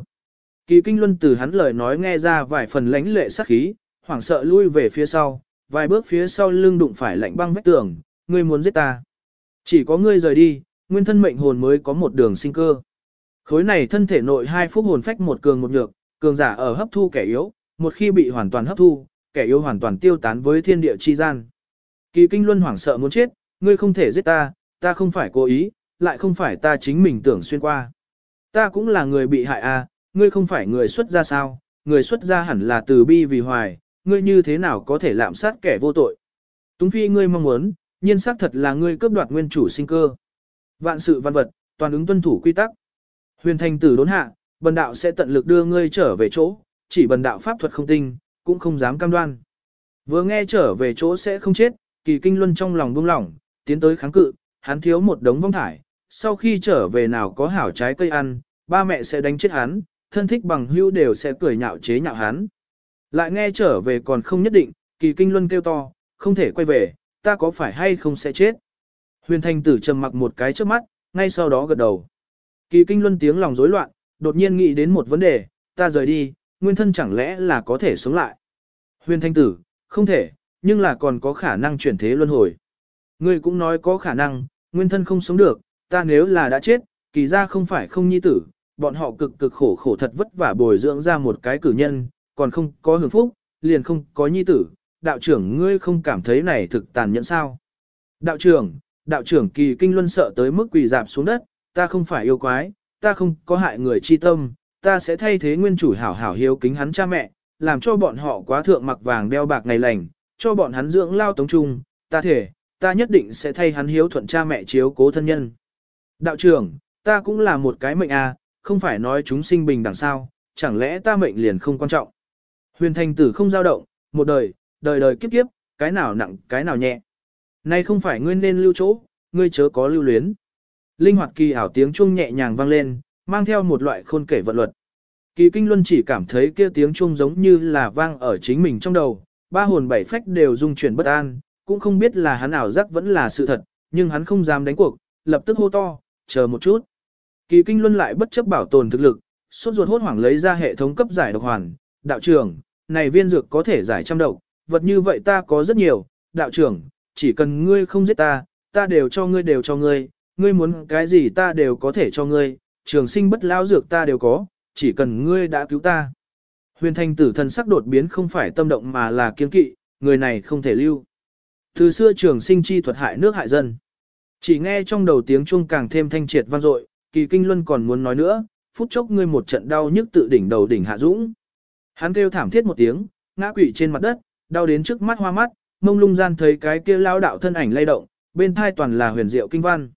Speaker 1: Kỳ kinh luân từ hắn lời nói nghe ra vài phần lãnh lệ sắc khí, hoảng sợ lui về phía sau, vài bước phía sau lưng đụng phải lạnh băng vách tường, ngươi muốn giết ta. Chỉ có ngươi rời đi, nguyên thân mệnh hồn mới có một đường sinh cơ. Khối này thân thể nội hai phúc hồn phách một cường một nhược, cường giả ở hấp thu kẻ yếu, một khi bị hoàn toàn hấp thu, kẻ yếu hoàn toàn tiêu tán với thiên địa chi gian. Kỳ kinh luân hoảng sợ muốn chết, ngươi không thể giết ta, ta không phải cố ý, lại không phải ta chính mình tưởng xuyên qua. Ta cũng là người bị hại à, ngươi không phải người xuất gia sao, người xuất gia hẳn là từ bi vì hoài, ngươi như thế nào có thể lạm sát kẻ vô tội. Túng phi ngươi mong muốn, nhiên xác thật là ngươi cướp đoạt nguyên chủ sinh cơ. Vạn sự văn vật, toàn ứng tuân thủ quy tắc. Huyền thành tử đốn hạ, bần đạo sẽ tận lực đưa ngươi trở về chỗ, chỉ bần đạo pháp thuật không tinh, cũng không dám cam đoan. Vừa nghe trở về chỗ sẽ không chết, kỳ kinh luân trong lòng buông lỏng, tiến tới kháng cự, hắn thiếu một đống vong thải, sau khi trở về nào có hảo trái cây ăn, ba mẹ sẽ đánh chết hắn, thân thích bằng hữu đều sẽ cười nhạo chế nhạo hắn. Lại nghe trở về còn không nhất định, kỳ kinh luân kêu to, không thể quay về, ta có phải hay không sẽ chết. Huyền thanh tử trầm mặc một cái trước mắt, ngay sau đó gật đầu. Kỳ kinh luân tiếng lòng rối loạn, đột nhiên nghĩ đến một vấn đề, ta rời đi, nguyên thân chẳng lẽ là có thể sống lại. Huyền thanh tử, không thể, nhưng là còn có khả năng chuyển thế luân hồi. Ngươi cũng nói có khả năng, nguyên thân không sống được, ta nếu là đã chết, kỳ ra không phải không nhi tử, bọn họ cực cực khổ khổ thật vất vả bồi dưỡng ra một cái cử nhân, còn không có hưởng phúc, liền không có nhi tử, đạo trưởng ngươi không cảm thấy này thực tàn nhẫn sao. Đạo trưởng, đạo trưởng kỳ kinh luân sợ tới mức quỳ dạp xuống đất, ta không phải yêu quái, ta không có hại người chi tâm, ta sẽ thay thế nguyên chủ hảo hảo hiếu kính hắn cha mẹ, làm cho bọn họ quá thượng mặc vàng đeo bạc ngày lành, cho bọn hắn dưỡng lao tống trung, ta thể, ta nhất định sẽ thay hắn hiếu thuận cha mẹ chiếu cố thân nhân. Đạo trưởng, ta cũng là một cái mệnh à, không phải nói chúng sinh bình đẳng sao, chẳng lẽ ta mệnh liền không quan trọng. Huyền thành tử không dao động, một đời, đời đời kiếp kiếp, cái nào nặng, cái nào nhẹ. Nay không phải ngươi nên lưu chỗ, ngươi chớ có lưu luyến. Linh hoạt kỳ ảo tiếng chuông nhẹ nhàng vang lên, mang theo một loại khôn kể vận luật. Kỳ kinh luân chỉ cảm thấy kia tiếng chuông giống như là vang ở chính mình trong đầu, ba hồn bảy phách đều rung chuyển bất an, cũng không biết là hắn ảo giác vẫn là sự thật, nhưng hắn không dám đánh cuộc, lập tức hô to, chờ một chút. Kỳ kinh luân lại bất chấp bảo tồn thực lực, sốt ruột hốt hoảng lấy ra hệ thống cấp giải độc hoàn, đạo trưởng, này viên dược có thể giải trăm độc, vật như vậy ta có rất nhiều, đạo trưởng, chỉ cần ngươi không giết ta, ta đều cho ngươi đều cho ngươi, ngươi muốn cái gì ta đều có thể cho ngươi, trường sinh bất lão dược ta đều có, chỉ cần ngươi đã cứu ta. Huyền thanh tử thần sắc đột biến không phải tâm động mà là kiên kỵ, người này không thể lưu. Từ xưa trường sinh chi thuật hại nước hại dân. Chỉ nghe trong đầu tiếng chuông càng thêm thanh triệt vang dội, kỳ kinh luân còn muốn nói nữa, phút chốc ngươi một trận đau nhức tự đỉnh đầu đỉnh hạ dũng. Hắn kêu thảm thiết một tiếng, ngã quỵ trên mặt đất, đau đến trước mắt hoa mắt, mông lung gian thấy cái kia lao đạo thân ảnh lay động, bên thai toàn là huyền diệu kinh văn.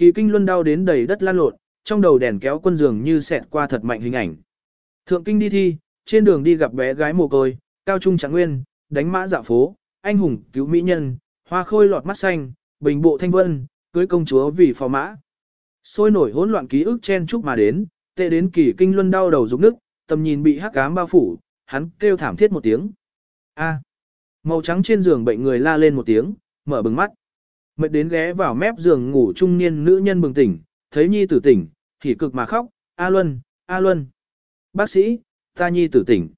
Speaker 1: Kỳ kinh luân đau đến đầy đất lan lộn, trong đầu đèn kéo quân giường như xẹt qua thật mạnh hình ảnh. Thượng kinh đi thi, trên đường đi gặp bé gái mồ côi, cao trung trạng nguyên, đánh mã dạo phố, anh hùng cứu mỹ nhân, hoa khôi lọt mắt xanh, bình bộ thanh vân, cưới công chúa vì phò mã. Sôi nổi hỗn loạn ký ức chen chúc mà đến, tệ đến kỳ kinh luân đau đầu rụng nức, tầm nhìn bị hắc ám bao phủ, hắn kêu thảm thiết một tiếng. A. Màu trắng trên giường bệnh người la lên một tiếng, mở bừng mắt. Mệt đến ghé vào mép giường ngủ trung niên nữ nhân bừng tỉnh, thấy nhi tử tỉnh, thì cực mà khóc, A Luân, A Luân. Bác sĩ, ta nhi tử tỉnh.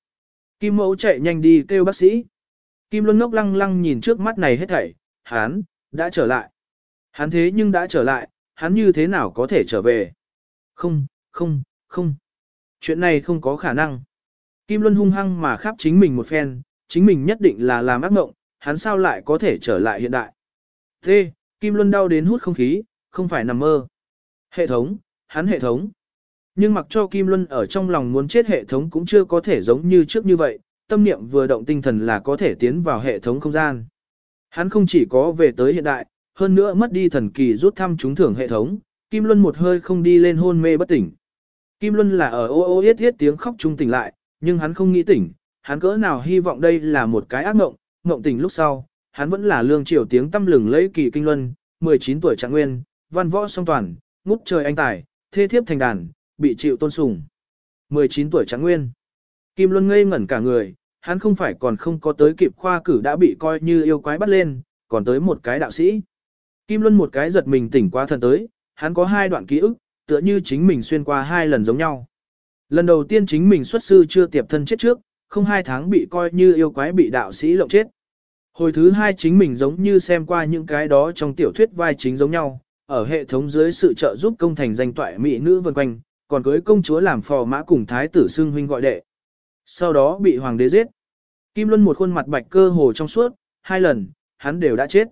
Speaker 1: Kim mẫu chạy nhanh đi kêu bác sĩ. Kim Luân ngốc lăng lăng nhìn trước mắt này hết thảy, hắn, đã trở lại. Hắn thế nhưng đã trở lại, hắn như thế nào có thể trở về? Không, không, không. Chuyện này không có khả năng. Kim Luân hung hăng mà khắp chính mình một phen, chính mình nhất định là làm ác mộng, hắn sao lại có thể trở lại hiện đại. Thế, Kim Luân đau đến hút không khí, không phải nằm mơ. Hệ thống, hắn hệ thống. Nhưng mặc cho Kim Luân ở trong lòng muốn chết hệ thống cũng chưa có thể giống như trước như vậy, tâm niệm vừa động tinh thần là có thể tiến vào hệ thống không gian. Hắn không chỉ có về tới hiện đại, hơn nữa mất đi thần kỳ rút thăm trúng thưởng hệ thống, Kim Luân một hơi không đi lên hôn mê bất tỉnh. Kim Luân là ở ô ô yết yết tiếng khóc trung tỉnh lại, nhưng hắn không nghĩ tỉnh, hắn cỡ nào hy vọng đây là một cái ác mộng, mộng tỉnh lúc sau, hắn vẫn là lương triều tiếng tâm lừng lấy kỳ kinh luân, 19 tuổi trạng nguyên, văn võ song toàn, ngút trời anh tài, thê thiếp thành đàn, bị chịu tôn sùng. 19 tuổi trạng nguyên. Kim Luân ngây ngẩn cả người, hắn không phải còn không có tới kịp khoa cử đã bị coi như yêu quái bắt lên, còn tới một cái đạo sĩ. Kim Luân một cái giật mình tỉnh qua thần tới, hắn có hai đoạn ký ức, tựa như chính mình xuyên qua hai lần giống nhau. Lần đầu tiên chính mình xuất sư chưa tiệp thân chết trước, không hai tháng bị coi như yêu quái bị đạo sĩ lộng chết. Hồi thứ hai chính mình giống như xem qua những cái đó trong tiểu thuyết vai chính giống nhau, ở hệ thống dưới sự trợ giúp công thành danh toại mỹ nữ vân quanh, còn cưới công chúa làm phò mã cùng thái tử xưng huynh gọi đệ. Sau đó bị hoàng đế giết. Kim Luân một khuôn mặt bạch cơ hồ trong suốt, hai lần, hắn đều đã chết.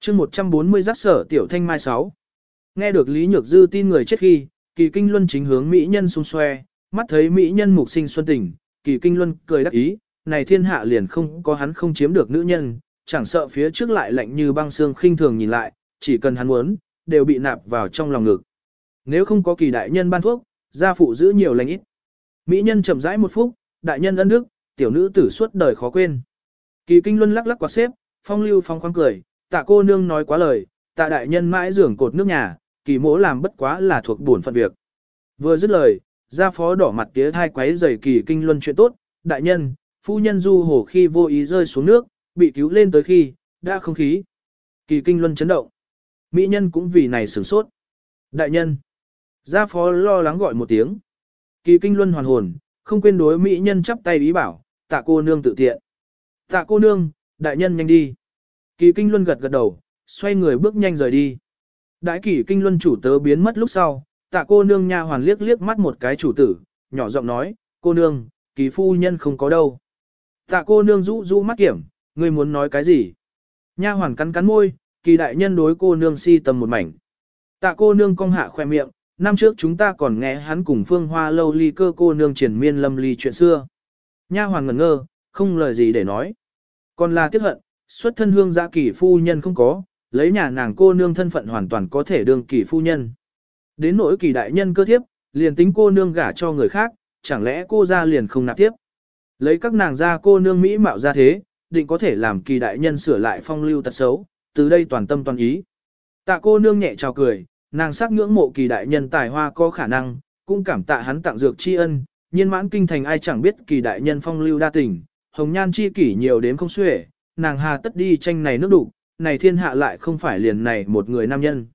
Speaker 1: chương 140 giác sở tiểu thanh mai 6. Nghe được Lý Nhược Dư tin người chết khi, kỳ kinh luân chính hướng Mỹ nhân xung xoe, mắt thấy Mỹ nhân mục sinh xuân tỉnh, kỳ kinh luân cười đắc ý, này thiên hạ liền không có hắn không chiếm được nữ nhân, chẳng sợ phía trước lại lạnh như băng xương khinh thường nhìn lại, chỉ cần hắn muốn, đều bị nạp vào trong lòng ngực. Nếu không có kỳ đại nhân ban thuốc, gia phụ giữ nhiều lành ít. Mỹ nhân chậm rãi một phút, đại nhân ân đức, tiểu nữ tử suốt đời khó quên. Kỳ kinh luân lắc lắc quạt xếp, phong lưu phong khoáng cười, tạ cô nương nói quá lời, tạ đại nhân mãi dưỡng cột nước nhà, kỳ mỗ làm bất quá là thuộc buồn phận việc. Vừa dứt lời, gia phó đỏ mặt tía thai quấy giày kỳ kinh luân chuyện tốt, đại nhân, phu nhân du hồ khi vô ý rơi xuống nước, bị cứu lên tới khi, đã không khí. Kỳ kinh luân chấn động. Mỹ nhân cũng vì này sửng sốt. Đại nhân. Gia phó lo lắng gọi một tiếng. Kỳ kinh luân hoàn hồn, không quên đối Mỹ nhân chắp tay ý bảo, tạ cô nương tự tiện. Tạ cô nương, đại nhân nhanh đi. Kỳ kinh luân gật gật đầu, xoay người bước nhanh rời đi. Đại kỳ kinh luân chủ tớ biến mất lúc sau, tạ cô nương nha hoàn liếc liếc mắt một cái chủ tử, nhỏ giọng nói, cô nương, kỳ phu nhân không có đâu. Tạ cô nương rũ rũ mắt kiểm, ngươi muốn nói cái gì? Nha hoàn cắn cắn môi, kỳ đại nhân đối cô nương si tầm một mảnh. Tạ cô nương cong hạ khoe miệng, năm trước chúng ta còn nghe hắn cùng phương hoa lâu ly cơ cô nương triển miên lâm ly chuyện xưa. Nha hoàn ngẩn ngơ, không lời gì để nói. Còn là tiếc hận, xuất thân hương giã kỳ phu nhân không có, lấy nhà nàng cô nương thân phận hoàn toàn có thể đương kỳ phu nhân. Đến nỗi kỳ đại nhân cơ thiếp, liền tính cô nương gả cho người khác, chẳng lẽ cô ra liền không nạp tiếp. Lấy các nàng ra cô nương Mỹ mạo ra thế, định có thể làm kỳ đại nhân sửa lại phong lưu tật xấu, từ đây toàn tâm toàn ý. Tạ cô nương nhẹ chào cười, nàng sắc ngưỡng mộ kỳ đại nhân tài hoa có khả năng, cũng cảm tạ hắn tặng dược tri ân, nhiên mãn kinh thành ai chẳng biết kỳ đại nhân phong lưu đa tình, hồng nhan chi kỷ nhiều đến không xuể, nàng hà tất đi tranh này nước đủ, này thiên hạ lại không phải liền này một người nam nhân.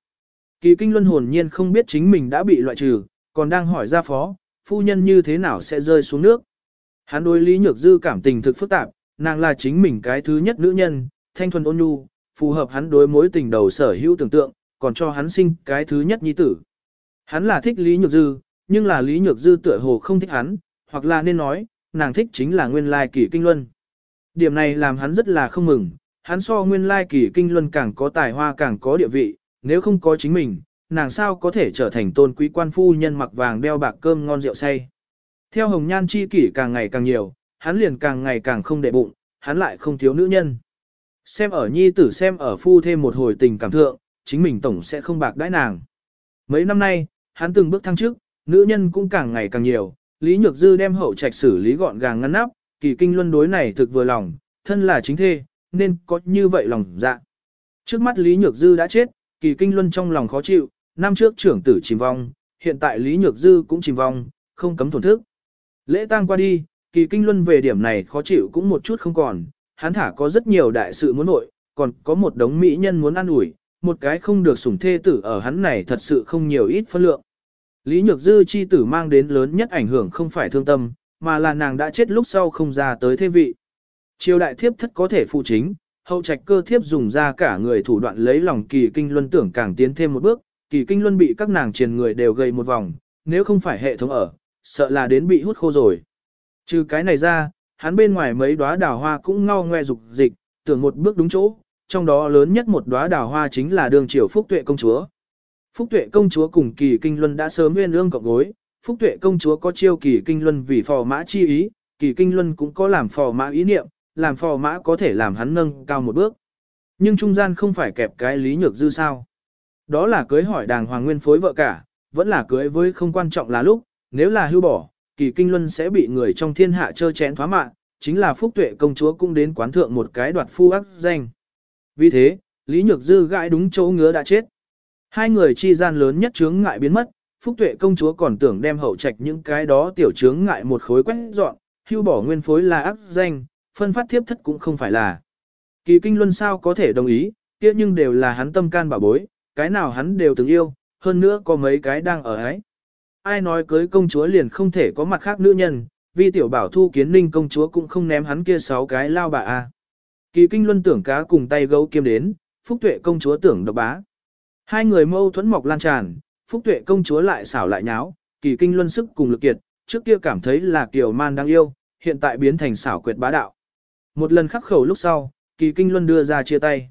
Speaker 1: Kỳ kinh luân hồn nhiên không biết chính mình đã bị loại trừ, còn đang hỏi ra phó, phu nhân như thế nào sẽ rơi xuống nước. Hắn đối Lý Nhược Dư cảm tình thực phức tạp, nàng là chính mình cái thứ nhất nữ nhân, thanh thuần ôn nhu, phù hợp hắn đối mối tình đầu sở hữu tưởng tượng, còn cho hắn sinh cái thứ nhất nhi tử. Hắn là thích Lý Nhược Dư, nhưng là Lý Nhược Dư tựa hồ không thích hắn, hoặc là nên nói, nàng thích chính là nguyên lai kỷ kinh luân. Điểm này làm hắn rất là không mừng, hắn so nguyên lai kỷ kinh luân càng có tài hoa càng có địa vị, nếu không có chính mình, nàng sao có thể trở thành tôn quý quan phu nhân mặc vàng đeo bạc cơm ngon rượu say. Theo hồng nhan chi kỷ càng ngày càng nhiều, hắn liền càng ngày càng không để bụng, hắn lại không thiếu nữ nhân. Xem ở nhi tử xem ở phu thêm một hồi tình cảm thượng, chính mình tổng sẽ không bạc đãi nàng. Mấy năm nay, hắn từng bước thăng trước, nữ nhân cũng càng ngày càng nhiều, Lý Nhược Dư đem hậu trạch xử lý gọn gàng ngăn nắp, kỳ kinh luân đối này thực vừa lòng, thân là chính thê, nên có như vậy lòng dạ. Trước mắt Lý Nhược Dư đã chết, kỳ kinh luân trong lòng khó chịu, năm trước trưởng tử chìm vong, hiện tại Lý Nhược Dư cũng chìm vong, không cấm thổn thức. Lễ tang qua đi, kỳ kinh luân về điểm này khó chịu cũng một chút không còn, hắn thả có rất nhiều đại sự muốn nội, còn có một đống mỹ nhân muốn ăn ủi, một cái không được sủng thê tử ở hắn này thật sự không nhiều ít phân lượng. Lý Nhược Dư chi tử mang đến lớn nhất ảnh hưởng không phải thương tâm, mà là nàng đã chết lúc sau không ra tới thế vị. Triều đại thiếp thất có thể phụ chính, hậu trạch cơ thiếp dùng ra cả người thủ đoạn lấy lòng kỳ kinh luân tưởng càng tiến thêm một bước, kỳ kinh luân bị các nàng triền người đều gây một vòng, nếu không phải hệ thống ở, sợ là đến bị hút khô rồi. Trừ cái này ra, hắn bên ngoài mấy đóa đào hoa cũng ngao ngoe dục dịch, tưởng một bước đúng chỗ, trong đó lớn nhất một đóa đào hoa chính là đường triều Phúc Tuệ công chúa. Phúc Tuệ công chúa cùng Kỳ Kinh Luân đã sớm nguyên ương cộng gối, Phúc Tuệ công chúa có chiêu Kỳ Kinh Luân vì phò mã chi ý, Kỳ Kinh Luân cũng có làm phò mã ý niệm, làm phò mã có thể làm hắn nâng cao một bước. Nhưng trung gian không phải kẹp cái lý nhược dư sao. Đó là cưới hỏi đàng hoàng nguyên phối vợ cả, vẫn là cưới với không quan trọng là lúc, nếu là hưu bỏ, Kỳ Kinh Luân sẽ bị người trong thiên hạ chơ chén thoá mạng, chính là Phúc Tuệ công chúa cũng đến quán thượng một cái đoạt phu ác danh. Vì thế, Lý Nhược Dư gãi đúng chỗ ngứa đã chết. Hai người chi gian lớn nhất chướng ngại biến mất, Phúc Tuệ công chúa còn tưởng đem hậu trạch những cái đó tiểu chướng ngại một khối quét dọn, hưu bỏ nguyên phối là ác danh, phân phát thiếp thất cũng không phải là. Kỳ kinh luân sao có thể đồng ý, kia nhưng đều là hắn tâm can bảo bối, cái nào hắn đều từng yêu, hơn nữa có mấy cái đang ở ấy. Ai nói cưới công chúa liền không thể có mặt khác nữ nhân, vì tiểu bảo thu kiến ninh công chúa cũng không ném hắn kia sáu cái lao bà a. Kỳ kinh luân tưởng cá cùng tay gấu kiếm đến, phúc tuệ công chúa tưởng độc bá. Hai người mâu thuẫn mọc lan tràn, phúc tuệ công chúa lại xảo lại nháo, kỳ kinh luân sức cùng lực kiệt, trước kia cảm thấy là kiểu man đang yêu, hiện tại biến thành xảo quyệt bá đạo. Một lần khắc khẩu lúc sau, kỳ kinh luân đưa ra chia tay.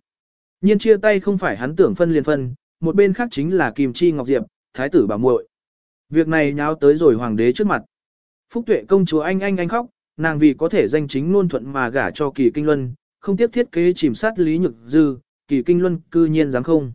Speaker 1: nhiên chia tay không phải hắn tưởng phân liền phân, một bên khác chính là Kim Chi Ngọc Diệp, thái tử bà muội. Việc này nháo tới rồi hoàng đế trước mặt. Phúc tuệ công chúa anh anh anh khóc, nàng vì có thể danh chính ngôn thuận mà gả cho kỳ kinh luân, không tiếp thiết kế chìm sát Lý Nhược Dư, kỳ kinh luân cư nhiên dám không.